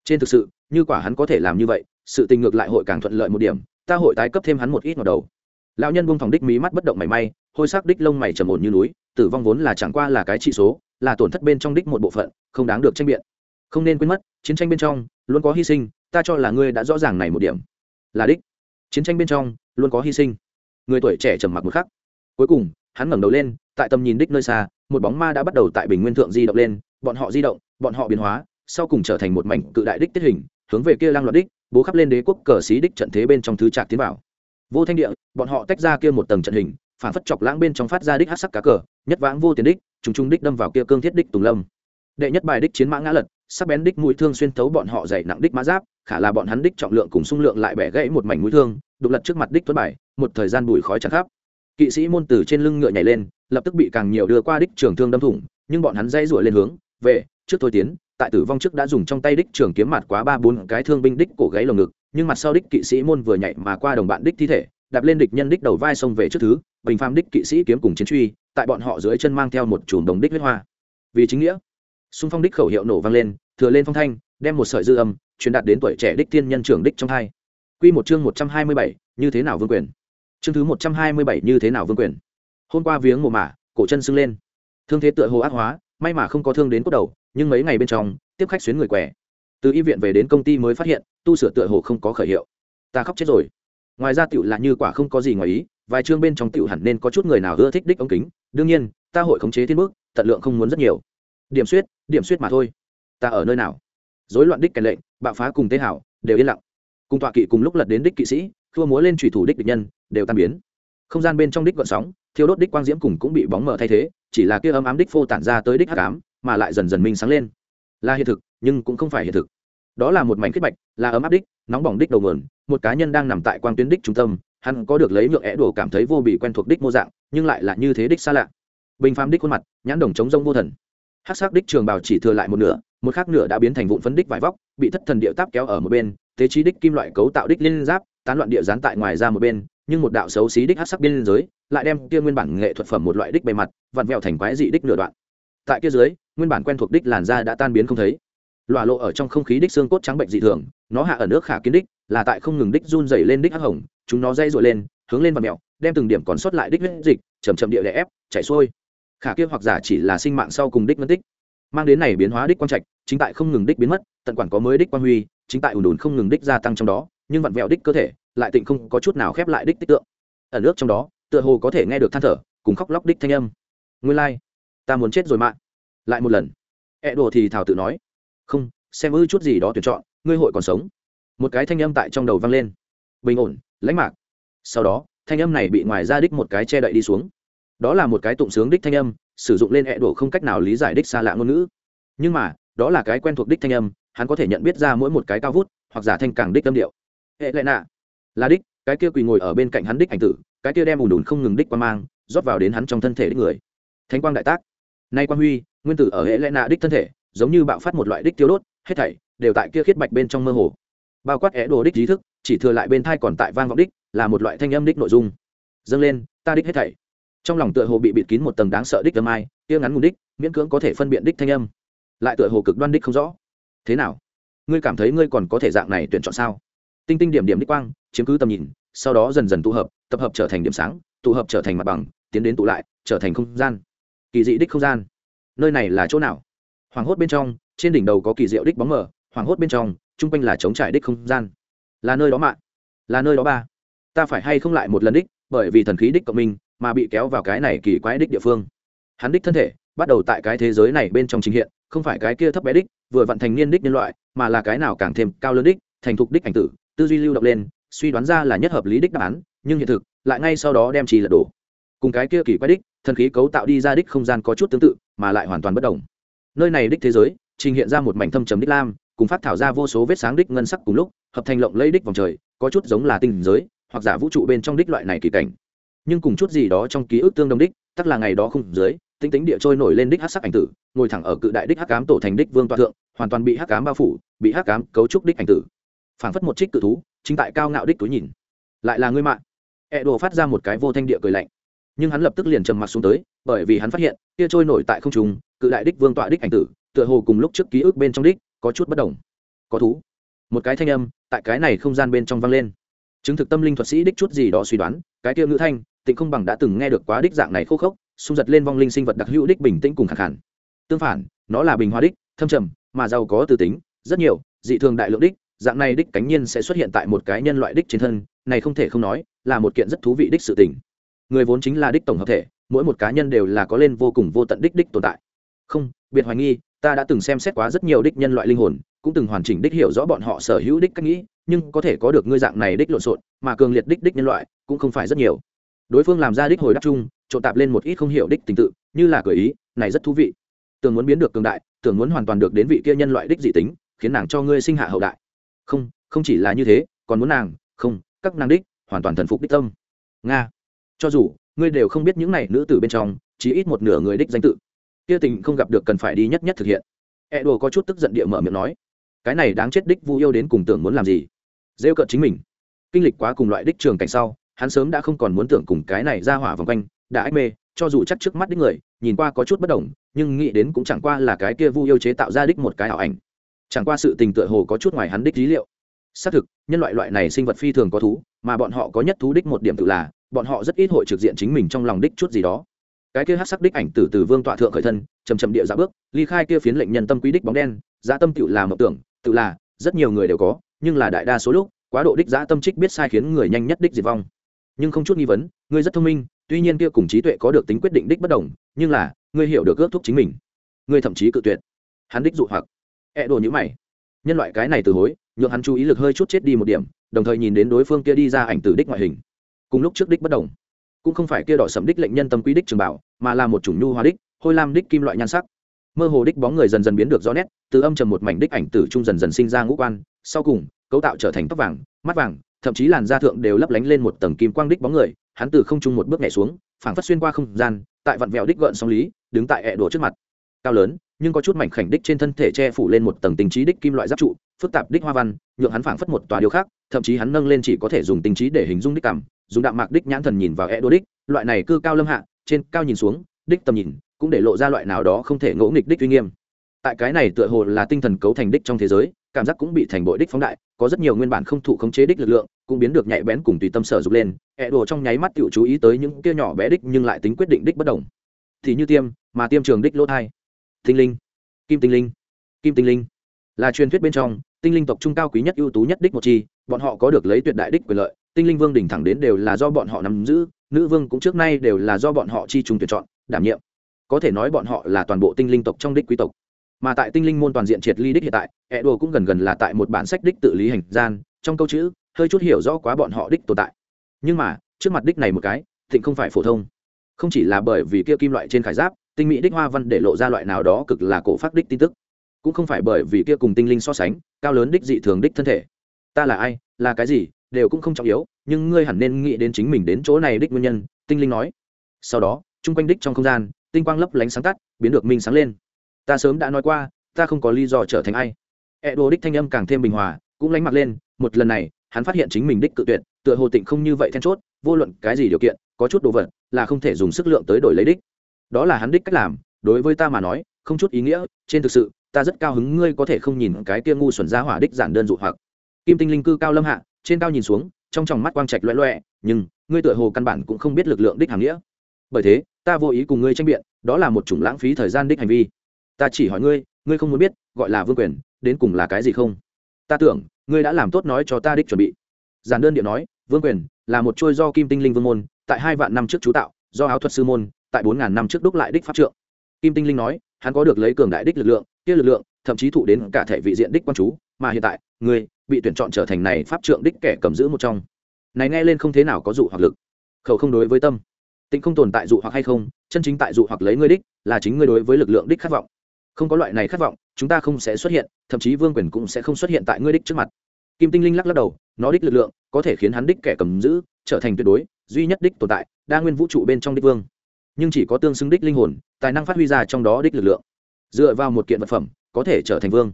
Trên thực sự, như quả hắn có thể làm như vậy, sự tình ngược lại hội càng thuận lợi một điểm, ta hội tái cấp thêm hắn một ít vào đầu. Lão nhân buông thòng đích mí mắt bất động mảy may, hôi sắc đích lông mày trầm ổn như núi, tử vong vốn là chẳng qua là cái trị số, là tổn thất bên trong đích một bộ phận, không đáng được tranh biện. Không nên quên mất, chiến tranh bên trong, luôn có hy sinh, ta cho là ngươi đã rõ ràng này một điểm là đích. Chiến tranh bên trong, luôn có hy sinh. Người tuổi trẻ trầm mặc một khắc. Cuối cùng, hắn ngẩng đầu lên, tại tầm nhìn đích nơi xa, một bóng ma đã bắt đầu tại bình nguyên thượng di động lên, bọn họ di động, bọn họ biến hóa, sau cùng trở thành một mảnh cự đại đích tiết hình, hướng về kia lang loạt đích, bố khắp lên đế quốc cờ xí đích trận thế bên trong thứ trạc tiến vào. Vô thanh địa, bọn họ tách ra kia một tầng trận hình, phản phất chọc lãng bên trong phát ra đích hát sắc cá cờ, nhất vãng vô tiền đích, trùng trùng đích đâm vào kia cương thiết đích tùng lâm. Đệ nhất bài đích chiến mã ngã lật, sắc bén đích mũi thương xuyên thấu bọn họ dày nặng đích mã giáp khả là bọn hắn đích trọng lượng cùng xung lượng lại bẻ gãy một mảnh mũi thương, đục lật trước mặt đích tuấn bài, một thời gian bùi khói chẳng khắp. Kỵ sĩ môn từ trên lưng ngựa nhảy lên, lập tức bị càng nhiều đưa qua đích trường thương đâm thủng, nhưng bọn hắn dây rủa lên hướng, về, trước thôi tiến. Tại tử vong trước đã dùng trong tay đích trường kiếm mặt quá ba bốn cái thương binh đích cổ gáy lồng ngực, nhưng mặt sau đích kỵ sĩ môn vừa nhảy mà qua đồng bạn đích thi thể, đạp lên địch nhân đích đầu vai xông về trước thứ, bình phàm đích kỵ sĩ kiếm cùng chiến truy, tại bọn họ dưới chân mang theo một chùm đồng đích huyết hoa. Vì chính nghĩa, xung phong đích khẩu hiệu nổ vang lên, thừa lên phong thanh đem một sợi dư âm truyền đạt đến tuổi trẻ đích tiên nhân trưởng đích trong hai. Quy một chương một trăm hai mươi bảy, như thế nào vương quyền? Chương thứ một trăm hai mươi bảy, như thế nào vương quyền? Hôm qua viếng mồ mả, cổ chân sưng lên. Thương thế tựa hồ ác hóa, may mà không có thương đến cốt đầu, nhưng mấy ngày bên trong, tiếp khách xuyến người quẻ từ y viện về đến công ty mới phát hiện, tu sửa tựa hồ không có khởi hiệu. Ta khóc chết rồi. Ngoài ra tiểu là như quả không có gì ngoài ý, vài chương bên trong tiểu hẳn nên có chút người nào ưa thích đích ống kính. Đương nhiên, ta hội khống chế thiên bước, tận lượng không muốn rất nhiều. Điểm suyết điểm suyết mà thôi. Ta ở nơi nào? Dối loạn đích kèn lệnh, bạo phá cùng tế hảo, đều yên lặng. Cùng tọa kỵ cùng lúc lật đến đích kỵ sĩ thua múa lên trùy thủ đích địch nhân, đều tan biến. Không gian bên trong đích gọn sóng, thiêu đốt đích quang diễm cùng cũng bị bóng mở thay thế, chỉ là kia ấm ám đích phô tản ra tới đích hắc ám, mà lại dần dần minh sáng lên. Là hiện thực, nhưng cũng không phải hiện thực. Đó là một mảnh kết bạch, là ấm áp đích, nóng bỏng đích đầu nguồn, một cá nhân đang nằm tại quang tuyến đích trung tâm, hắn có được lấy nhượng é đổ cảm thấy vô bị quen thuộc đích mô dạng, nhưng lại là như thế đích xa lạ. Bình phàm đích khuôn mặt, nhãn đồng chống rông vô thần hát sắc đích trường bào chỉ thừa lại một nửa, một khác nửa đã biến thành vụn phấn đích vải vóc, bị thất thần địa táp kéo ở một bên tế trí đích kim loại cấu tạo đích liên giáp, tán loạn địa dán tại ngoài ra một bên, nhưng một đạo xấu xí đích hát sắc biên giới, lại đem kia nguyên bản nghệ thuật phẩm một loại đích bề mặt, vặn vẹo thành quái dị đích nửa đoạn. Tại kia dưới, nguyên bản quen thuộc đích làn da đã tan biến không thấy. Lòa lộ ở trong không khí đích xương cốt trắng bệnh dị thường, nó hạ ở nước khả kiến đích, là tại không ngừng đích run dày lên đích hắc hồng, chúng nó dây dội lên, hướng lên và mẹo, đem từng điểm còn sót lại đích huyết dịch chầm chậm địa đè ép, chảy xuôi khả kia hoặc giả chỉ là sinh mạng sau cùng đích mất tích. Mang đến này biến hóa đích quang trạch, chính tại không ngừng đích biến mất, tận quản có mới đích quang huy, chính tại ủn đùn không ngừng đích gia tăng trong đó, nhưng vặn vẹo đích cơ thể, lại tịnh không có chút nào khép lại đích tích tượng. Ở nước trong đó, tựa hồ có thể nghe được than thở, cùng khóc lóc đích thanh âm. Nguyên lai、like. ta muốn chết rồi mạng lại một lần. Ẹ đồ thì thảo tự nói. Không, xem ư chút gì đó tuyển chọn, ngươi hội còn sống. Một cái thanh âm tại trong đầu vang lên. Bình ổn, lãnh mạc. Sau đó, thanh âm này bị ngoài ra đích một cái che đậy đi xuống đó là một cái tụng sướng đích thanh âm, sử dụng lên hẹ đồ không cách nào lý giải đích xa lạ ngôn ngữ. Nhưng mà, đó là cái quen thuộc đích thanh âm, hắn có thể nhận biết ra mỗi một cái cao vút, hoặc giả thanh càng đích âm điệu. Hệ lệ nạ. Là đích, cái kia quỳ ngồi ở bên cạnh hắn đích ảnh tử, cái kia đem ùn ùn không ngừng đích qua mang, rót vào đến hắn trong thân thể đích người. Thánh quang đại tác. Nay quang huy, nguyên tử ở hệ lệ nạ đích thân thể, giống như bạo phát một loại đích tiêu đốt, hết thảy đều tại kia khiết bạch bên trong mơ hồ. Bao quát é đồ đích trí thức, chỉ thừa lại bên thai còn tại vang vọng đích, là một loại thanh âm đích nội dung. Dâng lên, ta đích hết thảy trong lòng tựa hồ bị bịt kín một tầng đáng sợ đích âm ai, kia ngắn ngủn đích, miễn cưỡng có thể phân biện đích thanh âm. Lại tựa hồ cực đoan đích không rõ. Thế nào? Ngươi cảm thấy ngươi còn có thể dạng này tuyển chọn sao? Tinh tinh điểm điểm đích quang, chiếm cứ tầm nhìn, sau đó dần dần tụ hợp, tập hợp trở thành điểm sáng, tụ hợp trở thành mặt bằng, tiến đến tụ lại, trở thành không gian. Kỳ dị đích không gian. Nơi này là chỗ nào? Hoàng hốt bên trong, trên đỉnh đầu có kỳ diệu đích bóng mờ, hoàng hốt bên trong, chung quanh là chống trải đích không gian. Là nơi đó mạng là nơi đó ba. Ta phải hay không lại một lần đích, bởi vì thần khí đích cộng minh mà bị kéo vào cái này kỳ quái đích địa phương. Hắn đích thân thể bắt đầu tại cái thế giới này bên trong trình hiện, không phải cái kia thấp bé đích, vừa vận thành niên đích nhân loại, mà là cái nào càng thêm cao lớn đích, thành thục đích ảnh tử, tư duy lưu động lên, suy đoán ra là nhất hợp lý đích đáp án, nhưng hiện thực lại ngay sau đó đem trì lật đổ. Cùng cái kia kỳ quái đích, thần khí cấu tạo đi ra đích không gian có chút tương tự, mà lại hoàn toàn bất đồng. Nơi này đích thế giới trình hiện ra một mảnh thâm trầm đích lam, cùng phát thảo ra vô số vết sáng đích ngân sắc cùng lúc, hợp thành lộng lấy đích vòng trời, có chút giống là tinh giới, hoặc giả vũ trụ bên trong đích loại này kỳ cảnh nhưng cùng chút gì đó trong ký ức tương đồng đích, tắc là ngày đó không dưới tính tính địa trôi nổi lên đích hắc sắc ảnh tử, ngồi thẳng ở cự đại đích hắc cám tổ thành đích vương toa thượng, hoàn toàn bị hắc cám bao phủ, bị hắc cám cấu trúc đích ảnh tử. Phảng phất một trích cự thú, chính tại cao ngạo đích túi nhìn. Lại là ngươi mạng e đồ phát ra một cái vô thanh địa cười lạnh. Nhưng hắn lập tức liền trầm mặc xuống tới, bởi vì hắn phát hiện, kia trôi nổi tại không trung, cự đại đích vương tọa đích ảnh tử, tựa hồ cùng lúc trước ký ức bên trong đích, có chút bất đồng. Có thú. Một cái thanh âm, tại cái này không gian bên trong vang lên. Chứng thực tâm linh thuật sĩ đích chút gì đó suy đoán, cái kia ngữ thanh tịnh không bằng đã từng nghe được quá đích dạng này khô khốc, xung giật lên vong linh sinh vật đặc hữu đích bình tĩnh cùng khẳng hẳn tương phản, nó là bình hoa đích, thâm trầm, mà giàu có từ tính, rất nhiều, dị thường đại lượng đích, dạng này đích cánh nhiên sẽ xuất hiện tại một cái nhân loại đích trên thân, này không thể không nói, là một kiện rất thú vị đích sự tình. Người vốn chính là đích tổng hợp thể, mỗi một cá nhân đều là có lên vô cùng vô tận đích đích tồn tại. Không, biệt hoài nghi, ta đã từng xem xét quá rất nhiều đích nhân loại linh hồn, cũng từng hoàn chỉnh đích hiểu rõ bọn họ sở hữu đích cách nghĩ, nhưng có thể có được ngươi dạng này đích lộn xộn, mà cường liệt đích đích nhân loại, cũng không phải rất nhiều đối phương làm ra đích hồi đáp chung, trộn tạp lên một ít không hiểu đích tình tự, như là cười ý, này rất thú vị. Tưởng muốn biến được cường đại, tưởng muốn hoàn toàn được đến vị kia nhân loại đích dị tính, khiến nàng cho ngươi sinh hạ hậu đại. Không không chỉ là như thế, còn muốn nàng. Không, các nàng đích, hoàn toàn thần phục đích tâm. Nga. Cho dù, ngươi đều không biết những này nữ tử bên trong chỉ ít một nửa người đích danh tự. Kia tình không gặp được cần phải đi nhất nhất thực hiện. E đồ có chút tức giận địa mở miệng nói, cái này đáng chết đích vu yêu đến cùng tưởng muốn làm gì? Rêu cợt chính mình. Kinh lịch quá cùng loại đích trường cảnh sau hắn sớm đã không còn muốn tưởng cùng cái này ra hỏa vòng quanh, đã ách mê, cho dù chắc trước mắt đích người, nhìn qua có chút bất đồng, nhưng nghĩ đến cũng chẳng qua là cái kia vu yêu chế tạo ra đích một cái ảo ảnh. Chẳng qua sự tình tựa hồ có chút ngoài hắn đích dí liệu. Xác thực, nhân loại loại này sinh vật phi thường có thú, mà bọn họ có nhất thú đích một điểm tự là, bọn họ rất ít hội trực diện chính mình trong lòng đích chút gì đó. Cái kia hát sắc đích ảnh từ từ vương tọa thượng khởi thân chầm chầm địa dạ bước, ly khai kia phiến lệnh nhân tâm quý đích bóng đen dã tâm tự là mộng tưởng, tự là, rất nhiều người đều có, nhưng là đại đa số lúc, quá độ đích dã tâm trích biết sai khiến người nhanh nhất đích diệt vong nhưng không chút nghi vấn, ngươi rất thông minh, tuy nhiên kia cùng trí tuệ có được tính quyết định đích bất đồng, nhưng là, ngươi hiểu được ước thúc chính mình. Ngươi thậm chí cự tuyệt. Hắn đích dụ hoặc. Ẹ đồ nhữ mày. Nhân loại cái này từ hối, nhượng hắn chú ý lực hơi chút chết đi một điểm, đồng thời nhìn đến đối phương kia đi ra ảnh từ đích ngoại hình. Cùng lúc trước đích bất đồng. Cũng không phải kia đỏ sầm đích lệnh nhân tâm quý đích trường bảo, mà là một chủng nhu hoa đích, hôi lam đích kim loại nhan sắc. Mơ hồ đích bóng người dần dần biến được rõ nét, từ âm trầm một mảnh đích ảnh tử trung dần dần sinh ra ngũ quan, sau cùng, cấu tạo trở thành tóc vàng, mắt vàng thậm chí làn da thượng đều lấp lánh lên một tầng kim quang đích bóng người, hắn từ không trung một bước nhảy xuống, phảng phất xuyên qua không gian, tại vặn vẹo đích gợn sóng lý, đứng tại ẹ đùa trước mặt. Cao lớn, nhưng có chút mảnh khảnh đích trên thân thể che phủ lên một tầng tình trí đích kim loại giáp trụ, phức tạp đích hoa văn, nhượng hắn phảng phất một tòa điều khác thậm chí hắn nâng lên chỉ có thể dùng tình trí để hình dung đích cảm, dùng đạm mạc đích nhãn thần nhìn vào ẹ đùa đích, loại này cư cao lâm hạ, trên cao nhìn xuống, đích tầm nhìn, cũng để lộ ra loại nào đó không thể ngỗ nghịch đích uy nghiêm tại cái này tựa hồ là tinh thần cấu thành đích trong thế giới, cảm giác cũng bị thành bội đích phóng đại, có rất nhiều nguyên bản không thụ khống chế đích lực lượng, cũng biến được nhạy bén cùng tùy tâm sở dục lên ẹ đồ trong nháy mắt tự chú ý tới những kia nhỏ bé đích nhưng lại tính quyết định đích bất đồng. Thì như tiêm, mà tiêm trường đích lỗ thai. Tinh linh. Kim tinh linh. Kim tinh linh. Là truyền thuyết bên trong, tinh linh tộc trung cao quý nhất ưu tú nhất đích một chi, bọn họ có được lấy tuyệt đại đích quyền lợi, tinh linh vương đỉnh thẳng đến đều là do bọn họ nắm giữ, nữ vương cũng trước nay đều là do bọn họ chi trùng tuyển chọn, đảm nhiệm. Có thể nói bọn họ là toàn bộ tinh linh tộc trong đích quý tộc mà tại tinh linh môn toàn diện triệt ly đích hiện tại, ẹ đồ cũng gần gần là tại một bản sách đích tự lý hành gian, trong câu chữ, hơi chút hiểu rõ quá bọn họ đích tồn tại. Nhưng mà, trước mặt đích này một cái, thịnh không phải phổ thông. Không chỉ là bởi vì kia kim loại trên khải giáp, tinh mỹ đích hoa văn để lộ ra loại nào đó cực là cổ phát đích tin tức. Cũng không phải bởi vì kia cùng tinh linh so sánh, cao lớn đích dị thường đích thân thể. Ta là ai, là cái gì, đều cũng không trọng yếu, nhưng ngươi hẳn nên nghĩ đến chính mình đến chỗ này đích nguyên nhân, tinh linh nói. Sau đó, chung quanh đích trong không gian, tinh quang lấp lánh sáng tắt, biến được minh sáng lên ta sớm đã nói qua, ta không có lý do trở thành ai. E đồ đích thanh âm càng thêm bình hòa, cũng lánh mặt lên, một lần này, hắn phát hiện chính mình đích cự tuyệt, tựa hồ tịnh không như vậy then chốt, vô luận cái gì điều kiện, có chút đồ vật, là không thể dùng sức lượng tới đổi lấy đích. Đó là hắn đích cách làm, đối với ta mà nói, không chút ý nghĩa, trên thực sự, ta rất cao hứng ngươi có thể không nhìn cái kia ngu xuẩn ra hỏa đích giản đơn dụ hoặc. Kim tinh linh cư cao lâm hạ, trên cao nhìn xuống, trong tròng mắt quang trạch loẹ loẹ, nhưng, ngươi tựa hồ căn bản cũng không biết lực lượng đích hàm nghĩa. Bởi thế, ta vô ý cùng ngươi tranh biện, đó là một chủng lãng phí thời gian đích hành vi ta chỉ hỏi ngươi ngươi không muốn biết, gọi là vương quyền, đến cùng là cái gì không? Ta tưởng, ngươi đã làm tốt nói cho ta đích chuẩn bị. Giản đơn điện nói, vương quyền là một trôi do kim tinh linh vương môn, tại hai vạn năm trước chú tạo, do áo thuật sư môn, tại bốn ngàn năm trước đúc lại đích pháp trượng. Kim tinh linh nói, hắn có được lấy cường đại đích lực lượng, kia lực lượng, thậm chí thụ đến cả thể vị diện đích quan chú, mà hiện tại, ngươi bị tuyển chọn trở thành này pháp trượng đích kẻ cầm giữ một trong. Này nghe lên không thế nào có dụ hoặc lực. Khẩu không đối với tâm. Tịnh không tồn tại dụ hoặc hay không, chân chính tại dụ hoặc lấy ngươi đích, là chính ngươi đối với lực lượng đích khát vọng không có loại này khát vọng, chúng ta không sẽ xuất hiện, thậm chí vương quyền cũng sẽ không xuất hiện tại ngươi đích trước mặt. Kim tinh linh lắc lắc đầu, nó đích lực lượng có thể khiến hắn đích kẻ cầm giữ, trở thành tuyệt đối, duy nhất đích tồn tại, đa nguyên vũ trụ bên trong đích vương. Nhưng chỉ có tương xứng đích linh hồn, tài năng phát huy ra trong đó đích lực lượng. Dựa vào một kiện vật phẩm, có thể trở thành vương.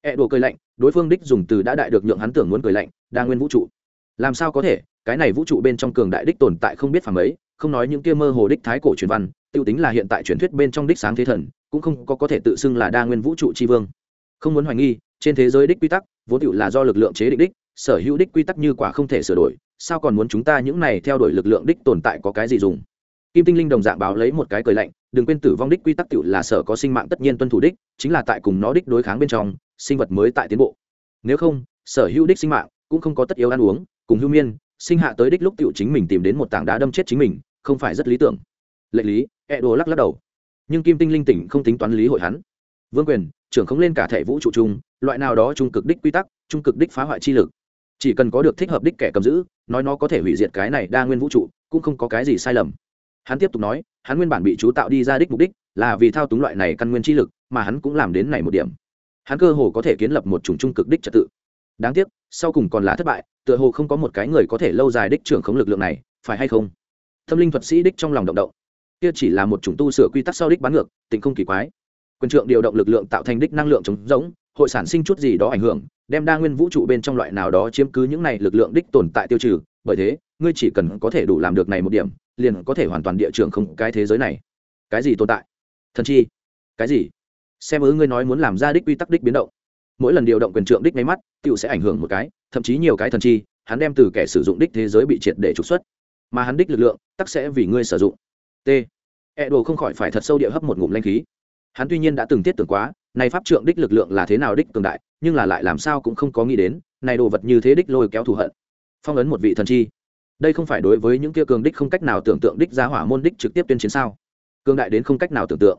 E đồ cười lạnh, đối phương đích dùng từ đã đại được nhượng hắn tưởng muốn cười lạnh, đa nguyên vũ trụ. Làm sao có thể? Cái này vũ trụ bên trong cường đại đích tồn tại không biết phàm ấy, không nói những kia mơ hồ đích thái cổ truyền văn, tiêu tính là hiện tại truyền thuyết bên trong đích sáng thế thần cũng không có có thể tự xưng là đa nguyên vũ trụ tri vương. Không muốn hoài nghi, trên thế giới đích quy tắc, vốn tựu là do lực lượng chế định đích, sở hữu đích quy tắc như quả không thể sửa đổi, sao còn muốn chúng ta những này theo đuổi lực lượng đích tồn tại có cái gì dùng? Kim tinh linh đồng dạng báo lấy một cái cười lạnh, đừng quên tử vong đích quy tắc tựu là sở có sinh mạng tất nhiên tuân thủ đích, chính là tại cùng nó đích đối kháng bên trong, sinh vật mới tại tiến bộ. Nếu không, sở hữu đích sinh mạng cũng không có tất yếu ăn uống, cùng hưu miên, sinh hạ tới đích lúc tựu chính mình tìm đến một tảng đá đâm chết chính mình, không phải rất lý tưởng. Lệ lý e đồ lắc lắc đầu nhưng kim tinh linh tỉnh không tính toán lý hội hắn. Vương quyền, trưởng không lên cả thể vũ trụ chung, loại nào đó trung cực đích quy tắc, trung cực đích phá hoại chi lực. Chỉ cần có được thích hợp đích kẻ cầm giữ, nói nó có thể hủy diệt cái này đa nguyên vũ trụ, cũng không có cái gì sai lầm. Hắn tiếp tục nói, hắn nguyên bản bị chú tạo đi ra đích mục đích, là vì thao túng loại này căn nguyên chi lực, mà hắn cũng làm đến này một điểm. Hắn cơ hồ có thể kiến lập một chủng trung cực đích trật tự. Đáng tiếc, sau cùng còn là thất bại, tựa hồ không có một cái người có thể lâu dài đích trưởng khống lực lượng này, phải hay không? Tâm linh thuật sĩ đích trong lòng động động kia chỉ là một chủng tu sửa quy tắc sau đích bán ngược, tình không kỳ quái. Quyền trượng điều động lực lượng tạo thành đích năng lượng chống giống, hội sản sinh chút gì đó ảnh hưởng, đem đa nguyên vũ trụ bên trong loại nào đó chiếm cứ những này lực lượng đích tồn tại tiêu trừ. Bởi thế, ngươi chỉ cần có thể đủ làm được này một điểm, liền có thể hoàn toàn địa trường không cái thế giới này. Cái gì tồn tại? Thần chi? Cái gì? Xem ứ ngươi nói muốn làm ra đích quy tắc đích biến động. Mỗi lần điều động quyền trượng đích máy mắt tựu sẽ ảnh hưởng một cái, thậm chí nhiều cái thần chi, hắn đem từ kẻ sử dụng đích thế giới bị triệt để trục xuất. Mà hắn đích lực lượng, tắc sẽ vì ngươi sử dụng. T e đồ không khỏi phải thật sâu địa hấp một ngụm lanh khí. Hắn tuy nhiên đã từng tiết tưởng quá, này pháp trượng đích lực lượng là thế nào đích cường đại, nhưng là lại làm sao cũng không có nghĩ đến, này đồ vật như thế đích lôi kéo thù hận. Phong ấn một vị thần chi. Đây không phải đối với những kia cường đích không cách nào tưởng tượng đích giá hỏa môn đích trực tiếp tuyên chiến sao? Cường đại đến không cách nào tưởng tượng.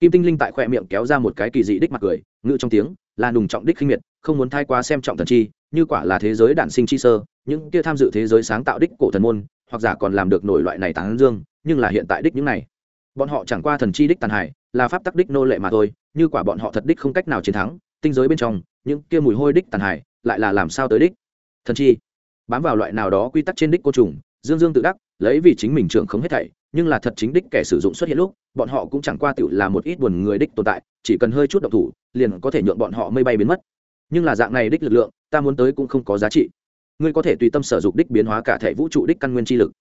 Kim tinh linh tại khoe miệng kéo ra một cái kỳ dị đích mặt cười ngự trong tiếng, là nùng trọng đích khinh miệt, không muốn thay quá xem trọng thần chi, như quả là thế giới đản sinh chi sơ, những kia tham dự thế giới sáng tạo đích cổ thần môn, hoặc giả còn làm được nổi loại này tán dương, nhưng là hiện tại đích những này bọn họ chẳng qua thần chi đích tàn hải là pháp tắc đích nô lệ mà thôi, như quả bọn họ thật đích không cách nào chiến thắng, tinh giới bên trong, những kia mùi hôi đích tàn hải lại là làm sao tới đích? Thần chi, bám vào loại nào đó quy tắc trên đích cô trùng, dương dương tự đắc, lấy vì chính mình trưởng không hết thảy, nhưng là thật chính đích kẻ sử dụng xuất hiện lúc, bọn họ cũng chẳng qua tự là một ít buồn người đích tồn tại, chỉ cần hơi chút độc thủ, liền có thể nhượng bọn họ mây bay biến mất. Nhưng là dạng này đích lực lượng, ta muốn tới cũng không có giá trị. Ngươi có thể tùy tâm sở dụng đích biến hóa cả thể vũ trụ đích căn nguyên chi lực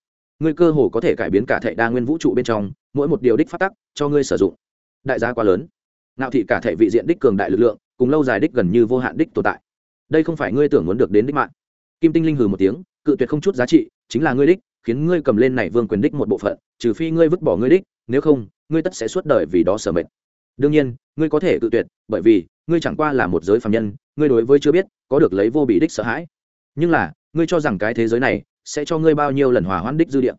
ngươi cơ hồ có thể cải biến cả thể đa nguyên vũ trụ bên trong, mỗi một điều đích phát tắc, cho ngươi sử dụng. Đại gia quá lớn. Nạo thị cả thể vị diện đích cường đại lực lượng, cùng lâu dài đích gần như vô hạn đích tồn tại. Đây không phải ngươi tưởng muốn được đến đích mạng. Kim tinh linh hừ một tiếng, cự tuyệt không chút giá trị, chính là ngươi đích, khiến ngươi cầm lên này vương quyền đích một bộ phận, trừ phi ngươi vứt bỏ ngươi đích, nếu không, ngươi tất sẽ suốt đời vì đó sở mệnh đương nhiên, ngươi có thể cự tuyệt, bởi vì, ngươi chẳng qua là một giới phạm nhân, ngươi đối với chưa biết, có được lấy vô bị đích sợ hãi. Nhưng là, ngươi cho rằng cái thế giới này sẽ cho ngươi bao nhiêu lần hòa hoãn đích dư địa.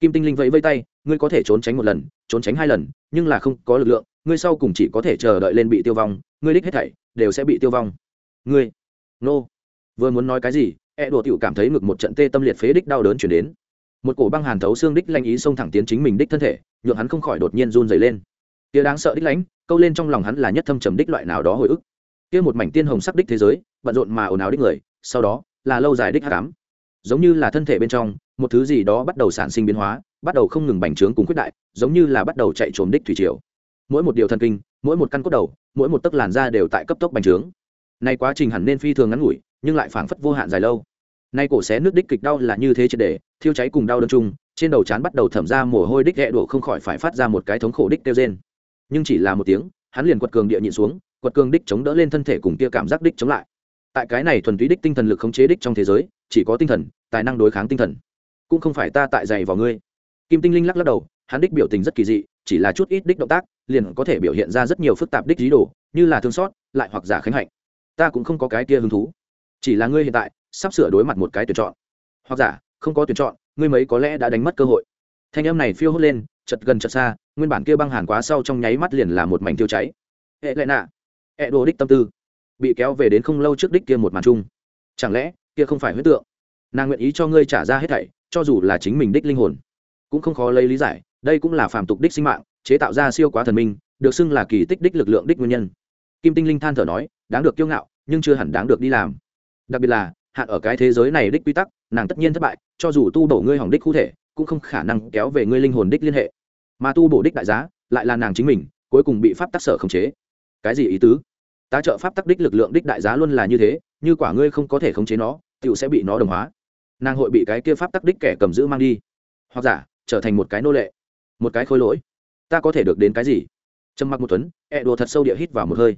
Kim tinh linh vẫy vây tay, ngươi có thể trốn tránh một lần, trốn tránh hai lần, nhưng là không có lực lượng, ngươi sau cùng chỉ có thể chờ đợi lên bị tiêu vong, ngươi đích hết thảy đều sẽ bị tiêu vong. Ngươi, nô, vừa muốn nói cái gì e đùa tiểu cảm thấy ngực một trận tê tâm liệt phế đích đau đớn chuyển đến. Một cổ băng hàn thấu xương đích lanh ý xông thẳng tiến chính mình đích thân thể, nhượng hắn không khỏi đột nhiên run dày lên. Kia đáng sợ đích lánh câu lên trong lòng hắn là nhất thâm trầm đích loại nào đó hồi ức. Kia một mảnh tiên hồng sắc đích thế giới, bận rộn mà ồn ào đích người, sau đó là lâu dài đích hát cám giống như là thân thể bên trong, một thứ gì đó bắt đầu sản sinh biến hóa, bắt đầu không ngừng bành trướng cùng quyết đại, giống như là bắt đầu chạy trốn đích thủy triều. Mỗi một điều thần kinh, mỗi một căn cốt đầu, mỗi một tấc làn da đều tại cấp tốc bành trướng. Nay quá trình hẳn nên phi thường ngắn ngủi, nhưng lại phảng phất vô hạn dài lâu. Nay cổ xé nước đích kịch đau là như thế triệt để, thiêu cháy cùng đau đơn chung, trên đầu chán bắt đầu thẩm ra mồ hôi đích ghẹ đổ không khỏi phải phát ra một cái thống khổ đích kêu trên nhưng chỉ là một tiếng, hắn liền quật cường địa nhịn xuống, quật cường đích chống đỡ lên thân thể cùng kia cảm giác đích chống lại. Tại cái này thuần túy đích tinh thần lực khống chế đích trong thế giới, chỉ có tinh thần tài năng đối kháng tinh thần. Cũng không phải ta tại dày vào ngươi. Kim tinh linh lắc lắc đầu, hắn đích biểu tình rất kỳ dị, chỉ là chút ít đích động tác, liền có thể biểu hiện ra rất nhiều phức tạp đích dí đồ, như là thương xót, lại hoặc giả khánh hạnh. Ta cũng không có cái kia hứng thú. Chỉ là ngươi hiện tại, sắp sửa đối mặt một cái tuyển chọn. Hoặc giả, không có tuyển chọn, ngươi mấy có lẽ đã đánh mất cơ hội. Thanh âm này phiêu hốt lên chật gần chật xa, nguyên bản kia băng hàn quá sau trong nháy mắt liền là một mảnh tiêu cháy. Hệ lệ nạ. Hệ đồ đích tâm tư bị kéo về đến không lâu trước đích kia một màn chung. Chẳng lẽ kia không phải huyết tượng? Nàng nguyện ý cho ngươi trả ra hết thảy, cho dù là chính mình đích linh hồn. Cũng không khó lấy lý giải, đây cũng là phàm tục đích sinh mạng, chế tạo ra siêu quá thần minh, được xưng là kỳ tích đích lực lượng đích nguyên nhân. Kim tinh linh than thở nói, đáng được kiêu ngạo, nhưng chưa hẳn đáng được đi làm. Đặc biệt là, hạn ở cái thế giới này đích quy tắc, nàng tất nhiên thất bại, cho dù tu bổ ngươi hỏng đích cụ thể, cũng không khả năng kéo về ngươi linh hồn đích liên hệ. Mà tu bổ đích đại giá, lại là nàng chính mình, cuối cùng bị pháp tắc sở khống chế. Cái gì ý tứ? Tá trợ pháp tắc đích lực lượng đích đại giá luôn là như thế, như quả ngươi không có thể khống chế nó tựu sẽ bị nó đồng hóa nàng hội bị cái kia pháp tắc đích kẻ cầm giữ mang đi. Hoặc giả, trở thành một cái nô lệ, một cái khôi lỗi. Ta có thể được đến cái gì? Trầm mặc một tuấn e ẹ thật sâu địa hít vào một hơi.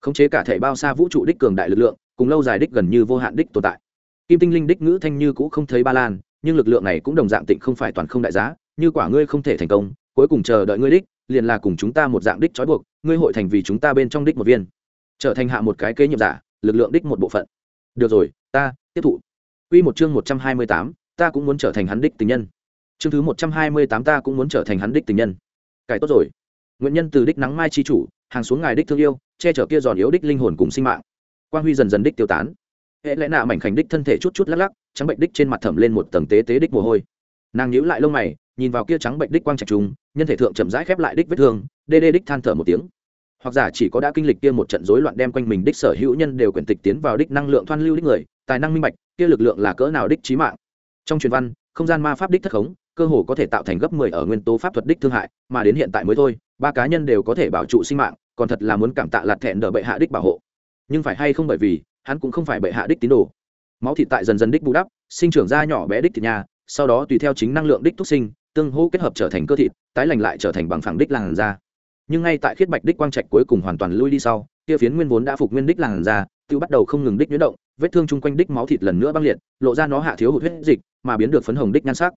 Khống chế cả thể bao xa vũ trụ đích cường đại lực lượng, cùng lâu dài đích gần như vô hạn đích tồn tại. Kim tinh linh đích ngữ thanh như cũ không thấy ba lan, nhưng lực lượng này cũng đồng dạng tịnh không phải toàn không đại giá, như quả ngươi không thể thành công, cuối cùng chờ đợi ngươi đích, liền là cùng chúng ta một dạng đích trói buộc, ngươi hội thành vì chúng ta bên trong đích một viên. Trở thành hạ một cái kế nhiệm giả, lực lượng đích một bộ phận. Được rồi, ta tiếp thụ. Quy một chương một trăm hai mươi tám, ta cũng muốn trở thành hắn đích tình nhân. Chương thứ một trăm hai mươi tám ta cũng muốn trở thành hắn đích tình nhân. Cải tốt rồi. Nguyện nhân từ đích nắng mai chi chủ, hàng xuống ngài đích thương yêu, che chở kia giòn yếu đích linh hồn cùng sinh mạng. Quang huy dần dần đích tiêu tán. Hệ lẽ nạ mảnh khảnh đích thân thể chút chút lắc lắc, trắng bệnh đích trên mặt thẩm lên một tầng tế tế đích mồ hôi. Nàng nhíu lại lông mày, nhìn vào kia trắng bệnh đích quang trạch trùng, nhân thể thượng chậm rãi khép lại đích vết thương, đê đê đích than thở một tiếng hoặc giả chỉ có đã kinh lịch kia một trận rối loạn đem quanh mình đích sở hữu nhân đều quyển tịch tiến vào đích năng lượng thoan lưu đích người tài năng minh bạch kia lực lượng là cỡ nào đích trí mạng. Trong truyền văn, không gian ma pháp đích thất khống, cơ hồ có thể tạo thành gấp mười ở nguyên tố pháp thuật đích thương hại, mà đến hiện tại mới thôi, ba cá nhân đều có thể bảo trụ sinh mạng, còn thật là muốn cảm tạ lạt thẹn đỡ bệ hạ đích bảo hộ. Nhưng phải hay không bởi vì, hắn cũng không phải bệ hạ đích tín đồ. Máu thịt tại dần dần đích bù đắp, sinh trưởng ra nhỏ bé đích thịt nhà, sau đó tùy theo chính năng lượng đích thúc sinh, tương hỗ kết hợp trở thành cơ thịt, tái lành lại trở thành bằng phẳng đích làn da. Nhưng ngay tại khiết bạch đích quang trạch cuối cùng hoàn toàn lui đi sau, kia phiến nguyên vốn đã phục nguyên đích làn da tự bắt đầu không ngừng đích nhuyễn động, vết thương chung quanh đích máu thịt lần nữa băng liệt, lộ ra nó hạ thiếu hụt huyết dịch, mà biến được phấn hồng đích nhan sắc.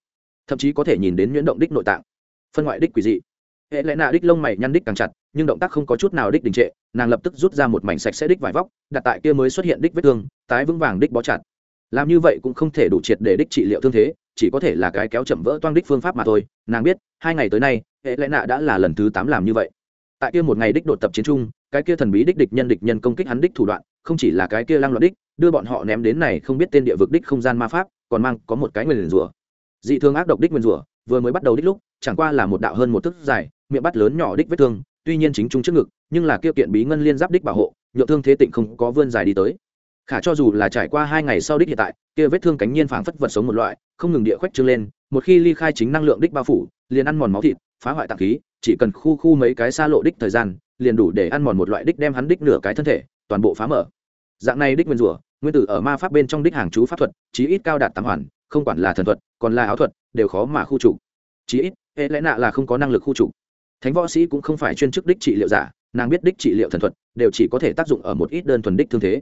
Thậm chí có thể nhìn đến nhuyễn động đích nội tạng. Phân ngoại đích quỷ dị. Hệ lẽ nạ đích lông mày nhăn đích càng chặt, nhưng động tác không có chút nào đích đình trệ, nàng lập tức rút ra một mảnh sạch sẽ đích vải vóc, đặt tại kia mới xuất hiện đích vết thương, tái vững vàng đích bó chặt. Làm như vậy cũng không thể đủ triệt để đích trị liệu thương thế, chỉ có thể là cái kéo chậm vỡ toang đích phương pháp mà thôi. Nàng biết, hai ngày tới nay, hệ lẽ nạ đã là lần thứ tám làm như vậy tại kia một ngày đích đột tập chiến trung cái kia thần bí đích địch nhân địch nhân công kích hắn đích thủ đoạn, không chỉ là cái kia lăng loạn đích, đưa bọn họ ném đến này không biết tên địa vực đích không gian ma pháp, còn mang có một cái nguyền rủa. Dị thương ác độc đích nguyền rủa, vừa mới bắt đầu đích lúc, chẳng qua là một đạo hơn một thước dài, miệng bắt lớn nhỏ đích vết thương, tuy nhiên chính trung trước ngực, nhưng là kia kiện bí ngân liên giáp đích bảo hộ nhượng thương thế tịnh không có vươn dài đi tới. Khả cho dù là trải qua hai ngày sau đích hiện tại, kia vết thương cánh nhiên phảng phất vật sống một loại, không ngừng địa khoách trương lên, một khi ly khai chính năng lượng đích bao phủ, liền ăn mòn máu thịt phá hoại tạng khí, chỉ cần khu khu mấy cái xa lộ đích thời gian, liền đủ để ăn mòn một loại đích đem hắn đích nửa cái thân thể, toàn bộ phá mở. Dạng này đích nguyên rủa, nguyên tử ở ma pháp bên trong đích hàng chú pháp thuật, chí ít cao đạt tám hoàn, không quản là thần thuật, còn là áo thuật, đều khó mà khu chủ chí ít, hệ lẽ nạ là không có năng lực khu chủ thánh võ sĩ cũng không phải chuyên chức đích trị liệu giả, nàng biết đích trị liệu thần thuật, đều chỉ có thể tác dụng ở một ít đơn thuần đích thương thế.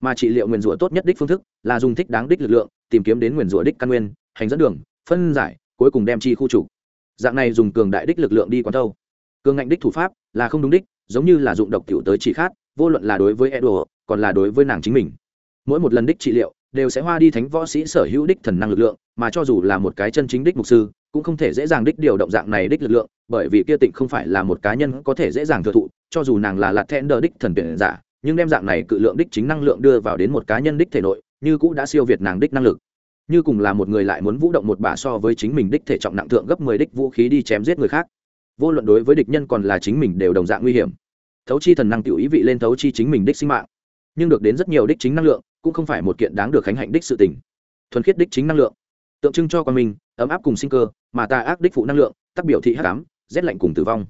Mà trị liệu nguyên rủa tốt nhất đích phương thức, là dùng thích đáng đích lực lượng, tìm kiếm đến nguyên rủa đích căn nguyên, hành dẫn đường, phân giải, cuối cùng đem chi khu chủ dạng này dùng cường đại đích lực lượng đi quán thâu. Cường ngạnh đích thủ pháp là không đúng đích, giống như là dụng độc tiểu tới chỉ khát vô luận là đối với edo, còn là đối với nàng chính mình. Mỗi một lần đích trị liệu, đều sẽ hoa đi thánh võ sĩ sở hữu đích thần năng lực lượng, mà cho dù là một cái chân chính đích mục sư, cũng không thể dễ dàng đích điều động dạng này đích lực lượng, bởi vì kia tịnh không phải là một cá nhân có thể dễ dàng thừa thụ, cho dù nàng là lạt thẹn đờ đích thần tuyển giả, nhưng đem dạng này cự lượng đích chính năng lượng đưa vào đến một cá nhân đích thể nội, như cũ đã siêu việt nàng đích năng lực như cùng là một người lại muốn vũ động một bả so với chính mình đích thể trọng nặng thượng gấp mười đích vũ khí đi chém giết người khác. Vô luận đối với địch nhân còn là chính mình đều đồng dạng nguy hiểm. Thấu chi thần năng tiểu ý vị lên thấu chi chính mình đích sinh mạng. Nhưng được đến rất nhiều đích chính năng lượng, cũng không phải một kiện đáng được khánh hạnh đích sự tình. Thuần khiết đích chính năng lượng. Tượng trưng cho con mình ấm áp cùng sinh cơ, mà ta ác đích phụ năng lượng, tác biểu thị hắc ám, rét lạnh cùng tử vong.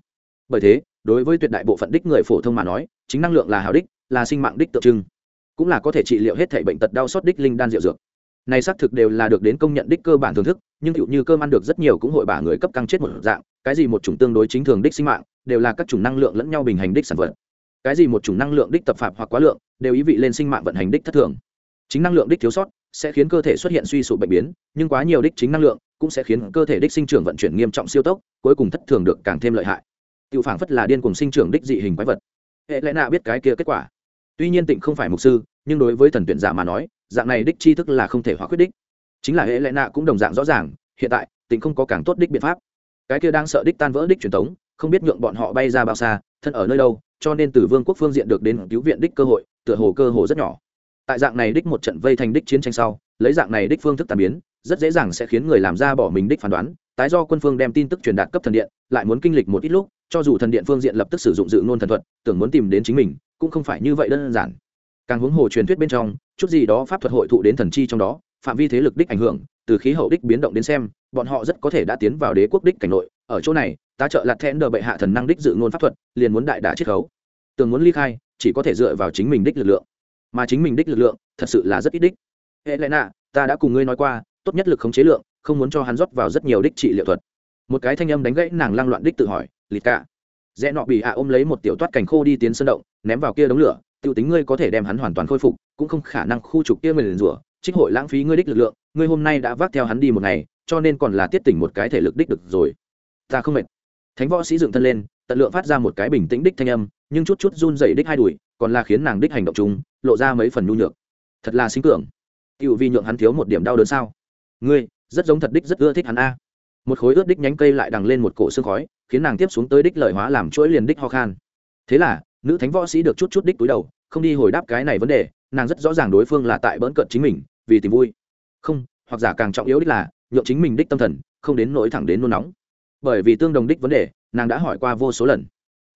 Bởi thế, đối với tuyệt đại bộ phận đích người phổ thông mà nói, chính năng lượng là hào đích, là sinh mạng đích tượng trưng. Cũng là có thể trị liệu hết thể bệnh tật đau xót đích linh đan diệu dược này xác thực đều là được đến công nhận đích cơ bản thưởng thức, nhưng hiệu như cơm ăn được rất nhiều cũng hội bả người cấp căng chết một dạng, cái gì một chủng tương đối chính thường đích sinh mạng, đều là các chủng năng lượng lẫn nhau bình hành đích sản vật. Cái gì một chủng năng lượng đích tập phạm hoặc quá lượng, đều ý vị lên sinh mạng vận hành đích thất thường. Chính năng lượng đích thiếu sót sẽ khiến cơ thể xuất hiện suy sụp bệnh biến, nhưng quá nhiều đích chính năng lượng cũng sẽ khiến cơ thể đích sinh trưởng vận chuyển nghiêm trọng siêu tốc, cuối cùng thất thường được càng thêm lợi hại. Tiêu phản phất là điên cùng sinh trưởng đích dị hình quái vật. Hệ lẽ nạ biết cái kia kết quả. Tuy nhiên tịnh không phải mục sư, nhưng đối với thần tuyển giả mà nói dạng này đích tri thức là không thể hóa quyết đích. Chính là hệ lẽ nạ cũng đồng dạng rõ ràng, hiện tại tỉnh không có càng tốt đích biện pháp. Cái kia đang sợ đích tan vỡ đích truyền thống, không biết nhượng bọn họ bay ra bao xa, thân ở nơi đâu, cho nên từ vương quốc phương diện được đến cứu viện đích cơ hội, tựa hồ cơ hồ rất nhỏ. Tại dạng này đích một trận vây thành đích chiến tranh sau, lấy dạng này đích phương thức tàn biến, rất dễ dàng sẽ khiến người làm ra bỏ mình đích phán đoán, tái do quân phương đem tin tức truyền đạt cấp thần điện, lại muốn kinh lịch một ít lúc, cho dù thần điện phương diện lập tức sử dụng dự ngôn thần thuật, tưởng muốn tìm đến chính mình, cũng không phải như vậy đơn giản càng huống hồ truyền thuyết bên trong, chút gì đó pháp thuật hội thụ đến thần chi trong đó, phạm vi thế lực đích ảnh hưởng, từ khí hậu đích biến động đến xem, bọn họ rất có thể đã tiến vào đế quốc đích cảnh nội. Ở chỗ này ta trợ lạt thẹn đờ bệ hạ thần năng đích dự ngôn pháp thuật, liền muốn đại đả chiết khấu. Tường muốn ly khai, chỉ có thể dựa vào chính mình đích lực lượng. Mà chính mình đích lực lượng, thật sự là rất ít đích. Hệ lẽ nạ, ta đã cùng ngươi nói qua, tốt nhất lực khống chế lượng, không muốn cho hắn rót vào rất nhiều đích trị liệu thuật. Một cái thanh âm đánh gãy nàng lăng loạn đích tự hỏi, lịt cả rẽ nọ bị hạ ôm lấy một tiểu toát cảnh khô đi tiến sân động, ném vào kia đống lửa tiêu tính ngươi có thể đem hắn hoàn toàn khôi phục, cũng không khả năng khu trục kia mình rủa, trích hội lãng phí ngươi đích lực lượng, ngươi hôm nay đã vác theo hắn đi một ngày, cho nên còn là tiết tỉnh một cái thể lực đích được rồi. Ta không mệt. Thánh võ sĩ dựng thân lên, tận lượng phát ra một cái bình tĩnh đích thanh âm, nhưng chút chút run dày đích hai đùi, còn là khiến nàng đích hành động chúng lộ ra mấy phần nhu nhược. Thật là sinh cường tiêu vi nhượng hắn thiếu một điểm đau đớn sao? Ngươi, rất giống thật đích rất ưa thích hắn a. Một khối ướt đích nhánh cây lại đằng lên một cổ xương khói, khiến nàng tiếp xuống tới đích lời hóa làm chuỗi liền đích ho khan. Thế là nữ thánh võ sĩ được chút chút đích túi đầu, không đi hồi đáp cái này vấn đề, nàng rất rõ ràng đối phương là tại bỡn cận chính mình, vì tìm vui. Không, hoặc giả càng trọng yếu đích là, nhượng chính mình đích tâm thần, không đến nỗi thẳng đến nôn nóng. Bởi vì tương đồng đích vấn đề, nàng đã hỏi qua vô số lần.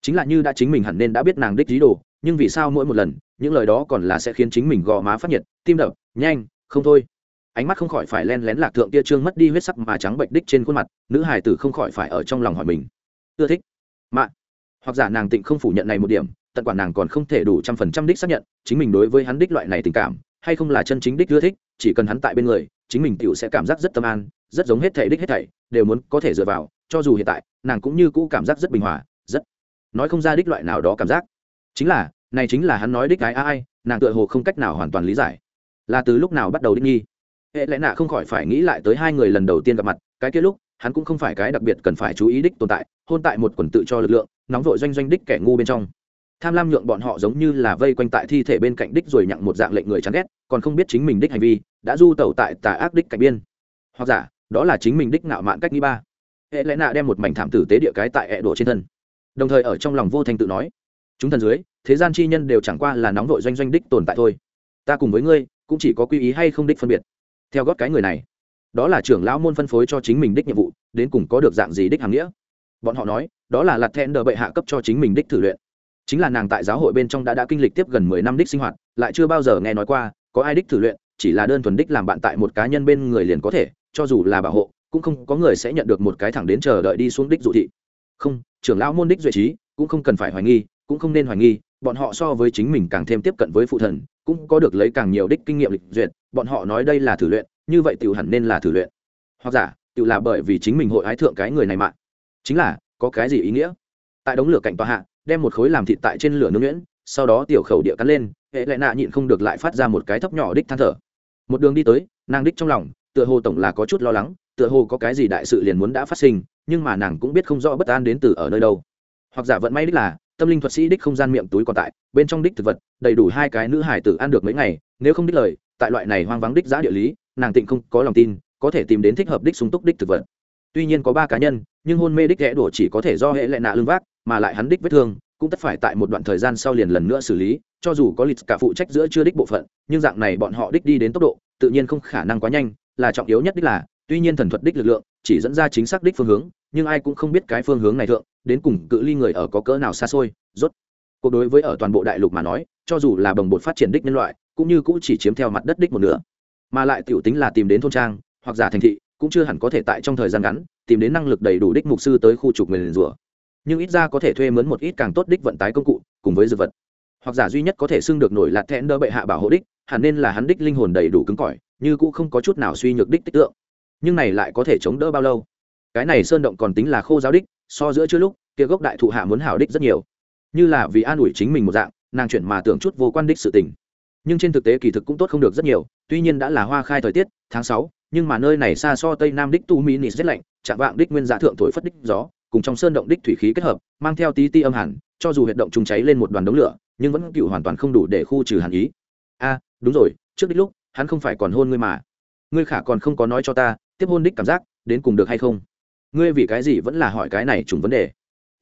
Chính là như đã chính mình hẳn nên đã biết nàng đích dí đồ, nhưng vì sao mỗi một lần, những lời đó còn là sẽ khiến chính mình gò má phát nhiệt, tim đập, nhanh, không thôi. Ánh mắt không khỏi phải len lén lạc thượng kia trương mất đi huyết sắc mà trắng bệnh đích trên khuôn mặt, nữ hài tử không khỏi phải ở trong lòng hỏi mình. Ưa thích. Mạ hoặc giả nàng tịnh không phủ nhận này một điểm, tận quản nàng còn không thể đủ trăm phần trăm đích xác nhận, chính mình đối với hắn đích loại này tình cảm, hay không là chân chính đích ưa thích, chỉ cần hắn tại bên người, chính mình tựu sẽ cảm giác rất tâm an, rất giống hết thảy đích hết thảy, đều muốn có thể dựa vào, cho dù hiện tại, nàng cũng như cũ cảm giác rất bình hòa, rất nói không ra đích loại nào đó cảm giác. Chính là, này chính là hắn nói đích cái ai, nàng tựa hồ không cách nào hoàn toàn lý giải. Là từ lúc nào bắt đầu đích nghi? Hệ lẽ nạ không khỏi phải nghĩ lại tới hai người lần đầu tiên gặp mặt, cái kia lúc, hắn cũng không phải cái đặc biệt cần phải chú ý đích tồn tại, hôn tại một quần tự cho lực lượng nóng vội doanh doanh đích kẻ ngu bên trong. Tham lam nhượng bọn họ giống như là vây quanh tại thi thể bên cạnh đích rồi nhặng một dạng lệnh người chán ghét, còn không biết chính mình đích hành vi, đã du tẩu tại tà ác đích cạnh biên. Hoặc giả, đó là chính mình đích nạo mạn cách nghĩ ba. Hệ lẽ nạ đem một mảnh thảm tử tế địa cái tại hệ đổ trên thân. Đồng thời ở trong lòng vô thành tự nói, chúng thần dưới, thế gian chi nhân đều chẳng qua là nóng vội doanh doanh đích tồn tại thôi. Ta cùng với ngươi, cũng chỉ có quy ý hay không đích phân biệt. Theo gót cái người này, đó là trưởng lão môn phân phối cho chính mình đích nhiệm vụ, đến cùng có được dạng gì đích hàm nghĩa? Bọn họ nói, đó là lặt thẹn đờ bệ hạ cấp cho chính mình đích thử luyện. Chính là nàng tại giáo hội bên trong đã đã kinh lịch tiếp gần mười năm đích sinh hoạt, lại chưa bao giờ nghe nói qua, có ai đích thử luyện, chỉ là đơn thuần đích làm bạn tại một cá nhân bên người liền có thể, cho dù là bảo hộ, cũng không có người sẽ nhận được một cái thẳng đến chờ đợi đi xuống đích dụ thị. Không, trưởng lão môn đích duy trí, cũng không cần phải hoài nghi, cũng không nên hoài nghi, bọn họ so với chính mình càng thêm tiếp cận với phụ thần, cũng có được lấy càng nhiều đích kinh nghiệm lịch duyệt, bọn họ nói đây là thử luyện, như vậy tiểu hẳn nên là thử luyện. Hoặc giả, tiểu là bởi vì chính mình hội ái thượng cái người này mạng chính là, có cái gì ý nghĩa? Tại đống lửa cạnh tòa hạ, đem một khối làm thịt tại trên lửa nướng nhuyễn, sau đó tiểu khẩu địa cắn lên, hệ lại nạ nhịn không được lại phát ra một cái thấp nhỏ đích than thở. Một đường đi tới, nàng đích trong lòng, tựa hồ tổng là có chút lo lắng, tựa hồ có cái gì đại sự liền muốn đã phát sinh, nhưng mà nàng cũng biết không rõ bất an đến từ ở nơi đâu. Hoặc giả vận may đích là, tâm linh thuật sĩ đích không gian miệng túi còn tại, bên trong đích thực vật, đầy đủ hai cái nữ hải tử ăn được mấy ngày, nếu không đích lời, tại loại này hoang vắng đích giá địa lý, nàng tịnh không có lòng tin, có thể tìm đến thích hợp đích sung túc đích thực vật. Tuy nhiên có ba cá nhân nhưng hôn mê đích ghé đổ chỉ có thể do hệ lệ nạ lương vác, mà lại hắn đích vết thương cũng tất phải tại một đoạn thời gian sau liền lần nữa xử lý, cho dù có lịch cả phụ trách giữa chưa đích bộ phận, nhưng dạng này bọn họ đích đi đến tốc độ, tự nhiên không khả năng quá nhanh, là trọng yếu nhất đích là, tuy nhiên thần thuật đích lực lượng chỉ dẫn ra chính xác đích phương hướng, nhưng ai cũng không biết cái phương hướng này thượng, đến cùng cự ly người ở có cỡ nào xa xôi, rốt cuộc đối với ở toàn bộ đại lục mà nói, cho dù là bồng bột phát triển đích nhân loại, cũng như cũng chỉ chiếm theo mặt đất đích một nửa. Mà lại tiểu tính là tìm đến thôn trang, hoặc giả thành thị, cũng chưa hẳn có thể tại trong thời gian ngắn tìm đến năng lực đầy đủ đích mục sư tới khu trục nguyền rủa. Nhưng ít ra có thể thuê mướn một ít càng tốt đích vận tải công cụ, cùng với dược vật. Hoặc giả duy nhất có thể xưng được nổi lạt thẹn đỡ bệ hạ bảo hộ đích, hẳn nên là hắn đích linh hồn đầy đủ cứng cỏi, như cũng không có chút nào suy nhược đích tích tượng. Nhưng này lại có thể chống đỡ bao lâu? Cái này sơn động còn tính là khô giáo đích, so giữa chưa lúc, kia gốc đại thụ hạ muốn hảo đích rất nhiều. Như là vì an ủi chính mình một dạng, nàng chuyển mà tưởng chút vô quan đích sự tình. Nhưng trên thực tế kỳ thực cũng tốt không được rất nhiều, tuy nhiên đã là hoa khai thời tiết, tháng sáu, nhưng mà nơi này xa so tây nam đích tu mỹ nị rất lạnh chạm vạng đích nguyên dạ thượng thổi phất đích gió, cùng trong sơn động đích thủy khí kết hợp, mang theo tí ti âm hẳn, cho dù huyệt động trùng cháy lên một đoàn đống lửa, nhưng vẫn cựu hoàn toàn không đủ để khu trừ hàn ý. A, đúng rồi, trước đích lúc, hắn không phải còn hôn ngươi mà. Ngươi khả còn không có nói cho ta, tiếp hôn đích cảm giác, đến cùng được hay không? Ngươi vì cái gì vẫn là hỏi cái này trùng vấn đề?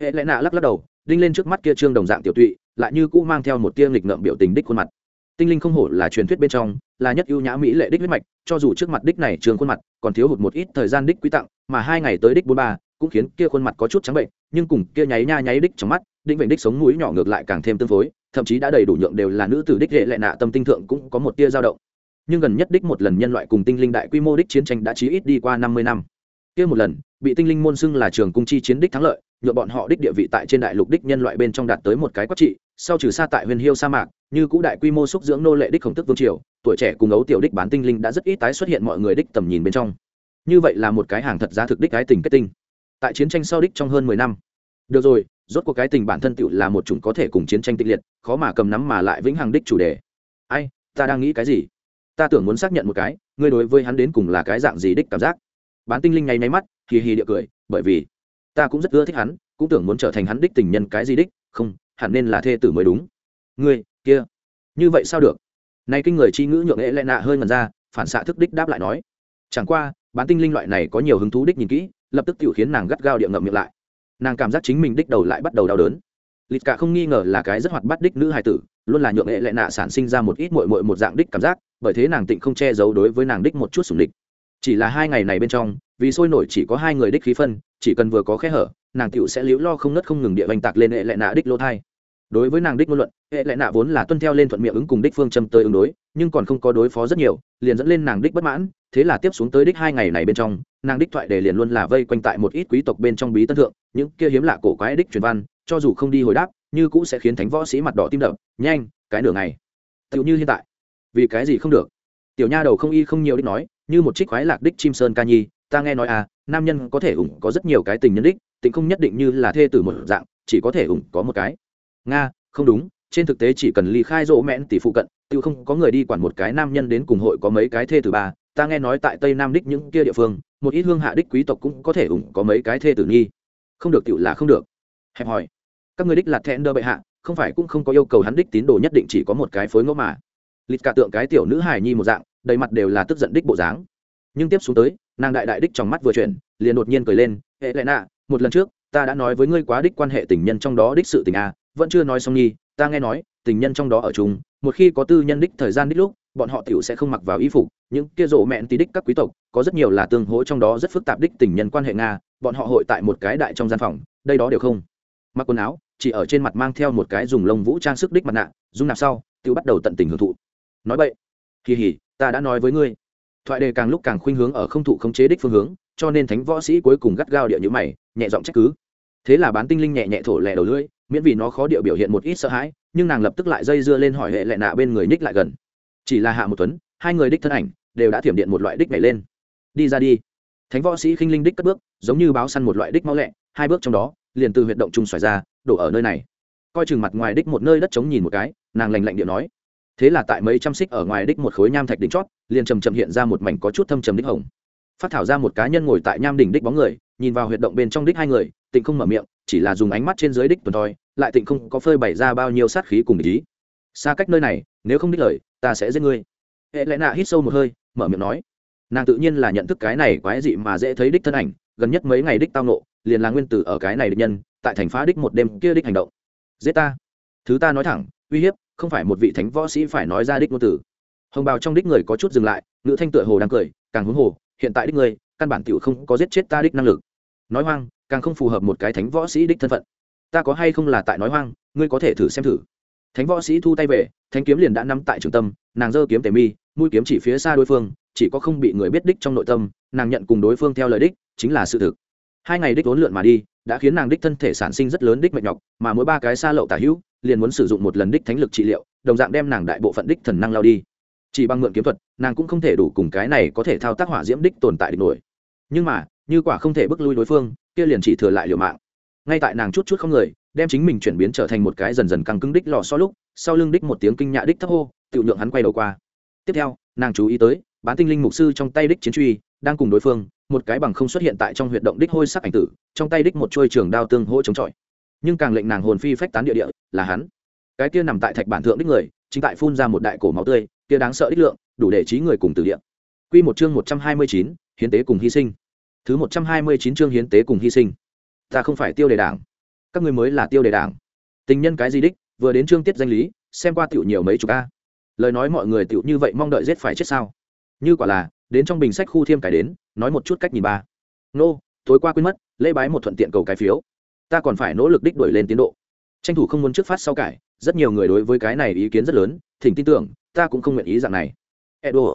Hệ lẽ nạ lắc lắc đầu, đinh lên trước mắt kia trương đồng dạng tiểu tụy, lại như cũ mang theo một tia nghịch ngợm biểu tình đích khuôn mặt. Tinh linh không hổ là truyền thuyết bên trong, là nhất ưu nhã mỹ lệ đích huyết mạch, cho dù trước mặt đích này trường khuôn mặt, còn thiếu hụt một ít thời gian đích quý tặng mà hai ngày tới đích bốn ba cũng khiến kia khuôn mặt có chút trắng bệnh, nhưng cùng kia nháy nha nháy đích trong mắt đinh vệnh đích sống mũi nhỏ ngược lại càng thêm tương phối, thậm chí đã đầy đủ nhượng đều là nữ tử đích hệ lệ nạ tâm tinh thượng cũng có một tia dao động. Nhưng gần nhất đích một lần nhân loại cùng tinh linh đại quy mô đích chiến tranh đã chí ít đi qua năm mươi năm. Kia một lần, bị tinh linh môn xưng là trường cung chi chiến đích thắng lợi, nhượng bọn họ đích địa vị tại trên đại lục đích nhân loại bên trong đạt tới một cái quát trị, sau trừ xa tại huyền hiêu sa mạc, như cũ đại quy mô xúc dưỡng nô lệ đích khổng tức vương triều, tuổi trẻ cùng ấu tiểu đích bán tinh linh đã rất ít tái xuất hiện mọi người đích tầm nhìn bên trong như vậy là một cái hàng thật giá thực đích cái tình kết tinh. Tại chiến tranh sau đích trong hơn mười năm. Được rồi, rốt cuộc cái tình bản thân tựu là một chủng có thể cùng chiến tranh tịch liệt, khó mà cầm nắm mà lại vĩnh hằng đích chủ đề. Ai, ta đang nghĩ cái gì? Ta tưởng muốn xác nhận một cái, ngươi đối với hắn đến cùng là cái dạng gì đích cảm giác? Bán tinh linh ngay nháy mắt, hì hì địa cười, bởi vì ta cũng rất ưa thích hắn, cũng tưởng muốn trở thành hắn đích tình nhân cái gì đích, không, hẳn nên là thê tử mới đúng. Ngươi, kia, như vậy sao được? Nay kinh người chi ngữ nhượng nghệ lệ nạ hơi ngần ra, phản xạ thức đích đáp lại nói. Chẳng qua bán tinh linh loại này có nhiều hứng thú đích nhìn kỹ, lập tức tự khiến nàng gắt gao địa ngậm miệng lại. Nàng cảm giác chính mình đích đầu lại bắt đầu đau đớn. Lịt cả không nghi ngờ là cái rất hoạt bắt đích nữ hài tử, luôn là nhượng hệ lệ nạ sản sinh ra một ít mội mội một dạng đích cảm giác, bởi thế nàng tịnh không che giấu đối với nàng đích một chút sủng địch. Chỉ là hai ngày này bên trong, vì sôi nổi chỉ có hai người đích khí phân, chỉ cần vừa có khe hở, nàng tựu sẽ liễu lo không ngất không ngừng địa vành tạc lên hệ lệ nạ đích lỗ thai đối với nàng đích ngôn luận, hệ lệ nạ vốn là tuân theo lên thuận miệng ứng cùng đích phương châm tới ứng đối, nhưng còn không có đối phó rất nhiều, liền dẫn lên nàng đích bất mãn, thế là tiếp xuống tới đích hai ngày này bên trong, nàng đích thoại để liền luôn là vây quanh tại một ít quý tộc bên trong bí tân thượng, những kia hiếm lạ cổ quái đích truyền văn, cho dù không đi hồi đáp, như cũ sẽ khiến thánh võ sĩ mặt đỏ tim đập nhanh, cái nửa ngày. Tựu như hiện tại. Vì cái gì không được? Tiểu nha đầu không y không nhiều đích nói, như một trích khoái lạc đích chim sơn ca nhi, ta nghe nói à nam nhân có thể ủng có rất nhiều cái tình nhân đích tình không nhất định như là thê tử một dạng, chỉ có thể ủng có một cái nga, không đúng, trên thực tế chỉ cần ly khai rỗ mẹn tỷ phụ cận tự không có người đi quản một cái nam nhân đến cùng hội có mấy cái thê tử ba. Ta nghe nói tại tây nam đích những kia địa phương, một ít hương hạ đích quý tộc cũng có thể ủng có mấy cái thê tử nghi. Không được tự là không được. Hẹp hỏi các người đích là thẹn đơ bệ hạ, không phải cũng không có yêu cầu hắn đích tín đồ nhất định chỉ có một cái phối ngẫu mà. Lịt cả tượng cái tiểu nữ hài nhi một dạng, đầy mặt đều là tức giận đích bộ dáng. Nhưng tiếp xuống tới, nàng đại đại đích trong mắt vừa chuyển, liền đột nhiên cười lên, hệ lệ nạ, một lần trước, ta đã nói với ngươi quá đích quan hệ tình nhân trong đó đích sự tình a vẫn chưa nói xong nhi ta nghe nói, tình nhân trong đó ở chung, một khi có tư nhân đích thời gian đích lúc, bọn họ tiểu sẽ không mặc vào y phục, những kia rộ mẹn tí đích các quý tộc, có rất nhiều là tương hỗ trong đó rất phức tạp đích tình nhân quan hệ nga, bọn họ hội tại một cái đại trong gian phòng, đây đó đều không. Mặc quần áo, chỉ ở trên mặt mang theo một cái dùng lông vũ trang sức đích mặt nạ, dung nạp sau, tiểu bắt đầu tận tình hưởng thụ. Nói vậy kỳ hỉ ta đã nói với ngươi. Thoại đề càng lúc càng khuynh hướng ở không thụ khống chế đích phương hướng, cho nên thánh võ sĩ cuối cùng gắt gao địa nhữ mày, nhẹ giọng trách cứ. Thế là bán tinh linh nhẹ nhẹ thổ lẻ đầu lưỡi miễn vì nó khó điệu biểu hiện một ít sợ hãi, nhưng nàng lập tức lại dây dưa lên hỏi hệ lệ nạ bên người ních lại gần. Chỉ là hạ một tuấn, hai người đích thân ảnh đều đã thiểm điện một loại đích nhảy lên. Đi ra đi. Thánh võ sĩ khinh linh đích cất bước, giống như báo săn một loại đích mau lẹ, hai bước trong đó, liền từ huyệt động trung xoài ra, đổ ở nơi này. Coi chừng mặt ngoài đích một nơi đất trống nhìn một cái, nàng lành lạnh điệu nói. Thế là tại mấy trăm xích ở ngoài đích một khối nham thạch đỉnh chót, liền chầm chậm hiện ra một mảnh có chút thâm trầm đích hồng phát thảo ra một cá nhân ngồi tại nham đỉnh đích bóng người, nhìn vào huyệt động bên trong đích hai người, tịnh không mở miệng, chỉ là dùng ánh mắt trên dưới đích tuần thôi, lại tịnh không có phơi bày ra bao nhiêu sát khí cùng ý. Xa cách nơi này, nếu không đích lời, ta sẽ giết ngươi. Hệ lẽ nạ hít sâu một hơi, mở miệng nói. Nàng tự nhiên là nhận thức cái này quái dị mà dễ thấy đích thân ảnh, gần nhất mấy ngày đích tao nộ liền là nguyên tử ở cái này địch nhân, tại thành phá đích một đêm kia đích hành động. Giết ta. Thứ ta nói thẳng, uy hiếp, không phải một vị thánh võ sĩ phải nói ra đích ngôn tử hồng bào trong đích người có chút dừng lại nữ thanh tựa hồ đang cười, càng huống hồ hiện tại đích người căn bản tiểu không có giết chết ta đích năng lực. Nói hoang, càng không phù hợp một cái thánh võ sĩ đích thân phận. Ta có hay không là tại nói hoang, ngươi có thể thử xem thử. Thánh võ sĩ thu tay về, thánh kiếm liền đã nắm tại trường tâm, nàng giơ kiếm tề mi, mũi kiếm chỉ phía xa đối phương, chỉ có không bị người biết đích trong nội tâm, nàng nhận cùng đối phương theo lời đích, chính là sự thực. Hai ngày đích vốn lượn mà đi, đã khiến nàng đích thân thể sản sinh rất lớn đích mệt nhọc, mà mỗi ba cái xa lậu tả hữu, liền muốn sử dụng một lần đích thánh lực trị liệu, đồng dạng đem nàng đại bộ phận đích thần năng lao đi chỉ bằng mượn kiếm thuật, nàng cũng không thể đủ cùng cái này có thể thao tác hỏa diễm đích tồn tại địch nổi. Nhưng mà, như quả không thể bước lui đối phương, kia liền chỉ thừa lại liều mạng. Ngay tại nàng chút chút không người, đem chính mình chuyển biến trở thành một cái dần dần căng cứng đích lò so lúc, sau lưng đích một tiếng kinh nhạ đích thấp hô tự nhượng hắn quay đầu qua. Tiếp theo, nàng chú ý tới, bán tinh linh mục sư trong tay đích chiến truy, đang cùng đối phương, một cái bằng không xuất hiện tại trong huyệt động đích hôi sắc ảnh tử, trong tay đích một chuôi trường đao tương hỗ chống chọi. Nhưng càng lệnh nàng hồn phi phách tán địa địa, là hắn. Cái kia nằm tại thạch bản thượng đích người, chính tại phun ra một đại cổ máu tươi kia đáng sợ ít lượng, đủ để trí người cùng từ địa. Quy một chương một trăm hai mươi chín, hiến tế cùng hy sinh. Thứ một trăm hai mươi chín chương hiến tế cùng hy sinh. Ta không phải tiêu đề đảng. Các ngươi mới là tiêu đề đảng. Tình nhân cái gì đích, vừa đến chương tiết danh lý, xem qua tiểu nhiều mấy chục a. Lời nói mọi người tiểu như vậy mong đợi giết phải chết sao? Như quả là, đến trong bình sách khu thiêm cải đến, nói một chút cách nhìn ba. Nô, tối qua quên mất, lễ bái một thuận tiện cầu cái phiếu. Ta còn phải nỗ lực đích đổi lên tiến độ. Tranh thủ không muốn trước phát sau cải, rất nhiều người đối với cái này ý kiến rất lớn, thỉnh tin tưởng ta cũng không nguyện ý dạng này. Edo.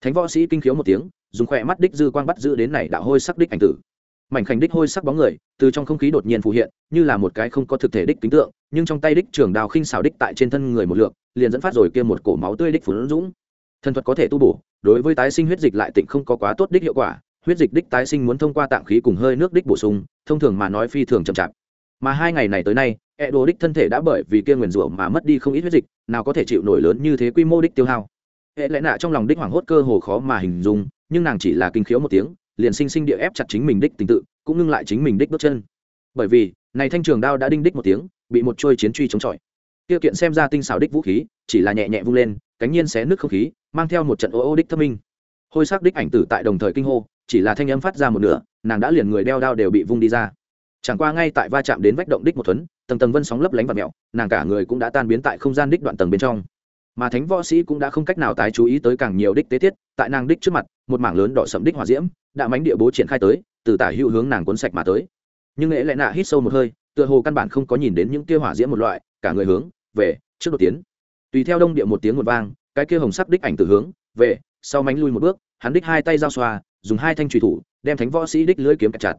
Thánh võ sĩ kinh khiếu một tiếng, dùng khoe mắt đích dư quang bắt giữ đến này đạo hôi sắc đích ảnh tử. Mảnh khảnh đích hôi sắc bóng người, từ trong không khí đột nhiên phù hiện, như là một cái không có thực thể đích kính tượng, nhưng trong tay đích trường đào khinh xào đích tại trên thân người một lượng liền dẫn phát rồi kia một cổ máu tươi đích phun dũng. Thần thuật có thể tu bổ, đối với tái sinh huyết dịch lại tịnh không có quá tốt đích hiệu quả, huyết dịch đích tái sinh muốn thông qua tạng khí cùng hơi nước đích bổ sung, thông thường mà nói phi thường chậm chạp. Mà hai ngày này tới nay e đồ đích thân thể đã bởi vì kia nguyền rủa mà mất đi không ít huyết dịch, nào có thể chịu nổi lớn như thế quy mô đích tiêu hao. Hệ lẽ nạ trong lòng đích hoảng hốt cơ hồ khó mà hình dung, nhưng nàng chỉ là kinh khiếu một tiếng, liền sinh sinh địa ép chặt chính mình đích tình tự, cũng ngưng lại chính mình đích bước chân. Bởi vì, này thanh trường đao đã đinh đích một tiếng, bị một trôi chiến truy chống chọi. Tiêu kiện xem ra tinh xảo đích vũ khí, chỉ là nhẹ nhẹ vung lên, cánh nhiên xé nước không khí, mang theo một trận ô ô đích thâm minh. Hôi sắc đích ảnh tử tại đồng thời kinh hô, chỉ là thanh âm phát ra một nửa, nàng đã liền người đeo đao đều bị vung đi ra chẳng qua ngay tại va chạm đến vách động đích một thuấn, tầng tầng vân sóng lấp lánh và mẹo, nàng cả người cũng đã tan biến tại không gian đích đoạn tầng bên trong. Mà thánh võ sĩ cũng đã không cách nào tái chú ý tới càng nhiều đích tế tiết, tại nàng đích trước mặt, một mảng lớn đỏ sậm đích hỏa diễm đã mánh địa bố triển khai tới, từ tả hữu hướng nàng cuốn sạch mà tới. Nhưng nghệ lại nạ hít sâu một hơi, tựa hồ căn bản không có nhìn đến những kia hỏa diễm một loại, cả người hướng, về, trước đột tiến. Tùy theo đông địa một tiếng một vang, cái kia hồng sắc đích ảnh từ hướng, về, sau mánh lui một bước, hắn đích hai tay giao xoa, dùng hai thanh trùy thủ, đem thánh võ sĩ đích lưỡi kiếm chặt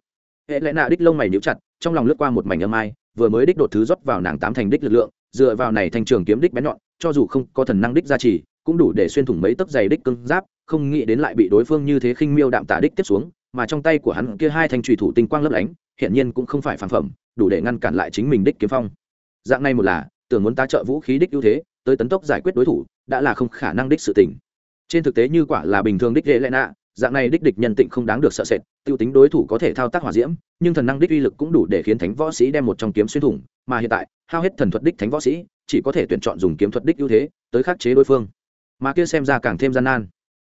hệ lẽ nạ đích lông mày níu chặt, trong lòng lướt qua một mảnh âm ai, vừa mới đích đột thứ rót vào nàng tám thành đích lực lượng, dựa vào này thành trường kiếm đích bén nhọn, cho dù không có thần năng đích gia trì, cũng đủ để xuyên thủng mấy tấc dày đích cứng giáp, không nghĩ đến lại bị đối phương như thế khinh miêu đạm tả đích tiếp xuống, mà trong tay của hắn kia hai thanh trùy thủ tinh quang lấp lánh hiện nhiên cũng không phải phản phẩm, đủ để ngăn cản lại chính mình đích kiếm phong. Dạng này một là, tưởng muốn ta trợ vũ khí đích ưu thế, tới tấn tốc giải quyết đối thủ, đã là không khả năng đích sự tình. Trên thực tế như quả là bình thường đích lệ lẽ nạ dạng này đích địch nhân tịnh không đáng được sợ sệt, tiêu tính đối thủ có thể thao tác hỏa diễm, nhưng thần năng đích uy lực cũng đủ để khiến thánh võ sĩ đem một trong kiếm xuyên thủng, mà hiện tại, hao hết thần thuật đích thánh võ sĩ, chỉ có thể tuyển chọn dùng kiếm thuật đích ưu thế, tới khắc chế đối phương. Mà kia xem ra càng thêm gian nan.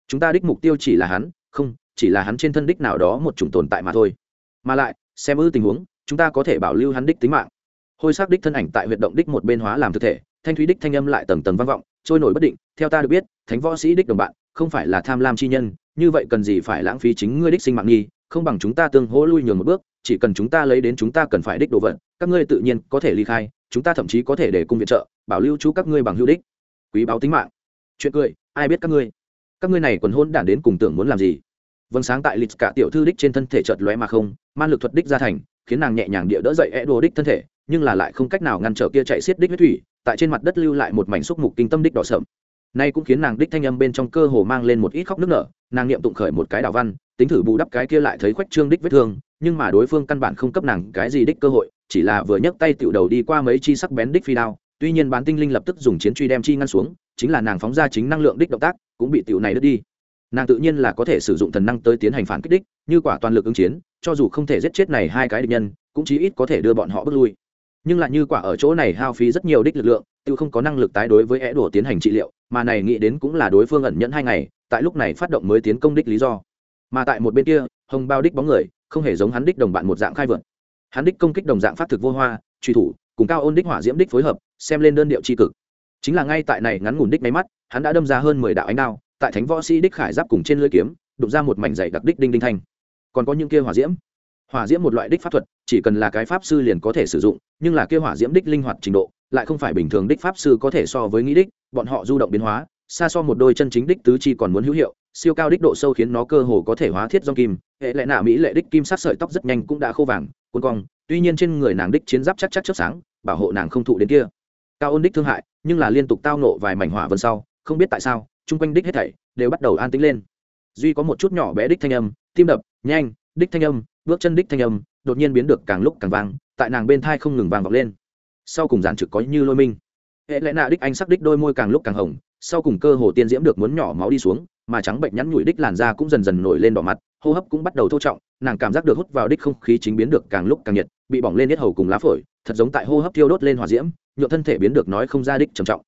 Chúng ta đích mục tiêu chỉ là hắn, không, chỉ là hắn trên thân đích nào đó một chủng tồn tại mà thôi. Mà lại, xem ư tình huống, chúng ta có thể bảo lưu hắn đích tính mạng. Hôi sắc đích thân ảnh tại huyện động đích một bên hóa làm thực thể, thanh thúy đích thanh âm lại tầng tầng vang vọng, trôi nổi bất định, theo ta được biết, thánh võ sĩ đích đồng bạn, không phải là tham lam chi nhân như vậy cần gì phải lãng phí chính ngươi đích sinh mạng nghi, không bằng chúng ta tương hỗ lui nhường một bước, chỉ cần chúng ta lấy đến chúng ta cần phải đích đồ vật, các ngươi tự nhiên có thể ly khai, chúng ta thậm chí có thể để cung viện trợ, bảo lưu chú các ngươi bằng hữu đích. Quý báo tính mạng. Chuyện cười, ai biết các ngươi? Các ngươi này quần hôn đản đến cùng tưởng muốn làm gì? Vâng sáng tại lịch cả tiểu thư đích trên thân thể chợt lóe mà không, man lực thuật đích ra thành, khiến nàng nhẹ nhàng địa đỡ dậy e đồ đích thân thể, nhưng là lại không cách nào ngăn trở kia chạy xiết đích huyết thủy, tại trên mặt đất lưu lại một mảnh xúc mục kinh tâm đích đỏ sậm nay cũng khiến nàng đích thanh âm bên trong cơ hồ mang lên một ít khóc nước nở, nàng niệm tụng khởi một cái đào văn, tính thử bù đắp cái kia lại thấy khoách trương đích vết thương, nhưng mà đối phương căn bản không cấp nàng cái gì đích cơ hội, chỉ là vừa nhấc tay tựu đầu đi qua mấy chi sắc bén đích phi đao, tuy nhiên bán tinh linh lập tức dùng chiến truy đem chi ngăn xuống, chính là nàng phóng ra chính năng lượng đích động tác, cũng bị tựu này đứt đi. Nàng tự nhiên là có thể sử dụng thần năng tới tiến hành phản kích đích, như quả toàn lực ứng chiến, cho dù không thể giết chết này hai cái địch nhân, cũng chí ít có thể đưa bọn họ bước lui. Nhưng lại như quả ở chỗ này hao phí rất nhiều đích lực lượng tự không có năng lực tái đối với é đổ tiến hành trị liệu mà này nghĩ đến cũng là đối phương ẩn nhẫn hai ngày, tại lúc này phát động mới tiến công đích lý do. Mà tại một bên kia, hồng bao đích bóng người, không hề giống hắn đích đồng bạn một dạng khai vượt. Hắn đích công kích đồng dạng phát thực vô hoa, truy thủ, cùng cao ôn đích hỏa diễm đích phối hợp, xem lên đơn điệu tri cực. Chính là ngay tại này ngắn ngủn đích máy mắt, hắn đã đâm ra hơn mười đạo ánh đao, tại thánh võ sĩ đích khải giáp cùng trên lưỡi kiếm đục ra một mảnh dày đặc đích đinh đinh thanh. Còn có những kia hỏa diễm. Hỏa diễm một loại đích pháp thuật, chỉ cần là cái pháp sư liền có thể sử dụng, nhưng là kia hỏa diễm đích linh hoạt trình độ lại không phải bình thường đích pháp sư có thể so với nghĩ đích, bọn họ du động biến hóa, xa so một đôi chân chính đích tứ chi còn muốn hữu hiệu, siêu cao đích độ sâu khiến nó cơ hồ có thể hóa thiết dòng kim, hệ lệ nạ mỹ lệ đích kim sát sợi tóc rất nhanh cũng đã khô vàng, cuốn cong, tuy nhiên trên người nàng đích chiến giáp chắc chắc chớp sáng, bảo hộ nàng không thụ đến kia. Cao ôn đích thương hại, nhưng là liên tục tao nộ vài mảnh hỏa vân sau, không biết tại sao, chung quanh đích hết thảy đều bắt đầu an tĩnh lên. Duy có một chút nhỏ bé đích thanh âm, tim đập, nhanh, đích thanh âm, bước chân đích thanh âm, đột nhiên biến được càng lúc càng vang, tại nàng bên thai không ngừng vang vọng lên sau cùng giản trực có như lôi minh. Hệ lẽ nạ đích anh sắc đích đôi môi càng lúc càng hồng, sau cùng cơ hồ tiên diễm được muốn nhỏ máu đi xuống, mà trắng bệnh nhắn nhủi đích làn da cũng dần dần nổi lên đỏ mặt, hô hấp cũng bắt đầu thô trọng, nàng cảm giác được hút vào đích không khí chính biến được càng lúc càng nhiệt, bị bỏng lên hết hầu cùng lá phổi, thật giống tại hô hấp thiêu đốt lên hỏa diễm nhựa thân thể biến được nói không ra đích trầm trọng.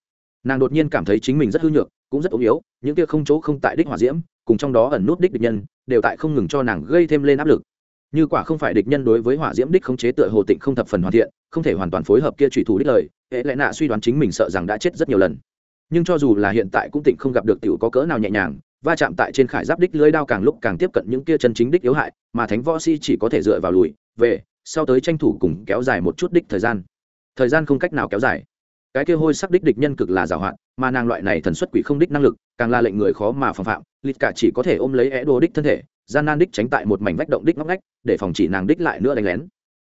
Nàng đột nhiên cảm thấy chính mình rất hư nhược, cũng rất ốm yếu, những kia không chỗ không tại đích hỏa diễm, cùng trong đó ẩn nút đích địch nhân, đều tại không ngừng cho nàng gây thêm lên áp lực như quả không phải địch nhân đối với hỏa diễm đích khống chế tựa hồ tịnh không thập phần hoàn thiện, không thể hoàn toàn phối hợp kia trùy thủ đích lời, hệ lẽ nạ suy đoán chính mình sợ rằng đã chết rất nhiều lần. Nhưng cho dù là hiện tại cũng tịnh không gặp được tiểu có cỡ nào nhẹ nhàng, va chạm tại trên khải giáp đích lưới đao càng lúc càng tiếp cận những kia chân chính đích yếu hại, mà thánh võ si chỉ có thể dựa vào lùi, về, sau tới tranh thủ cùng kéo dài một chút đích thời gian. Thời gian không cách nào kéo dài. Cái kia hôi sắc đích địch nhân cực là giàu hạn, mà nàng loại này thần xuất quỷ không đích năng lực, càng là lệnh người khó mà phòng phạm lịt cả chỉ có thể ôm lấy é đồ đích thân thể gian nan đích tránh tại một mảnh vách động đích ngóc ngách, để phòng chỉ nàng đích lại nữa đánh lén.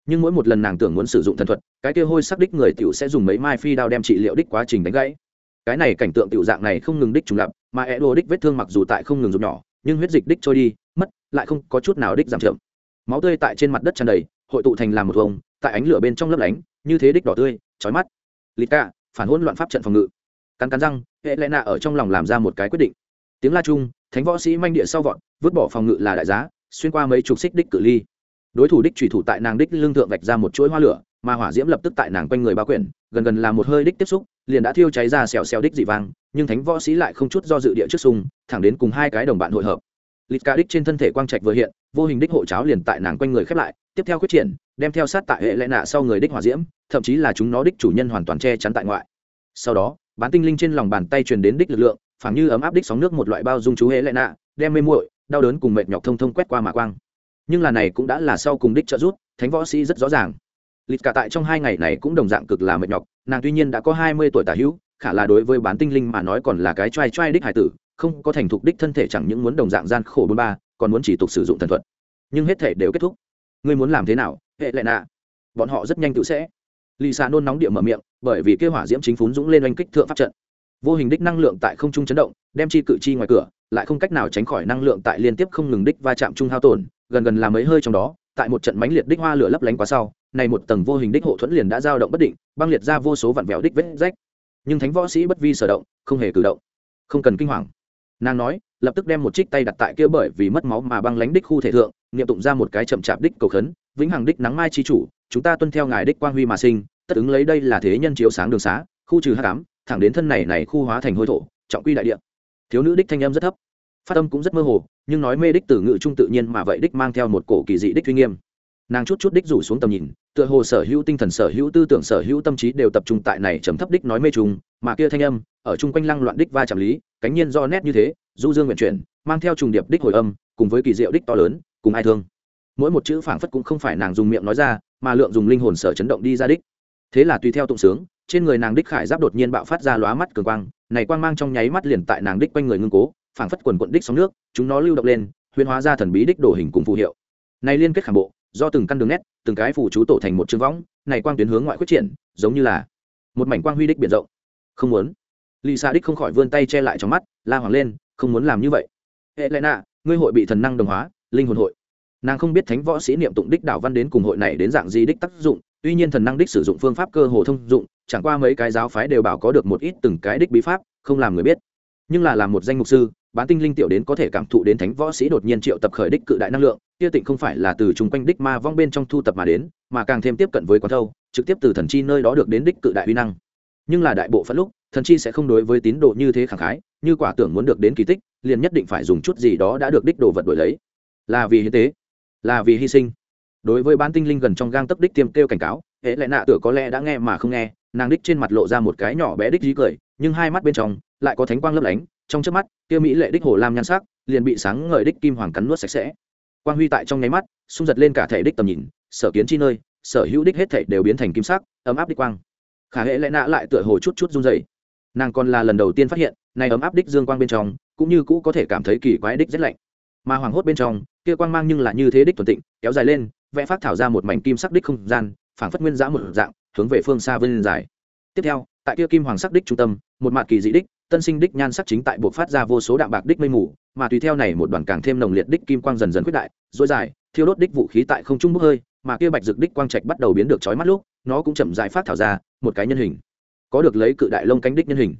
Nhưng mỗi một lần nàng tưởng muốn sử dụng thần thuật, cái kia hôi sắc đích người tiểu sẽ dùng mấy mai phi đao đem trị liệu đích quá trình đánh gãy. Cái này cảnh tượng tiểu dạng này không ngừng đích trùng lập, mà é đồ đích vết thương mặc dù tại không ngừng rụt nhỏ, nhưng huyết dịch đích trôi đi, mất, lại không có chút nào đích giảm chậm. Máu tươi tại trên mặt đất tràn đầy, hội tụ thành làm một vùng tại ánh lửa bên trong lấp lánh, như thế đích đỏ tươi, chói mắt. Lít ca phản hỗn loạn pháp trận phòng ngự. Cắn cắn răng hệ lẽ nạ ở trong lòng làm ra một cái quyết định. Tiếng la chung thánh võ sĩ manh địa sau vọt, vứt bỏ phòng ngự là đại giá, xuyên qua mấy chục xích đích cự ly. Đối thủ đích thủy thủ tại nàng đích lương thượng vạch ra một chuỗi hoa lửa, mà hỏa diễm lập tức tại nàng quanh người bao quyển, gần gần là một hơi đích tiếp xúc, liền đã thiêu cháy ra xèo xèo đích dị vang, nhưng thánh võ sĩ lại không chút do dự địa trước sung thẳng đến cùng hai cái đồng bạn hội hợp. Lịch ca đích trên thân thể quang trạch vừa hiện, vô hình đích hộ cháo liền tại nàng quanh người khép lại, tiếp theo quyết triển, đem theo sát tại hệ lẽ nạ sau người đích hỏa diễm, thậm chí là chúng nó đích chủ nhân hoàn toàn che chắn tại ngoại. Sau đó, bán tinh linh trên lòng bàn tay truyền đến đích lực lượng phảng như ấm áp đích sóng nước một loại bao dung chú hễ lệ nạ đem mê muội đau đớn cùng mệt nhọc thông thông quét qua mà quang. Nhưng là này cũng đã là sau cùng đích trợ rút, thánh võ sĩ rất rõ ràng. Lịch cả tại trong hai ngày này cũng đồng dạng cực là mệt nhọc nàng tuy nhiên đã có hai mươi tuổi tả hữu khả là đối với bán tinh linh mà nói còn là cái trai trai đích hải tử không có thành thục đích thân thể chẳng những muốn đồng dạng gian khổ bôn ba còn muốn chỉ tục sử dụng thần thuật. Nhưng hết thể đều kết thúc. Ngươi muốn làm thế nào hệ lệ nạ? Bọn họ rất nhanh tự sẽ. Lì xà nôn nóng địa mở miệng bởi vì kêu hỏa diễm chính phún dũng lên oanh kích thượng pháp trận vô hình đích năng lượng tại không trung chấn động, đem chi cự chi ngoài cửa, lại không cách nào tránh khỏi năng lượng tại liên tiếp không ngừng đích va chạm trung hao tổn, gần gần là mấy hơi trong đó, tại một trận mánh liệt đích hoa lửa lấp lánh quá sau, này một tầng vô hình đích hộ thuẫn liền đã dao động bất định, băng liệt ra vô số vặn vẹo đích vết rách. Nhưng thánh võ sĩ bất vi sở động, không hề cử động, không cần kinh hoàng. Nàng nói, lập tức đem một trích tay đặt tại kia bởi vì mất máu mà băng lánh đích khu thể thượng nghiệm tụng ra một cái chậm chạp đích cầu khấn, vĩnh hằng đích nắng mai chi chủ, chúng ta tuân theo ngài đích quang huy mà sinh, tất ứng lấy đây là thế nhân chiếu sáng đường xá, khu trừ hát cám thẳng đến thân này này khu hóa thành hôi thổ, trọng quy đại địa. Thiếu nữ đích thanh âm rất thấp. Phát âm cũng rất mơ hồ, nhưng nói mê đích từ ngự trung tự nhiên mà vậy đích mang theo một cổ kỳ dị đích uy nghiêm. Nàng chút chút đích rủ xuống tầm nhìn, tựa hồ sở hữu tinh thần, sở hữu tư tưởng, sở hữu tâm trí đều tập trung tại này trầm thấp đích nói mê trùng mà kia thanh âm, ở chung quanh lăng loạn đích va chạm lý, cánh nhiên do nét như thế, du dương nguyện chuyển, mang theo trùng điệp đích hồi âm, cùng với kỳ diệu đích to lớn, cùng ai thương. Mỗi một chữ phảng phất cũng không phải nàng dùng miệng nói ra, mà lượng dùng linh hồn sở chấn động đi ra đích. Thế là tùy theo tụng sướng trên người nàng đích khải giáp đột nhiên bạo phát ra lóa mắt cường quang, này quang mang trong nháy mắt liền tại nàng đích quanh người ngưng cố, phảng phất quần quận đích sóng nước, chúng nó lưu động lên huyên hóa ra thần bí đích đồ hình cùng phù hiệu. Này liên kết khảm bộ, do từng căn đường nét, từng cái phù chú tổ thành một chương võng, này quang tuyến hướng ngoại quyết triển, giống như là một mảnh quang huy đích biển rộng. Không muốn. Lì xa đích không khỏi vươn tay che lại trong mắt, la hoàng lên, không muốn làm như vậy. Hệ lẽ nạ ngươi hội bị thần năng đồng hóa, linh hồn hội. Nàng không biết thánh võ sĩ niệm tụng đích đảo văn đến cùng hội này đến dạng gì đích tác dụng tuy nhiên thần năng đích sử dụng phương pháp cơ hồ thông dụng, chẳng qua mấy cái giáo phái đều bảo có được một ít từng cái đích bí pháp, không làm người biết. Nhưng là làm một danh mục sư, bán tinh linh tiểu đến có thể cảm thụ đến thánh võ sĩ đột nhiên triệu tập khởi đích cự đại năng lượng, kia tịnh không phải là từ chung quanh đích ma vong bên trong thu tập mà đến, mà càng thêm tiếp cận với quán thâu, trực tiếp từ thần chi nơi đó được đến đích cự đại uy năng. Nhưng là đại bộ phận lúc, thần chi sẽ không đối với tín đồ như thế khẳng khái, như quả tưởng muốn được đến kỳ tích, liền nhất định phải dùng chút gì đó đã được đích đồ vật đổi lấy. Là vì hiến tế, là vì hy sinh đối với bán tinh linh gần trong gang tấp đích tiêm kêu cảnh cáo, hệ lại nạ tựa có lẽ đã nghe mà không nghe, nàng đích trên mặt lộ ra một cái nhỏ bé đích dí cười, nhưng hai mắt bên trong lại có thánh quang lấp lánh, trong trước mắt, kia mỹ lệ đích hồ lam nhan sắc liền bị sáng ngời đích kim hoàng cắn nuốt sạch sẽ. Quang huy tại trong nháy mắt, xung giật lên cả thể đích tầm nhìn, sở kiến chi nơi, sở hữu đích hết thể đều biến thành kim sắc, ấm áp đích quang. Khả hệ lẽ nạ lại tựa hồ chút chút run dày nàng còn là lần đầu tiên phát hiện, này ấm áp đích dương quang bên trong, cũng như cũ có thể cảm thấy kỳ quái đích rất lạnh. Mà hoàng hốt bên trong, kia quang mang nhưng là như thế đích thuần tịnh, kéo dài lên vẽ phát thảo ra một mảnh kim sắc đích không gian, phảng phất nguyên giã một dạng, hướng về phương xa vươn dài. Tiếp theo, tại kia kim hoàng sắc đích trung tâm, một mạt kỳ dị đích, tân sinh đích nhan sắc chính tại buộc phát ra vô số đạm bạc đích mây mù, mà tùy theo này một đoàn càng thêm nồng liệt đích kim quang dần dần quyết đại dối dài, thiêu đốt đích vũ khí tại không trung bốc hơi, mà kia bạch dực đích quang trạch bắt đầu biến được chói mắt lúc, nó cũng chậm dài phát thảo ra một cái nhân hình. Có được lấy cự đại lông cánh đích nhân hình.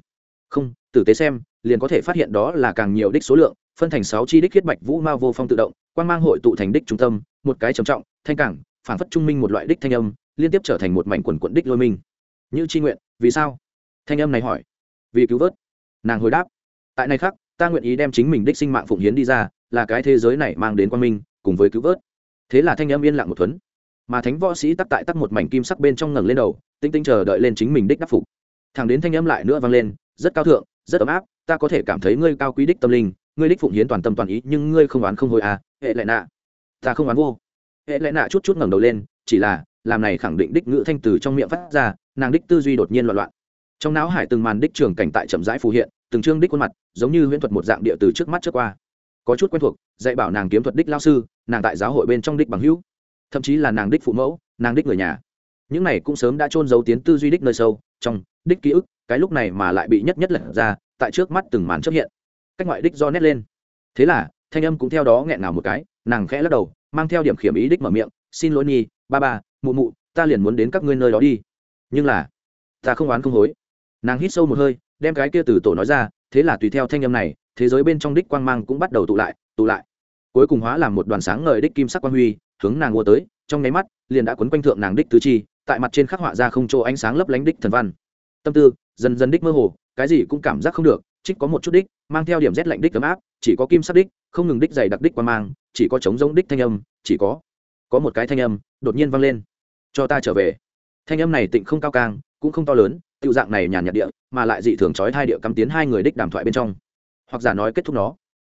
Không, tử tế xem, liền có thể phát hiện đó là càng nhiều đích số lượng, phân thành sáu chi đích huyết bạch vũ ma vô phong tự động quan mang hội tụ thành đích trung tâm, một cái trầm trọng thanh cảng phản phất trung minh một loại đích thanh âm, liên tiếp trở thành một mảnh quần quận đích lôi minh. Như chi nguyện, vì sao? Thanh âm này hỏi. Vì cứu vớt. Nàng hồi đáp. Tại này khác ta nguyện ý đem chính mình đích sinh mạng phụng hiến đi ra, là cái thế giới này mang đến quan minh, cùng với cứu vớt. Thế là thanh âm yên lặng một thuấn. Mà thánh võ sĩ tắc tại tắc một mảnh kim sắc bên trong ngẩng lên đầu, tinh tinh chờ đợi lên chính mình đích đắc phục. Thẳng đến thanh âm lại nữa vang lên, rất cao thượng, rất ấm áp, ta có thể cảm thấy ngươi cao quý đích tâm linh, ngươi đích phụng hiến toàn tâm toàn ý, nhưng ngươi không oán không hồi à hệ lại nạ. Ta không oán vô hệ lẽ nạ chút chút ngẩng đầu lên, chỉ là, làm này khẳng định đích ngữ thanh từ trong miệng phát ra, nàng đích tư duy đột nhiên loạn loạn. Trong não hải từng màn đích trường cảnh tại chậm rãi phù hiện, từng chương đích khuôn mặt, giống như huyễn thuật một dạng địa từ trước mắt trước qua. Có chút quen thuộc, dạy bảo nàng kiếm thuật đích lao sư, nàng tại giáo hội bên trong đích bằng hữu. Thậm chí là nàng đích phụ mẫu, nàng đích người nhà. Những này cũng sớm đã trôn giấu tiến tư duy đích nơi sâu, trong, đích ký ức, cái lúc này mà lại bị nhất nhất lật ra, tại trước mắt từng màn chấp hiện. Cách ngoại đích do nét lên. Thế là, thanh âm cũng theo đó nghẹn ngào một cái, nàng khẽ lắc đầu mang theo điểm khiểm ý đích mở miệng, xin lỗi nhi, ba ba, mụ mụ, ta liền muốn đến các ngươi nơi đó đi. Nhưng là, ta không oán không hối. Nàng hít sâu một hơi, đem cái kia từ tổ nói ra, thế là tùy theo thanh âm này, thế giới bên trong đích quang mang cũng bắt đầu tụ lại tụ lại. Cuối cùng hóa làm một đoàn sáng ngời đích kim sắc quang huy, hướng nàng mua tới, trong nháy mắt, liền đã quấn quanh thượng nàng đích tứ chi, tại mặt trên khắc họa ra không chỗ ánh sáng lấp lánh đích thần văn. Tâm tư, dần dần đích mơ hồ, cái gì cũng cảm giác không được trích có một chút đích, mang theo điểm rét lạnh đích ấm áp, chỉ có kim sắc đích không ngừng đích dày đặc đích qua mang, chỉ có trống giống đích thanh âm, chỉ có có một cái thanh âm đột nhiên vang lên. Cho ta trở về. Thanh âm này tịnh không cao càng, cũng không to lớn tự dạng này nhàn nhạt địa, mà lại dị thường trói hai địa cắm tiến hai người đích đàm thoại bên trong. Hoặc giả nói kết thúc nó.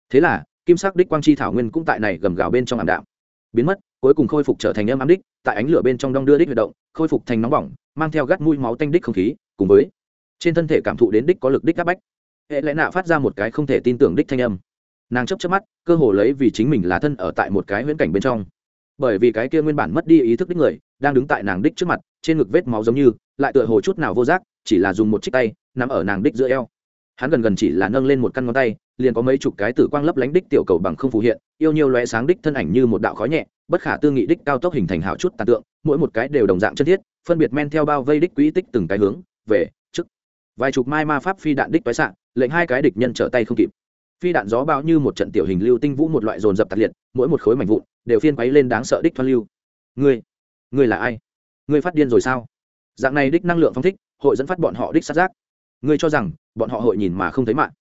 Thế là, kim sắc đích quang chi thảo nguyên cũng tại này gầm gào bên trong ảm đạm. Biến mất, cuối cùng khôi phục trở thành âm ám đích, tại ánh lửa bên trong đong đưa đích huy động, khôi phục thành nóng bỏng, mang theo gắt mũi máu tanh đích không khí, cùng với, trên thân thể cảm thụ đến đích có lực đích áp bách. Hệ lẽ nạ phát ra một cái không thể tin tưởng đích thanh âm nàng chấp chấp mắt, cơ hồ lấy vì chính mình là thân ở tại một cái huyễn cảnh bên trong. Bởi vì cái kia nguyên bản mất đi ý thức đích người, đang đứng tại nàng đích trước mặt, trên ngực vết máu giống như, lại tựa hồ chút nào vô giác, chỉ là dùng một chiếc tay nằm ở nàng đích giữa eo. Hắn gần gần chỉ là nâng lên một căn ngón tay, liền có mấy chục cái tử quang lấp lánh đích tiểu cầu bằng không phù hiện, yêu nhiều lóe sáng đích thân ảnh như một đạo khói nhẹ, bất khả tư nghị đích cao tốc hình thành hào chút tàn tượng, mỗi một cái đều đồng dạng chân thiết, phân biệt men theo bao vây đích quỹ tích từng cái hướng, về, trước. Vài chục mai ma pháp phi đạn đích tái xạ, lệnh hai cái địch nhân trở tay không kịp phi đạn gió bao như một trận tiểu hình lưu tinh vũ một loại dồn dập tạc liệt, mỗi một khối mảnh vụn đều phiên quấy lên đáng sợ đích thoát lưu. Ngươi ngươi là ai? Ngươi phát điên rồi sao? Dạng này đích năng lượng phong thích, hội dẫn phát bọn họ đích sát giác. Ngươi cho rằng, bọn họ hội nhìn mà không thấy mạng.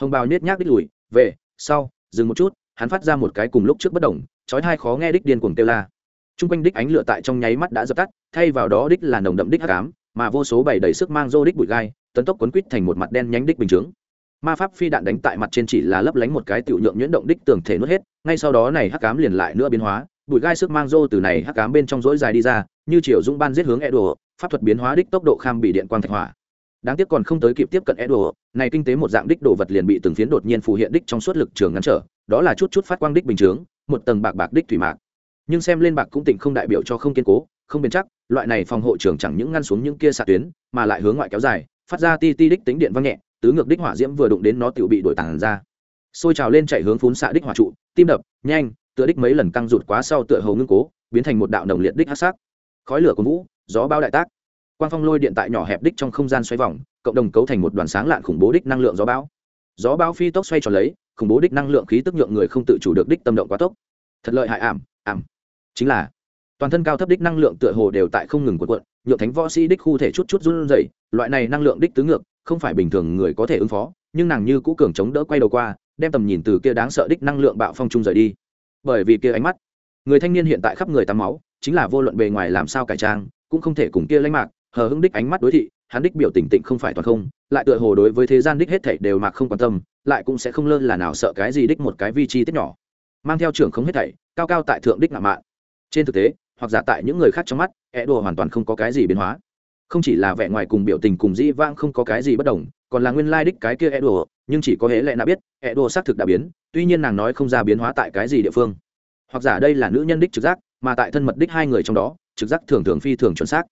Hồng bào nết nhác đích lùi, về, sau, dừng một chút, hắn phát ra một cái cùng lúc trước bất đồng, chói hai khó nghe đích điên cuồng kêu la. T r u n g quanh đích ánh lửa tại trong nháy mắt đã dập tắt, thay vào đó đích là nồng đậm đích hắc ám, mà vô số bảy đầy sức mang rô đích bụi gai, tấn tốc quấn quít thành một mặt đen nhánh đích bình chướng ma pháp phi đạn đánh tại mặt trên chỉ là lấp lánh một cái tiểu nhượng nhuyễn động đích tường thể nuốt hết ngay sau đó này hắc cám liền lại nữa biến hóa bụi gai sức mang rô từ này hắc cám bên trong rỗi dài đi ra như chiều dũng ban giết hướng Edo, pháp thuật biến hóa đích tốc độ kham bị điện quang thạch hỏa. Đáng tiếc còn không tới kịp tiếp cận Edo, này kinh tế một dạng đích đồ vật liền bị từng phiến đột nhiên phù hiện đích trong suốt lực trường ngắn trở đó là chút chút phát quang đích bình chướng một tầng bạc bạc đích thủy mạc. Nhưng xem lên bạc cũng tỉnh không đại biểu cho không kiên cố không bền chắc loại này phòng hộ trường chẳng những ngăn xuống những kia xạ tuyến mà lại hướng ngoại kéo dài phát ra ti ti đích tính điện văng nhẹ tứ ngược đích hỏa diễm vừa đụng đến nó tự bị đổi tàn ra. Xôi trào lên chạy hướng phún xạ đích hỏa trụ, tim đập, nhanh, tựa đích mấy lần căng rụt quá sau tựa hầu ngưng cố, biến thành một đạo nồng liệt đích hát sắc. Khói lửa của vũ, gió bao đại tác. Quang phong lôi điện tại nhỏ hẹp đích trong không gian xoay vòng, cộng đồng cấu thành một đoàn sáng lạn khủng bố đích năng lượng gió bão. Gió bão phi tốc xoay tròn lấy, khủng bố đích năng lượng khí tức nhượng người không tự chủ được đích tâm động quá tốc. Thật lợi hại ảm ảm. Chính là, toàn thân cao thấp đích năng lượng tựa hồ đều tại không ngừng cuộn cuộn, nhượng thánh võ sĩ đích khu thể chút chút run rẩy, loại này năng lượng đích tứ ngược không phải bình thường người có thể ứng phó, nhưng nàng như cũ cường chống đỡ quay đầu qua, đem tầm nhìn từ kia đáng sợ đích năng lượng bạo phong trung rời đi. Bởi vì kia ánh mắt, người thanh niên hiện tại khắp người tắm máu, chính là vô luận bề ngoài làm sao cải trang, cũng không thể cùng kia lãnh mạc, hờ hững đích ánh mắt đối thị, hắn đích biểu tình tịnh không phải toàn không, lại tựa hồ đối với thế gian đích hết thảy đều mạc không quan tâm, lại cũng sẽ không lơ là nào sợ cái gì đích một cái vi chi tiết nhỏ. Mang theo trưởng không hết thảy, cao cao tại thượng đích ngạo mạn. Trên thực tế, hoặc giả tại những người khác trong mắt é đùa hoàn toàn không có cái gì biến hóa không chỉ là vẻ ngoài cùng biểu tình cùng dĩ vãng không có cái gì bất đồng còn là nguyên lai đích cái kia e đùa, nhưng chỉ có hễ lẽ đã biết e đùa xác thực đã biến tuy nhiên nàng nói không ra biến hóa tại cái gì địa phương. Hoặc giả đây là nữ nhân đích trực giác mà tại thân mật đích hai người trong đó trực giác thường thường phi thường chuẩn xác.